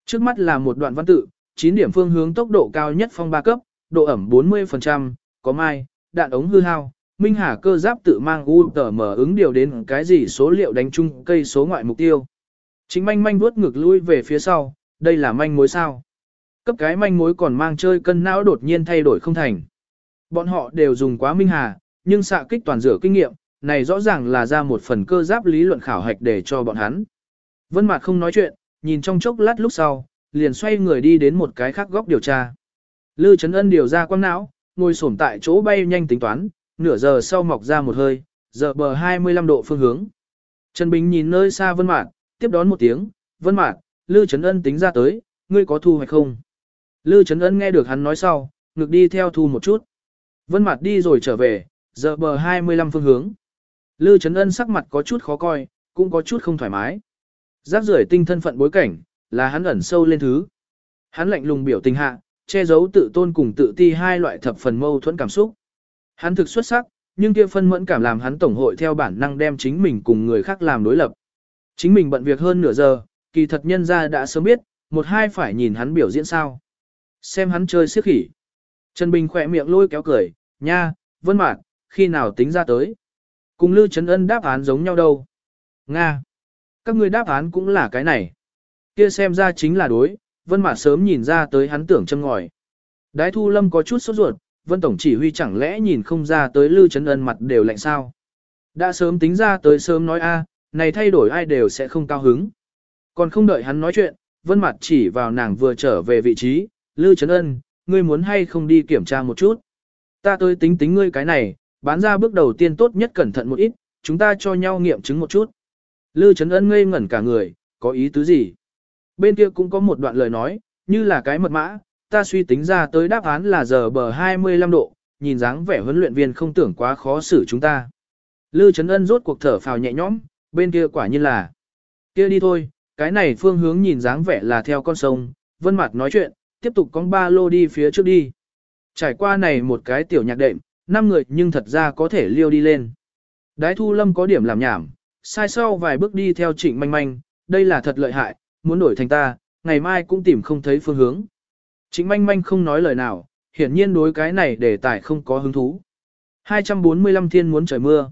Trước mắt là một đoạn văn tự, 9 điểm phương hướng tốc độ cao nhất phong 3 cấp, độ ẩm 40%, có mai, đạn ống hư hao, Minh Hà cơ giáp tự mang u tờ mở ứng điều đến cái gì số liệu đánh chung cây số ngoại mục tiêu. Chính manh manh vuốt ngược lui về phía sau, đây là manh mối sao. Cấp cái manh mối còn mang chơi cân não đột nhiên thay đổi không thành. Bọn họ đều dùng quá Minh Hà, nhưng xạ kích toàn rửa kinh nghiệm, này rõ ràng là ra một phần cơ giáp lý luận khảo hạch để cho bọn hắn. Vân Mạc không nói chuyện, nhìn trong chốc lát lúc sau, liền xoay người đi đến một cái khác góc điều tra. Lư Trấn Ân điều ra quang não, ngồi xổm tại chỗ bay nhanh tính toán, nửa giờ sau mọc ra một hơi, giờ bờ 25 độ phương hướng. Trần Bình nhìn nơi xa Vân Mạc, tiếp đón một tiếng, "Vân mạc, Lư Trấn Ân tính ra tới, ngươi có thu hay không?" Lư Trấn Ân nghe được hắn nói sau, ngược đi theo thu một chút. Vân Mạt đi rồi trở về, giờ bờ 25 phương hướng. Lư Trấn Ân sắc mặt có chút khó coi, cũng có chút không thoải mái. Giác rưởi tinh thân phận bối cảnh, là hắn ẩn sâu lên thứ. Hắn lạnh lùng biểu tình hạ, che giấu tự tôn cùng tự ti hai loại thập phần mâu thuẫn cảm xúc. Hắn thực xuất sắc, nhưng kia phân mẫn cảm làm hắn tổng hội theo bản năng đem chính mình cùng người khác làm đối lập. Chính mình bận việc hơn nửa giờ, kỳ thật nhân ra đã sớm biết, một hai phải nhìn hắn biểu diễn sao. Xem hắn chơi siếc khỉ. Trần Bình khỏe miệng lôi kéo cười, nha, vân mạn, khi nào tính ra tới. Cùng Lưu Trấn Ân đáp án giống nhau đâu. Nga. Các ngươi đáp án cũng là cái này. Kia xem ra chính là đối, vân mạn sớm nhìn ra tới hắn tưởng châm ngòi. Đái thu lâm có chút sốt ruột, vân tổng chỉ huy chẳng lẽ nhìn không ra tới Lư Trấn Ân mặt đều lạnh sao. Đã sớm tính ra tới sớm nói a, này thay đổi ai đều sẽ không cao hứng. Còn không đợi hắn nói chuyện, vân mặt chỉ vào nàng vừa trở về vị trí, Lư Trấn Ân, ngươi muốn hay không đi kiểm tra một chút. Ta tới tính tính ngươi cái này, bán ra bước đầu tiên tốt nhất cẩn thận một ít, chúng ta cho nhau nghiệm chứng một chút. Lư Trấn Ân ngây ngẩn cả người, có ý tứ gì? Bên kia cũng có một đoạn lời nói, như là cái mật mã, ta suy tính ra tới đáp án là giờ bờ 25 độ, nhìn dáng vẻ huấn luyện viên không tưởng quá khó xử chúng ta. Lư Trấn Ân rốt cuộc thở phào nhẹ nhõm, bên kia quả nhiên là. Kia đi thôi, cái này phương hướng nhìn dáng vẻ là theo con sông, vân mặt nói chuyện, tiếp tục con ba lô đi phía trước đi. Trải qua này một cái tiểu nhạc đệm, năm người nhưng thật ra có thể liêu đi lên. Đái thu lâm có điểm làm nhảm, sai sau vài bước đi theo trịnh manh manh, đây là thật lợi hại, muốn đổi thành ta, ngày mai cũng tìm không thấy phương hướng. Trịnh manh manh không nói lời nào, hiển nhiên đối cái này để tài không có hứng thú. 245 thiên muốn trời mưa.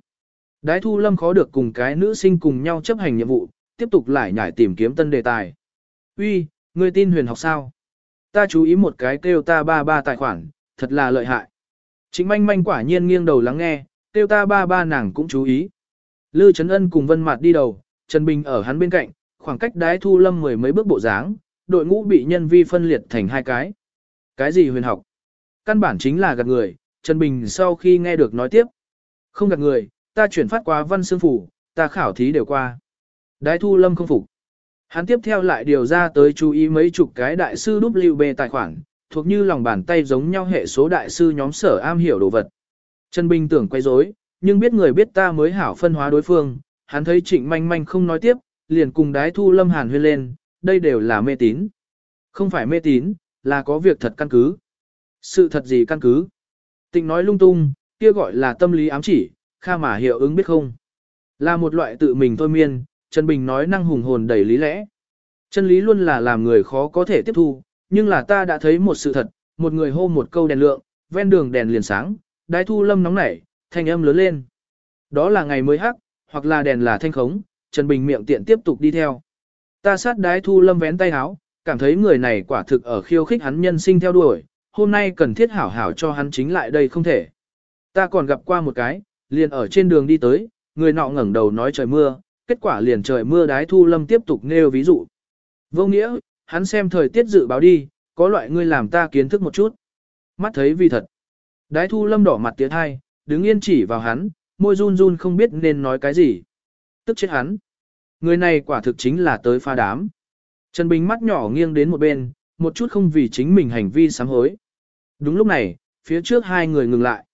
Đái thu lâm khó được cùng cái nữ sinh cùng nhau chấp hành nhiệm vụ, tiếp tục lại nhảy tìm kiếm tân đề tài. Uy, người tin huyền học sao? Ta chú ý một cái kêu ta ba ba tài khoản, thật là lợi hại. Chính manh manh quả nhiên nghiêng đầu lắng nghe, kêu ta ba ba nàng cũng chú ý. Lư Trấn Ân cùng Vân Mạt đi đầu, Trần Bình ở hắn bên cạnh, khoảng cách đái thu lâm mười mấy bước bộ dáng, đội ngũ bị nhân vi phân liệt thành hai cái. Cái gì huyền học? Căn bản chính là gạt người, Trần Bình sau khi nghe được nói tiếp. Không gạt người, ta chuyển phát qua văn xương phủ, ta khảo thí đều qua. Đái thu lâm không phục. Hắn tiếp theo lại điều ra tới chú ý mấy chục cái đại sư WB tài khoản, thuộc như lòng bàn tay giống nhau hệ số đại sư nhóm sở am hiểu đồ vật. Trần Bình tưởng quay rối, nhưng biết người biết ta mới hảo phân hóa đối phương, hắn thấy trịnh manh manh không nói tiếp, liền cùng đái thu lâm hàn huyên lên, đây đều là mê tín. Không phải mê tín, là có việc thật căn cứ. Sự thật gì căn cứ? Tịnh nói lung tung, kia gọi là tâm lý ám chỉ, kha mà hiệu ứng biết không? Là một loại tự mình thôi miên, Trần Bình nói năng hùng hồn đầy lý lẽ. Chân lý luôn là làm người khó có thể tiếp thu, nhưng là ta đã thấy một sự thật, một người hô một câu đèn lượng, ven đường đèn liền sáng, đái thu lâm nóng nảy, thanh âm lớn lên. Đó là ngày mới hắc, hoặc là đèn là thanh khống, Trần Bình miệng tiện tiếp tục đi theo. Ta sát đái thu lâm vén tay áo, cảm thấy người này quả thực ở khiêu khích hắn nhân sinh theo đuổi, hôm nay cần thiết hảo hảo cho hắn chính lại đây không thể. Ta còn gặp qua một cái, liền ở trên đường đi tới, người nọ ngẩng đầu nói trời mưa, kết quả liền trời mưa đái thu lâm tiếp tục nêu ví dụ. Vô nghĩa, hắn xem thời tiết dự báo đi, có loại ngươi làm ta kiến thức một chút. Mắt thấy vì thật. Đái thu lâm đỏ mặt tiếng hai, đứng yên chỉ vào hắn, môi run run không biết nên nói cái gì. Tức chết hắn. Người này quả thực chính là tới pha đám. Trần Bình mắt nhỏ nghiêng đến một bên, một chút không vì chính mình hành vi sám hối. Đúng lúc này, phía trước hai người ngừng lại.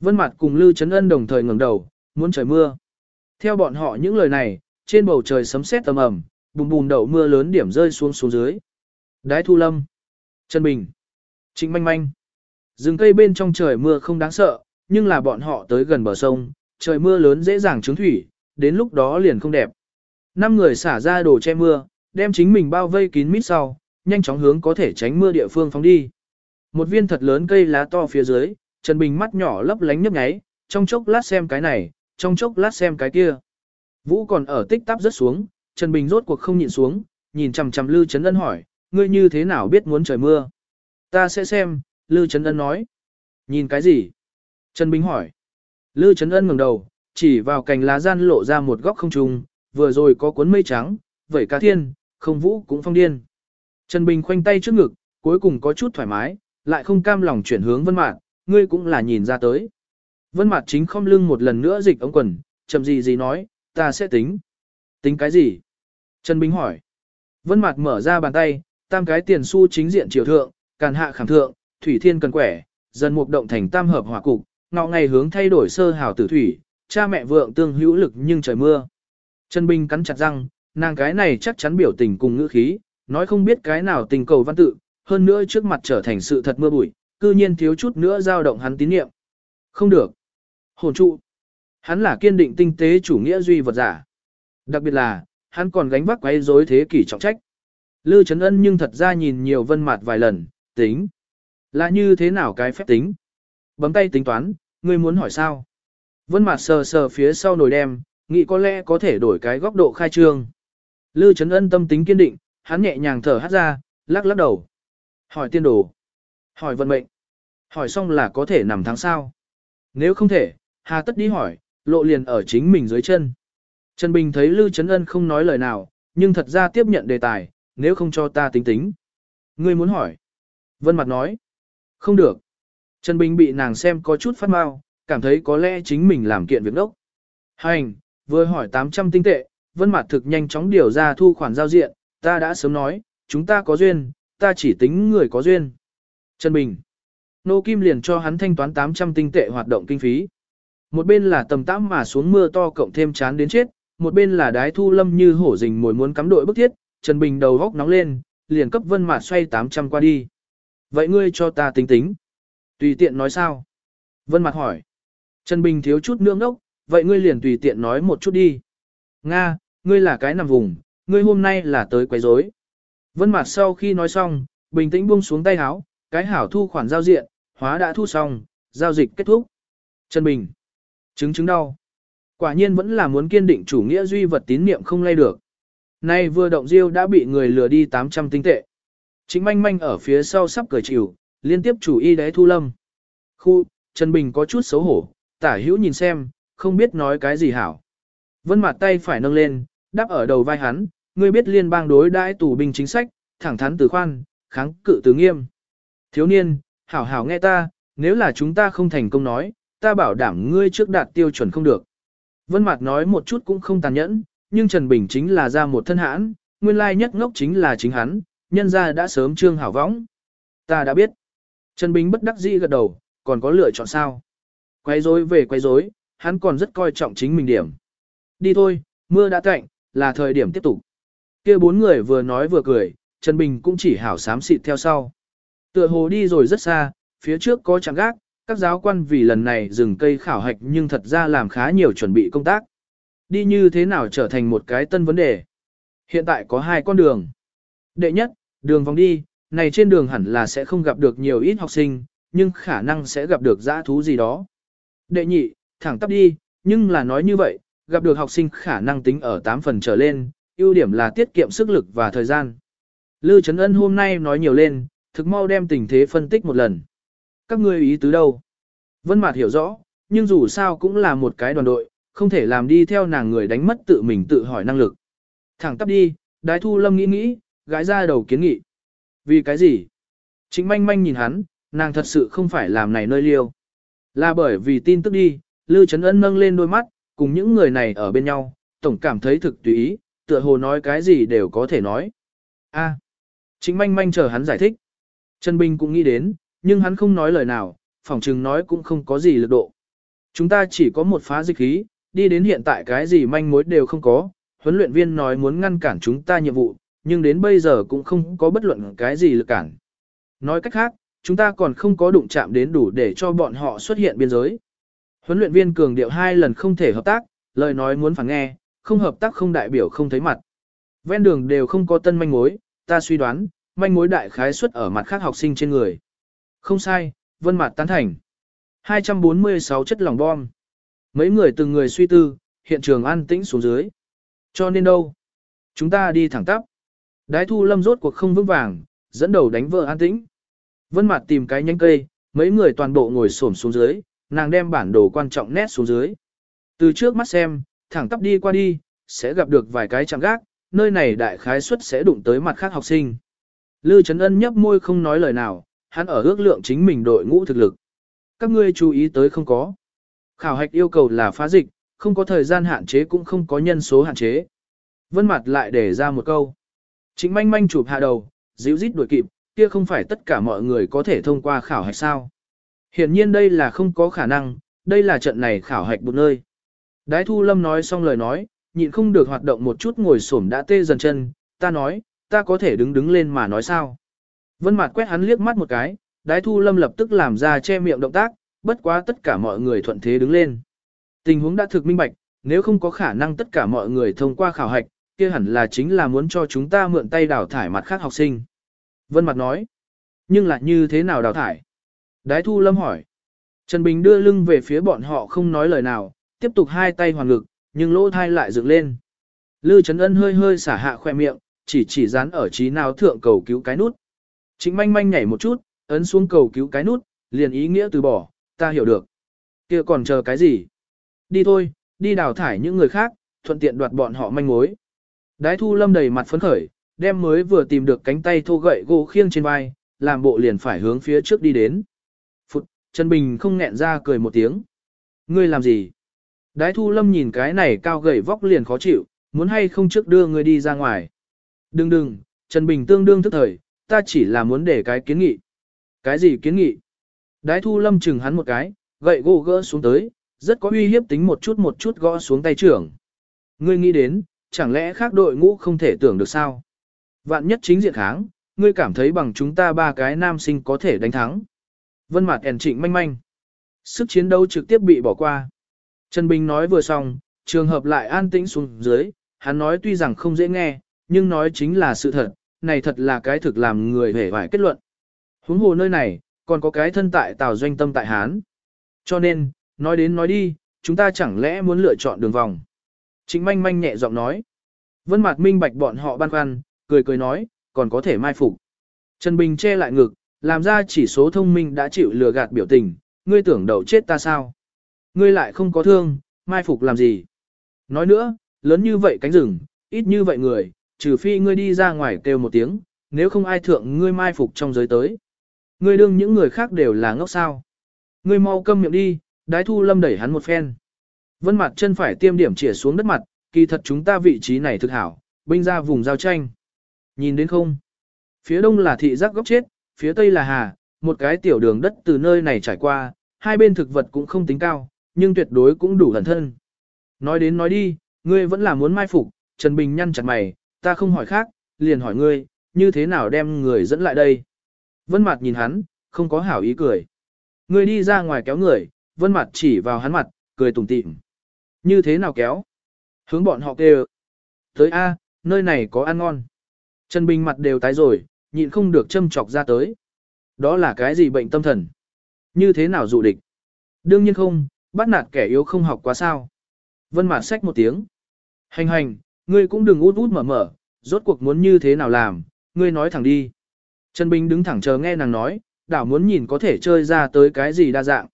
Vân Mặt cùng Lưu Trấn Ân đồng thời ngẩng đầu, muốn trời mưa. Theo bọn họ những lời này, trên bầu trời sấm sét âm ầm, bùm bùm đậu mưa lớn điểm rơi xuống xuống dưới. Đái Thu Lâm, Trần Bình, Trịnh Manh Manh. Rừng cây bên trong trời mưa không đáng sợ, nhưng là bọn họ tới gần bờ sông, trời mưa lớn dễ dàng trướng thủy, đến lúc đó liền không đẹp. Năm người xả ra đồ che mưa, đem chính mình bao vây kín mít sau, nhanh chóng hướng có thể tránh mưa địa phương phóng đi. Một viên thật lớn cây lá to phía dưới, Trần Bình mắt nhỏ lấp lánh nhấp nháy, trong chốc lát xem cái này, trong chốc lát xem cái kia. Vũ còn ở tích tắp rất xuống, Trần Bình rốt cuộc không nhịn xuống, nhìn chằm chằm Lư Trấn Ân hỏi, ngươi như thế nào biết muốn trời mưa? Ta sẽ xem, Lư Trấn Ân nói. Nhìn cái gì? Trần Bình hỏi. Lư Trấn Ân ngẩng đầu, chỉ vào cành lá gian lộ ra một góc không trùng, vừa rồi có cuốn mây trắng, vẩy cá thiên, không vũ cũng phong điên. Trần Bình khoanh tay trước ngực, cuối cùng có chút thoải mái, lại không cam lòng chuyển hướng Vân mạn ngươi cũng là nhìn ra tới. Vân Mạt chính không lưng một lần nữa dịch ống quần, chậm gì gì nói, ta sẽ tính. Tính cái gì? Trần Bình hỏi. Vân Mạt mở ra bàn tay, tam cái tiền xu chính diện chiều thượng, càn hạ khảm thượng, thủy thiên cần quẻ, dần mục động thành tam hợp hỏa cục, ngọ ngày hướng thay đổi sơ hào tử thủy, cha mẹ vượng tương hữu lực nhưng trời mưa. Trần Bình cắn chặt răng, nàng cái này chắc chắn biểu tình cùng ngữ khí, nói không biết cái nào tình cầu văn tự, hơn nữa trước mặt trở thành sự thật mưa bụi, cư nhiên thiếu chút nữa dao động hắn tín nhiệm. Không được. Hồn trụ. Hắn là kiên định tinh tế chủ nghĩa duy vật giả. Đặc biệt là, hắn còn gánh vác quấy rối thế kỷ trọng trách. Lư Trấn Ân nhưng thật ra nhìn nhiều vân mặt vài lần, tính. Là như thế nào cái phép tính? Bấm tay tính toán, ngươi muốn hỏi sao? Vân mặt sờ sờ phía sau nồi đem, nghĩ có lẽ có thể đổi cái góc độ khai trương. Lư Trấn Ân tâm tính kiên định, hắn nhẹ nhàng thở hát ra, lắc lắc đầu. Hỏi tiên đồ. Hỏi vận mệnh. Hỏi xong là có thể nằm tháng sao. Nếu không thể, hà tất đi hỏi, lộ liền ở chính mình dưới chân. Trần Bình thấy Lưu Trấn Ân không nói lời nào, nhưng thật ra tiếp nhận đề tài, nếu không cho ta tính tính. Ngươi muốn hỏi. Vân Mặt nói. Không được. Trần Bình bị nàng xem có chút phát mau, cảm thấy có lẽ chính mình làm kiện việc đốc. Hành, vừa hỏi 800 tinh tệ, Vân Mặt thực nhanh chóng điều ra thu khoản giao diện, ta đã sớm nói, chúng ta có duyên, ta chỉ tính người có duyên. Trần Bình. Nô Kim liền cho hắn thanh toán 800 tinh tệ hoạt động kinh phí. Một bên là tầm tám mà xuống mưa to cộng thêm chán đến chết, một bên là đái thu lâm như hổ rình mồi muốn cắm đội bức thiết, Trần Bình đầu góc nóng lên, liền cấp Vân Mạt xoay 800 qua đi. Vậy ngươi cho ta tính tính. Tùy tiện nói sao? Vân Mạt hỏi. Trần Bình thiếu chút nương ốc, vậy ngươi liền tùy tiện nói một chút đi. Nga, ngươi là cái nằm vùng, ngươi hôm nay là tới quấy rối. Vân Mạt sau khi nói xong, bình tĩnh buông xuống tay áo, cái hảo thu khoản giao diện, hóa đã thu xong, giao dịch kết thúc. Trần Bình. Chứng chứng đau. Quả nhiên vẫn là muốn kiên định chủ nghĩa duy vật tín niệm không lay được. Nay vừa động diêu đã bị người lừa đi 800 tinh tệ. Chính manh manh ở phía sau sắp cởi chịu, liên tiếp chủ y đế thu lâm. Khu, Trần Bình có chút xấu hổ, tả hữu nhìn xem, không biết nói cái gì hảo. Vân mặt tay phải nâng lên, đắp ở đầu vai hắn, ngươi biết liên bang đối đãi tù binh chính sách, thẳng thắn từ khoan, kháng cự từ nghiêm. Thiếu niên, hảo hảo nghe ta, nếu là chúng ta không thành công nói, ta bảo đảm ngươi trước đạt tiêu chuẩn không được. Vân Mạt nói một chút cũng không tàn nhẫn, nhưng Trần Bình chính là ra một thân hãn, nguyên lai nhất ngốc chính là chính hắn, nhân gia đã sớm trương hảo võng. Ta đã biết. Trần Bình bất đắc dĩ gật đầu, còn có lựa chọn sao? quay rối về quay rối, hắn còn rất coi trọng chính mình điểm. Đi thôi, mưa đã tạnh, là thời điểm tiếp tục. Kia bốn người vừa nói vừa cười, Trần Bình cũng chỉ hảo xám xịt theo sau. Tựa hồ đi rồi rất xa, phía trước có chẳng gác, các giáo quan vì lần này dừng cây khảo hạch nhưng thật ra làm khá nhiều chuẩn bị công tác. Đi như thế nào trở thành một cái tân vấn đề. Hiện tại có hai con đường. Đệ nhất, đường vòng đi, này trên đường hẳn là sẽ không gặp được nhiều ít học sinh, nhưng khả năng sẽ gặp được dã thú gì đó. Đệ nhị, thẳng tắp đi, nhưng là nói như vậy, gặp được học sinh khả năng tính ở 8 phần trở lên, ưu điểm là tiết kiệm sức lực và thời gian. Lư Trấn Ân hôm nay nói nhiều lên, thực mau đem tình thế phân tích một lần. Các ngươi ý tứ đâu? Vân Mạt hiểu rõ, nhưng dù sao cũng là một cái đoàn đội, không thể làm đi theo nàng người đánh mất tự mình tự hỏi năng lực. Thẳng tắp đi, Đái Thu Lâm nghĩ nghĩ, gãi ra đầu kiến nghị. Vì cái gì? Chính manh manh nhìn hắn, nàng thật sự không phải làm này nơi liêu. Là bởi vì tin tức đi, Lư Trấn Ân nâng lên đôi mắt, cùng những người này ở bên nhau, tổng cảm thấy thực tùy ý, tựa hồ nói cái gì đều có thể nói. A. Chính manh manh chờ hắn giải thích. Trần Bình cũng nghĩ đến, nhưng hắn không nói lời nào, phỏng chừng nói cũng không có gì lực độ. Chúng ta chỉ có một phá dịch khí, đi đến hiện tại cái gì manh mối đều không có, huấn luyện viên nói muốn ngăn cản chúng ta nhiệm vụ, nhưng đến bây giờ cũng không có bất luận cái gì lực cản. Nói cách khác, chúng ta còn không có đụng chạm đến đủ để cho bọn họ xuất hiện biên giới. Huấn luyện viên cường điệu hai lần không thể hợp tác, lời nói muốn phản nghe, không hợp tác không đại biểu không thấy mặt. Ven đường đều không có tân manh mối, ta suy đoán, manh mối đại khái xuất ở mặt khác học sinh trên người. Không sai, vân mặt tán thành. 246 chất lỏng bom. Mấy người từng người suy tư, hiện trường an tĩnh xuống dưới. Cho nên đâu? Chúng ta đi thẳng tắp. Đái thu lâm rốt cuộc không vững vàng, dẫn đầu đánh vợ an tĩnh. Vân mặt tìm cái nhánh cây, mấy người toàn bộ ngồi xổm xuống dưới, nàng đem bản đồ quan trọng nét xuống dưới. Từ trước mắt xem, thẳng tắp đi qua đi, sẽ gặp được vài cái chạm gác, nơi này đại khái suất sẽ đụng tới mặt khác học sinh. Lư Trấn Ân nhấp môi không nói lời nào, hắn ở ước lượng chính mình đội ngũ thực lực. Các ngươi chú ý tới không có. Khảo hạch yêu cầu là phá dịch, không có thời gian hạn chế cũng không có nhân số hạn chế. Vân mặt lại để ra một câu. Chính manh manh chụp hạ đầu, dịu rít đuổi kịp, kia không phải tất cả mọi người có thể thông qua khảo hạch sao. Hiển nhiên đây là không có khả năng, đây là trận này khảo hạch một nơi. Đái thu lâm nói xong lời nói, nhịn không được hoạt động một chút ngồi xổm đã tê dần chân, ta nói, ta có thể đứng đứng lên mà nói sao. Vân Mạt quét hắn liếc mắt một cái, Đái Thu Lâm lập tức làm ra che miệng động tác, bất quá tất cả mọi người thuận thế đứng lên. Tình huống đã thực minh bạch, nếu không có khả năng tất cả mọi người thông qua khảo hạch, kia hẳn là chính là muốn cho chúng ta mượn tay đào thải mặt khác học sinh. Vân Mạt nói, nhưng là như thế nào đào thải? Đái Thu Lâm hỏi. Trần Bình đưa lưng về phía bọn họ không nói lời nào, tiếp tục hai tay hoàn lực, nhưng lỗ thai lại dựng lên. Lư Trấn Ân hơi hơi xả hạ khoe miệng, chỉ chỉ dán ở trí nào thượng cầu cứu cái nút. Trịnh manh manh nhảy một chút, ấn xuống cầu cứu cái nút, liền ý nghĩa từ bỏ, ta hiểu được. kia còn chờ cái gì? Đi thôi, đi đào thải những người khác, thuận tiện đoạt bọn họ manh mối. Đái thu lâm đầy mặt phấn khởi, đem mới vừa tìm được cánh tay thô gậy gỗ khiêng trên vai, làm bộ liền phải hướng phía trước đi đến. Phụt, Trần Bình không nghẹn ra cười một tiếng. Ngươi làm gì? Đái thu lâm nhìn cái này cao gầy vóc liền khó chịu, muốn hay không trước đưa ngươi đi ra ngoài. Đừng đừng, Trần Bình tương đương thức thời, ta chỉ là muốn để cái kiến nghị. Cái gì kiến nghị? Đái thu lâm chừng hắn một cái, gậy gỗ gỡ xuống tới, rất có uy hiếp tính một chút một chút gõ xuống tay trưởng. Ngươi nghĩ đến, chẳng lẽ khác đội ngũ không thể tưởng được sao? Vạn nhất chính diện kháng, ngươi cảm thấy bằng chúng ta ba cái nam sinh có thể đánh thắng. Vân mặt ẻn trịnh manh manh. Sức chiến đấu trực tiếp bị bỏ qua. Trần Bình nói vừa xong, trường hợp lại an tĩnh xuống dưới, hắn nói tuy rằng không dễ nghe, nhưng nói chính là sự thật, này thật là cái thực làm người hề phải kết luận. Huống hồ nơi này, còn có cái thân tại Tào Doanh Tâm tại Hán. Cho nên, nói đến nói đi, chúng ta chẳng lẽ muốn lựa chọn đường vòng. Trịnh manh manh nhẹ giọng nói. Vân mặt minh bạch bọn họ băn khoăn, cười cười nói, còn có thể mai phục. Trần Bình che lại ngực, làm ra chỉ số thông minh đã chịu lừa gạt biểu tình, ngươi tưởng đầu chết ta sao? Ngươi lại không có thương, mai phục làm gì? Nói nữa, lớn như vậy cánh rừng, ít như vậy người, trừ phi ngươi đi ra ngoài kêu một tiếng, nếu không ai thượng ngươi mai phục trong giới tới. Ngươi đương những người khác đều là ngốc sao. Ngươi mau câm miệng đi, đái thu lâm đẩy hắn một phen. Vân mặt chân phải tiêm điểm chĩa xuống đất mặt, kỳ thật chúng ta vị trí này thực hảo, binh ra vùng giao tranh. Nhìn đến không? Phía đông là thị giác góc chết, phía tây là hà, một cái tiểu đường đất từ nơi này trải qua, hai bên thực vật cũng không tính cao, nhưng tuyệt đối cũng đủ gần thân. Nói đến nói đi, ngươi vẫn là muốn mai phục, Trần Bình nhăn chặt mày, ta không hỏi khác, liền hỏi ngươi, như thế nào đem người dẫn lại đây. Vân Mạt nhìn hắn, không có hảo ý cười. Ngươi đi ra ngoài kéo người, Vân Mạt chỉ vào hắn mặt, cười tủm tỉm. Như thế nào kéo? Hướng bọn họ kêu. Tới A, nơi này có ăn ngon. Trần Bình mặt đều tái rồi, nhịn không được châm chọc ra tới. Đó là cái gì bệnh tâm thần? Như thế nào dụ địch? Đương nhiên không, bắt nạt kẻ yếu không học quá sao. Vân Mạt xách một tiếng. Hành hành, ngươi cũng đừng út út mở mở, rốt cuộc muốn như thế nào làm, ngươi nói thẳng đi. Trần Bình đứng thẳng chờ nghe nàng nói, đảo muốn nhìn có thể chơi ra tới cái gì đa dạng.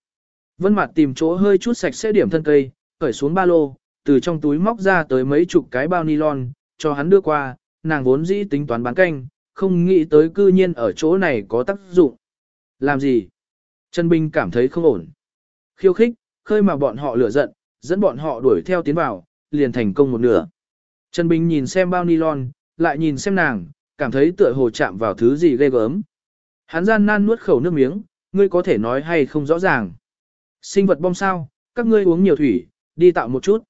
Vân Mạt tìm chỗ hơi chút sạch sẽ điểm thân cây, cởi xuống ba lô, từ trong túi móc ra tới mấy chục cái bao nylon, cho hắn đưa qua, nàng vốn dĩ tính toán bán canh, không nghĩ tới cư nhiên ở chỗ này có tác dụng. Làm gì? Trần Bình cảm thấy không ổn. Khiêu khích, khơi mà bọn họ lửa giận, dẫn bọn họ đuổi theo tiến vào, liền thành công một nửa. Trần Bình nhìn xem bao nylon, lại nhìn xem nàng, cảm thấy tựa hồ chạm vào thứ gì ghê gớm. Hắn gian nan nuốt khẩu nước miếng, ngươi có thể nói hay không rõ ràng. Sinh vật bom sao, các ngươi uống nhiều thủy, đi tạo một chút.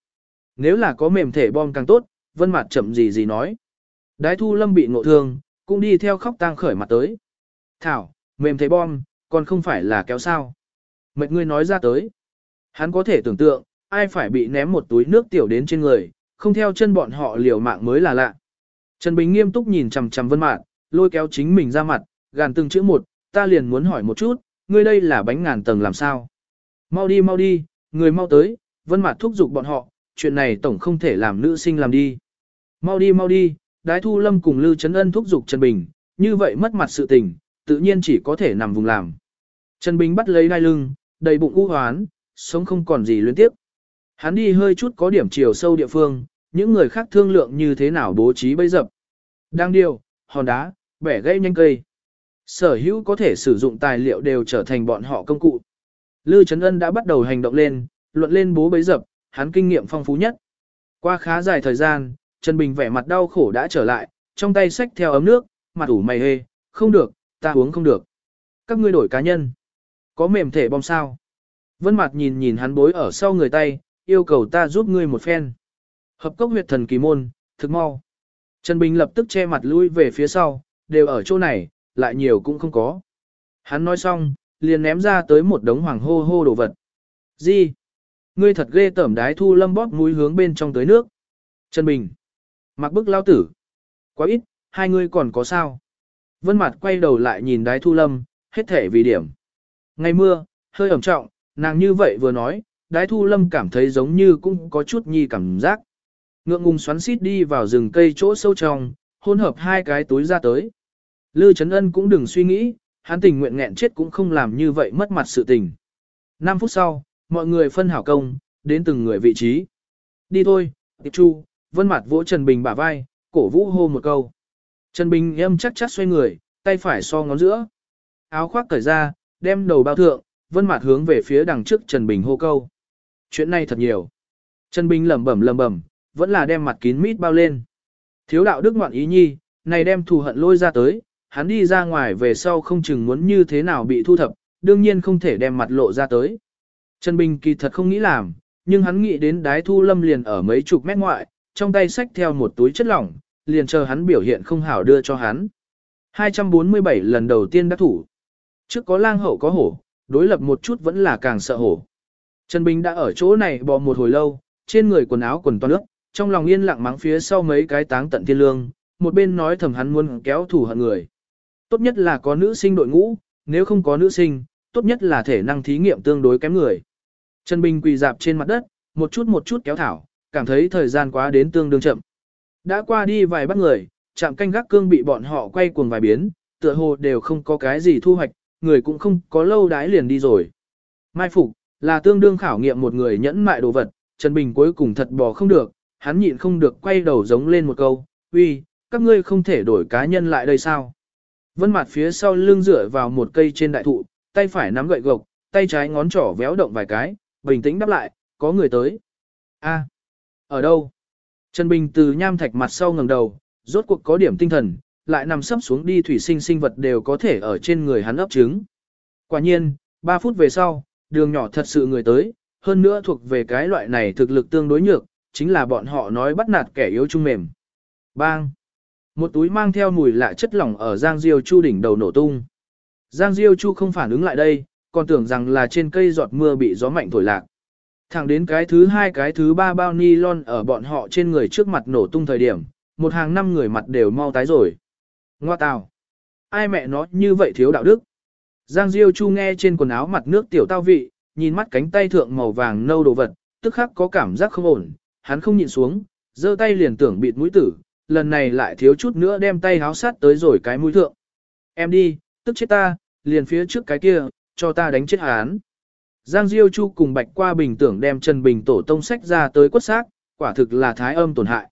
Nếu là có mềm thể bom càng tốt, vân mặt chậm gì gì nói. Đái thu lâm bị ngộ thương, cũng đi theo khóc tang khởi mặt tới. Thảo, mềm thể bom, còn không phải là kéo sao. Mệt ngươi nói ra tới. Hắn có thể tưởng tượng, ai phải bị ném một túi nước tiểu đến trên người, không theo chân bọn họ liều mạng mới là lạ. Trần Bình nghiêm túc nhìn chằm chằm Vân Mạn, lôi kéo chính mình ra mặt, gàn từng chữ một, ta liền muốn hỏi một chút, ngươi đây là bánh ngàn tầng làm sao? Mau đi mau đi, người mau tới, Vân Mạn thúc giục bọn họ, chuyện này tổng không thể làm nữ sinh làm đi. Mau đi mau đi, Đái Thu Lâm cùng Lưu Trấn Ân thúc giục Trần Bình, như vậy mất mặt sự tình, tự nhiên chỉ có thể nằm vùng làm. Trần Bình bắt lấy đai lưng, đầy bụng u hoán, sống không còn gì luyến tiếp. Hắn đi hơi chút có điểm chiều sâu địa phương, những người khác thương lượng như thế nào bố trí bấy dập. Đang điều, hòn đá, bẻ gãy nhanh cây. Sở hữu có thể sử dụng tài liệu đều trở thành bọn họ công cụ. Lư Trấn Ân đã bắt đầu hành động lên, luận lên bố bấy dập, hắn kinh nghiệm phong phú nhất. Qua khá dài thời gian, Trần Bình vẻ mặt đau khổ đã trở lại, trong tay xách theo ấm nước, mặt ủ mày hê, không được, ta uống không được. Các ngươi đổi cá nhân. Có mềm thể bom sao? Vân mặt nhìn nhìn hắn bối ở sau người tay, yêu cầu ta giúp ngươi một phen. Hợp cốc huyệt thần kỳ môn, thực mau. Trần Bình lập tức che mặt lui về phía sau, đều ở chỗ này, lại nhiều cũng không có. Hắn nói xong, liền ném ra tới một đống hoàng hô hô đồ vật. Gì? Ngươi thật ghê tởm đái thu lâm bóp mũi hướng bên trong tới nước. Trần Bình. Mặc bức lao tử. Quá ít, hai ngươi còn có sao? Vân mặt quay đầu lại nhìn đái thu lâm, hết thể vì điểm. Ngày mưa, hơi ẩm trọng, nàng như vậy vừa nói, đái thu lâm cảm thấy giống như cũng có chút nhi cảm giác. Ngượng ngùng xoắn xít đi vào rừng cây chỗ sâu trong, hôn hợp hai cái túi ra tới. Lư Trấn Ân cũng đừng suy nghĩ, hắn tình nguyện nghẹn chết cũng không làm như vậy mất mặt sự tình. 5 phút sau, mọi người phân hảo công, đến từng người vị trí. Đi thôi, Tiệp Chu, vân mặt vỗ Trần Bình bả vai, cổ vũ hô một câu. Trần Bình em chắc chắc xoay người, tay phải so ngón giữa. Áo khoác cởi ra, đem đầu bao thượng, vân mặt hướng về phía đằng trước Trần Bình hô câu. Chuyện này thật nhiều. Trần Bình lẩm bẩm lẩm bẩm, vẫn là đem mặt kín mít bao lên. Thiếu đạo đức ngoạn ý nhi, này đem thù hận lôi ra tới, hắn đi ra ngoài về sau không chừng muốn như thế nào bị thu thập, đương nhiên không thể đem mặt lộ ra tới. Trần Bình kỳ thật không nghĩ làm, nhưng hắn nghĩ đến đái thu lâm liền ở mấy chục mét ngoại, trong tay xách theo một túi chất lỏng, liền chờ hắn biểu hiện không hảo đưa cho hắn. 247 lần đầu tiên đắc thủ. Trước có lang hậu có hổ, đối lập một chút vẫn là càng sợ hổ. Trần Bình đã ở chỗ này bò một hồi lâu, trên người quần áo quần toàn nước, trong lòng yên lặng mắng phía sau mấy cái táng tận thiên lương, một bên nói thầm hắn muốn kéo thủ hận người. Tốt nhất là có nữ sinh đội ngũ, nếu không có nữ sinh, tốt nhất là thể năng thí nghiệm tương đối kém người. Trần Bình quỳ dạp trên mặt đất, một chút một chút kéo thảo, cảm thấy thời gian quá đến tương đương chậm. Đã qua đi vài bắt người, chạm canh gác cương bị bọn họ quay cuồng vài biến, tựa hồ đều không có cái gì thu hoạch, người cũng không có lâu đái liền đi rồi. Mai phục, là tương đương khảo nghiệm một người nhẫn mại đồ vật, Trần Bình cuối cùng thật bỏ không được, hắn nhịn không được quay đầu giống lên một câu, uy, các ngươi không thể đổi cá nhân lại đây sao? Vân mặt phía sau lưng dựa vào một cây trên đại thụ, tay phải nắm gậy gộc, tay trái ngón trỏ véo động vài cái, bình tĩnh đáp lại, có người tới. A, ở đâu? Trần Bình từ nham thạch mặt sau ngẩng đầu, rốt cuộc có điểm tinh thần, lại nằm sấp xuống đi thủy sinh sinh vật đều có thể ở trên người hắn ấp trứng. Quả nhiên, 3 phút về sau, đường nhỏ thật sự người tới, hơn nữa thuộc về cái loại này thực lực tương đối nhược, chính là bọn họ nói bắt nạt kẻ yếu trung mềm. Bang! Một túi mang theo mùi lạ chất lỏng ở Giang Diêu Chu đỉnh đầu nổ tung. Giang Diêu Chu không phản ứng lại đây, còn tưởng rằng là trên cây giọt mưa bị gió mạnh thổi lạc. Thẳng đến cái thứ hai cái thứ ba bao nylon ở bọn họ trên người trước mặt nổ tung thời điểm, một hàng năm người mặt đều mau tái rồi. Ngoa tào! Ai mẹ nó như vậy thiếu đạo đức? Giang Diêu Chu nghe trên quần áo mặt nước tiểu tao vị, nhìn mắt cánh tay thượng màu vàng nâu đồ vật, tức khắc có cảm giác không ổn, hắn không nhịn xuống, giơ tay liền tưởng bịt mũi tử, lần này lại thiếu chút nữa đem tay háo sát tới rồi cái mũi thượng. Em đi, tức chết ta, liền phía trước cái kia, cho ta đánh chết hắn. Giang Diêu Chu cùng Bạch Qua Bình tưởng đem Trần Bình tổ tông sách ra tới quất xác, quả thực là thái âm tổn hại.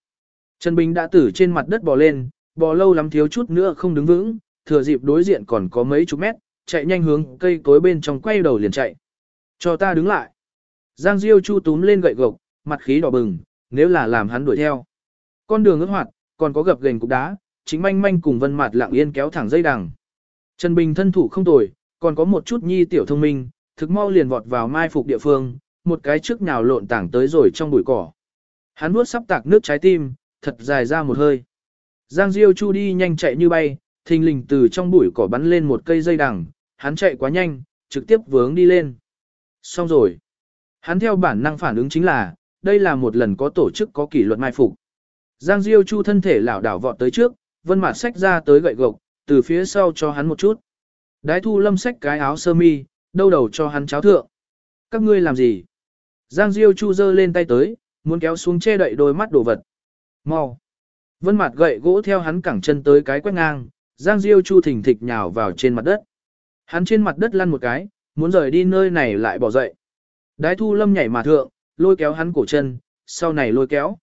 Trần Bình đã tử trên mặt đất bò lên, bò lâu lắm thiếu chút nữa không đứng vững, thừa dịp đối diện còn có mấy chục mét, chạy nhanh hướng cây cối bên trong quay đầu liền chạy. Cho ta đứng lại. Giang Diêu Chu túm lên gậy gộc, mặt khí đỏ bừng, nếu là làm hắn đuổi theo. Con đường ướt hoạt, còn có gập gềnh cục đá, chính manh manh cùng vân mặt lặng yên kéo thẳng dây đằng. Trần Bình thân thủ không tồi, còn có một chút nhi tiểu thông minh, thực mau liền vọt vào mai phục địa phương, một cái trước nào lộn tảng tới rồi trong bụi cỏ. Hắn nuốt sắp tạc nước trái tim, thật dài ra một hơi. Giang Diêu Chu đi nhanh chạy như bay, thình lình từ trong bụi cỏ bắn lên một cây dây đằng, hắn chạy quá nhanh, trực tiếp vướng đi lên. Xong rồi. Hắn theo bản năng phản ứng chính là, đây là một lần có tổ chức có kỷ luật mai phục. Giang Diêu Chu thân thể lảo đảo vọt tới trước, vân mặt xách ra tới gậy gộc, từ phía sau cho hắn một chút. Đái thu lâm xách cái áo sơ mi, đâu đầu cho hắn cháo thượng. Các ngươi làm gì? Giang Diêu Chu giơ lên tay tới, muốn kéo xuống che đậy đôi mắt đồ vật. Mau! Vân mặt gậy gỗ theo hắn cẳng chân tới cái quét ngang, Giang Diêu Chu thình thịch nhào vào trên mặt đất. Hắn trên mặt đất lăn một cái, muốn rời đi nơi này lại bỏ dậy. Đái thu lâm nhảy mà thượng, lôi kéo hắn cổ chân, sau này lôi kéo.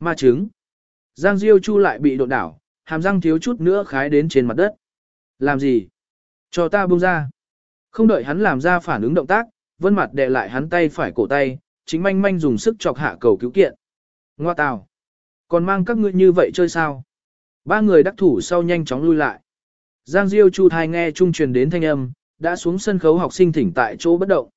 Ma trứng. Giang Diêu Chu lại bị đột đảo, hàm răng thiếu chút nữa khái đến trên mặt đất. Làm gì? Cho ta buông ra. Không đợi hắn làm ra phản ứng động tác, vân mặt đè lại hắn tay phải cổ tay, chính manh manh dùng sức chọc hạ cầu cứu kiện. Ngoa tào. Còn mang các ngươi như vậy chơi sao? Ba người đắc thủ sau nhanh chóng lui lại. Giang Diêu Chu thai nghe trung truyền đến thanh âm, đã xuống sân khấu học sinh thỉnh tại chỗ bất động.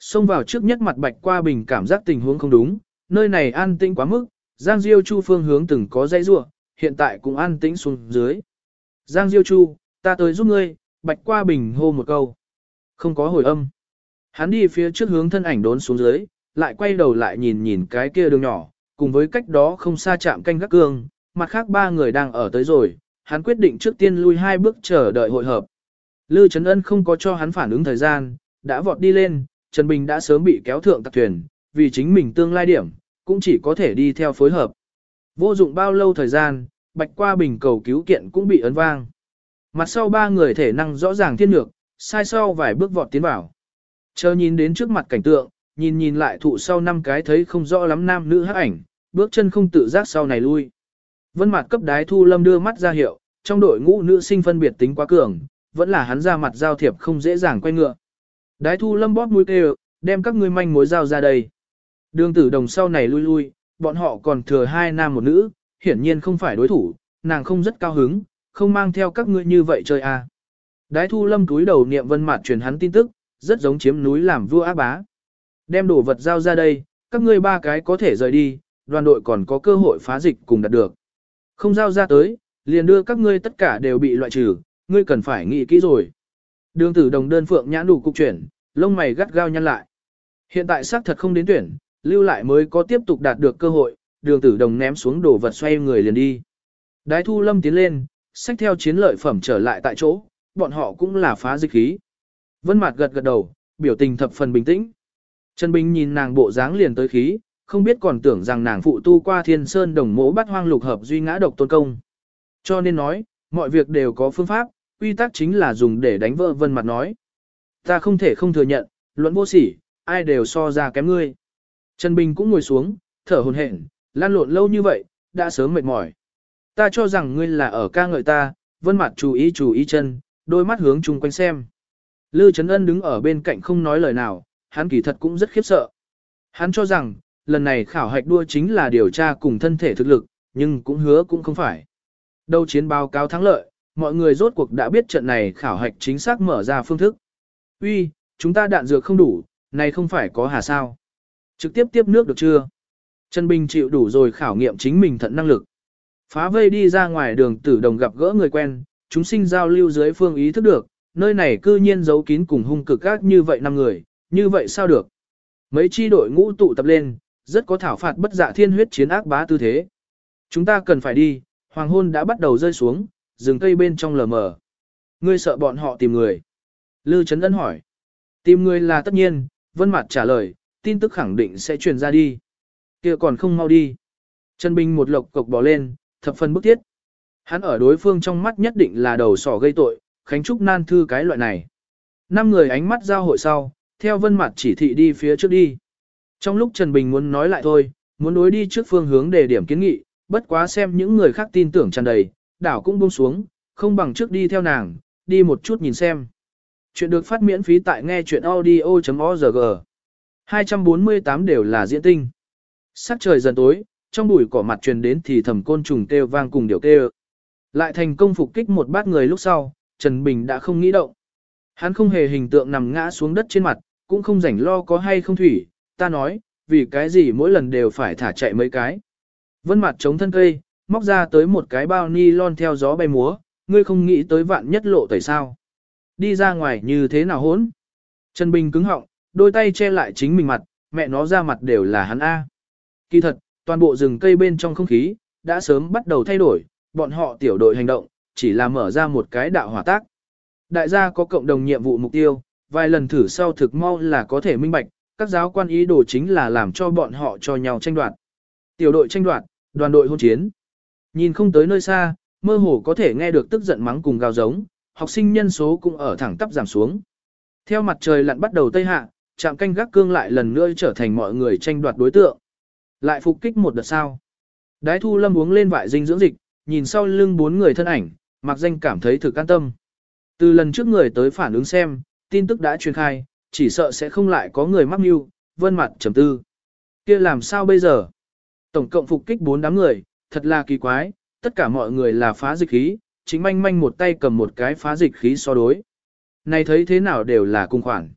Xông vào trước nhất mặt bạch qua bình cảm giác tình huống không đúng, nơi này an tĩnh quá mức, Giang Diêu Chu phương hướng từng có dãy rua, hiện tại cũng an tĩnh xuống dưới. Giang Diêu Chu, ta tới giúp ngươi, bạch qua bình hô một câu. Không có hồi âm. Hắn đi phía trước hướng thân ảnh đốn xuống dưới, lại quay đầu lại nhìn nhìn cái kia đường nhỏ, cùng với cách đó không xa chạm canh gác cương, mặt khác ba người đang ở tới rồi, hắn quyết định trước tiên lui hai bước chờ đợi hội hợp. Lư Trấn Ân không có cho hắn phản ứng thời gian, đã vọt đi lên, Trần Bình đã sớm bị kéo thượng tạc thuyền, vì chính mình tương lai điểm, cũng chỉ có thể đi theo phối hợp. Vô dụng bao lâu thời gian, bạch qua bình cầu cứu kiện cũng bị ấn vang. Mặt sau ba người thể năng rõ ràng thiên lược, sai sau vài bước vọt tiến vào. Chờ nhìn đến trước mặt cảnh tượng, nhìn nhìn lại thụ sau năm cái thấy không rõ lắm nam nữ hắc ảnh, bước chân không tự giác sau này lui. Vân mặt cấp đái thu lâm đưa mắt ra hiệu, trong đội ngũ nữ sinh phân biệt tính quá cường, vẫn là hắn ra mặt giao thiệp không dễ dàng quay ngựa. Đái thu lâm bóp mũi kêu, đem các ngươi manh mối giao ra đây. Đường tử đồng sau này lui lui, bọn họ còn thừa hai nam một nữ, hiển nhiên không phải đối thủ, nàng không rất cao hứng, không mang theo các ngươi như vậy chơi à. Đái thu lâm túi đầu niệm vân mặt truyền hắn tin tức, rất giống chiếm núi làm vua ác bá. Đem đồ vật giao ra đây, các ngươi ba cái có thể rời đi, đoàn đội còn có cơ hội phá dịch cùng đạt được. Không giao ra tới, liền đưa các ngươi tất cả đều bị loại trừ, ngươi cần phải nghĩ kỹ rồi. Đường tử đồng đơn phượng nhãn đủ cục chuyển, lông mày gắt gao nhăn lại. Hiện tại xác thật không đến tuyển, lưu lại mới có tiếp tục đạt được cơ hội, đường tử đồng ném xuống đồ vật xoay người liền đi. Đái thu lâm tiến lên, xách theo chiến lợi phẩm trở lại tại chỗ, bọn họ cũng là phá dịch khí. Vân Mạt gật gật đầu, biểu tình thập phần bình tĩnh. Trần Bình nhìn nàng bộ dáng liền tới khí, không biết còn tưởng rằng nàng phụ tu qua Thiên Sơn Đồng mỗ bắt hoang lục hợp duy ngã độc tôn công. Cho nên nói, mọi việc đều có phương pháp, quy tắc chính là dùng để đánh vỡ Vân mặt nói. Ta không thể không thừa nhận, luận vô sỉ, ai đều so ra kém ngươi. Trần Bình cũng ngồi xuống, thở hổn hển, lan lộn lâu như vậy, đã sớm mệt mỏi. Ta cho rằng ngươi là ở ca ngợi ta, Vân mặt chú ý chú ý chân, đôi mắt hướng chung quanh xem. Lư Trấn Ân đứng ở bên cạnh không nói lời nào, hắn kỳ thật cũng rất khiếp sợ. Hắn cho rằng, lần này khảo hạch đua chính là điều tra cùng thân thể thực lực, nhưng cũng hứa cũng không phải. Đầu chiến báo cáo thắng lợi, mọi người rốt cuộc đã biết trận này khảo hạch chính xác mở ra phương thức. Uy, chúng ta đạn dược không đủ, này không phải có hà sao. Trực tiếp tiếp nước được chưa? Trần Bình chịu đủ rồi khảo nghiệm chính mình thận năng lực. Phá vây đi ra ngoài đường tử đồng gặp gỡ người quen, chúng sinh giao lưu dưới phương ý thức được, nơi này cư nhiên giấu kín cùng hung cực các như vậy năm người, như vậy sao được? Mấy chi đội ngũ tụ tập lên, rất có thảo phạt bất dạ thiên huyết chiến ác bá tư thế. Chúng ta cần phải đi, hoàng hôn đã bắt đầu rơi xuống, rừng cây bên trong lờ mờ. Ngươi sợ bọn họ tìm người. Lư Trấn Ân hỏi. Tìm người là tất nhiên, Vân Mạt trả lời, tin tức khẳng định sẽ truyền ra đi. Kia còn không mau đi. Trần Bình một lộc cộc bỏ lên, thập phần bức thiết. Hắn ở đối phương trong mắt nhất định là đầu sỏ gây tội, Khánh Trúc nan thư cái loại này. Năm người ánh mắt giao hội sau, theo vân mặt chỉ thị đi phía trước đi. Trong lúc Trần Bình muốn nói lại thôi, muốn đối đi trước phương hướng để điểm kiến nghị, bất quá xem những người khác tin tưởng tràn đầy, đảo cũng buông xuống, không bằng trước đi theo nàng, đi một chút nhìn xem. Chuyện được phát miễn phí tại nghe chuyện audio.org. 248 đều là diễn tinh. Sắc trời dần tối, trong bụi cỏ mặt truyền đến thì thầm côn trùng kêu vang cùng điều kêu. Lại thành công phục kích một bát người lúc sau, Trần Bình đã không nghĩ động. Hắn không hề hình tượng nằm ngã xuống đất trên mặt, cũng không rảnh lo có hay không thủy, ta nói, vì cái gì mỗi lần đều phải thả chạy mấy cái. Vân mặt chống thân cây, móc ra tới một cái bao ni lon theo gió bay múa, ngươi không nghĩ tới vạn nhất lộ tẩy sao. Đi ra ngoài như thế nào hốn. Trần Bình cứng họng, đôi tay che lại chính mình mặt, mẹ nó ra mặt đều là hắn A. Kỳ thật, toàn bộ rừng cây bên trong không khí, đã sớm bắt đầu thay đổi, bọn họ tiểu đội hành động, chỉ là mở ra một cái đạo hỏa tác. Đại gia có cộng đồng nhiệm vụ mục tiêu, vài lần thử sau thực mau là có thể minh bạch, các giáo quan ý đồ chính là làm cho bọn họ cho nhau tranh đoạt. Tiểu đội tranh đoạt, đoàn đội hôn chiến. Nhìn không tới nơi xa, mơ hồ có thể nghe được tức giận mắng cùng gào giống, học sinh nhân số cũng ở thẳng tắp giảm xuống. Theo mặt trời lặn bắt đầu tây hạ, trạm canh gác cương lại lần nữa trở thành mọi người tranh đoạt đối tượng. Lại phục kích một đợt sao. Đái thu lâm uống lên vại dinh dưỡng dịch, nhìn sau lưng bốn người thân ảnh, mặc danh cảm thấy thực an tâm. Từ lần trước người tới phản ứng xem, tin tức đã truyền khai, chỉ sợ sẽ không lại có người mắc mưu, vân mặt trầm tư. kia làm sao bây giờ? Tổng cộng phục kích bốn đám người, thật là kỳ quái, tất cả mọi người là phá dịch khí, chính manh manh một tay cầm một cái phá dịch khí so đối. Này thấy thế nào đều là cung khoản.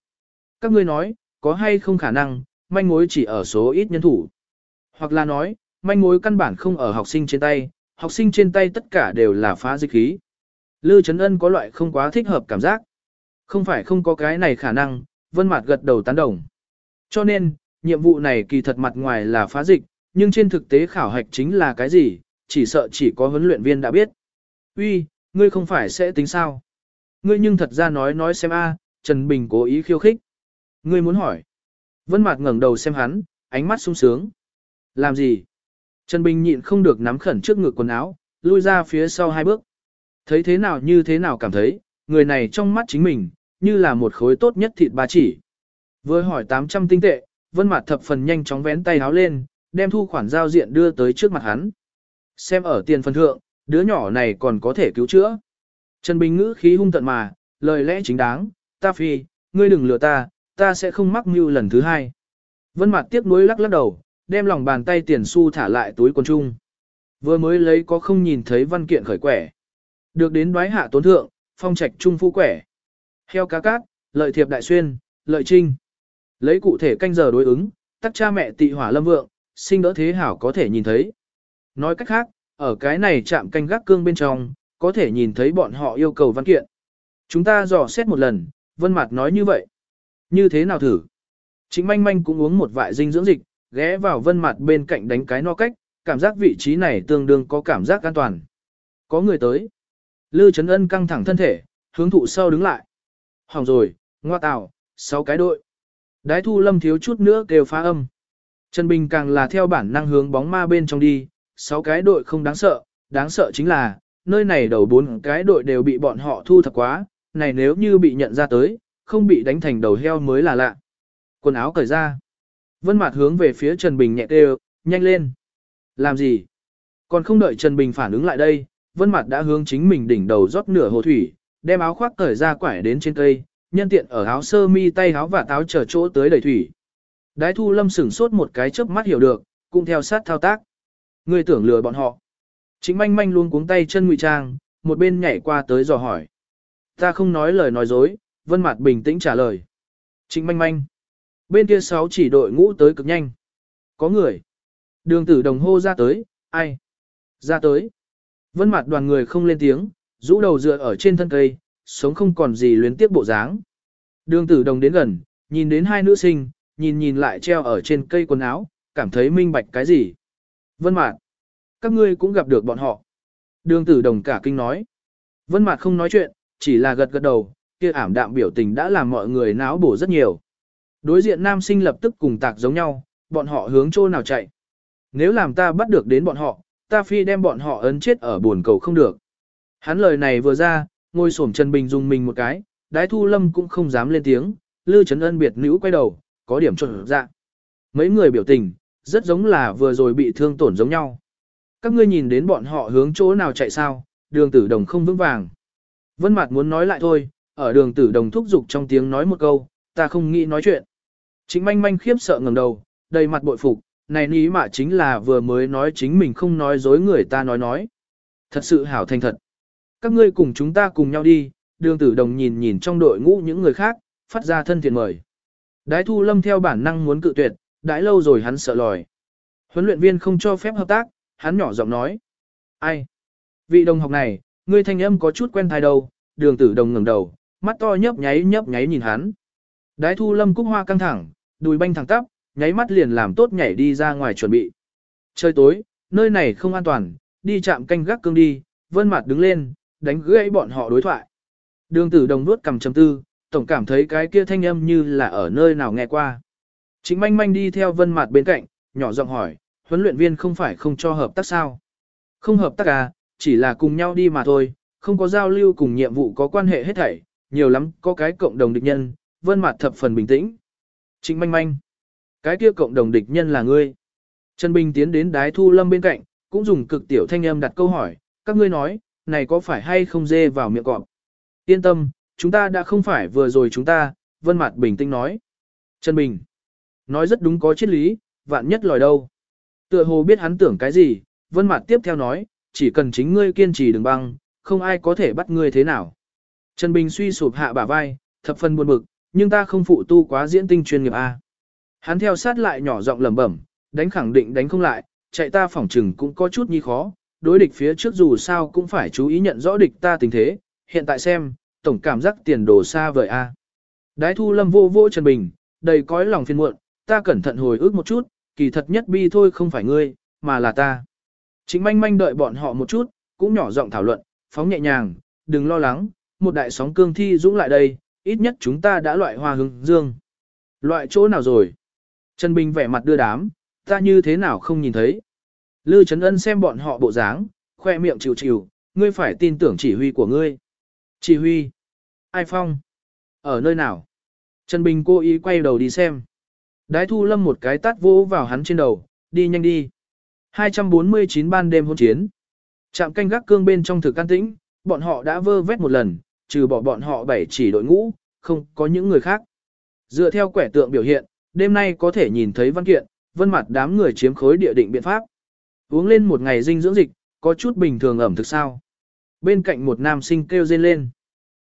Các ngươi nói, có hay không khả năng, manh mối chỉ ở số ít nhân thủ. Hoặc là nói, manh mối căn bản không ở học sinh trên tay, học sinh trên tay tất cả đều là phá dịch khí. Lư Trấn Ân có loại không quá thích hợp cảm giác. Không phải không có cái này khả năng, Vân Mạt gật đầu tán đồng. Cho nên, nhiệm vụ này kỳ thật mặt ngoài là phá dịch, nhưng trên thực tế khảo hạch chính là cái gì, chỉ sợ chỉ có huấn luyện viên đã biết. Uy, ngươi không phải sẽ tính sao? Ngươi nhưng thật ra nói nói xem a, Trần Bình cố ý khiêu khích. Ngươi muốn hỏi. Vân Mạt ngẩng đầu xem hắn, ánh mắt sung sướng. Làm gì? Trần Bình nhịn không được nắm khẩn trước ngực quần áo, lui ra phía sau hai bước. Thấy thế nào như thế nào cảm thấy, người này trong mắt chính mình, như là một khối tốt nhất thịt ba chỉ. Vừa hỏi 800 tinh tệ, vân Mạt thập phần nhanh chóng vén tay háo lên, đem thu khoản giao diện đưa tới trước mặt hắn. Xem ở tiền phần thượng, đứa nhỏ này còn có thể cứu chữa. Trần Bình ngữ khí hung tận mà, lời lẽ chính đáng, ta phi, ngươi đừng lừa ta, ta sẽ không mắc mưu lần thứ hai. Vân Mạt tiếc nuối lắc lắc đầu, đem lòng bàn tay tiền xu thả lại túi quần trung. Vừa mới lấy có không nhìn thấy văn kiện khởi quẻ. Được đến đoái hạ tốn thượng, phong trạch trung phu quẻ. Heo cá cát, lợi thiệp đại xuyên, lợi trinh. Lấy cụ thể canh giờ đối ứng, tắc cha mẹ tị hỏa lâm vượng, sinh đỡ thế hảo có thể nhìn thấy. Nói cách khác, ở cái này chạm canh gác cương bên trong, có thể nhìn thấy bọn họ yêu cầu văn kiện. Chúng ta dò xét một lần, Vân Mạt nói như vậy. Như thế nào thử? Trịnh manh manh cũng uống một vại dinh dưỡng dịch, ghé vào Vân Mạt bên cạnh đánh cái no cách, cảm giác vị trí này tương đương có cảm giác an toàn. Có người tới. Lư Trấn Ân căng thẳng thân thể, hướng thụ sau đứng lại. Hỏng rồi, ngoa tào, sáu cái đội. Đái thu lâm thiếu chút nữa kêu phá âm. Trần Bình càng là theo bản năng hướng bóng ma bên trong đi, sáu cái đội không đáng sợ, đáng sợ chính là, nơi này đầu bốn cái đội đều bị bọn họ thu thập quá, này nếu như bị nhận ra tới, không bị đánh thành đầu heo mới là lạ. Quần áo cởi ra. Vân Mạt hướng về phía Trần Bình nhẹ kêu, nhanh lên. Làm gì? Còn không đợi Trần Bình phản ứng lại đây, Vân Mạt đã hướng chính mình đỉnh đầu rót nửa hồ thủy, đem áo khoác cởi ra quải đến trên cây, nhân tiện ở áo sơ mi tay áo và táo chờ chỗ tới đầy thủy. Đái Thu Lâm sửng sốt một cái chớp mắt hiểu được, cũng theo sát thao tác. người tưởng lừa bọn họ. Chính manh manh luôn cuống tay chân ngụy trang, một bên nhảy qua tới dò hỏi. Ta không nói lời nói dối, Vân mặt bình tĩnh trả lời. Chính manh manh. Bên kia sáu chỉ đội ngũ tới cực nhanh. Có người. Đường tử đồng hô ra tới, ai? Ra tới. Vân mặt đoàn người không lên tiếng, rũ đầu dựa ở trên thân cây, sống không còn gì luyến tiếp bộ dáng. Đường tử đồng đến gần, nhìn đến hai nữ sinh, nhìn nhìn lại treo ở trên cây quần áo, cảm thấy minh bạch cái gì. Vân Mạt, các ngươi cũng gặp được bọn họ. Đường tử đồng cả kinh nói. Vân Mạt không nói chuyện, chỉ là gật gật đầu, kia ảm đạm biểu tình đã làm mọi người náo bổ rất nhiều. Đối diện nam sinh lập tức cùng tạc giống nhau, bọn họ hướng chỗ nào chạy. Nếu làm ta bắt được đến bọn họ, ta phi đem bọn họ ấn chết ở buồn cầu không được. Hắn lời này vừa ra, ngồi xổm Trần Bình dùng mình một cái, đái thu lâm cũng không dám lên tiếng, Lư Trấn Ân biệt nữ quay đầu, có điểm trộn dạ. Mấy người biểu tình, rất giống là vừa rồi bị thương tổn giống nhau. Các ngươi nhìn đến bọn họ hướng chỗ nào chạy sao, đường tử đồng không vững vàng. Vân Mạt muốn nói lại thôi, ở đường tử đồng thúc giục trong tiếng nói một câu, ta không nghĩ nói chuyện. Chính manh manh khiếp sợ ngẩng đầu, đầy mặt bội phục, này ní mà chính là vừa mới nói chính mình không nói dối người ta nói nói. Thật sự hảo thành thật. Các ngươi cùng chúng ta cùng nhau đi, đường tử đồng nhìn nhìn trong đội ngũ những người khác, phát ra thân thiện mời. Đái thu lâm theo bản năng muốn cự tuyệt, đãi lâu rồi hắn sợ lòi. Huấn luyện viên không cho phép hợp tác, hắn nhỏ giọng nói. Ai? Vị đồng học này, ngươi thanh âm có chút quen thai đâu, đường tử đồng ngẩng đầu, mắt to nhấp nháy nhấp nháy nhìn hắn. Đái thu lâm cúc hoa căng thẳng, đùi banh thẳng tắp, nháy mắt liền làm tốt nhảy đi ra ngoài chuẩn bị. Trời tối, nơi này không an toàn, đi chạm canh gác cương đi, vân mặt đứng lên, đánh gãy bọn họ đối thoại. Đường tử đồng nuốt cầm chấm tư, tổng cảm thấy cái kia thanh âm như là ở nơi nào nghe qua. Chính manh manh đi theo vân mặt bên cạnh, nhỏ giọng hỏi, huấn luyện viên không phải không cho hợp tác sao? Không hợp tác à, chỉ là cùng nhau đi mà thôi, không có giao lưu cùng nhiệm vụ có quan hệ hết thảy, nhiều lắm có cái cộng đồng địch nhân, vân mặt thập phần bình tĩnh. Chính manh manh, cái kia cộng đồng địch nhân là ngươi. Trần Bình tiến đến đái thu lâm bên cạnh, cũng dùng cực tiểu thanh âm đặt câu hỏi, các ngươi nói, này có phải hay không dê vào miệng cọp? Yên tâm, chúng ta đã không phải vừa rồi chúng ta, Vân Mạt bình tĩnh nói. Trần Bình, nói rất đúng có triết lý, vạn nhất lòi đâu. Tựa hồ biết hắn tưởng cái gì, Vân Mạt tiếp theo nói, chỉ cần chính ngươi kiên trì đừng băng, không ai có thể bắt ngươi thế nào. Trần Bình suy sụp hạ bả vai, thập phần buồn bực, nhưng ta không phụ tu quá diễn tinh chuyên nghiệp a. Hắn theo sát lại nhỏ giọng lẩm bẩm, đánh khẳng định đánh không lại, chạy ta phỏng chừng cũng có chút nhi khó, đối địch phía trước dù sao cũng phải chú ý nhận rõ địch ta tình thế, hiện tại xem, tổng cảm giác tiền đồ xa vời a. Đái thu lâm vô vô Trần Bình, đầy cõi lòng phiền muộn, ta cẩn thận hồi ức một chút, kỳ thật nhất bi thôi không phải ngươi, mà là ta. Chính manh manh đợi bọn họ một chút, cũng nhỏ giọng thảo luận, phóng nhẹ nhàng, đừng lo lắng, một đại sóng cương thi dũng lại đây, ít nhất chúng ta đã loại hoa hướng dương. Loại chỗ nào rồi? Trần Bình vẻ mặt đưa đám, ta như thế nào không nhìn thấy. Lư Trấn Ân xem bọn họ bộ dáng, khoe miệng chịu chịu, ngươi phải tin tưởng chỉ huy của ngươi. Chỉ huy? Ai phong? Ở nơi nào? Trần Bình cố ý quay đầu đi xem. Đái thu lâm một cái tát vỗ vào hắn trên đầu, đi nhanh đi. 249 ban đêm hôn chiến. Trạm canh gác cương bên trong thực can tĩnh, bọn họ đã vơ vét một lần, trừ bỏ bọn họ bảy chỉ đội ngũ, không có những người khác. Dựa theo quẻ tượng biểu hiện, đêm nay có thể nhìn thấy văn kiện, vân mặt đám người chiếm khối địa định biện pháp. Uống lên một ngày dinh dưỡng dịch, có chút bình thường ẩm thực sao. Bên cạnh một nam sinh kêu rên lên.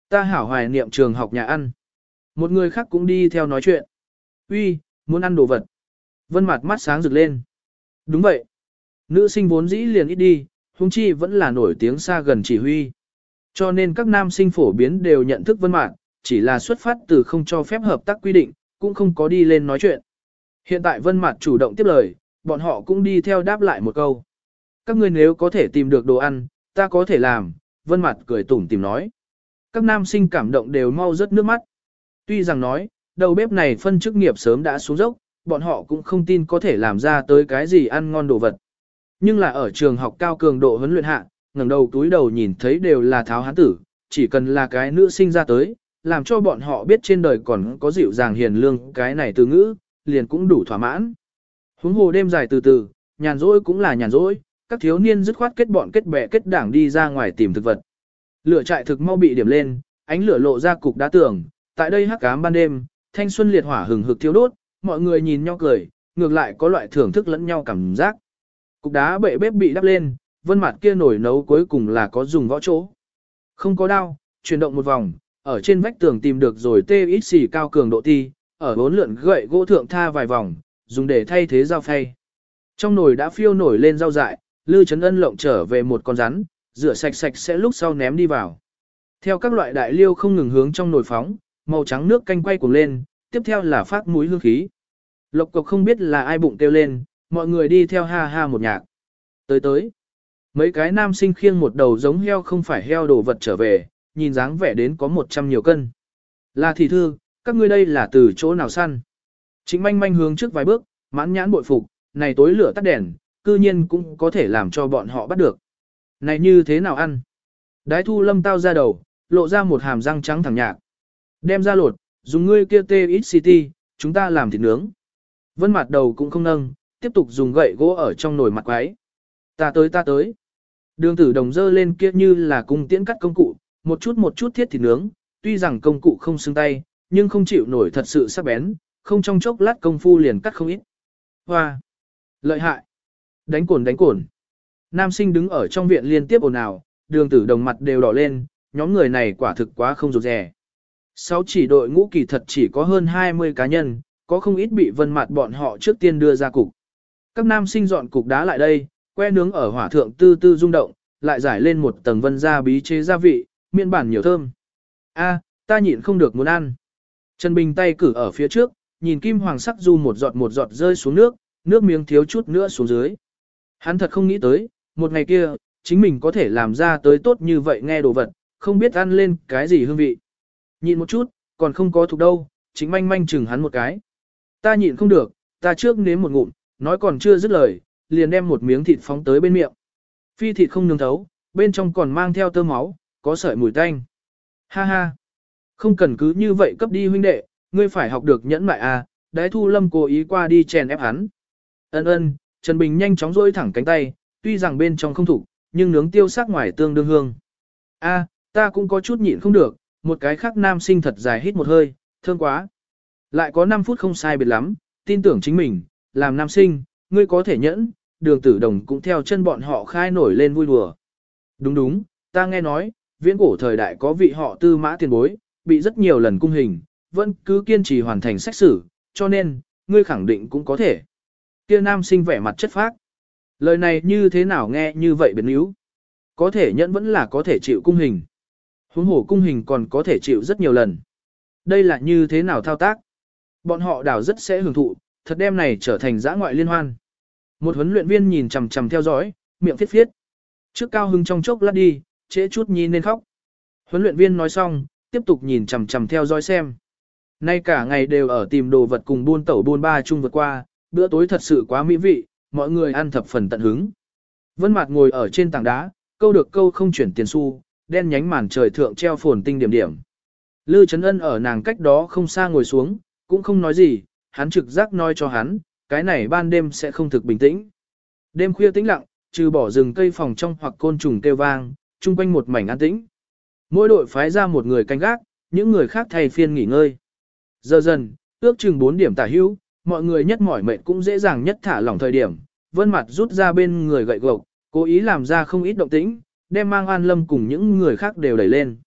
Ta hảo hoài niệm trường học nhà ăn. Một người khác cũng đi theo nói chuyện. Uy, muốn ăn đồ vật. Vân mặt mắt sáng rực lên. Đúng vậy. Nữ sinh vốn dĩ liền ít đi, huống chi vẫn là nổi tiếng xa gần chỉ huy. Cho nên các nam sinh phổ biến đều nhận thức vân mạn, chỉ là xuất phát từ không cho phép hợp tác quy định, cũng không có đi lên nói chuyện. Hiện tại vân mạn chủ động tiếp lời, bọn họ cũng đi theo đáp lại một câu. Các ngươi nếu có thể tìm được đồ ăn, ta có thể làm, vân mặt cười tủm tìm nói. Các nam sinh cảm động đều mau rớt nước mắt. Tuy rằng nói, đầu bếp này phân chức nghiệp sớm đã xuống dốc, bọn họ cũng không tin có thể làm ra tới cái gì ăn ngon đồ vật. Nhưng là ở trường học cao cường độ huấn luyện hạ, ngẩng đầu túi đầu nhìn thấy đều là tháo hán tử, chỉ cần là cái nữ sinh ra tới, làm cho bọn họ biết trên đời còn có dịu dàng hiền lương cái này từ ngữ, liền cũng đủ thỏa mãn. Huống hồ đêm dài từ từ, nhàn rỗi cũng là nhàn rỗi, các thiếu niên dứt khoát kết bọn kết bè kết đảng đi ra ngoài tìm thực vật. Lửa trại thực mau bị điểm lên, ánh lửa lộ ra cục đá tường, tại đây hắc ám ban đêm, thanh xuân liệt hỏa hừng hực thiêu đốt, mọi người nhìn nhau cười, ngược lại có loại thưởng thức lẫn nhau cảm giác. Cục đá bệ bếp bị đắp lên, vân mặt kia nổi nấu cuối cùng là có dùng võ chỗ. Không có đao, chuyển động một vòng, ở trên vách tường tìm được rồi tê ít xì cao cường độ ti, ở bốn lượn gậy gỗ thượng tha vài vòng, dùng để thay thế dao phay. Trong nồi đã phiêu nổi lên rau dại, Lư Trấn Ân lộng trở về một con rắn, rửa sạch sạch sẽ lúc sau ném đi vào. Theo các loại đại liêu không ngừng hướng trong nồi phóng, màu trắng nước canh quay cuồng lên, tiếp theo là phát mũi hương khí. Lộc cộc không biết là ai bụng kêu lên, mọi người đi theo ha ha một nhạc. Tới tới, mấy cái nam sinh khiêng một đầu giống heo không phải heo đồ vật trở về, nhìn dáng vẻ đến có 100 nhiều cân. Là thị thư, các ngươi đây là từ chỗ nào săn? Trịnh manh manh hướng trước vài bước, mãn nhãn bội phục, này tối lửa tắt đèn, cư nhiên cũng có thể làm cho bọn họ bắt được. Này như thế nào ăn? Đái thu lâm tao ra đầu, lộ ra một hàm răng trắng thẳng nhạc. Đem ra lột, dùng ngươi kia tê ít city, chúng ta làm thịt nướng. Vân mặt đầu cũng không nâng, tiếp tục dùng gậy gỗ ở trong nồi mặt quái. Ta tới ta tới. Đường tử đồng dơ lên kia như là cung tiễn cắt công cụ, một chút một chút thiết thịt nướng, tuy rằng công cụ không xương tay, nhưng không chịu nổi thật sự sắc bén, không trong chốc lát công phu liền cắt không ít. Hoa! Lợi hại! Đánh cồn đánh cồn! Nam sinh đứng ở trong viện liên tiếp ồn ào, đường tử đồng mặt đều đỏ lên, nhóm người này quả thực quá không rụt rẻ. Sáu chỉ đội ngũ kỳ thật chỉ có hơn 20 cá nhân, có không ít bị vân mặt bọn họ trước tiên đưa ra cục. Các nam sinh dọn cục đá lại đây, que nướng ở hỏa thượng tư tư rung động, lại giải lên một tầng vân gia bí chế gia vị, miên bản nhiều thơm. A, ta nhịn không được muốn ăn. Trần Bình tay cử ở phía trước, nhìn kim hoàng sắc du một giọt một giọt rơi xuống nước, nước miếng thiếu chút nữa xuống dưới. Hắn thật không nghĩ tới, một ngày kia, chính mình có thể làm ra tới tốt như vậy nghe đồ vật, không biết ăn lên cái gì hương vị. Nhìn một chút, còn không có thuộc đâu, chính manh manh chừng hắn một cái. Ta nhịn không được, ta trước nếm một ngụm, nói còn chưa dứt lời, liền đem một miếng thịt phóng tới bên miệng. Phi thịt không nướng thấu, bên trong còn mang theo tơ máu, có sợi mùi tanh. Ha ha, không cần cứ như vậy cấp đi huynh đệ, ngươi phải học được nhẫn mại à, đái thu lâm cố ý qua đi chèn ép hắn. Ân ân, Trần Bình nhanh chóng rôi thẳng cánh tay, tuy rằng bên trong không thủ, nhưng nướng tiêu sắc ngoài tương đương hương. A, ta cũng có chút nhịn không được, một cái khác nam sinh thật dài hít một hơi, thương quá. Lại có 5 phút không sai biệt lắm, tin tưởng chính mình, làm nam sinh, ngươi có thể nhẫn, đường tử đồng cũng theo chân bọn họ khai nổi lên vui đùa. Đúng đúng, ta nghe nói, viễn cổ thời đại có vị họ tư mã tiền bối, bị rất nhiều lần cung hình, vẫn cứ kiên trì hoàn thành xét xử, cho nên, ngươi khẳng định cũng có thể. Kia nam sinh vẻ mặt chất phác. Lời này như thế nào nghe như vậy biến yếu? Có thể nhẫn vẫn là có thể chịu cung hình. Huống hổ cung hình còn có thể chịu rất nhiều lần. Đây là như thế nào thao tác? Bọn họ đảo rất sẽ hưởng thụ, thật đem này trở thành giã ngoại liên hoan. Một huấn luyện viên nhìn chằm chằm theo dõi, miệng phiết phiết. Trước cao hưng trong chốc lát đi, trễ chút nhìn nên khóc. Huấn luyện viên nói xong, tiếp tục nhìn chằm chằm theo dõi xem. Nay cả ngày đều ở tìm đồ vật cùng buôn tẩu buôn ba chung vượt qua, bữa tối thật sự quá mỹ vị, mọi người ăn thập phần tận hứng. Vân Mạt ngồi ở trên tảng đá, câu được câu không chuyển tiền xu, đen nhánh màn trời thượng treo phồn tinh điểm điểm. Lư Trấn Ân ở nàng cách đó không xa ngồi xuống, cũng không nói gì, hắn trực giác nói cho hắn, cái này ban đêm sẽ không thực bình tĩnh. Đêm khuya tĩnh lặng, trừ bỏ rừng cây phòng trong hoặc côn trùng kêu vang, chung quanh một mảnh an tĩnh. Mỗi đội phái ra một người canh gác, những người khác thay phiên nghỉ ngơi. Giờ dần, ước chừng 4 điểm tả hữu, mọi người nhất mỏi mệt cũng dễ dàng nhất thả lỏng thời điểm. Vân mặt rút ra bên người gậy gộc, cố ý làm ra không ít động tĩnh, đem mang an lâm cùng những người khác đều đẩy lên.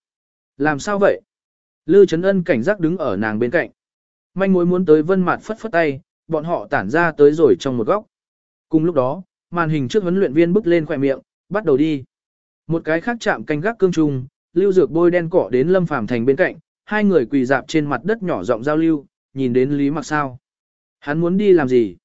Làm sao vậy? Lư Trấn Ân cảnh giác đứng ở nàng bên cạnh. Manh mối muốn tới vân mặt phất phất tay, bọn họ tản ra tới rồi trong một góc. Cùng lúc đó, màn hình trước huấn luyện viên bước lên khỏe miệng, bắt đầu đi. Một cái khác chạm canh gác cương trùng lưu dược bôi đen cỏ đến lâm phàm thành bên cạnh, hai người quỳ dạp trên mặt đất nhỏ giọng giao lưu, nhìn đến Lý Mặc sao. Hắn muốn đi làm gì?